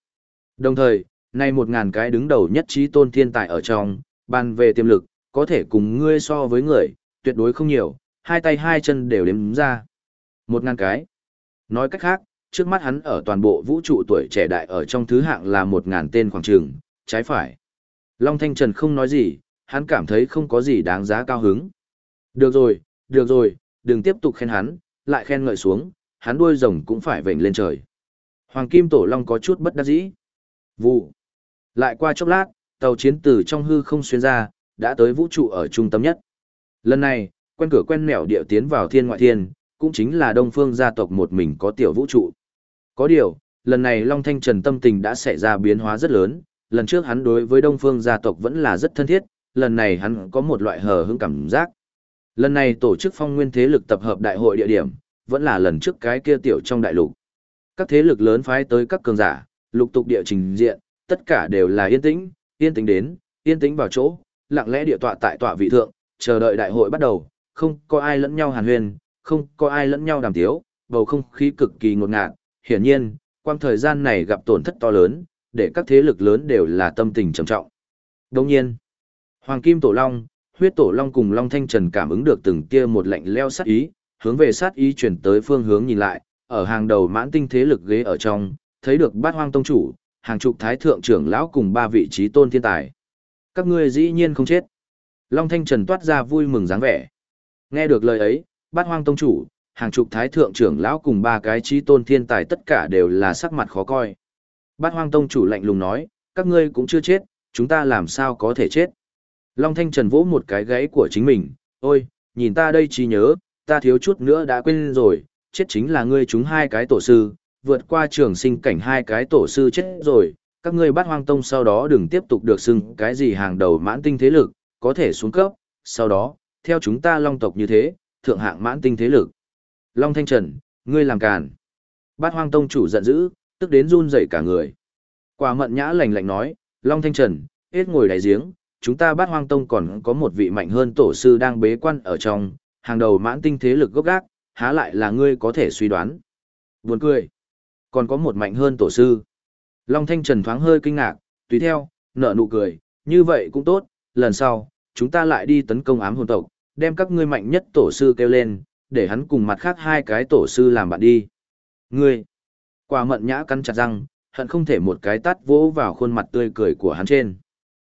Đồng thời, nay một ngàn cái đứng đầu nhất trí tôn thiên tài ở trong, bàn về tiềm lực, có thể cùng ngươi so với người, tuyệt đối không nhiều, hai tay hai chân đều đếm ra. Một ngàn cái. Nói cách khác, trước mắt hắn ở toàn bộ vũ trụ tuổi trẻ đại ở trong thứ hạng là một ngàn tên khoảng trường, trái phải. Long Thanh Trần không nói gì, hắn cảm thấy không có gì đáng giá cao hứng. Được rồi, được rồi, đừng tiếp tục khen hắn, lại khen ngợi xuống, hắn đuôi rồng cũng phải vểnh lên trời. Hoàng Kim Tổ Long có chút bất đắc dĩ. Vụ. Lại qua chốc lát, tàu chiến từ trong hư không xuyên ra, đã tới vũ trụ ở trung tâm nhất. Lần này, quen cửa quen mẻo địa tiến vào thiên ngoại thiên, cũng chính là đông phương gia tộc một mình có tiểu vũ trụ. Có điều, lần này Long Thanh Trần tâm tình đã xảy ra biến hóa rất lớn, lần trước hắn đối với đông phương gia tộc vẫn là rất thân thiết, lần này hắn có một loại hờ hững cảm giác. Lần này tổ chức phong nguyên thế lực tập hợp đại hội địa điểm, vẫn là lần trước cái kia tiểu trong đại lục. Các thế lực lớn phái tới các cường giả, lục tục địa trình diện, tất cả đều là yên tĩnh, yên tĩnh đến, yên tĩnh vào chỗ, lặng lẽ địa tọa tại tọa vị thượng, chờ đợi đại hội bắt đầu, không có ai lẫn nhau hàn huyên không có ai lẫn nhau đàm tiếu, bầu không khí cực kỳ ngột ngạt, hiển nhiên, quang thời gian này gặp tổn thất to lớn, để các thế lực lớn đều là tâm tình trầm trọng. Đồng nhiên, Hoàng Kim Tổ Long, huyết Tổ Long cùng Long Thanh Trần cảm ứng được từng kia một lạnh leo sát ý, hướng về sát ý chuyển tới phương hướng nhìn lại, ở hàng đầu mãn tinh thế lực ghế ở trong, thấy được bát hoang tông chủ, hàng chục thái thượng trưởng lão cùng ba vị trí tôn thiên tài. Các ngươi dĩ nhiên không chết. Long Thanh Trần toát ra vui mừng dáng vẻ. Nghe được lời ấy, bát hoang tông chủ, hàng chục thái thượng trưởng lão cùng ba cái trí tôn thiên tài tất cả đều là sắc mặt khó coi. Bát hoang tông chủ lạnh lùng nói, các ngươi cũng chưa chết, chúng ta làm sao có thể chết. Long Thanh Trần vỗ một cái gáy của chính mình, ôi, nhìn ta đây trí nhớ, ta thiếu chút nữa đã quên rồi, chết chính là ngươi chúng hai cái tổ sư, vượt qua trường sinh cảnh hai cái tổ sư chết rồi, các ngươi Bát hoang tông sau đó đừng tiếp tục được xưng cái gì hàng đầu mãn tinh thế lực, có thể xuống cấp, sau đó, theo chúng ta long tộc như thế, thượng hạng mãn tinh thế lực. Long Thanh Trần, ngươi làm càn. Bát hoang tông chủ giận dữ, tức đến run rẩy cả người. Quả mận nhã lạnh lạnh nói, Long Thanh Trần, hết ngồi đáy giếng, chúng ta bát hoang tông còn có một vị mạnh hơn tổ sư đang bế quan ở trong, hàng đầu mãn tinh thế lực gốc gác, há lại là ngươi có thể suy đoán. Buồn cười. Còn có một mạnh hơn tổ sư. Long Thanh Trần thoáng hơi kinh ngạc, tùy theo, nở nụ cười, như vậy cũng tốt, lần sau, chúng ta lại đi tấn công ám hồn tộc, đem các ngươi mạnh nhất tổ sư kêu lên, để hắn cùng mặt khác hai cái tổ sư làm bạn đi. Ngươi, quả mận nhã cắn chặt răng, hận không thể một cái tát vỗ vào khuôn mặt tươi cười của hắn trên.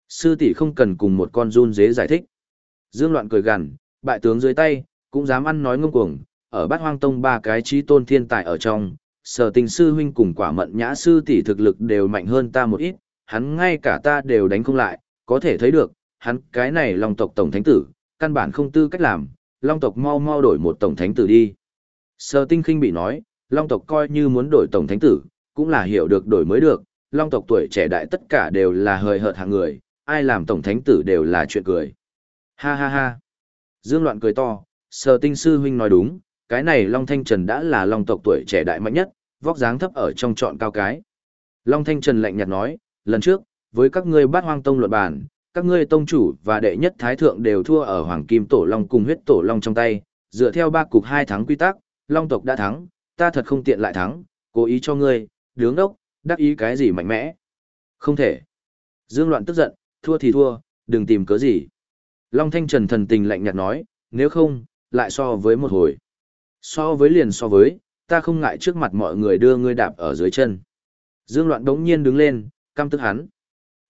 Sư tỷ không cần cùng một con run dế giải thích. Dương loạn cười gằn, bại tướng dưới tay, cũng dám ăn nói ngông cuồng, ở bát hoang tông ba cái trí tôn thiên tài ở trong, sở tình sư huynh cùng quả mận nhã sư tỷ thực lực đều mạnh hơn ta một ít, hắn ngay cả ta đều đánh không lại, có thể thấy được, hắn cái này long tộc tổng thánh tử, căn bản không tư cách làm, long tộc mau mau đổi một tổng thánh tử đi. Sở tinh khinh bị nói, long tộc coi như muốn đổi tổng thánh tử, cũng là hiểu được đổi mới được, long tộc tuổi trẻ đại tất cả đều là hời hợt hạng người, ai làm tổng thánh tử đều là chuyện cười. Ha ha ha. Dương loạn cười to, sở tinh sư huynh nói đúng, cái này Long Thanh Trần đã là Long tộc tuổi trẻ đại mạnh nhất, vóc dáng thấp ở trong trọn cao cái. Long Thanh Trần lạnh nhạt nói, lần trước, với các ngươi bát hoang tông luận bàn, các ngươi tông chủ và đệ nhất thái thượng đều thua ở Hoàng Kim Tổ Long cùng huyết Tổ Long trong tay, dựa theo ba cục hai thắng quy tắc, Long tộc đã thắng, ta thật không tiện lại thắng, cố ý cho ngươi, đứng đốc, đắc ý cái gì mạnh mẽ. Không thể. Dương Loạn tức giận, thua thì thua, đừng tìm cớ gì. Long Thanh Trần thần tình lạnh nhạt nói, nếu không, lại so với một hồi. So với liền so với, ta không ngại trước mặt mọi người đưa ngươi đạp ở dưới chân. Dương Loạn đống nhiên đứng lên, căm tức hắn.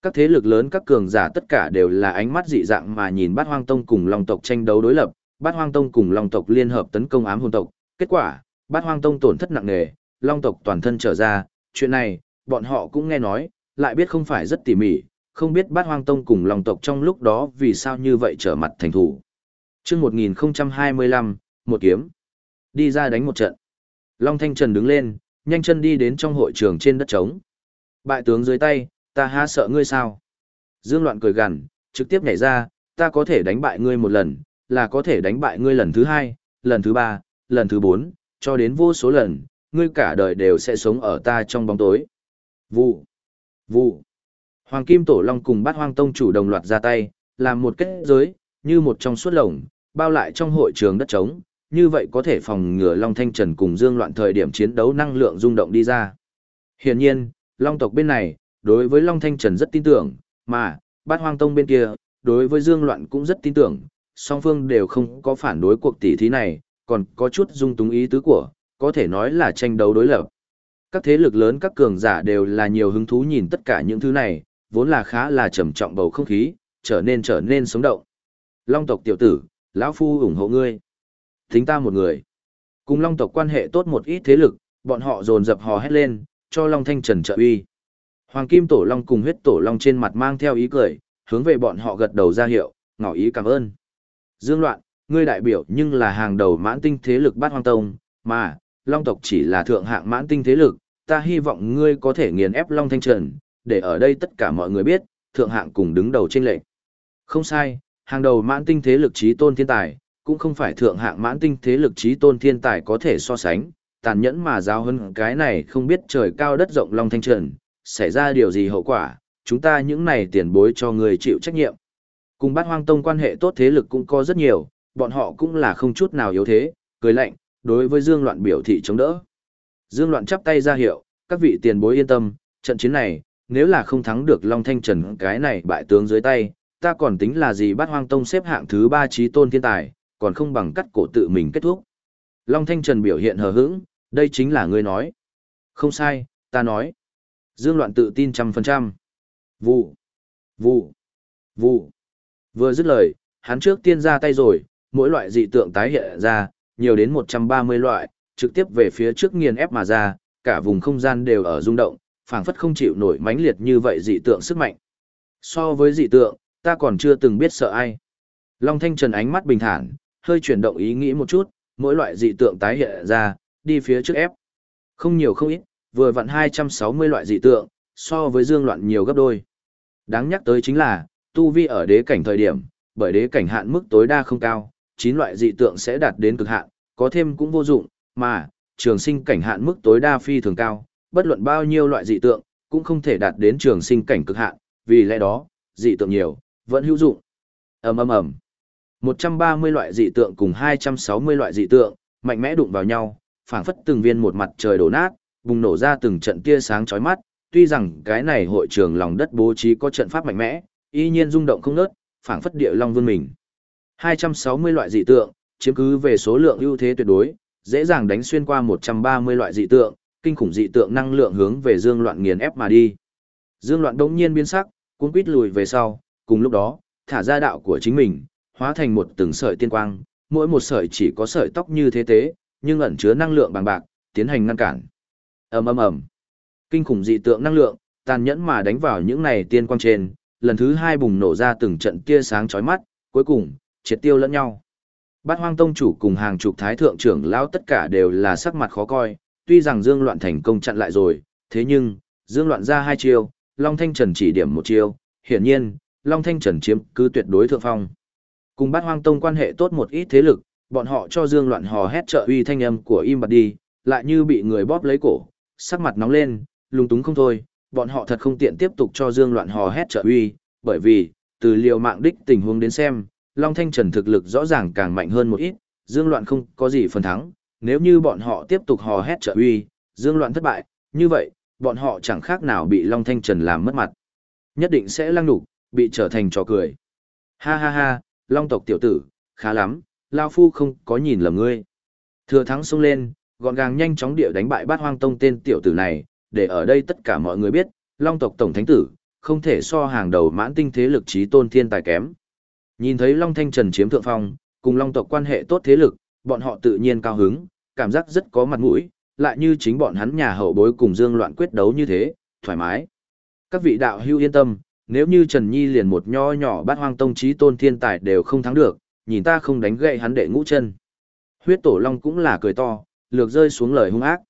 Các thế lực lớn các cường giả tất cả đều là ánh mắt dị dạng mà nhìn bát hoang tông cùng long tộc tranh đấu đối lập, bát hoang tông cùng long tộc liên hợp tấn công ám hồn tộc. Kết quả, bát hoang tông tổn thất nặng nề, long tộc toàn thân trở ra, chuyện này, bọn họ cũng nghe nói, lại biết không phải rất tỉ mỉ, không biết bát hoang tông cùng long tộc trong lúc đó vì sao như vậy trở mặt thành thủ. chương một nghìn hai mươi lăm một kiếm. Đi ra đánh một trận. Long Thanh Trần đứng lên, nhanh chân đi đến trong hội trường trên đất trống. Bại tướng dưới tay, ta há sợ ngươi sao? Dương Loạn cười gằn, trực tiếp nhảy ra, ta có thể đánh bại ngươi một lần, là có thể đánh bại ngươi lần thứ hai, lần thứ ba, lần thứ bốn, cho đến vô số lần, ngươi cả đời đều sẽ sống ở ta trong bóng tối. Vụ, vụ. Hoàng Kim Tổ Long cùng bát hoang tông chủ đồng loạt ra tay, làm một kết giới, như một trong suốt lồng, bao lại trong hội trường đất trống, như vậy có thể phòng ngừa Long Thanh Trần cùng Dương Loạn thời điểm chiến đấu năng lượng rung động đi ra. Hiển nhiên, Long tộc bên này, đối với Long Thanh Trần rất tin tưởng, mà, bát hoang tông bên kia, đối với Dương Loạn cũng rất tin tưởng, song phương đều không có phản đối cuộc tỷ thí này, còn có chút dung túng ý tứ của, có thể nói là tranh đấu đối lập. Các thế lực lớn các cường giả đều là nhiều hứng thú nhìn tất cả những thứ này, vốn là khá là trầm trọng bầu không khí, trở nên trở nên sống động. Long tộc tiểu tử, lão phu ủng hộ ngươi. Thính ta một người. Cùng Long tộc quan hệ tốt một ít thế lực, bọn họ dồn dập hò hét lên, cho Long Thanh Trần trợ uy. Hoàng Kim Tổ Long cùng huyết Tổ Long trên mặt mang theo ý cười, hướng về bọn họ gật đầu ra hiệu, ngỏ ý cảm ơn. Dương Loạn, ngươi đại biểu nhưng là hàng đầu mãn tinh thế lực bát hoang tông, mà, Long tộc chỉ là thượng hạng mãn tinh thế lực, ta hy vọng ngươi có thể nghiền ép Long Thanh Trần, để ở đây tất cả mọi người biết, thượng hạng cùng đứng đầu trên lệnh. Không sai, hàng đầu mãn tinh thế lực trí tôn thiên tài, cũng không phải thượng hạng mãn tinh thế lực trí tôn thiên tài có thể so sánh, tàn nhẫn mà giao hơn cái này không biết trời cao đất rộng Long Thanh Trần, xảy ra điều gì hậu quả, chúng ta những này tiền bối cho người chịu trách nhiệm. Cùng bát hoang tông quan hệ tốt thế lực cũng có rất nhiều, bọn họ cũng là không chút nào yếu thế, cười lạnh, đối với Dương Loạn biểu thị chống đỡ. Dương Loạn chắp tay ra hiệu, các vị tiền bối yên tâm, trận chiến này, nếu là không thắng được Long Thanh Trần cái này bại tướng dưới tay, ta còn tính là gì bát hoang tông xếp hạng thứ ba trí tôn thiên tài, còn không bằng cắt cổ tự mình kết thúc. Long Thanh Trần biểu hiện hờ hững, đây chính là ngươi nói. Không sai, ta nói. Dương Loạn tự tin trăm phần trăm. Vụ, vụ, vụ. Vừa dứt lời, hắn trước tiên ra tay rồi, mỗi loại dị tượng tái hiện ra, nhiều đến 130 loại, trực tiếp về phía trước nghiền ép mà ra, cả vùng không gian đều ở rung động, phảng phất không chịu nổi mãnh liệt như vậy dị tượng sức mạnh. So với dị tượng, ta còn chưa từng biết sợ ai. Long Thanh Trần ánh mắt bình thản, hơi chuyển động ý nghĩ một chút, mỗi loại dị tượng tái hiện ra, đi phía trước ép. Không nhiều không ít, vừa vặn 260 loại dị tượng, so với dương loạn nhiều gấp đôi. Đáng nhắc tới chính là, tu vi ở đế cảnh thời điểm, bởi đế cảnh hạn mức tối đa không cao, 9 loại dị tượng sẽ đạt đến cực hạn, có thêm cũng vô dụng, mà, trường sinh cảnh hạn mức tối đa phi thường cao, bất luận bao nhiêu loại dị tượng, cũng không thể đạt đến trường sinh cảnh cực hạn, vì lẽ đó, dị tượng nhiều, vẫn hữu dụng. ầm ầm ầm 130 loại dị tượng cùng 260 loại dị tượng, mạnh mẽ đụng vào nhau, phảng phất từng viên một mặt trời đổ nát, bùng nổ ra từng trận tia sáng chói mắt, tuy rằng cái này hội trường lòng đất bố trí có trận pháp mạnh mẽ, y nhiên rung động không ngớt, phảng phất địa long vương mình. 260 loại dị tượng, chiếm cứ về số lượng ưu thế tuyệt đối, dễ dàng đánh xuyên qua 130 loại dị tượng, kinh khủng dị tượng năng lượng hướng về Dương Loạn nghiền ép mà đi. Dương Loạn đống nhiên biến sắc, cuống quýt lùi về sau, cùng lúc đó, thả ra đạo của chính mình, hóa thành một từng sợi tiên quang, mỗi một sợi chỉ có sợi tóc như thế tế, nhưng ẩn chứa năng lượng bằng bạc, tiến hành ngăn cản. Ầm ầm ầm. Kinh khủng dị tượng năng lượng, tàn nhẫn mà đánh vào những này tiên quang trên, lần thứ hai bùng nổ ra từng trận tia sáng chói mắt, cuối cùng, triệt tiêu lẫn nhau. Bát Hoang Tông chủ cùng hàng chục thái thượng trưởng lão tất cả đều là sắc mặt khó coi, tuy rằng Dương Loạn thành công chặn lại rồi, thế nhưng, Dương Loạn ra hai chiêu, Long Thanh Trần chỉ điểm một chiêu, hiển nhiên, Long Thanh Trần chiếm cứ tuyệt đối thượng phong. Cùng Bát Hoang Tông quan hệ tốt một ít thế lực, bọn họ cho Dương Loạn hò hét trợ uy thanh âm của im bặt đi, lại như bị người bóp lấy cổ, sắc mặt nóng lên, lung túng không thôi, bọn họ thật không tiện tiếp tục cho Dương Loạn hò hét trợ uy, bởi vì, từ liều mạng đích tình huống đến xem, Long Thanh Trần thực lực rõ ràng càng mạnh hơn một ít, Dương Loạn không có gì phần thắng, nếu như bọn họ tiếp tục hò hét trợ uy, Dương Loạn thất bại, như vậy, bọn họ chẳng khác nào bị Long Thanh Trần làm mất mặt. Nhất định sẽ lăng nhục, bị trở thành trò cười. Ha ha ha, Long tộc tiểu tử, khá lắm, Lao Phu không có nhìn lầm ngươi. Thừa thắng xông lên, gọn gàng nhanh chóng địa đánh bại bát hoang tông tên tiểu tử này, để ở đây tất cả mọi người biết, long tộc tổng thánh tử, không thể so hàng đầu mãn tinh thế lực trí tôn thiên tài kém. Nhìn thấy Long Thanh Trần chiếm thượng phong, cùng long tộc quan hệ tốt thế lực, bọn họ tự nhiên cao hứng, cảm giác rất có mặt mũi, lại như chính bọn hắn nhà hậu bối cùng Dương Loạn quyết đấu như thế, thoải mái. Các vị đạo hưu yên tâm, nếu như Trần Nhi liền một nho nhỏ bát hoang tông trí tôn thiên tài đều không thắng được, nhìn ta không đánh gậy hắn đệ ngũ chân. Huyết tổ long cũng là cười to, lược rơi xuống lời hung ác.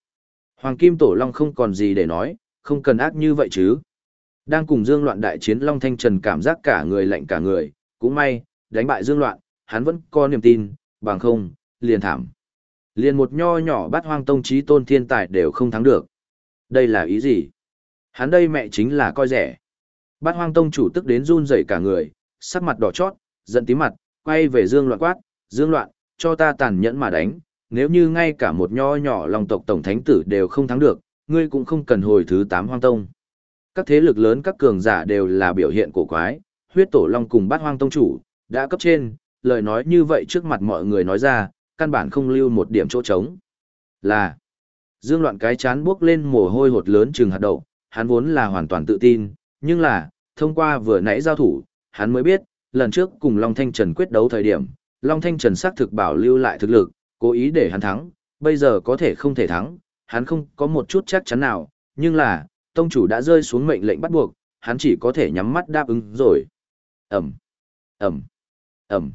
Hoàng kim tổ long không còn gì để nói, không cần ác như vậy chứ. Đang cùng Dương Loạn đại chiến Long Thanh Trần cảm giác cả người lạnh cả người, cũng may, đánh bại Dương Loạn, hắn vẫn có niềm tin, bằng không, liền thảm. Liền một nho nhỏ bắt hoang tông trí tôn thiên tài đều không thắng được. Đây là ý gì? Hắn đây mẹ chính là coi rẻ. Bát hoang tông chủ tức đến run rẩy cả người, sắc mặt đỏ chót, giận tí mặt, quay về Dương Loạn quát, Dương Loạn, cho ta tàn nhẫn mà đánh, nếu như ngay cả một nho nhỏ lòng tộc tổng thánh tử đều không thắng được, ngươi cũng không cần hồi thứ tám hoang tông. Các thế lực lớn các cường giả đều là biểu hiện cổ quái, huyết tổ long cùng bát hoang tông chủ, đã cấp trên, lời nói như vậy trước mặt mọi người nói ra, căn bản không lưu một điểm chỗ trống. Là, dương loạn cái chán bước lên mồ hôi hột lớn trừng hạt đậu, hắn vốn là hoàn toàn tự tin, nhưng là, thông qua vừa nãy giao thủ, hắn mới biết, lần trước cùng Long Thanh Trần quyết đấu thời điểm, Long Thanh Trần xác thực bảo lưu lại thực lực, cố ý để hắn thắng, bây giờ có thể không thể thắng, hắn không có một chút chắc chắn nào, nhưng là, tông chủ đã rơi xuống mệnh lệnh bắt buộc, hắn chỉ có thể nhắm mắt đáp ứng rồi. Ẩm, Ẩm, Ẩm.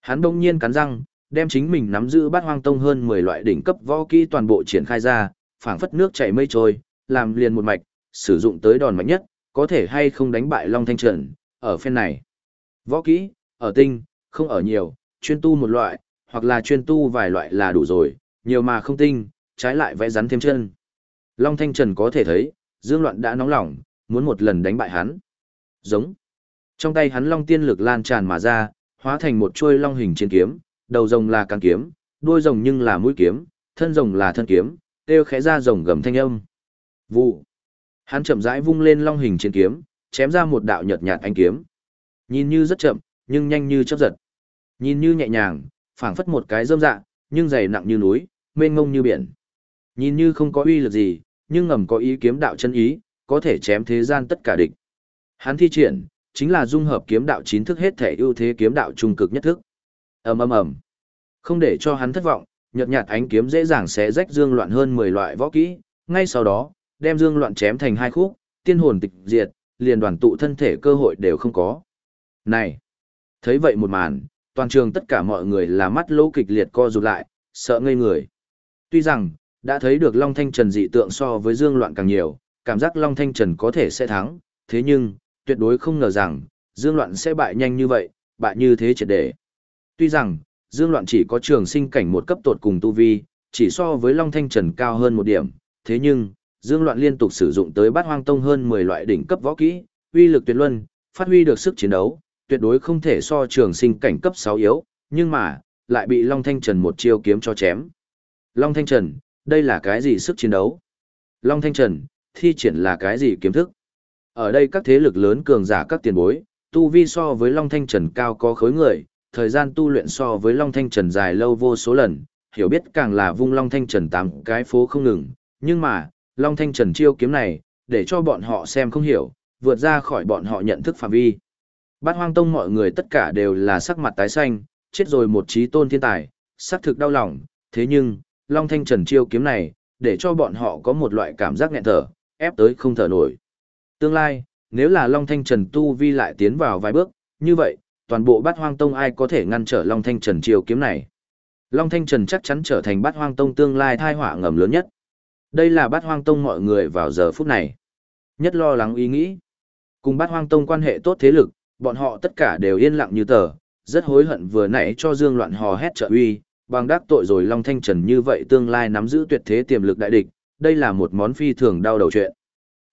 Hắn đông nhiên cắn răng, đem chính mình nắm giữ bát hoang tông hơn 10 loại đỉnh cấp võ kỹ toàn bộ triển khai ra, phảng phất nước chảy mây trôi, làm liền một mạch, sử dụng tới đòn mạnh nhất, có thể hay không đánh bại Long Thanh Trần, ở phen này. Võ kỹ, ở tinh, không ở nhiều, chuyên tu một loại, hoặc là chuyên tu vài loại là đủ rồi, nhiều mà không tinh, trái lại vẽ rắn thêm chân. Long Thanh Trần có thể thấy, Dương Loạn đã nóng lòng, muốn một lần đánh bại hắn. Giống. Trong tay hắn long tiên lực lan tràn mà ra, hóa thành một chuôi long hình chiến kiếm, đầu rồng là càng kiếm, đuôi rồng nhưng là mũi kiếm, thân rồng là thân kiếm, kêu khẽ ra rồng gầm thanh âm. Vụ. Hắn chậm rãi vung lên long hình chiến kiếm, chém ra một đạo nhợt nhạt ánh kiếm. Nhìn như rất chậm, nhưng nhanh như chớp giật. Nhìn như nhẹ nhàng, phảng phất một cái dơm dạ, nhưng dày nặng như núi, mênh mông như biển. Nhìn như không có uy lực gì, nhưng ngầm có ý kiếm đạo chân ý, có thể chém thế gian tất cả địch. Hắn thi triển, chính là dung hợp kiếm đạo chín thức hết thể ưu thế kiếm đạo trung cực nhất thức. Ầm ầm ầm. Không để cho hắn thất vọng, nhợt nhạt ánh kiếm dễ dàng xé rách dương loạn hơn 10 loại võ kỹ, ngay sau đó, đem dương loạn chém thành hai khúc, tiên hồn tịch diệt, liền đoàn tụ thân thể cơ hội đều không có. Này, thấy vậy một màn, toàn trường tất cả mọi người là mắt lỗ kịch liệt co rụt lại, sợ ngây người. Tuy rằng, đã thấy được Long Thanh Trần dị tượng so với Dương Loạn càng nhiều, cảm giác Long Thanh Trần có thể sẽ thắng, thế nhưng, tuyệt đối không ngờ rằng, Dương Loạn sẽ bại nhanh như vậy, bại như thế triệt để. Tuy rằng, Dương Loạn chỉ có trường sinh cảnh một cấp tột cùng tu vi, chỉ so với Long Thanh Trần cao hơn một điểm, thế nhưng, Dương Loạn liên tục sử dụng tới bát hoang tông hơn 10 loại đỉnh cấp võ kỹ, uy lực tuyệt luân, phát huy được sức chiến đấu, tuyệt đối không thể so trường sinh cảnh cấp 6 yếu, nhưng mà, lại bị Long Thanh Trần một chiêu kiếm cho chém. Long Thanh Trần, đây là cái gì sức chiến đấu? Long Thanh Trần, thi triển là cái gì kiếm thức? Ở đây các thế lực lớn cường giả các tiền bối, tu vi so với Long Thanh Trần cao có khối người, thời gian tu luyện so với Long Thanh Trần dài lâu vô số lần, hiểu biết càng là vung Long Thanh Trần tám cái phố không ngừng, nhưng mà, Long Thanh Trần chiêu kiếm này, để cho bọn họ xem không hiểu, vượt ra khỏi bọn họ nhận thức phạm vi. Bát hoang tông mọi người tất cả đều là sắc mặt tái xanh, chết rồi một trí tôn thiên tài, sắc thực đau lòng, thế nhưng, Long Thanh Trần chiêu kiếm này, để cho bọn họ có một loại cảm giác nghẹn thở, ép tới không thở nổi. Tương lai, nếu là Long Thanh Trần tu vi lại tiến vào vài bước, như vậy, toàn bộ bát hoang tông ai có thể ngăn trở Long Thanh Trần chiêu kiếm này. Long Thanh Trần chắc chắn trở thành bát hoang tông tương lai thai họa ngầm lớn nhất. Đây là bát hoang tông mọi người vào giờ phút này. Nhất lo lắng ý nghĩ. Cùng bát hoang tông quan hệ tốt thế lực, bọn họ tất cả đều yên lặng như tờ, rất hối hận vừa nãy cho Dương Loạn hò hét trợ uy, bằng đắc tội rồi Long Thanh Trần như vậy tương lai nắm giữ tuyệt thế tiềm lực đại địch, đây là một món phi thường đau đầu chuyện.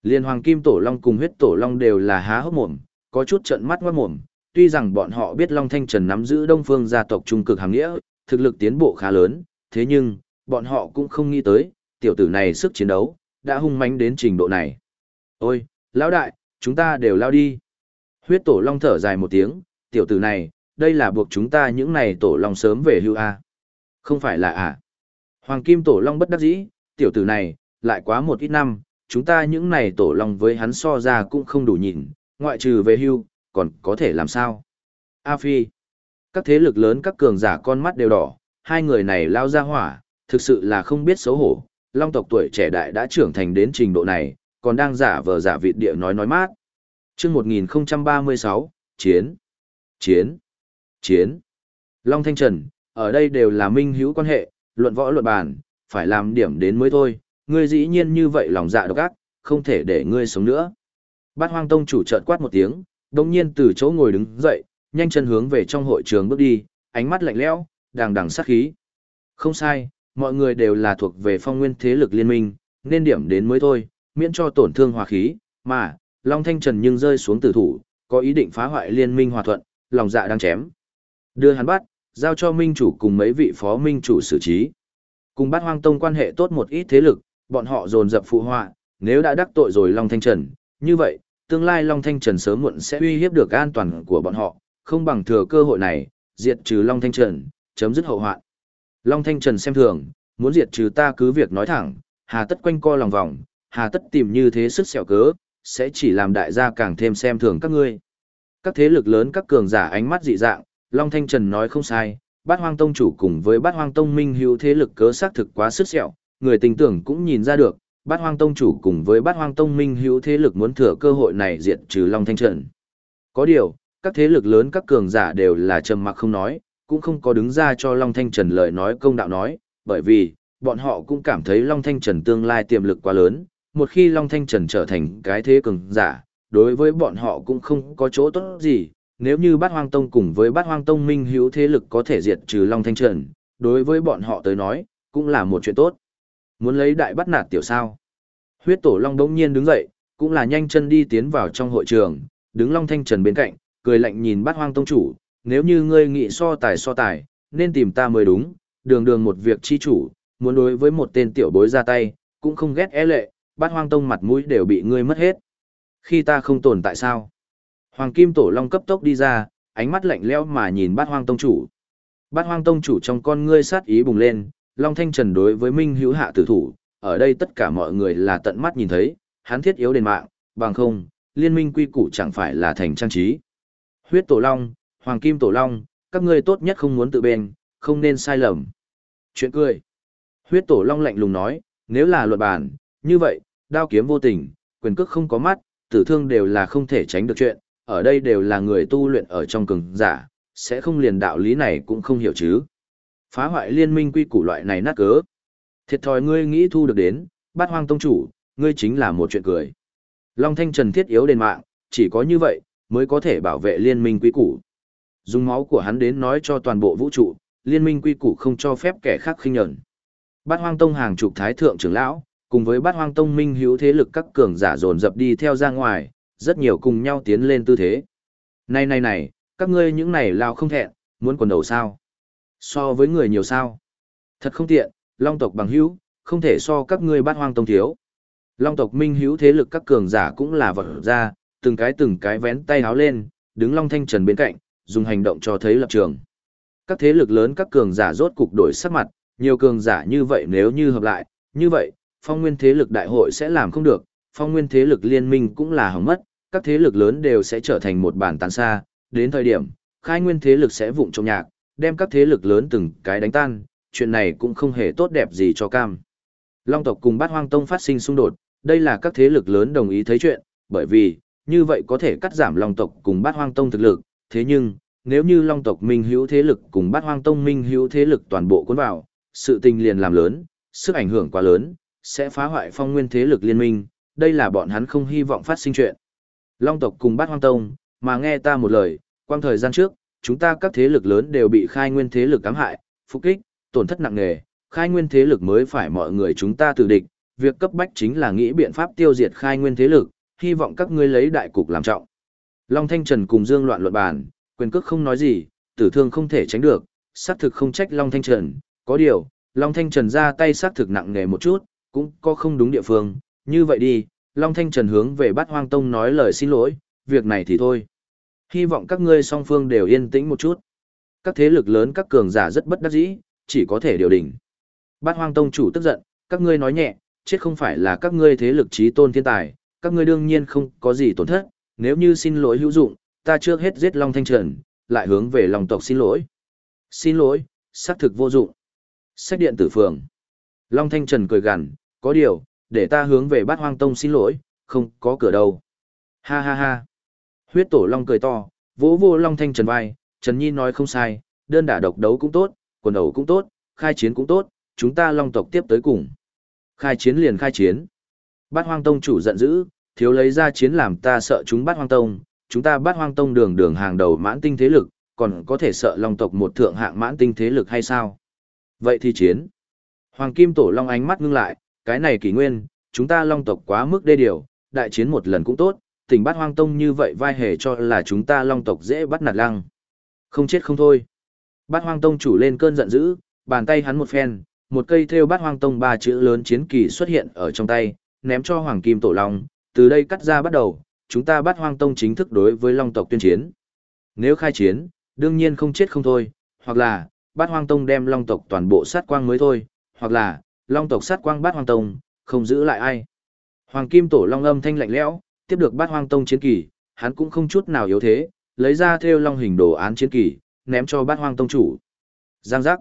Liên Hoàng Kim Tổ Long cùng huyết Tổ Long đều là há hốc mồm, có chút trận mắt ngoát mồm, tuy rằng bọn họ biết Long Thanh Trần nắm giữ Đông Phương gia tộc trung cực hàng nghĩa, thực lực tiến bộ khá lớn, thế nhưng, bọn họ cũng không nghĩ tới, tiểu tử này sức chiến đấu, đã hung mãnh đến trình độ này. Ôi, lão đại, chúng ta đều lao đi. Huyết Tổ Long thở dài một tiếng, tiểu tử này, đây là buộc chúng ta những này Tổ Long sớm về hưu A. Không phải là à. Hoàng Kim Tổ Long bất đắc dĩ, tiểu tử này, lại quá một ít năm, chúng ta những này Tổ Long với hắn so ra cũng không đủ nhìn, ngoại trừ về hưu, còn có thể làm sao? A Phi, các thế lực lớn các cường giả con mắt đều đỏ, hai người này lao ra hỏa, thực sự là không biết xấu hổ, Long tộc tuổi trẻ đại đã trưởng thành đến trình độ này, còn đang giả vờ giả vịt địa nói nói mát. Trước 1036, Chiến, Chiến, Chiến. Long Thanh Trần, ở đây đều là minh hữu quan hệ, luận võ luận bàn, phải làm điểm đến mới thôi, ngươi dĩ nhiên như vậy lòng dạ độc ác, không thể để ngươi sống nữa. Bát Hoang Tông chủ chợt quát một tiếng, đồng nhiên từ chỗ ngồi đứng dậy, nhanh chân hướng về trong hội trường bước đi, ánh mắt lạnh lẽo, đằng đằng sát khí. Không sai, mọi người đều là thuộc về phong nguyên thế lực liên minh, nên điểm đến mới thôi, miễn cho tổn thương hòa khí, mà, Long Thanh Trần nhưng rơi xuống tử thủ, có ý định phá hoại liên minh hòa thuận, lòng dạ đang chém. Đưa hắn bắt, giao cho minh chủ cùng mấy vị phó minh chủ xử trí. Cùng bát hoang tông quan hệ tốt một ít thế lực, bọn họ dồn dập phụ họa, nếu đã đắc tội rồi Long Thanh Trần, như vậy, tương lai Long Thanh Trần sớm muộn sẽ uy hiếp được an toàn của bọn họ, không bằng thừa cơ hội này, diệt trừ Long Thanh Trần, chấm dứt hậu hoạn. Long Thanh Trần xem thường, muốn diệt trừ ta cứ việc nói thẳng, hà tất quanh co lòng vòng, hà tất tìm như thế sức sẹo cớ, sẽ chỉ làm đại gia càng thêm xem thường các ngươi. Các thế lực lớn các cường giả ánh mắt dị dạng, Long Thanh Trần nói không sai, bát hoang tông chủ cùng với bát hoang tông minh hữu thế lực cớ xác thực quá sức sẹo, người tình tưởng cũng nhìn ra được, bát hoang tông chủ cùng với bát hoang tông minh hữu thế lực muốn thừa cơ hội này diệt trừ Long Thanh Trần. Có điều, các thế lực lớn các cường giả đều là trầm mặc không nói, cũng không có đứng ra cho Long Thanh Trần lời nói công đạo nói, bởi vì, bọn họ cũng cảm thấy Long Thanh Trần tương lai tiềm lực quá lớn, một khi Long Thanh Trần trở thành cái thế cường giả, đối với bọn họ cũng không có chỗ tốt gì, nếu như bát hoang tông cùng với bát hoang tông minh hữu thế lực có thể diệt trừ Long Thanh Trần, đối với bọn họ tới nói, cũng là một chuyện tốt. Muốn lấy đại bắt nạt tiểu sao. Huyết tổ Long đống nhiên đứng dậy, cũng là nhanh chân đi tiến vào trong hội trường, đứng Long Thanh Trần bên cạnh, cười lạnh nhìn bát hoang tông chủ, nếu như ngươi nghĩ so tài so tài, nên tìm ta mới đúng, đường đường một việc chi chủ, muốn đối với một tên tiểu bối ra tay, cũng không ghét é lệ, bát hoang tông mặt mũi đều bị ngươi mất hết. Khi ta không tồn tại sao? Hoàng Kim Tổ Long cấp tốc đi ra, ánh mắt lạnh lẽo mà nhìn bát hoang tông chủ. Bát hoang tông chủ trong con ngươi sát ý bùng lên, Long Thanh Trần đối với Minh Hữu Hạ tử thủ, ở đây tất cả mọi người là tận mắt nhìn thấy, hắn thiết yếu đền mạng, bằng không, liên minh quy củ chẳng phải là thành trang trí. Huyết Tổ Long, Hoàng Kim Tổ Long, các ngươi tốt nhất không muốn tự bên, không nên sai lầm. Chuyện cười. Huyết Tổ Long lạnh lùng nói, nếu là luật bản, như vậy, đao kiếm vô tình, quyền cước không có mắt, tử thương đều là không thể tránh được chuyện, ở đây đều là người tu luyện ở trong cường giả, sẽ không liền đạo lý này cũng không hiểu chứ. Phá hoại liên minh quy củ loại này nát cớ. Thiệt thòi ngươi nghĩ thu được đến, bát hoang tông chủ, ngươi chính là một chuyện cười. Long Thanh Trần thiết yếu đền mạng, chỉ có như vậy, mới có thể bảo vệ liên minh quy củ. Dùng máu của hắn đến nói cho toàn bộ vũ trụ, liên minh quy củ không cho phép kẻ khác khinh nhẫn. Bát Hoang Tông hàng chục thái thượng trưởng lão, cùng với Bát Hoang Tông minh hữu thế lực các cường giả dồn dập đi theo ra ngoài, rất nhiều cùng nhau tiến lên tư thế. Này này này, các ngươi những này lao không thẹn, muốn quần đầu sao? So với người nhiều sao? Thật không tiện, Long tộc bằng hữu, không thể so các ngươi Bát Hoang Tông thiếu. Long tộc minh hữu thế lực các cường giả cũng là vật ra, từng cái từng cái vén tay háo lên, đứng Long Thanh Trần bên cạnh, dùng hành động cho thấy lập trường. Các thế lực lớn các cường giả rốt cục đổi sắc mặt, nhiều cường giả như vậy nếu như hợp lại, như vậy, phong nguyên thế lực đại hội sẽ làm không được, phong nguyên thế lực liên minh cũng là hỏng mất, các thế lực lớn đều sẽ trở thành một bản tán xa, đến thời điểm, khai nguyên thế lực sẽ vụng trong nhạc, đem các thế lực lớn từng cái đánh tan, chuyện này cũng không hề tốt đẹp gì cho cam. Long tộc cùng bát hoang tông phát sinh xung đột, đây là các thế lực lớn đồng ý thấy chuyện, bởi vì, như vậy có thể cắt giảm long tộc cùng bát hoang tông thực lực, thế nhưng, nếu như long tộc minh hữu thế lực cùng bát hoang tông minh hữu thế lực toàn bộ cuốn vào, sự tình liền làm lớn, sức ảnh hưởng quá lớn, sẽ phá hoại phong nguyên thế lực liên minh, đây là bọn hắn không hy vọng phát sinh chuyện. Long tộc cùng bát hoang tông, mà nghe ta một lời, quang thời gian trước, chúng ta các thế lực lớn đều bị khai nguyên thế lực cám hại, phục kích, tổn thất nặng nề, khai nguyên thế lực mới phải mọi người chúng ta từ địch, việc cấp bách chính là nghĩ biện pháp tiêu diệt khai nguyên thế lực, hy vọng các ngươi lấy đại cục làm trọng. Long Thanh Trần cùng Dương loạn luận bàn, quyền cước không nói gì, tử thương không thể tránh được, xác thực không trách Long Thanh Trần, có điều, Long Thanh Trần ra tay xác thực nặng nề một chút, cũng có không đúng địa phương, như vậy đi, Long Thanh Trần hướng về Bát Hoang Tông nói lời xin lỗi, việc này thì thôi. Hy vọng các ngươi song phương đều yên tĩnh một chút. Các thế lực lớn các cường giả rất bất đắc dĩ, chỉ có thể điều đỉnh. Bát Hoang Tông chủ tức giận, các ngươi nói nhẹ, chết không phải là các ngươi thế lực trí tôn thiên tài, các ngươi đương nhiên không có gì tổn thất, nếu như xin lỗi hữu dụng, ta trước hết giết Long Thanh Trần, lại hướng về lòng tộc xin lỗi. Xin lỗi, xác thực vô dụng. Sách điện tử phường. Long Thanh Trần cười gằn, có điều, để ta hướng về bát hoang tông xin lỗi, không có cửa đâu. Ha ha ha. Huyết tổ Long cười to, vỗ vô Long Thanh Trần vai, Trần Nhi nói không sai, đơn đả độc đấu cũng tốt, quần đầu cũng tốt, khai chiến cũng tốt, chúng ta Long tộc tiếp tới cùng. Khai chiến liền khai chiến. Bát hoang tông chủ giận dữ, thiếu lấy ra chiến làm ta sợ chúng bát hoang tông, chúng ta bát hoang tông đường đường hàng đầu mãn tinh thế lực, còn có thể sợ Long tộc một thượng hạng mãn tinh thế lực hay sao? Vậy thì chiến. Hoàng Kim Tổ Long ánh mắt ngưng lại, cái này kỷ nguyên, chúng ta Long tộc quá mức đê điều, đại chiến một lần cũng tốt, tỉnh bát hoang tông như vậy vai hề cho là chúng ta Long tộc dễ bắt nạt lăng. Không chết không thôi. Bát hoang tông chủ lên cơn giận dữ, bàn tay hắn một phen, một cây thêu bát hoang tông ba chữ lớn chiến kỳ xuất hiện ở trong tay, ném cho Hoàng Kim Tổ Long, từ đây cắt ra bắt đầu, chúng ta bát hoang tông chính thức đối với Long tộc tuyên chiến. Nếu khai chiến, đương nhiên không chết không thôi, hoặc là, bát hoang tông đem long tộc toàn bộ sát quang mới thôi, hoặc là, long tộc sát quang bát hoang tông, không giữ lại ai. Hoàng kim tổ long âm thanh lạnh lẽo, tiếp được bát hoang tông chiến kỳ, hắn cũng không chút nào yếu thế, lấy ra theo long hình đồ án chiến kỳ, ném cho bát hoang tông chủ. Giang giác.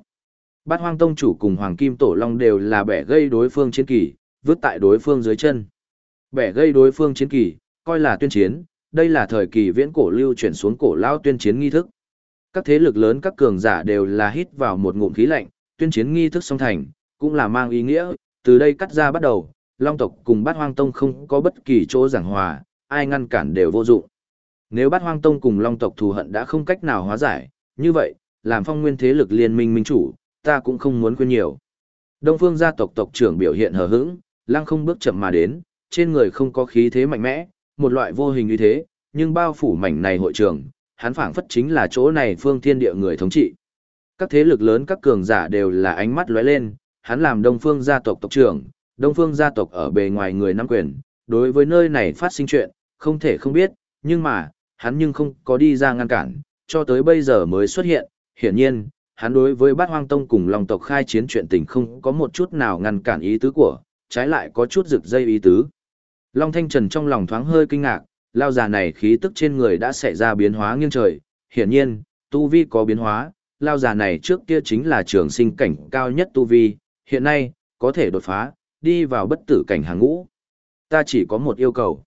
Bát hoang tông chủ cùng hoàng kim tổ long đều là bẻ gây đối phương chiến kỳ, vứt tại đối phương dưới chân. Bẻ gây đối phương chiến kỳ, coi là tuyên chiến, đây là thời kỳ viễn cổ lưu chuyển xuống cổ lao tuyên chiến nghi thức. Các thế lực lớn các cường giả đều là hít vào một ngụm khí lạnh, tuyên chiến nghi thức song thành, cũng là mang ý nghĩa, từ đây cắt ra bắt đầu, Long tộc cùng Bát Hoang Tông không có bất kỳ chỗ giảng hòa, ai ngăn cản đều vô dụng. Nếu Bát Hoang Tông cùng Long tộc thù hận đã không cách nào hóa giải, như vậy, làm phong nguyên thế lực liên minh minh chủ, ta cũng không muốn quên nhiều. Đông Phương gia tộc tộc trưởng biểu hiện hờ hững, lăng không bước chậm mà đến, trên người không có khí thế mạnh mẽ, một loại vô hình như thế, nhưng bao phủ mảnh này hội trường, hắn phảng phất chính là chỗ này phương thiên địa người thống trị. Các thế lực lớn các cường giả đều là ánh mắt lóe lên, hắn làm Đông Phương gia tộc tộc trưởng, Đông Phương gia tộc ở bề ngoài người nắm quyền, đối với nơi này phát sinh chuyện, không thể không biết, nhưng mà, hắn nhưng không có đi ra ngăn cản, cho tới bây giờ mới xuất hiện, hiển nhiên, hắn đối với bát hoang tông cùng lòng tộc khai chiến chuyện tình không có một chút nào ngăn cản ý tứ của, trái lại có chút rực dây ý tứ. Long Thanh Trần trong lòng thoáng hơi kinh ngạc, lao già này khí tức trên người đã xảy ra biến hóa nghiêng trời, hiển nhiên, tu vi có biến hóa, lao già này trước kia chính là trường sinh cảnh cao nhất tu vi, hiện nay, có thể đột phá, đi vào bất tử cảnh hàng ngũ. Ta chỉ có một yêu cầu.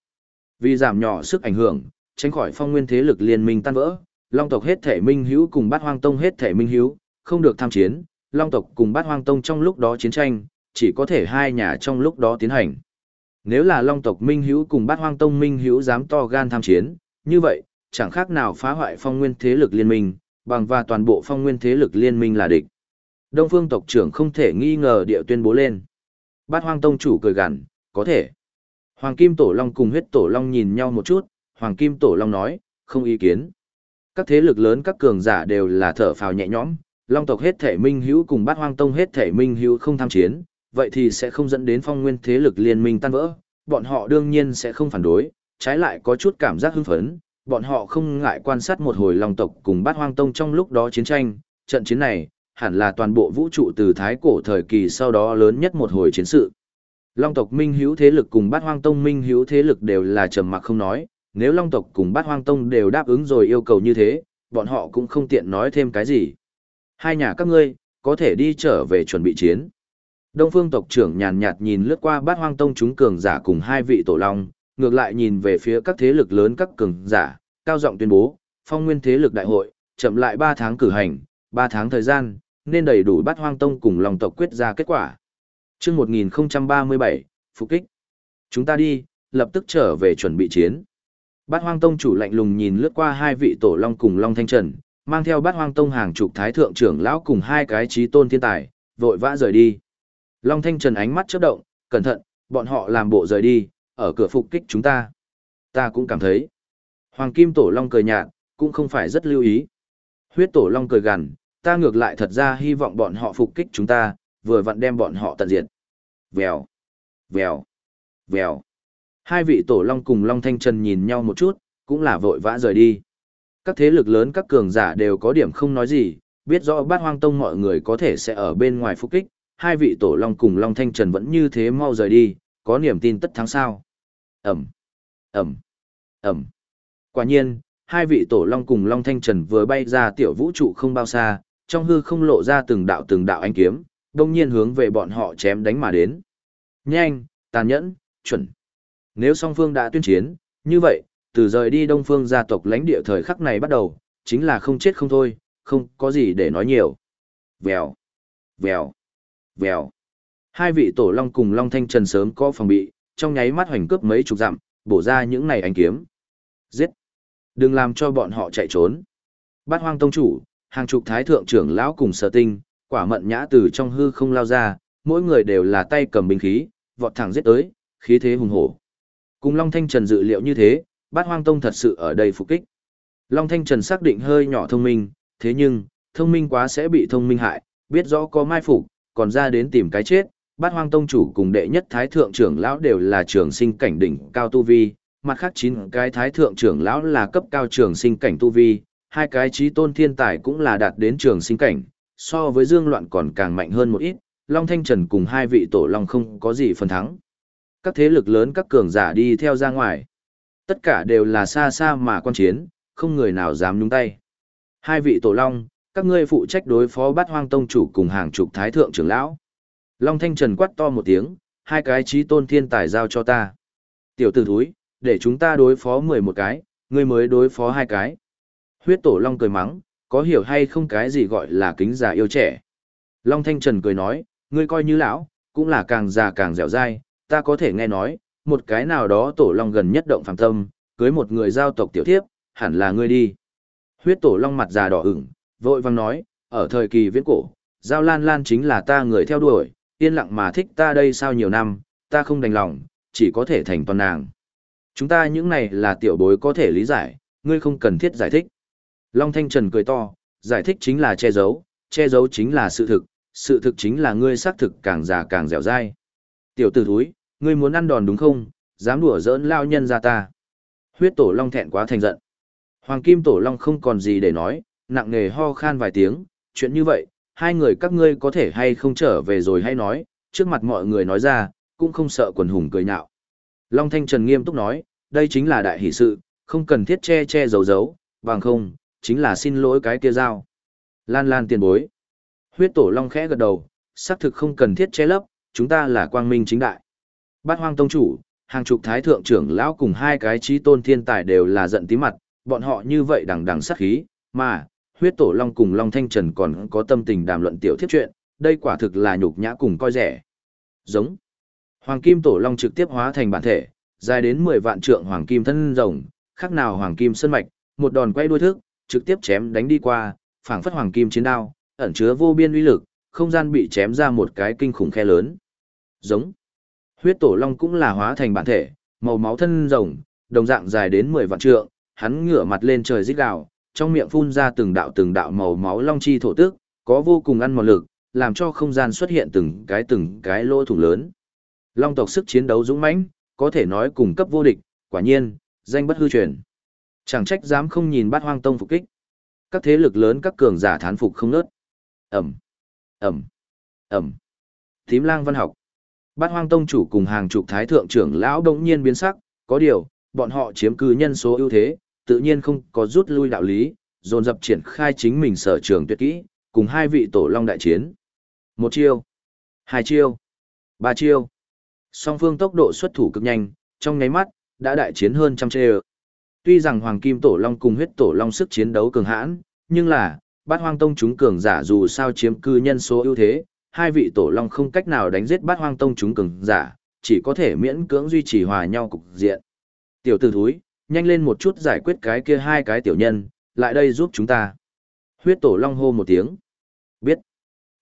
Vì giảm nhỏ sức ảnh hưởng, tránh khỏi phong nguyên thế lực liên minh tan vỡ, long tộc hết thể minh hữu cùng bát hoang tông hết thể minh hữu, không được tham chiến, long tộc cùng bát hoang tông trong lúc đó chiến tranh, chỉ có thể hai nhà trong lúc đó tiến hành. Nếu là long tộc Minh Hữu cùng bát hoang tông Minh Hữu dám to gan tham chiến, như vậy, chẳng khác nào phá hoại phong nguyên thế lực liên minh, bằng và toàn bộ phong nguyên thế lực liên minh là địch. Đông phương tộc trưởng không thể nghi ngờ địa tuyên bố lên. Bát hoang tông chủ cười gằn, có thể. Hoàng Kim Tổ Long cùng huyết Tổ Long nhìn nhau một chút, Hoàng Kim Tổ Long nói, không ý kiến. Các thế lực lớn các cường giả đều là thở phào nhẹ nhõm, Long tộc hết thể minh hữu cùng bát hoang tông hết thể minh hữu không tham chiến, vậy thì sẽ không dẫn đến phong nguyên thế lực liên minh tan vỡ, bọn họ đương nhiên sẽ không phản đối, trái lại có chút cảm giác hưng phấn, bọn họ không ngại quan sát một hồi long tộc cùng bát hoang tông trong lúc đó chiến tranh, trận chiến này, hẳn là toàn bộ vũ trụ từ thái cổ thời kỳ sau đó lớn nhất một hồi chiến sự. Long tộc minh hữu thế lực cùng bát hoang tông minh hữu thế lực đều là trầm mặc không nói, nếu long tộc cùng bát hoang tông đều đáp ứng rồi yêu cầu như thế, bọn họ cũng không tiện nói thêm cái gì. Hai nhà các ngươi, có thể đi trở về chuẩn bị chiến. Đông phương tộc trưởng nhàn nhạt nhìn lướt qua bát hoang tông chúng cường giả cùng hai vị tổ long, ngược lại nhìn về phía các thế lực lớn các cường giả, cao giọng tuyên bố, phong nguyên thế lực đại hội, chậm lại 3 tháng cử hành, 3 tháng thời gian, nên đầy đủ bát hoang tông cùng lòng tộc quyết ra kết quả. chương 1037, phục kích. Chúng ta đi, lập tức trở về chuẩn bị chiến. Bát hoang tông chủ lạnh lùng nhìn lướt qua hai vị tổ long cùng long thanh trần, mang theo bát hoang tông hàng chục thái thượng trưởng lão cùng hai cái trí tôn thiên tài, vội vã rời đi. Long Thanh Trần ánh mắt chớp động, cẩn thận, bọn họ làm bộ rời đi, ở cửa phục kích chúng ta. Ta cũng cảm thấy. Hoàng Kim Tổ Long cười nhạt, cũng không phải rất lưu ý. Huyết Tổ Long cười gằn, ta ngược lại thật ra hy vọng bọn họ phục kích chúng ta, vừa vặn đem bọn họ tận diệt. Vèo, vèo, vèo. Hai vị Tổ Long cùng Long Thanh Trần nhìn nhau một chút, cũng là vội vã rời đi. Các thế lực lớn các cường giả đều có điểm không nói gì, biết rõ bát hoang tông mọi người có thể sẽ ở bên ngoài phục kích, hai vị tổ long cùng Long Thanh Trần vẫn như thế mau rời đi, có niềm tin tất thắng sao. Ẩm, Ẩm, Ẩm. Quả nhiên, hai vị tổ long cùng Long Thanh Trần vừa bay ra tiểu vũ trụ không bao xa, trong hư không lộ ra từng đạo từng đạo ánh kiếm, đông nhiên hướng về bọn họ chém đánh mà đến. Nhanh, tàn nhẫn, chuẩn. Nếu song phương đã tuyên chiến, như vậy, từ rời đi đông phương gia tộc lãnh địa thời khắc này bắt đầu, chính là không chết không thôi, không có gì để nói nhiều. Vèo, vèo, vèo. Hai vị tổ long cùng Long Thanh Trần sớm có phòng bị, trong nháy mắt hoành cướp mấy chục dặm, bổ ra những này ánh kiếm. Giết! Đừng làm cho bọn họ chạy trốn. Bát hoang tông chủ, hàng chục thái thượng trưởng lão cùng sở tinh, quả mận nhã từ trong hư không lao ra, mỗi người đều là tay cầm binh khí, vọt thẳng giết tới, khí thế hùng hổ. Cùng Long Thanh Trần dự liệu như thế, bát hoang tông thật sự ở đây phục kích. Long Thanh Trần xác định hơi nhỏ thông minh, thế nhưng, thông minh quá sẽ bị thông minh hại, biết rõ có mai phục, còn ra đến tìm cái chết. Bát hoang tông chủ cùng đệ nhất thái thượng trưởng lão đều là trường sinh cảnh đỉnh cao tu vi, mặt khác chín cái thái thượng trưởng lão là cấp cao trường sinh cảnh tu vi, hai cái trí tôn thiên tài cũng là đạt đến trường sinh cảnh, so với dương loạn còn càng mạnh hơn một ít, Long Thanh Trần cùng hai vị tổ long không có gì phần thắng. Các thế lực lớn các cường giả đi theo ra ngoài. Tất cả đều là xa xa mà quan chiến, không người nào dám nhúng tay. Hai vị tổ long, các ngươi phụ trách đối phó bát hoang tông chủ cùng hàng chục thái thượng trưởng lão. Long Thanh Trần quát to một tiếng, hai cái trí tôn thiên tài giao cho ta. Tiểu tử thúi, để chúng ta đối phó 11 cái, ngươi mới đối phó hai cái. Huyết tổ long cười mắng, có hiểu hay không cái gì gọi là kính già yêu trẻ. Long Thanh Trần cười nói, ngươi coi như lão, cũng là càng già càng dẻo dai, ta có thể nghe nói, một cái nào đó tổ long gần nhất động phàm tâm, cưới một người giao tộc tiểu thiếp, hẳn là ngươi đi. Huyết tổ long mặt già đỏ ửng, vội vang nói, ở thời kỳ viễn cổ, giao lan lan chính là ta người theo đuổi, yên lặng mà thích ta đây sao nhiều năm, ta không đành lòng, chỉ có thể thành toàn nàng. Chúng ta những này là tiểu bối có thể lý giải, ngươi không cần thiết giải thích. Long Thanh Trần cười to, giải thích chính là che giấu, che giấu chính là sự thực, sự thực chính là ngươi xác thực càng già càng dẻo dai. Tiểu tử thúi, ngươi muốn ăn đòn đúng không, dám đùa giỡn lao nhân ra ta. Huyết tổ Long thẹn quá thành giận. Hoàng Kim Tổ Long không còn gì để nói, nặng nề ho khan vài tiếng, chuyện như vậy, hai người các ngươi có thể hay không trở về rồi hay nói, trước mặt mọi người nói ra, cũng không sợ quần hùng cười nhạo. Long Thanh Trần nghiêm túc nói, đây chính là đại hỷ sự, không cần thiết che che giấu giấu, bằng không, chính là xin lỗi cái kia dao. Lan lan tiền bối. Huyết tổ Long khẽ gật đầu, xác thực không cần thiết che lấp, chúng ta là quang minh chính đại. Bát hoang tông chủ, hàng chục thái thượng trưởng lão cùng hai cái trí tôn thiên tài đều là giận tí mặt, bọn họ như vậy đằng đằng sát khí, mà, huyết tổ Long cùng Long Thanh Trần còn có tâm tình đàm luận tiểu thiết chuyện, đây quả thực là nhục nhã cùng coi rẻ. Giống. Hoàng kim tổ long trực tiếp hóa thành bản thể, dài đến 10 vạn trượng hoàng kim thân rồng, khác nào hoàng kim sơn mạch, một đòn quay đuôi thức, trực tiếp chém đánh đi qua, phảng phất hoàng kim chiến đao, ẩn chứa vô biên uy lực, không gian bị chém ra một cái kinh khủng khe lớn. Giống. Huyết tổ long cũng là hóa thành bản thể, màu máu thân rồng, đồng dạng dài đến 10 vạn trượng, hắn ngửa mặt lên trời rít gào, trong miệng phun ra từng đạo từng đạo màu máu long chi thổ tức, có vô cùng ăn mòn lực, làm cho không gian xuất hiện từng cái từng cái lỗ thủng lớn. Long tộc sức chiến đấu dũng mãnh, có thể nói cùng cấp vô địch, quả nhiên, danh bất hư truyền. Chẳng trách dám không nhìn bát hoang tông phục kích. Các thế lực lớn các cường giả thán phục không nớt. Ẩm, Ẩm, Ẩm. Thím lang văn học. Bát hoang tông chủ cùng hàng chục thái thượng trưởng lão đông nhiên biến sắc, có điều, bọn họ chiếm cư nhân số ưu thế, tự nhiên không có rút lui đạo lý, dồn dập triển khai chính mình sở trường tuyệt kỹ, cùng hai vị tổ long đại chiến. Một chiêu, hai chiêu, ba chiêu. Song phương tốc độ xuất thủ cực nhanh, trong nháy mắt, đã đại chiến hơn trăm chê Tuy rằng Hoàng Kim Tổ Long cùng huyết Tổ Long sức chiến đấu cường hãn, nhưng là, bát hoang tông chúng cường giả dù sao chiếm cư nhân số ưu thế, hai vị Tổ Long không cách nào đánh giết bát hoang tông chúng cường giả, chỉ có thể miễn cưỡng duy trì hòa nhau cục diện. Tiểu tử thúi, nhanh lên một chút giải quyết cái kia hai cái tiểu nhân, lại đây giúp chúng ta. Huyết Tổ Long hô một tiếng. Biết.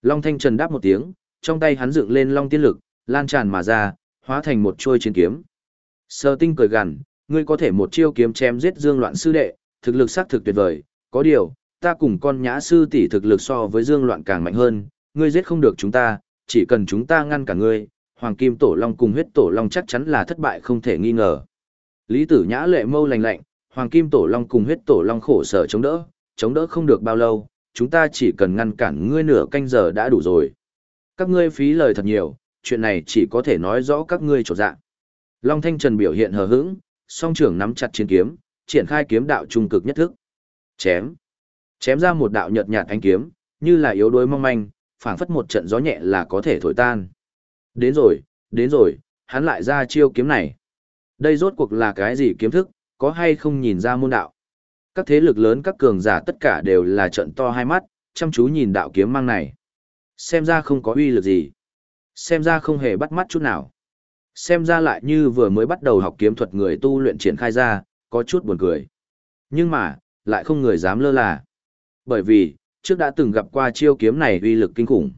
Long Thanh Trần đáp một tiếng, trong tay hắn dựng lên Long Tiên Lực, lan tràn mà ra, hóa thành một trôi chiến kiếm. Sơ tinh cười gằn, ngươi có thể một chiêu kiếm chém giết Dương Loạn sư đệ, thực lực xác thực tuyệt vời, có điều, ta cùng con nhã sư tỷ thực lực so với Dương Loạn càng mạnh hơn, ngươi giết không được chúng ta, chỉ cần chúng ta ngăn cả ngươi, Hoàng Kim Tổ Long cùng huyết Tổ Long chắc chắn là thất bại không thể nghi ngờ. Lý Tử Nhã lệ mâu lành lạnh, Hoàng Kim Tổ Long cùng huyết Tổ Long khổ sở chống đỡ, chống đỡ không được bao lâu, chúng ta chỉ cần ngăn cản ngươi nửa canh giờ đã đủ rồi. Các ngươi phí lời thật nhiều, chuyện này chỉ có thể nói rõ các ngươi trột dạ. Long Thanh Trần biểu hiện hờ hững, song trưởng nắm chặt chiến kiếm, triển khai kiếm đạo trung cực nhất thức. Chém. Chém ra một đạo nhợt nhạt ánh kiếm, như là yếu đuối mong manh, phảng phất một trận gió nhẹ là có thể thổi tan. Đến rồi, đến rồi, hắn lại ra chiêu kiếm này. Đây rốt cuộc là cái gì kiếm thức, có hay không nhìn ra môn đạo. Các thế lực lớn các cường giả tất cả đều là trận to hai mắt, chăm chú nhìn đạo kiếm mang này. Xem ra không có uy lực gì. Xem ra không hề bắt mắt chút nào. Xem ra lại như vừa mới bắt đầu học kiếm thuật người tu luyện triển khai ra, có chút buồn cười. Nhưng mà, lại không người dám lơ là. Bởi vì, trước đã từng gặp qua chiêu kiếm này uy lực kinh khủng.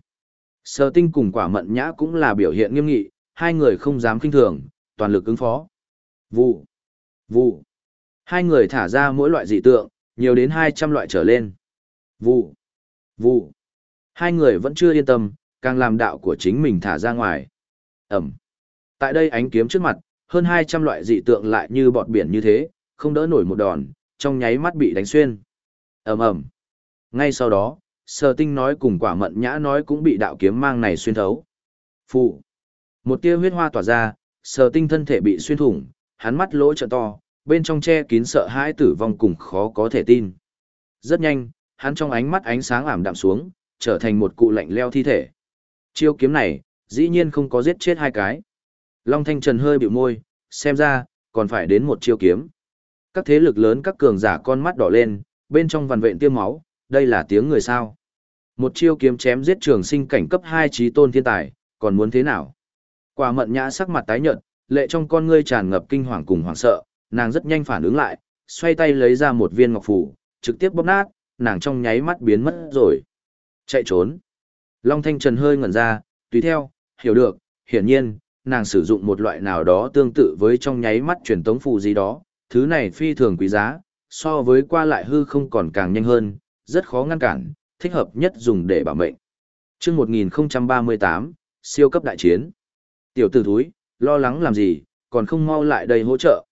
Sở tinh cùng quả mận nhã cũng là biểu hiện nghiêm nghị, hai người không dám kinh thường, toàn lực ứng phó. Vụ, vụ. Hai người thả ra mỗi loại dị tượng, nhiều đến 200 loại trở lên. Vụ, vụ. Hai người vẫn chưa yên tâm, càng làm đạo của chính mình thả ra ngoài. Ẩm. Tại đây ánh kiếm trước mặt, hơn 200 loại dị tượng lại như bọt biển như thế, không đỡ nổi một đòn, trong nháy mắt bị đánh xuyên. Ầm ầm. Ngay sau đó, Sở Tinh nói cùng Quả Mận Nhã nói cũng bị đạo kiếm mang này xuyên thấu. Phụ. Một tia huyết hoa tỏa ra, Sở Tinh thân thể bị xuyên thủng, hắn mắt lỗ trợ to, bên trong che kín sợ hãi tử vong cùng khó có thể tin. Rất nhanh, hắn trong ánh mắt ánh sáng ảm đạm xuống, trở thành một cụ lạnh leo thi thể. Chiêu kiếm này, dĩ nhiên không có giết chết hai cái. Long Thanh Trần hơi bĩu môi, xem ra, còn phải đến một chiêu kiếm. Các thế lực lớn các cường giả con mắt đỏ lên, bên trong vằn vện tiêm máu, đây là tiếng người sao. Một chiêu kiếm chém giết trường sinh cảnh cấp 2 trí tôn thiên tài, còn muốn thế nào? Quả mận nhã sắc mặt tái nhợt, lệ trong con ngươi tràn ngập kinh hoàng cùng hoảng sợ, nàng rất nhanh phản ứng lại, xoay tay lấy ra một viên ngọc phù, trực tiếp bóp nát, nàng trong nháy mắt biến mất rồi. Chạy trốn. Long Thanh Trần hơi ngẩn ra, tùy theo, hiểu được, hiển nhiên, nàng sử dụng một loại nào đó tương tự với trong nháy mắt truyền tống phù gì đó, thứ này phi thường quý giá, so với qua lại hư không còn càng nhanh hơn, rất khó ngăn cản, thích hợp nhất dùng để bảo mệnh. Trước 1038, siêu cấp đại chiến. Tiểu tử thúi, lo lắng làm gì, còn không mau lại đây hỗ trợ.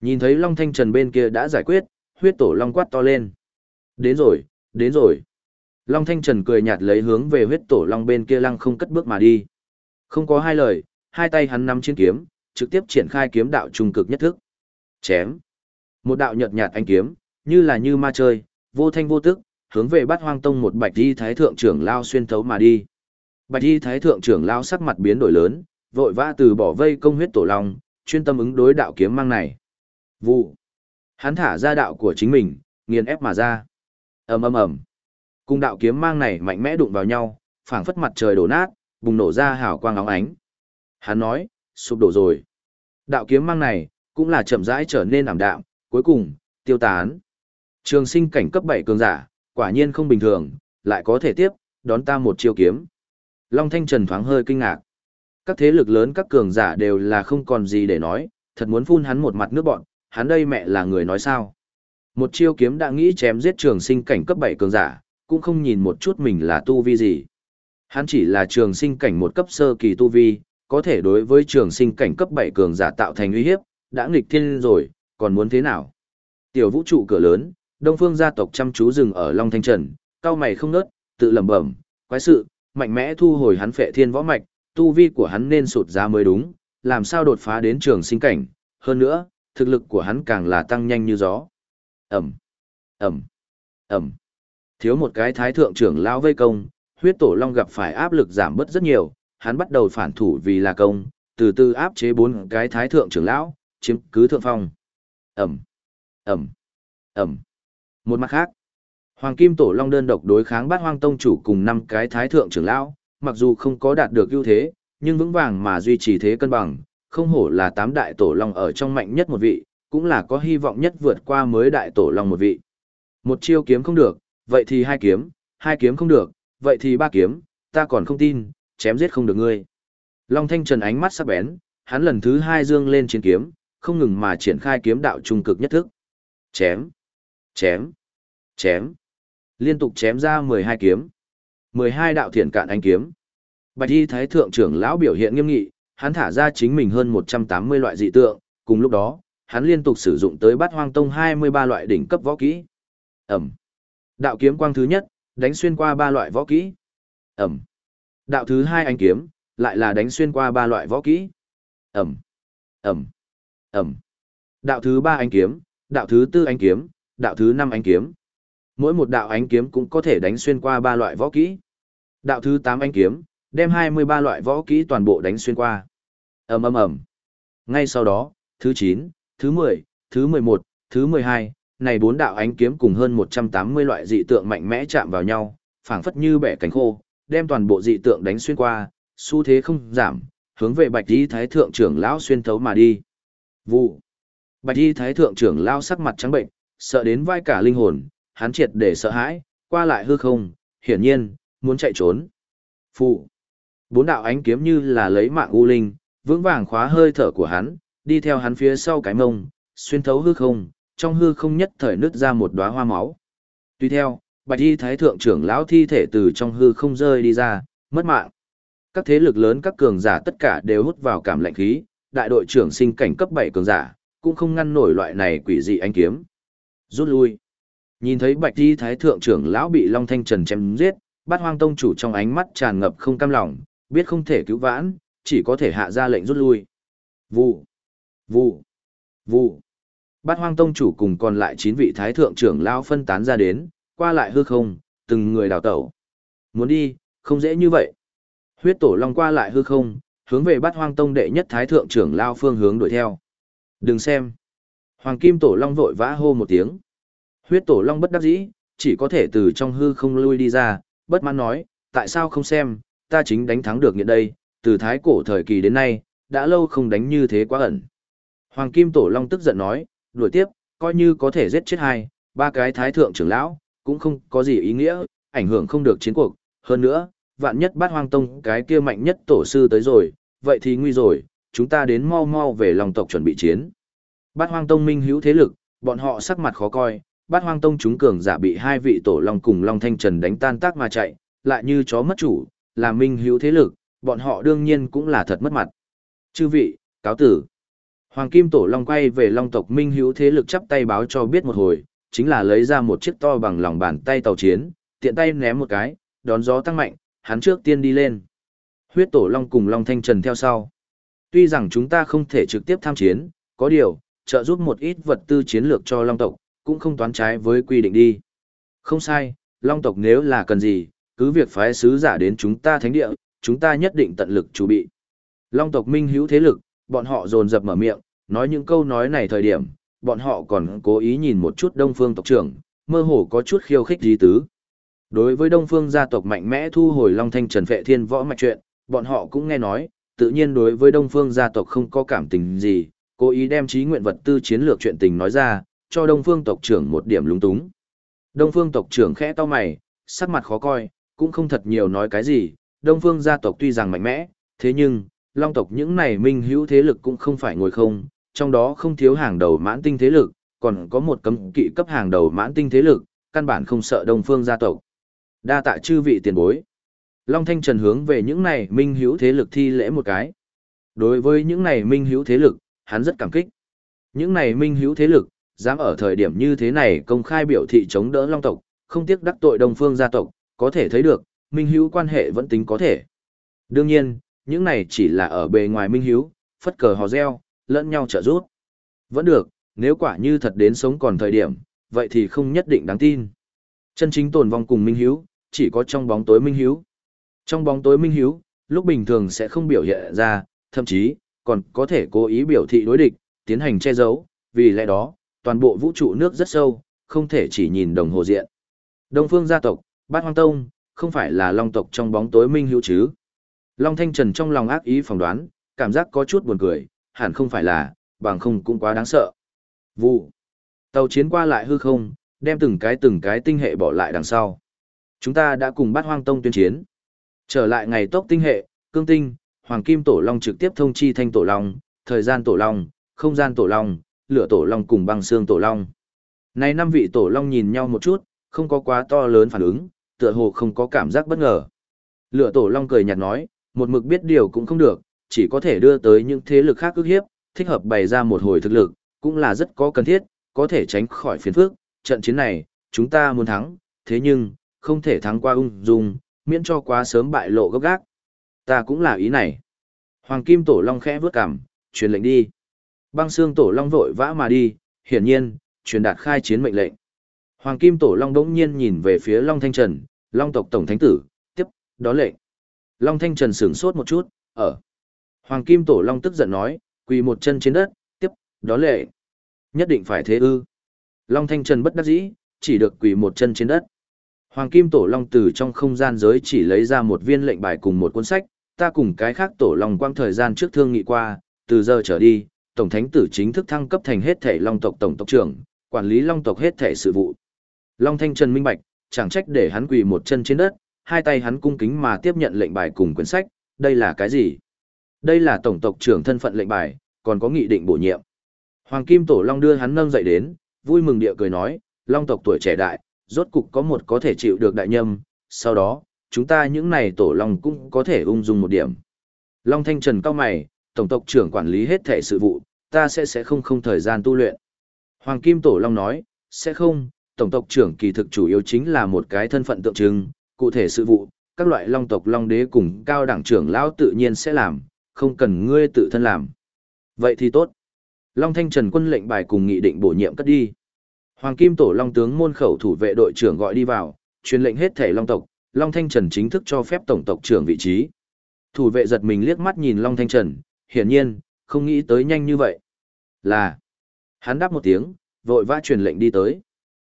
Nhìn thấy Long Thanh Trần bên kia đã giải quyết, huyết tổ Long quát to lên. Đến rồi, đến rồi. Long Thanh Trần cười nhạt lấy hướng về huyết tổ Long bên kia lăng không cất bước mà đi. Không có hai lời, hai tay hắn nắm trên kiếm, trực tiếp triển khai kiếm đạo trung cực nhất thức. Chém. Một đạo nhợt nhạt ánh kiếm, như là như ma chơi, vô thanh vô tức, hướng về Bát Hoang Tông một Bạch Y Thái thượng trưởng lao xuyên thấu mà đi. Bạch Y Thái thượng trưởng lao sắc mặt biến đổi lớn, vội vã từ bỏ vây công huyết tổ long, chuyên tâm ứng đối đạo kiếm mang này. Vụ. Hắn thả ra đạo của chính mình, nghiền ép mà ra. Ầm ầm ầm. Cùng đạo kiếm mang này mạnh mẽ đụng vào nhau, phảng phất mặt trời đổ nát, bùng nổ ra hào quang óng ánh. Hắn nói, sụp đổ rồi. Đạo kiếm mang này, cũng là chậm rãi trở nên ảm đạm, cuối cùng, tiêu tán. Trường sinh cảnh cấp 7 cường giả, quả nhiên không bình thường, lại có thể tiếp, đón ta một chiêu kiếm. Long Thanh Trần thoáng hơi kinh ngạc. Các thế lực lớn các cường giả đều là không còn gì để nói, thật muốn phun hắn một mặt nước bọn, hắn đây mẹ là người nói sao. Một chiêu kiếm đã nghĩ chém giết trường sinh cảnh cấp 7 cường giả, cũng không nhìn một chút mình là tu vi gì. Hắn chỉ là trường sinh cảnh một cấp sơ kỳ tu vi, có thể đối với trường sinh cảnh cấp 7 cường giả tạo thành uy hiếp, đã nghịch thiên rồi, còn muốn thế nào? Tiểu vũ trụ cửa lớn, Đông Phương gia tộc chăm chú dừng ở Long Thanh Trần, cao mày không nớt, tự lẩm bẩm, quái sự, mạnh mẽ thu hồi hắn phệ thiên võ mạch, tu vi của hắn nên sụt ra mới đúng, làm sao đột phá đến trường sinh cảnh, hơn nữa, thực lực của hắn càng là tăng nhanh như gió. Ẩm, Ẩm, Ẩm. Thiếu một cái thái thượng trưởng lao vây công, huyết tổ long gặp phải áp lực giảm bớt rất nhiều, hắn bắt đầu phản thủ vì là công, từ từ áp chế bốn cái thái thượng trưởng lão, chiếm cứ thượng phong. Ẩm, Ẩm, Ẩm. Một mặt khác, Hoàng Kim Tổ Long đơn độc đối kháng bát hoang tông chủ cùng năm cái thái thượng trưởng lão, mặc dù không có đạt được ưu thế, nhưng vững vàng mà duy trì thế cân bằng, không hổ là tám đại tổ long ở trong mạnh nhất một vị, cũng là có hy vọng nhất vượt qua mới đại tổ long một vị. Một chiêu kiếm không được, vậy thì hai kiếm, hai kiếm không được, vậy thì ba kiếm, ta còn không tin, chém giết không được ngươi. Long Thanh Trần ánh mắt sắc bén, hắn lần thứ hai dương lên chiến kiếm, không ngừng mà triển khai kiếm đạo trung cực nhất thức. Chém, chém, chém. Liên tục chém ra 12 kiếm. 12 đạo thiện cạn ánh kiếm. Bạch Y Thái Thượng trưởng lão biểu hiện nghiêm nghị, hắn thả ra chính mình hơn 180 loại dị tượng, cùng lúc đó, hắn liên tục sử dụng tới bát hoang tông 23 loại đỉnh cấp võ kỹ. Ẩm. Đạo kiếm quang thứ nhất, đánh xuyên qua ba loại võ kỹ. Ẩm. Đạo thứ hai ánh kiếm, lại là đánh xuyên qua ba loại võ kỹ. Ẩm, Ẩm, Ẩm. Đạo thứ ba ánh kiếm, đạo thứ tư ánh kiếm, đạo thứ năm ánh kiếm. Mỗi một đạo ánh kiếm cũng có thể đánh xuyên qua ba loại võ kỹ. Đạo thứ tám ánh kiếm, đem hai mươi ba loại võ kỹ toàn bộ đánh xuyên qua. Ầm ầm ầm. Ngay sau đó, thứ chín, thứ mười, thứ mười một, thứ mười hai, này bốn đạo ánh kiếm cùng hơn một trăm tám mươi loại dị tượng mạnh mẽ chạm vào nhau, phảng phất như bẻ cánh khô, đem toàn bộ dị tượng đánh xuyên qua, xu thế không giảm, hướng về Bạch Y Thái thượng trưởng lão xuyên thấu mà đi. Vụ. Bạch Y Thái thượng trưởng lão sắc mặt trắng bệnh, sợ đến vai cả linh hồn, hắn triệt để sợ hãi, qua lại hư không, hiển nhiên, muốn chạy trốn. Phụ. Bốn đạo ánh kiếm như là lấy mạng u linh, vững vàng khóa hơi thở của hắn, đi theo hắn phía sau cái mông, xuyên thấu hư không, trong hư không nhất thời nứt ra một đóa hoa máu. Tuy theo, Bạch Y Thái thượng trưởng lão thi thể từ trong hư không rơi đi ra, mất mạng. Các thế lực lớn các cường giả tất cả đều hút vào cảm lạnh khí, đại đội trưởng sinh cảnh cấp bảy cường giả, cũng không ngăn nổi loại này quỷ dị ánh kiếm. Rút lui. Nhìn thấy Bạch Y Thái thượng trưởng lão bị Long Thanh Trần chém giết, Bát Hoang tông chủ trong ánh mắt tràn ngập không cam lòng, biết không thể cứu vãn, chỉ có thể hạ ra lệnh rút lui. Vụ, vụ, vụ. Bát Hoang tông chủ cùng còn lại 9 vị thái thượng trưởng lão phân tán ra đến, qua lại hư không, từng người đào tẩu. Muốn đi, không dễ như vậy. Huyết tổ long qua lại hư không, hướng về Bát Hoang tông đệ nhất thái thượng trưởng lão phương hướng đuổi theo. Đừng xem. Hoàng Kim tổ long vội vã hô một tiếng. Huyết tổ long bất đắc dĩ, chỉ có thể từ trong hư không lui đi ra, bất mãn nói, tại sao không xem, ta chính đánh thắng được nghiện đây, từ thái cổ thời kỳ đến nay, đã lâu không đánh như thế quá ẩn. Hoàng Kim Tổ Long tức giận nói, đuổi tiếp, coi như có thể giết chết hai, ba cái thái thượng trưởng lão, cũng không có gì ý nghĩa, ảnh hưởng không được chiến cuộc. Hơn nữa, vạn nhất bát hoang tông cái kia mạnh nhất tổ sư tới rồi, vậy thì nguy rồi, chúng ta đến mau mau về lòng tộc chuẩn bị chiến. Bát hoang tông minh hữu thế lực, bọn họ sắc mặt khó coi, bát hoang tông chúng cường giả bị hai vị tổ long cùng long thanh trần đánh tan tác mà chạy, lại như chó mất chủ, là minh hữu thế lực, bọn họ đương nhiên cũng là thật mất mặt. Chư vị, cáo tử. Hoàng Kim Tổ Long quay về Long tộc Minh Hữu thế lực chắp tay báo cho biết một hồi, chính là lấy ra một chiếc to bằng lòng bàn tay tàu chiến, tiện tay ném một cái, đón gió tăng mạnh, hắn trước tiên đi lên. Huyết Tổ Long cùng Long Thanh Trần theo sau. Tuy rằng chúng ta không thể trực tiếp tham chiến, có điều, trợ giúp một ít vật tư chiến lược cho Long tộc, cũng không toán trái với quy định đi. Không sai, Long tộc nếu là cần gì, cứ việc phái sứ giả đến chúng ta thánh địa, chúng ta nhất định tận lực chuẩn bị. Long tộc minh hữu thế lực, bọn họ dồn dập mở miệng, nói những câu nói này thời điểm, bọn họ còn cố ý nhìn một chút đông phương tộc trưởng, mơ hồ có chút khiêu khích di tứ. Đối với đông phương gia tộc mạnh mẽ thu hồi Long Thanh Trần Phệ Thiên võ mạch chuyện, bọn họ cũng nghe nói, tự nhiên đối với đông phương gia tộc không có cảm tình gì, cố ý đem trí nguyện vật tư chiến lược chuyện tình nói ra, cho đông phương tộc trưởng một điểm lúng túng. Đông phương tộc trưởng khẽ to mày, sắc mặt khó coi, cũng không thật nhiều nói cái gì, đông phương gia tộc tuy rằng mạnh mẽ, thế nhưng, long tộc những này minh hữu thế lực cũng không phải ngồi không, trong đó không thiếu hàng đầu mãn tinh thế lực, còn có một cấm kỵ cấp hàng đầu mãn tinh thế lực, căn bản không sợ đông phương gia tộc. Đa tạ chư vị tiền bối. Long Thanh Trần hướng về những này minh hữu thế lực thi lễ một cái. Đối với những này minh hữu thế lực, hắn rất cảm kích. Những này minh hữu thế lực, dám ở thời điểm như thế này công khai biểu thị chống đỡ Long tộc, không tiếc đắc tội Đông Phương gia tộc, có thể thấy được, minh hữu quan hệ vẫn tính có thể. Đương nhiên, những này chỉ là ở bề ngoài minh hữu, phất cờ hò reo, lẫn nhau trợ giúp. Vẫn được, nếu quả như thật đến sống còn thời điểm, vậy thì không nhất định đáng tin. Chân chính tồn vong cùng minh Hiếu chỉ có trong bóng tối minh Hiếu Trong bóng tối minh Hiếu lúc bình thường sẽ không biểu hiện ra, thậm chí còn có thể cố ý biểu thị đối địch, tiến hành che giấu, vì lẽ đó, toàn bộ vũ trụ nước rất sâu, không thể chỉ nhìn đồng hồ diện. Đông phương gia tộc, Bát Hoang Tông, không phải là long tộc trong bóng tối minh Hiếu chứ. Long Thanh Trần trong lòng ác ý phỏng đoán, cảm giác có chút buồn cười, hẳn không phải là, bằng không cũng quá đáng sợ. Vụ. Tàu chiến qua lại hư không, đem từng cái từng cái tinh hệ bỏ lại đằng sau. Chúng ta đã cùng bắt hoang tông tuyên chiến. Trở lại ngày tốc tinh hệ, cương tinh, hoàng kim tổ long trực tiếp thông chi thanh tổ long, thời gian tổ long, không gian tổ long, lửa tổ long cùng băng xương tổ long. Này năm vị tổ long nhìn nhau một chút, không có quá to lớn phản ứng, tựa hồ không có cảm giác bất ngờ. Lửa tổ long cười nhạt nói, một mực biết điều cũng không được, chỉ có thể đưa tới những thế lực khác ức hiếp, thích hợp bày ra một hồi thực lực, cũng là rất có cần thiết, có thể tránh khỏi phiền phức. Trận chiến này, chúng ta muốn thắng, thế nhưng, không thể thắng qua ung dung, miễn cho quá sớm bại lộ gấp gác, Ta cũng là ý này. Hoàng Kim Tổ Long khẽ vướt cằm, truyền lệnh đi. Băng xương Tổ Long vội vã mà đi, hiển nhiên, truyền đạt khai chiến mệnh lệnh. Hoàng Kim Tổ Long đống nhiên nhìn về phía Long Thanh Trần, Long tộc Tổng Thánh Tử, tiếp, đó lệnh. Long Thanh Trần sửng sốt một chút, ở. Hoàng Kim Tổ Long tức giận nói, quỳ một chân trên đất, tiếp, đó lệ. Nhất định phải thế ư. Long Thanh Trần bất đắc dĩ, chỉ được quỳ một chân trên đất. Hoàng Kim Tổ Long từ trong không gian giới chỉ lấy ra một viên lệnh bài cùng một cuốn sách, ta cùng cái khác Tổ Long quang thời gian trước thương nghị qua, từ giờ trở đi, Tổng Thánh Tử chính thức thăng cấp thành hết thể Long tộc Tổng tộc trưởng, quản lý Long tộc hết thể sự vụ. Long Thanh Trần minh bạch, chẳng trách để hắn quỳ một chân trên đất, hai tay hắn cung kính mà tiếp nhận lệnh bài cùng quyển sách, đây là cái gì? Đây là tổng tộc trưởng thân phận lệnh bài, còn có nghị định bổ nhiệm. Hoàng Kim Tổ Long đưa hắn nâng dậy đến, vui mừng địa cười nói, Long tộc tuổi trẻ đại, rốt cục có một có thể chịu được đại nhâm, sau đó, chúng ta những này Tổ Long cũng có thể ung dung một điểm. Long Thanh Trần cao mày, tổng tộc trưởng quản lý hết thể sự vụ, ta sẽ sẽ không không thời gian tu luyện. Hoàng Kim Tổ Long nói, sẽ không, tổng tộc trưởng kỳ thực chủ yếu chính là một cái thân phận tượng trưng, cụ thể sự vụ, các loại long tộc long đế cùng cao đẳng trưởng lão tự nhiên sẽ làm, không cần ngươi tự thân làm. Vậy thì tốt. Long Thanh Trần quân lệnh bài cùng nghị định bổ nhiệm cất đi. Hoàng Kim Tổ Long tướng môn khẩu thủ vệ đội trưởng gọi đi vào, truyền lệnh hết thể Long tộc, Long Thanh Trần chính thức cho phép tổng tộc trưởng vị trí. Thủ vệ giật mình liếc mắt nhìn Long Thanh Trần, hiển nhiên, không nghĩ tới nhanh như vậy. Là. Hắn đáp một tiếng, vội vã truyền lệnh đi tới.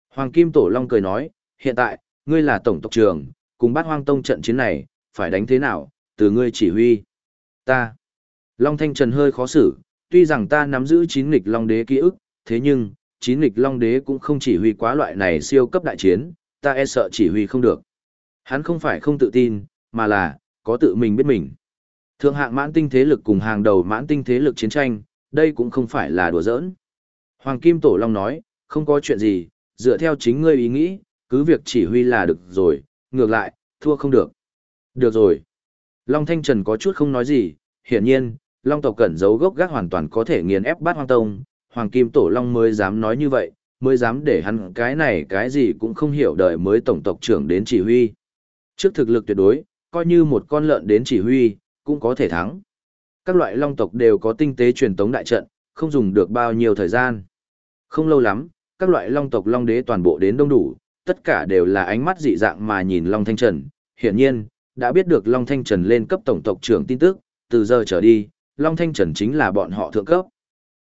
Hoàng Kim Tổ Long cười nói, hiện tại, ngươi là tổng tộc trưởng, cùng bát hoang tông trận chiến này, phải đánh thế nào, từ ngươi chỉ huy. Ta. Long Thanh Trần hơi khó xử, tuy rằng ta nắm giữ chín nghịch Long Đế ký ức, thế nhưng, chín nghịch Long Đế cũng không chỉ huy quá loại này siêu cấp đại chiến, ta e sợ chỉ huy không được. Hắn không phải không tự tin, mà là, có tự mình biết mình. Thượng hạng mãn tinh thế lực cùng hàng đầu mãn tinh thế lực chiến tranh, đây cũng không phải là đùa giỡn. Hoàng Kim Tổ Long nói, không có chuyện gì, dựa theo chính ngươi ý nghĩ, cứ việc chỉ huy là được rồi, ngược lại, thua không được. Được rồi. Long Thanh Trần có chút không nói gì, hiển nhiên, Long tộc cẩn giấu gốc gác hoàn toàn có thể nghiền ép bát hoang tông, Hoàng Kim Tổ Long mới dám nói như vậy, mới dám để hắn cái này cái gì cũng không hiểu đời mới tổng tộc trưởng đến chỉ huy. Trước thực lực tuyệt đối, coi như một con lợn đến chỉ huy, cũng có thể thắng. Các loại long tộc đều có tinh tế truyền tống đại trận, không dùng được bao nhiêu thời gian. Không lâu lắm, các loại long tộc long đế toàn bộ đến đông đủ, tất cả đều là ánh mắt dị dạng mà nhìn Long Thanh Trần. Hiển nhiên, đã biết được Long Thanh Trần lên cấp tổng tộc trưởng tin tức, từ giờ trở đi, Long Thanh Trần chính là bọn họ thượng cấp.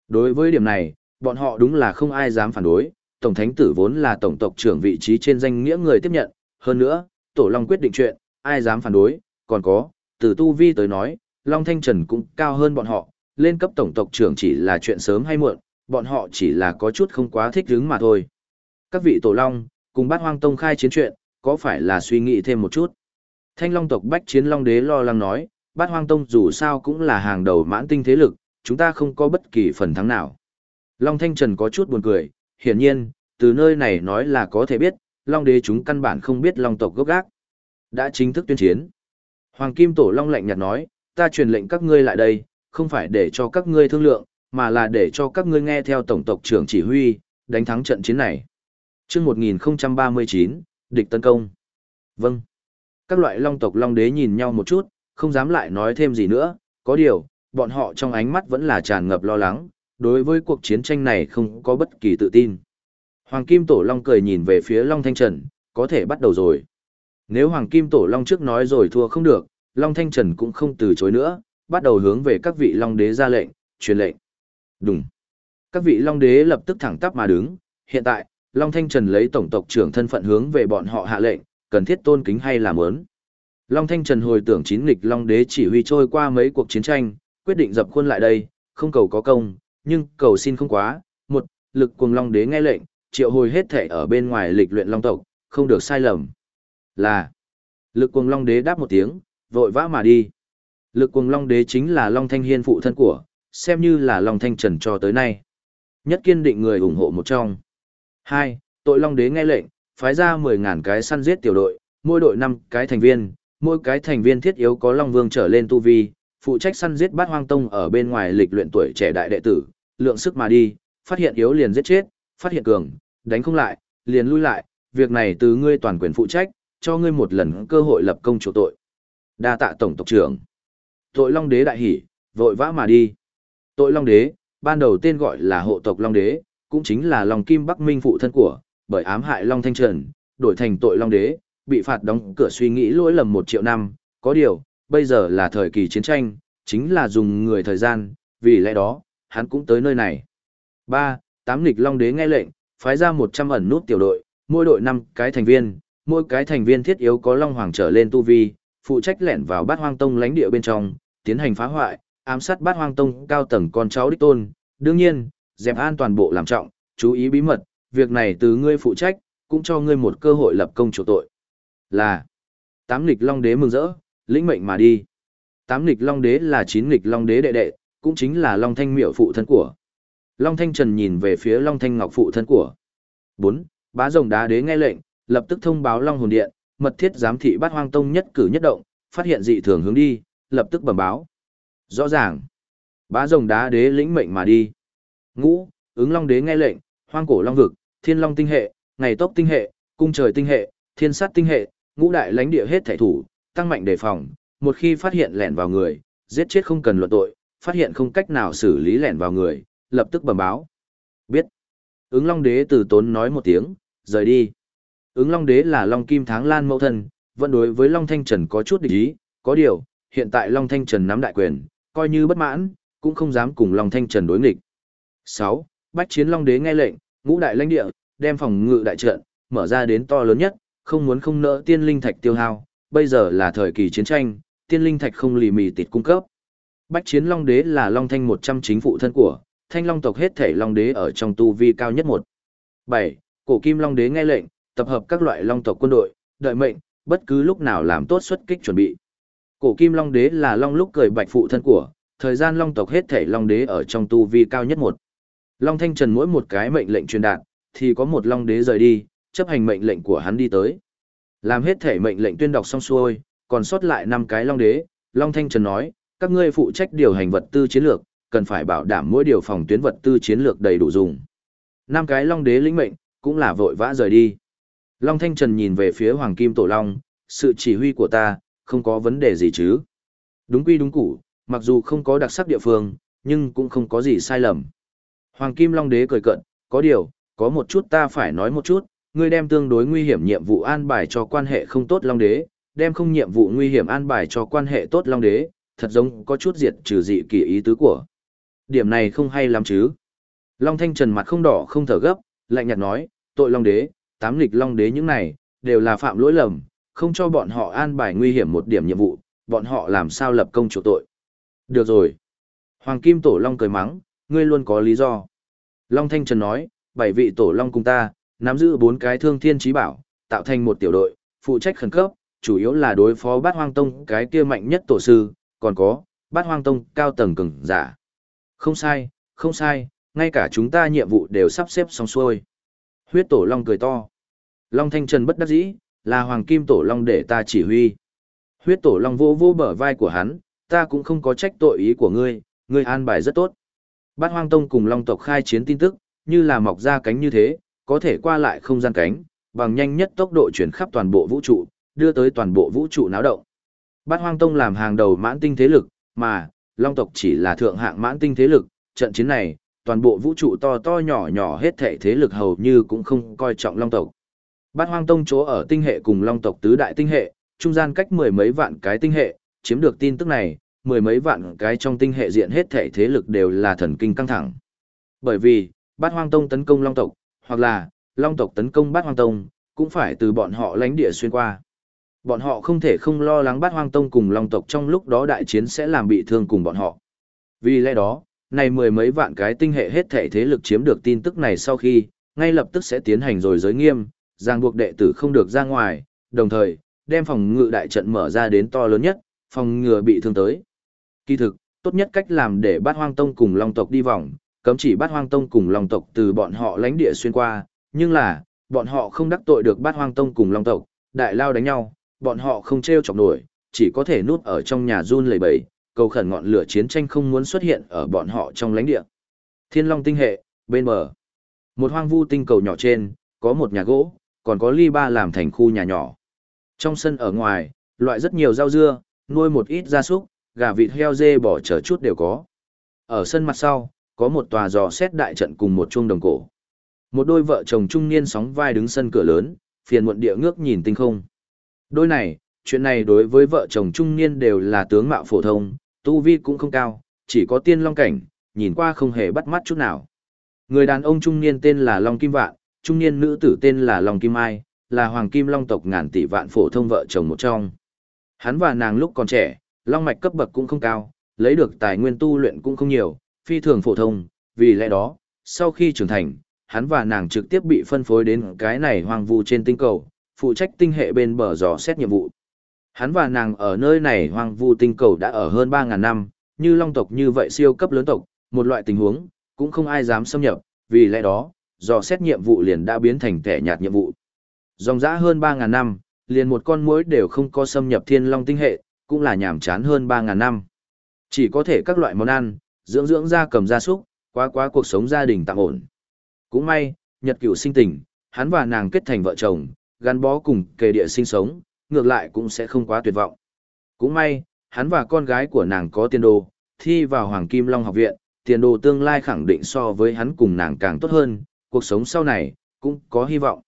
Đối với điểm này, bọn họ đúng là không ai dám phản đối, Tổng Thánh Tử vốn là tổng tộc trưởng vị trí trên danh nghĩa người tiếp nhận, hơn nữa, Tổ Long quyết định chuyện, ai dám phản đối, còn có, từ Tu Vi tới nói, Long Thanh Trần cũng cao hơn bọn họ, lên cấp tổng tộc trưởng chỉ là chuyện sớm hay muộn, bọn họ chỉ là có chút không quá thích hứng mà thôi. Các vị Tổ Long, cùng bát hoang tông khai chiến chuyện, có phải là suy nghĩ thêm một chút. Thanh Long tộc bách chiến Long đế lo lắng nói, bát hoang tông dù sao cũng là hàng đầu mãn tinh thế lực, chúng ta không có bất kỳ phần thắng nào. Long Thanh Trần có chút buồn cười, hiển nhiên, từ nơi này nói là có thể biết, Long đế chúng căn bản không biết Long tộc gốc gác. Đã chính thức tuyên chiến. Hoàng Kim Tổ Long lạnh nhạt nói, ta truyền lệnh các ngươi lại đây, không phải để cho các ngươi thương lượng, mà là để cho các ngươi nghe theo tổng tộc trưởng chỉ huy, đánh thắng trận chiến này. Chương 1039, địch tấn công. Vâng. Các loại long tộc long đế nhìn nhau một chút, không dám lại nói thêm gì nữa, có điều, bọn họ trong ánh mắt vẫn là tràn ngập lo lắng, đối với cuộc chiến tranh này không có bất kỳ tự tin. Hoàng Kim Tổ Long cười nhìn về phía Long Thanh Trần, có thể bắt đầu rồi. Nếu Hoàng Kim Tổ Long trước nói rồi thua không được, Long Thanh Trần cũng không từ chối nữa, bắt đầu hướng về các vị Long Đế ra lệnh, truyền lệnh. Đúng. Các vị Long Đế lập tức thẳng tắp mà đứng, hiện tại, Long Thanh Trần lấy tổng tộc trưởng thân phận hướng về bọn họ hạ lệnh, cần thiết tôn kính hay làm ớn. Long Thanh Trần hồi tưởng chín nghịch Long Đế chỉ huy trôi qua mấy cuộc chiến tranh, quyết định dập khuôn lại đây, không cầu có công, nhưng cầu xin không quá. Một, lực cuồng Long Đế nghe lệnh, triệu hồi hết thể ở bên ngoài lịch luyện Long tộc, không được sai lầm. Là, lực cuồng Long Đế đáp một tiếng, vội vã mà đi. Lực cuồng Long Đế chính là Long Thanh Hiên phụ thân của, xem như là Long Thanh Trần cho tới nay. Nhất kiên định người ủng hộ một trong. Hai, tội Long Đế nghe lệnh, phái ra 10.000 cái săn giết tiểu đội, mỗi đội 5 cái thành viên, mỗi cái thành viên thiết yếu có Long Vương trở lên tu vi, phụ trách săn giết bát hoang tông ở bên ngoài lịch luyện tuổi trẻ đại đệ tử, lượng sức mà đi, phát hiện yếu liền giết chết, phát hiện cường, đánh không lại, liền lui lại, việc này từ ngươi toàn quyền phụ trách, cho ngươi một lần cơ hội lập công chủ tội. Đa tạ tổng tộc trưởng. Tội Long Đế đại hỉ, vội vã mà đi. Tội Long Đế, ban đầu tên gọi là hộ tộc Long Đế, cũng chính là Long Kim Bắc Minh phụ thân của, bởi ám hại Long Thanh Trần, đổi thành tội Long Đế, bị phạt đóng cửa suy nghĩ lỗi lầm một triệu năm, có điều, bây giờ là thời kỳ chiến tranh, chính là dùng người thời gian, vì lẽ đó, hắn cũng tới nơi này. 3. Tám nghịch Long Đế nghe lệnh, phái ra 100 ẩn nút tiểu đội, mỗi đội 5 cái thành viên, mỗi cái thành viên thiết yếu có Long Hoàng trở lên tu vi, phụ trách lẻn vào bát hoang tông lãnh địa bên trong, tiến hành phá hoại, ám sát bát hoang tông cao tầng con cháu đích tôn. Đương nhiên, dẹp an toàn bộ làm trọng, chú ý bí mật, việc này từ ngươi phụ trách, cũng cho ngươi một cơ hội lập công chủ tội. Là, tám nghịch long đế mừng rỡ, lĩnh mệnh mà đi. Tám nghịch long đế là chín nghịch long đế đệ đệ, cũng chính là long thanh miệu phụ thân của. Long thanh trần nhìn về phía long thanh ngọc phụ thân của. 4. Bá rồng đá đế nghe lệnh, lập tức thông báo long hồn điện, mật thiết giám thị bát hoang tông nhất cử nhất động, phát hiện dị thường hướng đi, lập tức bẩm báo. Rõ ràng, bá rồng đá đế lĩnh mệnh mà đi. Ngũ, ứng long đế nghe lệnh, hoang cổ long vực, thiên long tinh hệ, ngày tốc tinh hệ, cung trời tinh hệ, thiên sát tinh hệ, ngũ đại lãnh địa hết thể thủ, tăng mạnh đề phòng, một khi phát hiện lẻn vào người, giết chết không cần luận tội, phát hiện không cách nào xử lý lẻn vào người, lập tức bẩm báo. Biết. Ứng Long Đế từ tốn nói một tiếng, rời đi. Ứng Long Đế là Long Kim Tháng Lan mẫu thân, vẫn đối với Long Thanh Trần có chút địch ý, có điều, hiện tại Long Thanh Trần nắm đại quyền, coi như bất mãn, cũng không dám cùng Long Thanh Trần đối nghịch. 6. Bách chiến Long Đế nghe lệnh, ngũ đại lãnh địa, đem phòng ngự đại trận, mở ra đến to lớn nhất, không muốn không nỡ tiên linh thạch tiêu hao, bây giờ là thời kỳ chiến tranh, tiên linh thạch không lì mì tịt cung cấp. Bách chiến Long Đế là Long Thanh 100 chính phụ thân của, Thanh Long tộc hết thể Long Đế ở trong tu vi cao nhất một. 7. Cổ Kim Long Đế nghe lệnh, tập hợp các loại Long tộc quân đội, đợi mệnh, bất cứ lúc nào làm tốt xuất kích chuẩn bị. Cổ Kim Long Đế là Long lúc cười bạch phụ thân của, thời gian Long tộc hết thể Long Đế ở trong tu vi cao nhất một. Long Thanh Trần mỗi một cái mệnh lệnh truyền đạt, thì có một Long Đế rời đi, chấp hành mệnh lệnh của hắn đi tới. Làm hết thể mệnh lệnh tuyên đọc xong xuôi, còn sót lại năm cái Long Đế, Long Thanh Trần nói, các ngươi phụ trách điều hành vật tư chiến lược, cần phải bảo đảm mỗi điều phòng tuyến vật tư chiến lược đầy đủ dùng. Năm cái Long Đế lĩnh mệnh, cũng là vội vã rời đi. Long Thanh Trần nhìn về phía Hoàng Kim Tổ Long, sự chỉ huy của ta, không có vấn đề gì chứ. Đúng quy đúng củ, mặc dù không có đặc sắc địa phương, nhưng cũng không có gì sai lầm. Hoàng Kim Long Đế cười cận, có điều, có một chút ta phải nói một chút, ngươi đem tương đối nguy hiểm nhiệm vụ an bài cho quan hệ không tốt Long Đế, đem không nhiệm vụ nguy hiểm an bài cho quan hệ tốt Long Đế, thật giống có chút diệt trừ dị kỳ ý tứ của. Điểm này không hay lắm chứ. Long Thanh Trần mặt không đỏ không thở gấp, lạnh nhạt nói, tội Long Đế, tám nghịch Long Đế những này, đều là phạm lỗi lầm, không cho bọn họ an bài nguy hiểm một điểm nhiệm vụ, bọn họ làm sao lập công chủ tội. Được rồi. Hoàng Kim Tổ Long cười mắng, ngươi luôn có lý do. Long Thanh Trần nói, bảy vị Tổ Long cùng ta, nắm giữ bốn cái thương thiên trí bảo, tạo thành một tiểu đội, phụ trách khẩn cấp, chủ yếu là đối phó bát hoang tông cái kia mạnh nhất tổ sư, còn có, bát hoang tông cao tầng cường giả. Không sai, không sai, ngay cả chúng ta nhiệm vụ đều sắp xếp xong xuôi. Huyết tổ long cười to. Long thanh trần bất đắc dĩ, là hoàng kim tổ long để ta chỉ huy. Huyết tổ long vô vô bờ vai của hắn, ta cũng không có trách tội ý của ngươi, ngươi an bài rất tốt. Bát hoang tông cùng long tộc khai chiến tin tức, như là mọc ra cánh như thế, có thể qua lại không gian cánh, bằng nhanh nhất tốc độ chuyển khắp toàn bộ vũ trụ, đưa tới toàn bộ vũ trụ náo động. Bát Hoang Tông làm hàng đầu mãn tinh thế lực, mà Long tộc chỉ là thượng hạng mãn tinh thế lực, trận chiến này, toàn bộ vũ trụ to to nhỏ nhỏ hết thảy thế lực hầu như cũng không coi trọng Long tộc. Bát Hoang Tông chỗ ở tinh hệ cùng Long tộc tứ đại tinh hệ, trung gian cách mười mấy vạn cái tinh hệ, chiếm được tin tức này, mười mấy vạn cái trong tinh hệ diện hết thể thế lực đều là thần kinh căng thẳng. Bởi vì, Bát Hoang Tông tấn công Long tộc, hoặc là Long tộc tấn công Bát Hoang Tông, cũng phải từ bọn họ lãnh địa xuyên qua. Bọn họ không thể không lo lắng Bát Hoang Tông cùng Long tộc trong lúc đó đại chiến sẽ làm bị thương cùng bọn họ. Vì lẽ đó, này mười mấy vạn cái tinh hệ hết thể thế lực chiếm được tin tức này sau khi, ngay lập tức sẽ tiến hành rồi giới nghiêm, ràng buộc đệ tử không được ra ngoài, đồng thời, đem phòng ngự đại trận mở ra đến to lớn nhất, phòng ngừa bị thương tới. Kỳ thực, tốt nhất cách làm để Bát Hoang Tông cùng Long tộc đi vòng, cấm chỉ Bát Hoang Tông cùng Long tộc từ bọn họ lãnh địa xuyên qua, nhưng là, bọn họ không đắc tội được Bát Hoang Tông cùng Long tộc, đại lao đánh nhau, bọn họ không treo chọc nổi, chỉ có thể nuốt ở trong nhà run lẩy bẩy, cầu khẩn ngọn lửa chiến tranh không muốn xuất hiện ở bọn họ trong lãnh địa. Thiên Long tinh hệ, bên bờ. Một hoang vu tinh cầu nhỏ trên, có một nhà gỗ, còn có ly ba làm thành khu nhà nhỏ. Trong sân ở ngoài, loại rất nhiều rau dưa, nuôi một ít gia súc, gà vịt heo dê bỏ chờ chút đều có. Ở sân mặt sau, có một tòa dò xét đại trận cùng một chuông đồng cổ. Một đôi vợ chồng trung niên sóng vai đứng sân cửa lớn, phiền muộn địa ngước nhìn tinh không. Đôi này, chuyện này đối với vợ chồng trung niên đều là tướng mạo phổ thông, tu vi cũng không cao, chỉ có tiên long cảnh, nhìn qua không hề bắt mắt chút nào. Người đàn ông trung niên tên là Long Kim Vạn, trung niên nữ tử tên là Long Kim Ai, là hoàng kim long tộc ngàn tỷ vạn phổ thông vợ chồng một trong. Hắn và nàng lúc còn trẻ, long mạch cấp bậc cũng không cao, lấy được tài nguyên tu luyện cũng không nhiều, phi thường phổ thông, vì lẽ đó, sau khi trưởng thành, hắn và nàng trực tiếp bị phân phối đến cái này hoang vu trên tinh cầu, phụ trách tinh hệ bên bờ dò xét nhiệm vụ. Hắn và nàng ở nơi này hoang vu tinh cầu đã ở hơn 3.000 năm, như long tộc như vậy siêu cấp lớn tộc, một loại tình huống, cũng không ai dám xâm nhập, vì lẽ đó, dò xét nhiệm vụ liền đã biến thành tẻ nhạt nhiệm vụ. Dòng dã hơn 3.000 năm, liền một con muỗi đều không có xâm nhập thiên long tinh hệ, cũng là nhảm chán hơn 3.000 năm. Chỉ có thể các loại món ăn, dưỡng dưỡng ra cầm gia súc, quá quá cuộc sống gia đình tạm ổn. Cũng may, Nhật Cửu sinh tình, hắn và nàng kết thành vợ chồng, gắn bó cùng kề địa sinh sống, ngược lại cũng sẽ không quá tuyệt vọng. Cũng may, hắn và con gái của nàng có tiền đồ, thi vào Hoàng Kim Long học viện, tiền đồ tương lai khẳng định so với hắn cùng nàng càng tốt hơn, cuộc sống sau này, cũng có hy vọng.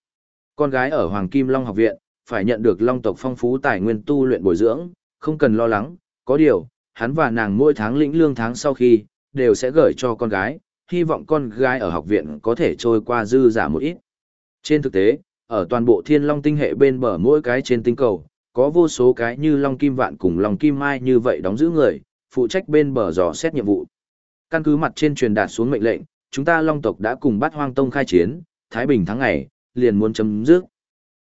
Con gái ở Hoàng Kim Long học viện, phải nhận được Long tộc phong phú tài nguyên tu luyện bồi dưỡng, không cần lo lắng, có điều, hắn và nàng mỗi tháng lĩnh lương tháng sau khi, đều sẽ gửi cho con gái, hy vọng con gái ở học viện có thể trôi qua dư giả một ít. Trên thực tế, ở toàn bộ thiên long tinh hệ bên bờ mỗi cái trên tinh cầu, có vô số cái như long kim vạn cùng long kim mai như vậy đóng giữ người, phụ trách bên bờ dò xét nhiệm vụ. Căn cứ mặt trên truyền đạt xuống mệnh lệnh, chúng ta long tộc đã cùng bắt hoang tông khai chiến, Thái Bình tháng ngày, liền muốn chấm dứt.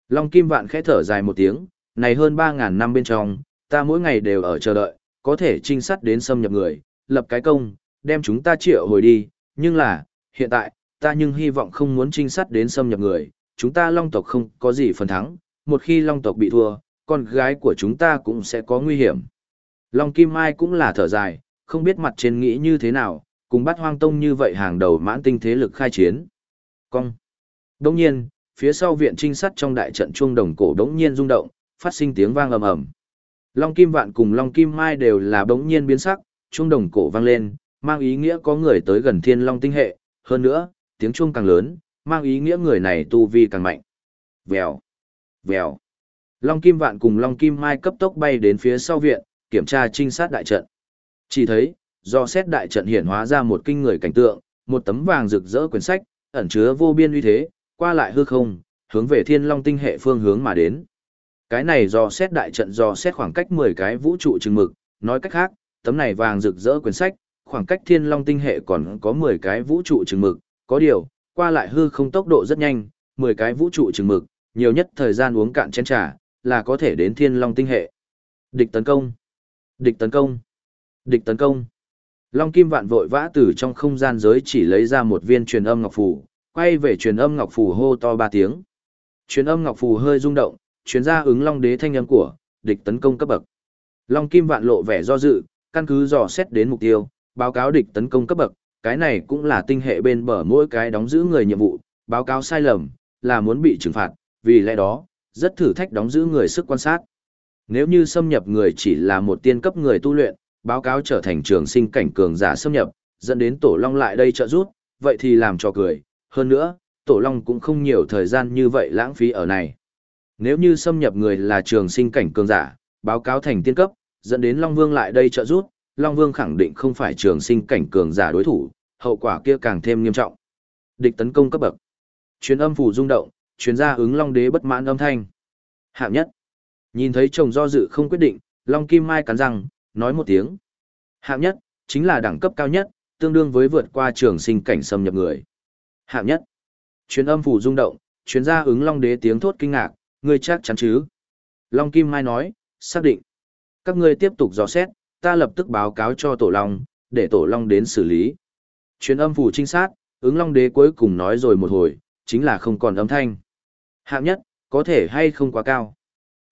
Long kim vạn khẽ thở dài một tiếng, này hơn 3.000 năm bên trong, ta mỗi ngày đều ở chờ đợi, có thể trinh sát đến xâm nhập người, lập cái công, đem chúng ta triệu hồi đi, nhưng là, hiện tại, ta nhưng hy vọng không muốn trinh sát đến xâm nhập người, chúng ta long tộc không có gì phần thắng, một khi long tộc bị thua, con gái của chúng ta cũng sẽ có nguy hiểm. Long Kim Mai cũng là thở dài, không biết mặt trên nghĩ như thế nào, cùng bắt hoang tông như vậy hàng đầu mãn tinh thế lực khai chiến. Cong. Đồng nhiên, phía sau viện trinh sát trong đại trận chuông đồng cổ đống nhiên rung động, phát sinh tiếng vang ầm ầm. Long Kim Vạn cùng Long Kim Mai đều là đống nhiên biến sắc, chuông đồng cổ vang lên, mang ý nghĩa có người tới gần Thiên Long tinh hệ, hơn nữa, tiếng chuông càng lớn, mang ý nghĩa người này tu vi càng mạnh. Vèo, vèo. Long Kim Vạn cùng Long Kim Mai cấp tốc bay đến phía sau viện, kiểm tra trinh sát đại trận. Chỉ thấy, do xét đại trận hiển hóa ra một kinh người cảnh tượng, một tấm vàng rực rỡ quyển sách, ẩn chứa vô biên uy thế, qua lại hư không, hướng về Thiên Long tinh hệ phương hướng mà đến. Cái này do xét đại trận do xét khoảng cách 10 cái vũ trụ chừng mực, nói cách khác, tấm này vàng rực rỡ quyển sách, khoảng cách Thiên Long tinh hệ còn có 10 cái vũ trụ chừng mực, có điều, qua lại hư không tốc độ rất nhanh, 10 cái vũ trụ chừng mực, nhiều nhất thời gian uống cạn chén trà, là có thể đến Thiên Long tinh hệ. Địch tấn công. Địch tấn công. Địch tấn công. Long Kim Vạn vội vã từ trong không gian giới chỉ lấy ra một viên truyền âm ngọc phù, quay về truyền âm ngọc phù hô to ba tiếng. Truyền âm ngọc phù hơi rung động, chuyến ra ứng Long Đế thanh âm của địch tấn công cấp bậc. Long Kim Vạn lộ vẻ do dự, căn cứ dò xét đến mục tiêu, báo cáo địch tấn công cấp bậc, cái này cũng là tinh hệ bên bờ mỗi cái đóng giữ người nhiệm vụ, báo cáo sai lầm, là muốn bị trừng phạt, vì lẽ đó, rất thử thách đóng giữ người sức quan sát. Nếu như xâm nhập người chỉ là một tiên cấp người tu luyện, báo cáo trở thành trường sinh cảnh cường giả xâm nhập, dẫn đến Tổ Long lại đây trợ giúp, vậy thì làm cho cười. Hơn nữa, Tổ Long cũng không nhiều thời gian như vậy lãng phí ở này. Nếu như xâm nhập người là trường sinh cảnh cường giả, báo cáo thành tiên cấp, dẫn đến Long Vương lại đây trợ giúp, Long Vương khẳng định không phải trường sinh cảnh cường giả đối thủ, hậu quả kia càng thêm nghiêm trọng. Địch tấn công cấp bậc. Truyền âm phủ rung động, truyền ra ứng Long Đế bất mãn âm thanh. Hạng nhất. Nhìn thấy chồng do dự không quyết định, Long Kim Mai cắn răng, nói một tiếng. Hạng nhất, chính là đẳng cấp cao nhất, tương đương với vượt qua trường sinh cảnh xâm nhập người. Hạng nhất. Truyền âm phủ rung động, truyền ra ứng Long Đế tiếng thốt kinh ngạc, ngươi chắc chắn chứ? Long Kim Mai nói, xác định. Các ngươi tiếp tục dò xét, ta lập tức báo cáo cho Tổ Long, để Tổ Long đến xử lý. Truyền âm phủ trinh sát, ứng Long Đế cuối cùng nói rồi một hồi, chính là không còn âm thanh. Hạng nhất, có thể hay không quá cao.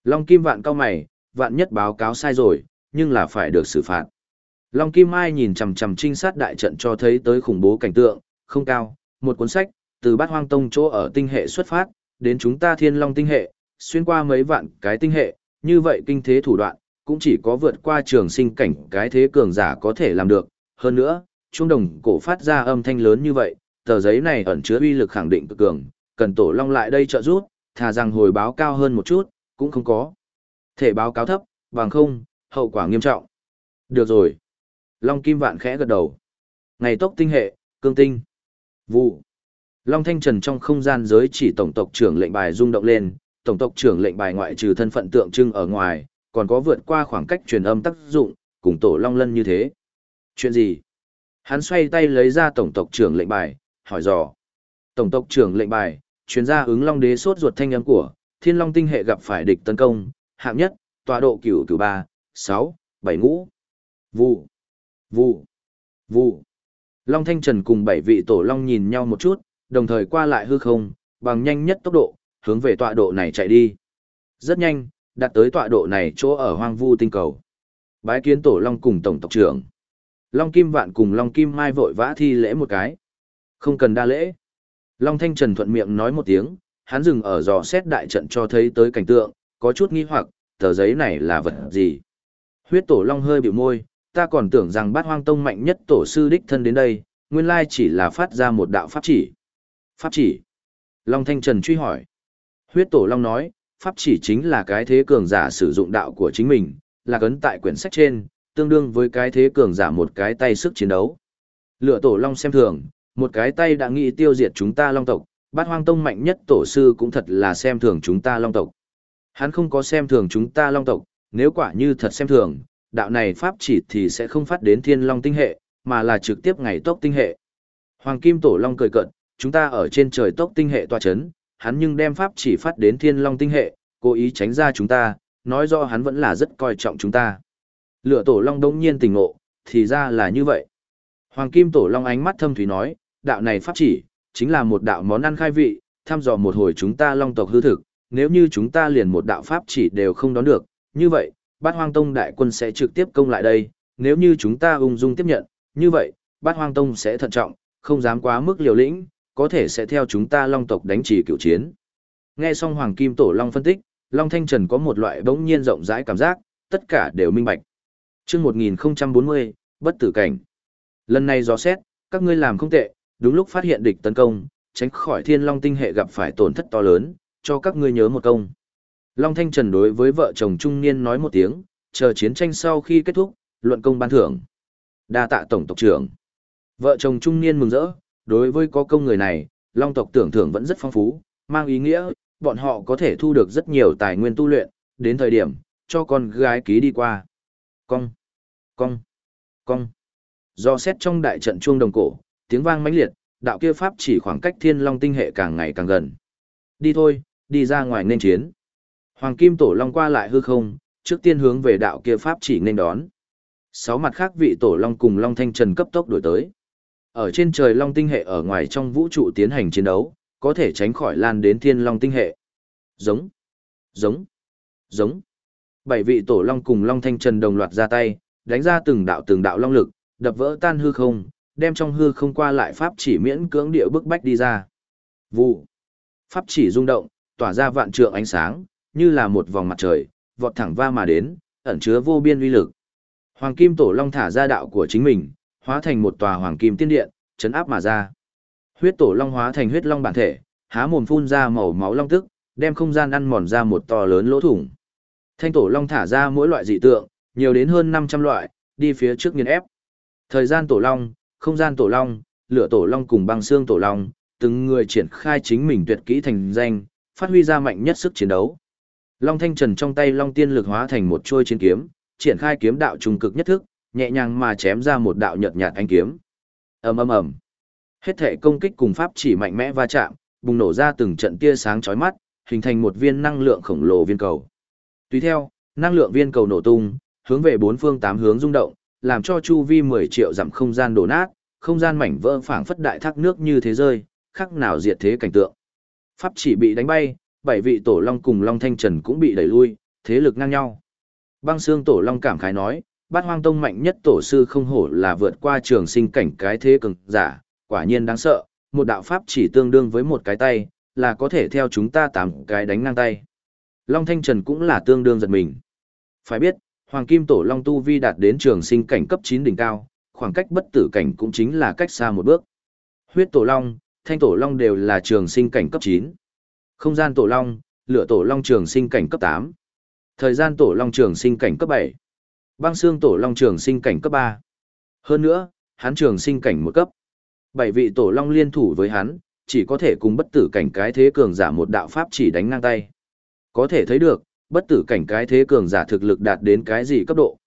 Long Kim vạn cao mày, vạn nhất báo cáo sai rồi, nhưng là phải được xử phạt. Long Kim Mai nhìn chằm chằm trinh sát đại trận cho thấy tới khủng bố cảnh tượng, không cao, một cuốn sách, từ bát hoang tông chỗ ở tinh hệ xuất phát, đến chúng ta thiên long tinh hệ, xuyên qua mấy vạn cái tinh hệ, như vậy kinh thế thủ đoạn, cũng chỉ có vượt qua trường sinh cảnh cái thế cường giả có thể làm được. Hơn nữa, trung đồng cổ phát ra âm thanh lớn như vậy, tờ giấy này ẩn chứa uy lực khẳng định cực cường, cần tổ long lại đây trợ giúp, thà rằng hồi báo cao hơn một chút, cũng không có. Thể báo cáo thấp, bằng không, hậu quả nghiêm trọng. Được rồi. Long Kim Vạn khẽ gật đầu. Ngày tốc tinh hệ, cương tinh. Vụ. Long Thanh Trần trong không gian giới chỉ tổng tộc trưởng lệnh bài rung động lên, tổng tộc trưởng lệnh bài ngoại trừ thân phận tượng trưng ở ngoài, còn có vượt qua khoảng cách truyền âm tác dụng, cùng tổ Long Lân như thế. Chuyện gì? Hắn xoay tay lấy ra tổng tộc trưởng lệnh bài, hỏi dò. Tổng tộc trưởng lệnh bài, chuyên gia ứng Long Đế sốt ruột thanh âm của, Thiên Long tinh hệ gặp phải địch tấn công, hạng nhất, tọa độ cửu cửu ba, sáu, bảy ngũ. Vụ, vụ, vụ. Long Thanh Trần cùng bảy vị tổ long nhìn nhau một chút, đồng thời qua lại hư không, bằng nhanh nhất tốc độ, hướng về tọa độ này chạy đi. Rất nhanh, đặt tới tọa độ này chỗ ở hoang vu tinh cầu. Bái kiến tổ long cùng tổng tộc trưởng. Long Kim Vạn cùng Long Kim Mai vội vã thi lễ một cái. Không cần đa lễ. Long Thanh Trần thuận miệng nói một tiếng, hắn dừng ở dò xét đại trận cho thấy tới cảnh tượng, có chút nghi hoặc, tờ giấy này là vật gì. Huyết tổ Long hơi biểu môi, ta còn tưởng rằng bát hoang tông mạnh nhất tổ sư đích thân đến đây, nguyên lai chỉ là phát ra một đạo pháp chỉ. Pháp chỉ. Long Thanh Trần truy hỏi. Huyết tổ Long nói, pháp chỉ chính là cái thế cường giả sử dụng đạo của chính mình, là cấn tại quyển sách trên, tương đương với cái thế cường giả một cái tay sức chiến đấu. Lựa tổ Long xem thường, một cái tay đã nghĩ tiêu diệt chúng ta Long tộc, bát hoang tông mạnh nhất tổ sư cũng thật là xem thường chúng ta Long tộc. Hắn không có xem thường chúng ta Long tộc, nếu quả như thật xem thường, đạo này pháp chỉ thì sẽ không phát đến thiên long tinh hệ, mà là trực tiếp ngày tốc tinh hệ. Hoàng Kim Tổ Long cười cận, chúng ta ở trên trời tốc tinh hệ tòa chấn, hắn nhưng đem pháp chỉ phát đến thiên long tinh hệ, cố ý tránh ra chúng ta, nói rõ hắn vẫn là rất coi trọng chúng ta. Lửa Tổ Long đông nhiên tỉnh ngộ, thì ra là như vậy. Hoàng Kim Tổ Long ánh mắt thâm thúy nói, đạo này pháp chỉ, chính là một đạo món ăn khai vị, thăm dò một hồi chúng ta Long tộc hư thực, nếu như chúng ta liền một đạo pháp chỉ đều không đón được, như vậy, bát hoang tông đại quân sẽ trực tiếp công lại đây, nếu như chúng ta ung dung tiếp nhận, như vậy, bát hoang tông sẽ thận trọng, không dám quá mức liều lĩnh, có thể sẽ theo chúng ta long tộc đánh trì cựu chiến. Nghe xong Hoàng Kim Tổ Long phân tích, Long Thanh Trần có một loại bỗng nhiên rộng rãi cảm giác, tất cả đều minh bạch. chương 1040, bất tử cảnh. Lần này gió xét, các ngươi làm không tệ, đúng lúc phát hiện địch tấn công, tránh khỏi thiên long tinh hệ gặp phải tổn thất to lớn, cho các ngươi nhớ một công. Long Thanh Trần đối với vợ chồng trung niên nói một tiếng, chờ chiến tranh sau khi kết thúc, luận công ban thưởng. Đa tạ tổng tộc trưởng. Vợ chồng trung niên mừng rỡ, đối với có công người này, Long tộc tưởng thưởng vẫn rất phong phú, mang ý nghĩa, bọn họ có thể thu được rất nhiều tài nguyên tu luyện, đến thời điểm, cho con gái ký đi qua. Cong, cong, cong. Do xét trong đại trận chuông đồng cổ, tiếng vang mãnh liệt, đạo kia pháp chỉ khoảng cách thiên long tinh hệ càng ngày càng gần. Đi thôi, đi ra ngoài nên chiến. Hoàng Kim Tổ Long qua lại hư không, trước tiên hướng về đạo kia pháp chỉ nên đón. Sáu mặt khác vị Tổ Long cùng Long Thanh Trần cấp tốc đổi tới. Ở trên trời Long tinh hệ ở ngoài trong vũ trụ tiến hành chiến đấu, có thể tránh khỏi lan đến Thiên Long tinh hệ. Giống, giống, giống. Bảy vị Tổ Long cùng Long Thanh Trần đồng loạt ra tay, đánh ra từng đạo từng đạo long lực, đập vỡ tan hư không, đem trong hư không qua lại pháp chỉ miễn cưỡng địa bức bách đi ra. Vụ. Pháp chỉ rung động, tỏa ra vạn trượng ánh sáng, như là một vòng mặt trời, vọt thẳng va mà đến, ẩn chứa vô biên uy lực. Hoàng Kim Tổ Long thả ra đạo của chính mình, hóa thành một tòa Hoàng Kim Tiên Điện, chấn áp mà ra. Huyết Tổ Long hóa thành huyết long bản thể, há mồm phun ra màu máu long tức, đem không gian ăn mòn ra một to lớn lỗ thủng. Thanh Tổ Long thả ra mỗi loại dị tượng, nhiều đến hơn 500 loại, đi phía trước nghiền ép. Thời gian Tổ Long, không gian Tổ Long, lửa Tổ Long cùng băng xương Tổ Long, từng người triển khai chính mình tuyệt kỹ thành danh, phát huy ra mạnh nhất sức chiến đấu. Long Thanh Trần trong tay Long Tiên lực hóa thành một chuôi chiến kiếm, triển khai kiếm đạo trùng cực nhất thức, nhẹ nhàng mà chém ra một đạo nhợt nhạt ánh kiếm. Ầm ầm ầm. Hết thể công kích cùng pháp chỉ mạnh mẽ va chạm, bùng nổ ra từng trận tia sáng chói mắt, hình thành một viên năng lượng khổng lồ viên cầu. Tùy theo, năng lượng viên cầu nổ tung, hướng về bốn phương tám hướng rung động, làm cho chu vi 10 triệu dặm không gian đổ nát, không gian mảnh vỡ phảng phất đại thác nước như thế rơi, khắc nào diệt thế cảnh tượng. Pháp chỉ bị đánh bay, bảy vị tổ long cùng long thanh trần cũng bị đẩy lui, thế lực ngang nhau. Băng xương tổ long cảm khái nói, bát hoang tông mạnh nhất tổ sư không hổ là vượt qua trường sinh cảnh cái thế cường giả, quả nhiên đáng sợ, một đạo pháp chỉ tương đương với một cái tay, là có thể theo chúng ta tám cái đánh ngang tay. Long thanh trần cũng là tương đương giật mình. Phải biết, Hoàng Kim Tổ Long tu vi đạt đến trường sinh cảnh cấp 9 đỉnh cao, khoảng cách bất tử cảnh cũng chính là cách xa một bước. Huyết Tổ Long, Thanh Tổ Long đều là trường sinh cảnh cấp 9. Không gian Tổ Long, Lửa Tổ Long trường sinh cảnh cấp 8. Thời gian Tổ Long trường sinh cảnh cấp 7. Băng xương Tổ Long trường sinh cảnh cấp 3. Hơn nữa, hắn trường sinh cảnh một cấp. Bảy vị Tổ Long liên thủ với hắn, chỉ có thể cùng bất tử cảnh cái thế cường giả một đạo pháp chỉ đánh ngang tay. Có thể thấy được, bất tử cảnh cái thế cường giả thực lực đạt đến cái gì cấp độ.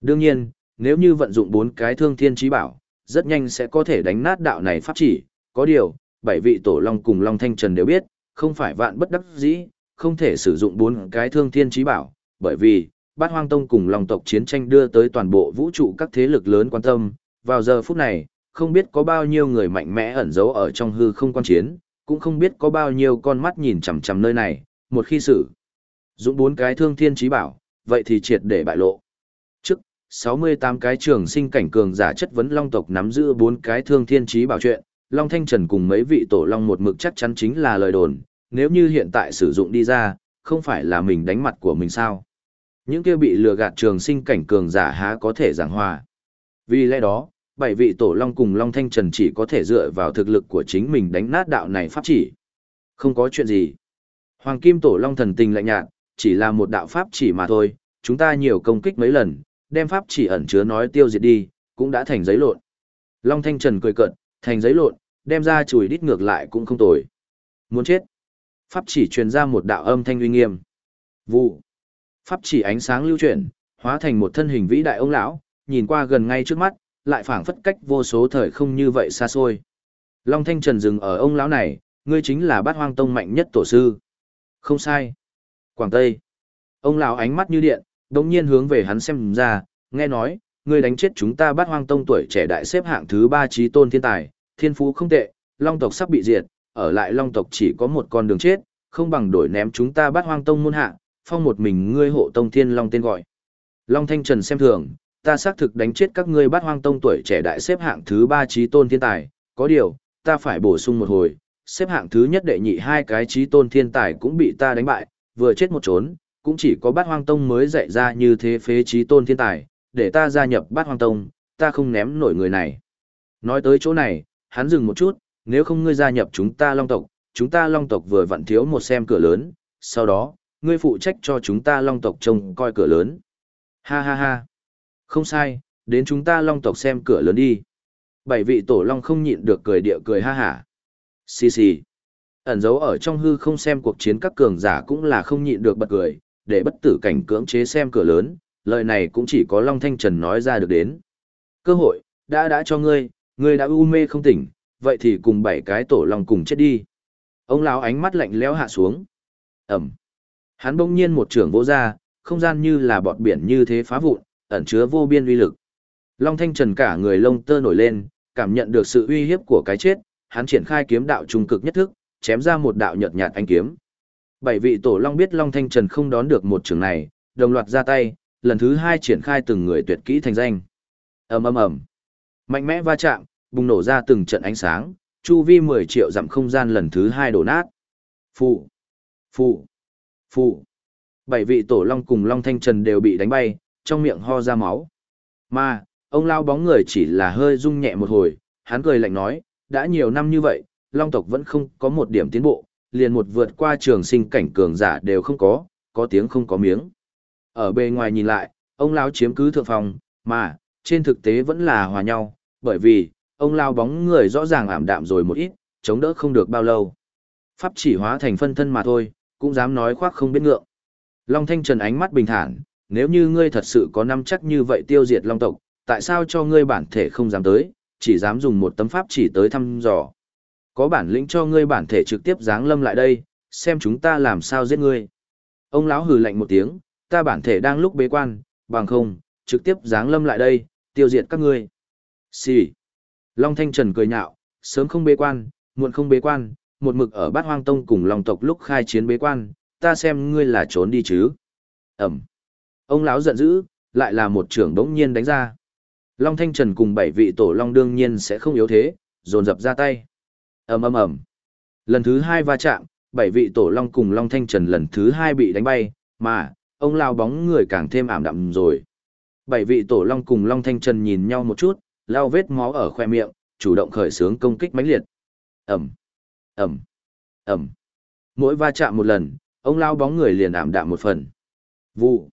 Đương nhiên, nếu như vận dụng bốn cái thương thiên trí bảo, rất nhanh sẽ có thể đánh nát đạo này pháp chỉ, có điều, bảy vị tổ long cùng long thanh trần đều biết, không phải vạn bất đắc dĩ, không thể sử dụng bốn cái thương thiên trí bảo, bởi vì, bát hoang tông cùng long tộc chiến tranh đưa tới toàn bộ vũ trụ các thế lực lớn quan tâm, vào giờ phút này, không biết có bao nhiêu người mạnh mẽ ẩn giấu ở trong hư không quan chiến, cũng không biết có bao nhiêu con mắt nhìn chằm chằm nơi này, một khi sử dụng bốn cái thương thiên trí bảo, vậy thì triệt để bại lộ. Trước, 68 cái trường sinh cảnh cường giả chất vấn long tộc nắm giữ bốn cái thương thiên trí bảo chuyện, Long Thanh Trần cùng mấy vị tổ long một mực chắc chắn chính là lời đồn, nếu như hiện tại sử dụng đi ra, không phải là mình đánh mặt của mình sao. Những kia bị lừa gạt trường sinh cảnh cường giả há có thể giảng hòa. Vì lẽ đó, bảy vị tổ long cùng Long Thanh Trần chỉ có thể dựa vào thực lực của chính mình đánh nát đạo này pháp chỉ. Không có chuyện gì. Hoàng Kim Tổ Long thần tình lạnh nhạt, chỉ là một đạo pháp chỉ mà thôi, chúng ta nhiều công kích mấy lần, đem pháp chỉ ẩn chứa nói tiêu diệt đi, cũng đã thành giấy lộn. Long Thanh Trần cười cợt, thành giấy lộn, đem ra chùi đít ngược lại cũng không tồi. Muốn chết. Pháp chỉ truyền ra một đạo âm thanh uy nghiêm. Vụ. Pháp chỉ ánh sáng lưu chuyển, hóa thành một thân hình vĩ đại ông lão, nhìn qua gần ngay trước mắt, lại phảng phất cách vô số thời không như vậy xa xôi. Long Thanh Trần dừng ở ông lão này, ngươi chính là bát hoang tông mạnh nhất tổ sư. Không sai. Quảng Tây. Ông lão ánh mắt như điện, đống nhiên hướng về hắn xem ra, nghe nói, ngươi đánh chết chúng ta bát hoang tông tuổi trẻ đại xếp hạng thứ ba trí tôn thiên tài, thiên phú không tệ, long tộc sắp bị diệt, ở lại long tộc chỉ có một con đường chết, không bằng đổi ném chúng ta bát hoang tông môn hạ, phong một mình ngươi hộ tông thiên long tên gọi. Long Thanh Trần xem thường, ta xác thực đánh chết các ngươi bát hoang tông tuổi trẻ đại xếp hạng thứ ba trí tôn thiên tài, có điều, ta phải bổ sung một hồi, xếp hạng thứ nhất đệ nhị hai cái trí tôn thiên tài cũng bị ta đánh bại, vừa chết một trốn, cũng chỉ có bát hoang tông mới dạy ra như thế phế trí tôn thiên tài, để ta gia nhập bát hoang tông, ta không ném nổi người này. Nói tới chỗ này, hắn dừng một chút, nếu không ngươi gia nhập chúng ta long tộc, chúng ta long tộc vừa vặn thiếu một xem cửa lớn, sau đó, ngươi phụ trách cho chúng ta long tộc trông coi cửa lớn. Ha ha ha. Không sai, đến chúng ta long tộc xem cửa lớn đi. Bảy vị tổ long không nhịn được cười địa cười ha hả. Xì xì. Ẩn dấu ở trong hư không xem cuộc chiến các cường giả cũng là không nhịn được bật cười, để bất tử cảnh cưỡng chế xem cửa lớn, lời này cũng chỉ có Long Thanh Trần nói ra được đến. Cơ hội, đã đã cho ngươi, ngươi đã u mê không tỉnh, vậy thì cùng bảy cái tổ long cùng chết đi. Ông lão ánh mắt lạnh lẽo hạ xuống. Ẩm. Hắn bỗng nhiên một trường vỗ ra, không gian như là bọt biển như thế phá vụn, ẩn chứa vô biên uy lực. Long Thanh Trần cả người lông tơ nổi lên, cảm nhận được sự uy hiếp của cái chết, hắn triển khai kiếm đạo trung cực nhất thức, chém ra một đạo nhợt nhạt ánh kiếm. Bảy vị tổ long biết Long Thanh Trần không đón được một trường này, đồng loạt ra tay, lần thứ hai triển khai từng người tuyệt kỹ thành danh. ầm ầm ầm, mạnh mẽ va chạm, bùng nổ ra từng trận ánh sáng, chu vi 10 triệu dặm không gian lần thứ hai đổ nát. Phụ, phụ, phụ. Bảy vị tổ long cùng Long Thanh Trần đều bị đánh bay, trong miệng ho ra máu. Mà, ông lao bóng người chỉ là hơi rung nhẹ một hồi, hắn cười lạnh nói, đã nhiều năm như vậy, Long tộc vẫn không có một điểm tiến bộ, liền một vượt qua trường sinh cảnh cường giả đều không có, có tiếng không có miếng. Ở bề ngoài nhìn lại, ông lão chiếm cứ thượng phòng, mà, trên thực tế vẫn là hòa nhau, bởi vì, ông lao bóng người rõ ràng ảm đạm rồi một ít, chống đỡ không được bao lâu. Pháp chỉ hóa thành phân thân mà thôi, cũng dám nói khoác không biết ngượng. Long Thanh Trần ánh mắt bình thản, nếu như ngươi thật sự có năm chắc như vậy tiêu diệt Long tộc, tại sao cho ngươi bản thể không dám tới, chỉ dám dùng một tấm pháp chỉ tới thăm dò. Có bản lĩnh cho ngươi bản thể trực tiếp giáng lâm lại đây, xem chúng ta làm sao giết ngươi. Ông lão hừ lạnh một tiếng, ta bản thể đang lúc bế quan, bằng không, trực tiếp giáng lâm lại đây, tiêu diệt các ngươi. Xì. Long Thanh Trần cười nhạo, sớm không bế quan, muộn không bế quan, một mực ở bát hoang tông cùng Long tộc lúc khai chiến bế quan, ta xem ngươi là trốn đi chứ. Ẩm. Ông lão giận dữ, lại là một trưởng đống nhiên đánh ra. Long Thanh Trần cùng bảy vị tổ Long đương nhiên sẽ không yếu thế, dồn dập ra tay ầm ầm ầm lần thứ hai va chạm bảy vị tổ long cùng long thanh trần lần thứ hai bị đánh bay mà ông lao bóng người càng thêm ảm đạm rồi. Bảy vị tổ long cùng Long Thanh Trần nhìn nhau một chút, lao vết máu ở khoe miệng, chủ động khởi xướng công kích mãnh liệt. Ẩm, Ẩm, Ẩm. Mỗi va chạm một lần, ông lao bóng người liền ảm đạm một phần. Vụ.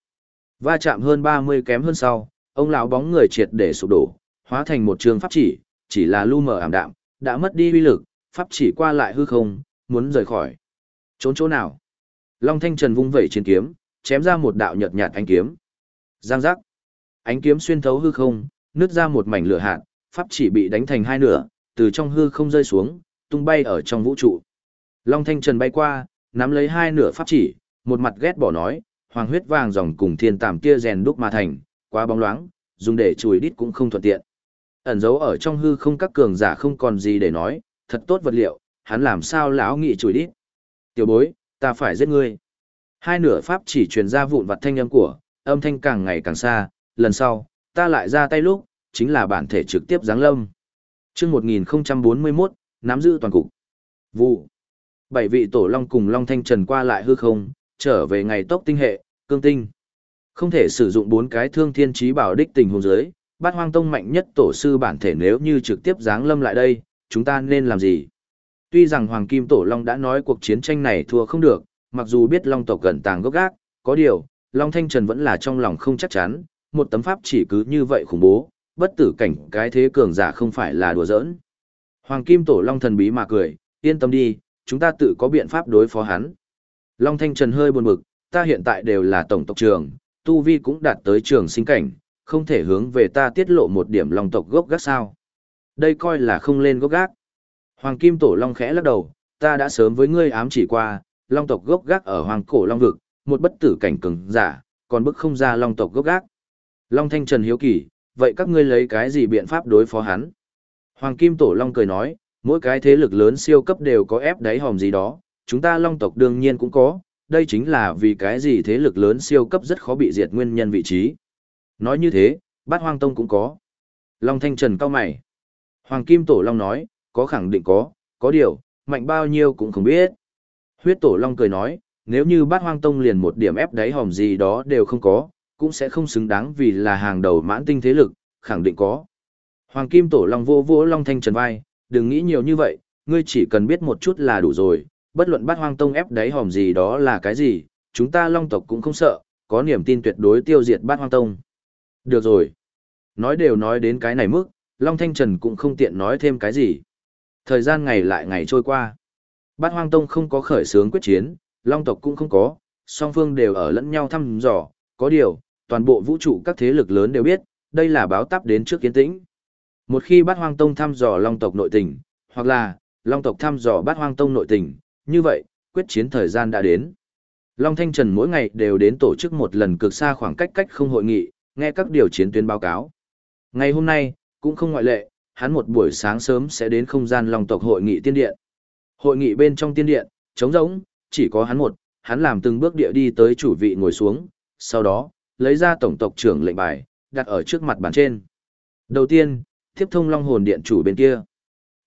Va chạm hơn 30 kém hơn sau, ông lão bóng người triệt để sụp đổ, hóa thành một trường pháp chỉ, chỉ là lu mờ ảm đạm, đã mất đi uy lực, pháp chỉ qua lại hư không, muốn rời khỏi. Trốn chỗ nào? Long Thanh Trần vung vẩy chiến kiếm, chém ra một đạo nhợt nhạt ánh kiếm. Giang giác. Ánh kiếm xuyên thấu hư không, nứt ra một mảnh lửa hạt, pháp chỉ bị đánh thành hai nửa, từ trong hư không rơi xuống, tung bay ở trong vũ trụ. Long Thanh Trần bay qua, nắm lấy hai nửa pháp chỉ, một mặt ghét bỏ nói, hoàng huyết vàng dòng cùng thiên tàm kia rèn đúc mà thành, quá bóng loáng, dùng để chùi đít cũng không thuận tiện. Ẩn dấu ở trong hư không các cường giả không còn gì để nói, thật tốt vật liệu, hắn làm sao lão nghị chùi đít. Tiểu bối, ta phải giết ngươi. Hai nửa pháp chỉ truyền ra vụn vặt thanh âm của, âm thanh càng ngày càng xa, lần sau, ta lại ra tay lúc, chính là bản thể trực tiếp giáng lâm. chương 1041, nắm giữ toàn cục. Vụ. Bảy vị tổ long cùng long thanh trần qua lại hư không, trở về ngày tốc tinh hệ, cương tinh. Không thể sử dụng bốn cái thương thiên trí bảo đích tình huống giới, bát hoang tông mạnh nhất tổ sư bản thể nếu như trực tiếp giáng lâm lại đây, chúng ta nên làm gì? Tuy rằng Hoàng Kim Tổ Long đã nói cuộc chiến tranh này thua không được, mặc dù biết Long tộc gần tàng gốc gác, có điều, Long Thanh Trần vẫn là trong lòng không chắc chắn, một tấm pháp chỉ cứ như vậy khủng bố, bất tử cảnh cái thế cường giả không phải là đùa giỡn. Hoàng Kim Tổ Long thần bí mà cười, yên tâm đi, chúng ta tự có biện pháp đối phó hắn. Long Thanh Trần hơi buồn bực, ta hiện tại đều là tổng tộc trưởng, tu vi cũng đạt tới trường sinh cảnh, không thể hướng về ta tiết lộ một điểm long tộc gốc gác sao. Đây coi là không lên gốc gác. Hoàng Kim Tổ Long khẽ lắc đầu, ta đã sớm với ngươi ám chỉ qua, long tộc gốc gác ở Hoàng Cổ Long Vực, một bất tử cảnh cường giả, còn bức không ra long tộc gốc gác. Long Thanh Trần hiếu kỳ, vậy các ngươi lấy cái gì biện pháp đối phó hắn? Hoàng Kim Tổ Long cười nói, mỗi cái thế lực lớn siêu cấp đều có ép đáy hòm gì đó, chúng ta long tộc đương nhiên cũng có, đây chính là vì cái gì thế lực lớn siêu cấp rất khó bị diệt nguyên nhân vị trí. Nói như thế, bát hoang tông cũng có. Long Thanh Trần cao mày. Hoàng Kim Tổ Long nói, có khẳng định có, có điều, mạnh bao nhiêu cũng không biết. Huyết Tổ Long cười nói, nếu như bát hoang tông liền một điểm ép đáy hòm gì đó đều không có, cũng sẽ không xứng đáng vì là hàng đầu mãn tinh thế lực, khẳng định có. Hoàng Kim Tổ Long vô vô Long Thanh Trần vai, đừng nghĩ nhiều như vậy, ngươi chỉ cần biết một chút là đủ rồi, bất luận bát hoang tông ép đáy hòm gì đó là cái gì, chúng ta long tộc cũng không sợ, có niềm tin tuyệt đối tiêu diệt bát hoang tông. Được rồi. Nói đều nói đến cái này mức, Long Thanh Trần cũng không tiện nói thêm cái gì. Thời gian ngày lại ngày trôi qua. Bát hoang tông không có khởi sướng quyết chiến, long tộc cũng không có, song phương đều ở lẫn nhau thăm dò, có điều, toàn bộ vũ trụ các thế lực lớn đều biết, đây là báo táp đến trước kiến tĩnh. Một khi bát hoang tông thăm dò long tộc nội tình, hoặc là, long tộc thăm dò bát hoang tông nội tình, như vậy, quyết chiến thời gian đã đến. Long Thanh Trần mỗi ngày đều đến tổ chức một lần cực xa khoảng cách cách không hội nghị, nghe các điều chiến tuyến báo cáo. Ngày hôm nay, cũng không ngoại lệ, hắn một buổi sáng sớm sẽ đến không gian Long tộc hội nghị tiên điện. Hội nghị bên trong tiên điện, trống rỗng, chỉ có hắn một, hắn làm từng bước địa đi tới chủ vị ngồi xuống, sau đó, lấy ra tổng tộc trưởng lệnh bài, đặt ở trước mặt bàn trên. Đầu tiên, tiếp thông Long hồn điện chủ bên kia.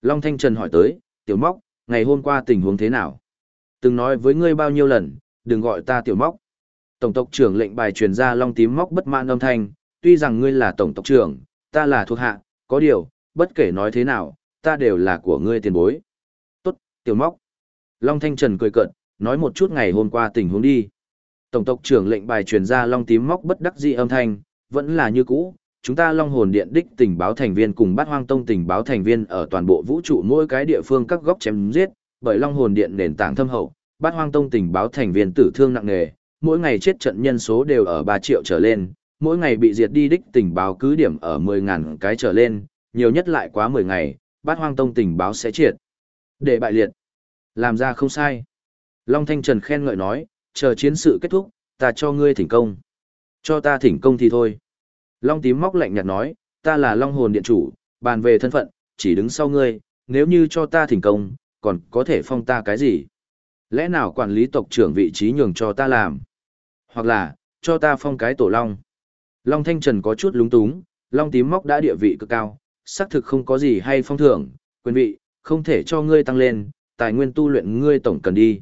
Long Thanh Trần hỏi tới, tiểu móc, ngày hôm qua tình huống thế nào? Từng nói với ngươi bao nhiêu lần, đừng gọi ta tiểu móc. Tổng tộc trưởng lệnh bài truyền ra long tím móc bất mãn âm thanh, tuy rằng ngươi là tổng tộc trưởng, ta là thuộc hạ, có điều, bất kể nói thế nào, ta đều là của ngươi tiền bối. Tốt, tiểu móc. Long Thanh Trần cười cợt, nói một chút ngày hôm qua tình huống đi. Tổng tộc trưởng lệnh bài truyền ra long tím móc bất đắc dĩ âm thanh, vẫn là như cũ, chúng ta Long Hồn Điện đích tình báo thành viên cùng Bát Hoang Tông tình báo thành viên ở toàn bộ vũ trụ mỗi cái địa phương các góc chém giết, bởi Long Hồn Điện nền tảng thâm hậu, Bát Hoang Tông tình báo thành viên tử thương nặng nề, mỗi ngày chết trận nhân số đều ở 3 triệu trở lên, mỗi ngày bị diệt đi đích tình báo cứ điểm ở 10.000 cái trở lên, nhiều nhất lại quá 10 ngày, Bát Hoang Tông tình báo sẽ triệt. Để bại liệt. Làm ra không sai. Long Thanh Trần khen ngợi nói, chờ chiến sự kết thúc, ta cho ngươi thỉnh công. Cho ta thỉnh công thì thôi. Long tím móc lạnh nhạt nói, ta là Long hồn điện chủ, bàn về thân phận, chỉ đứng sau ngươi, nếu như cho ta thành công, còn có thể phong ta cái gì? Lẽ nào quản lý tộc trưởng vị trí nhường cho ta làm? Hoặc là, cho ta phong cái tổ Long? Long Thanh Trần có chút lúng túng, Long tím móc đã địa vị cực cao, xác thực không có gì hay phong thưởng, quyền vị, không thể cho ngươi tăng lên, tài nguyên tu luyện ngươi tổng cần đi.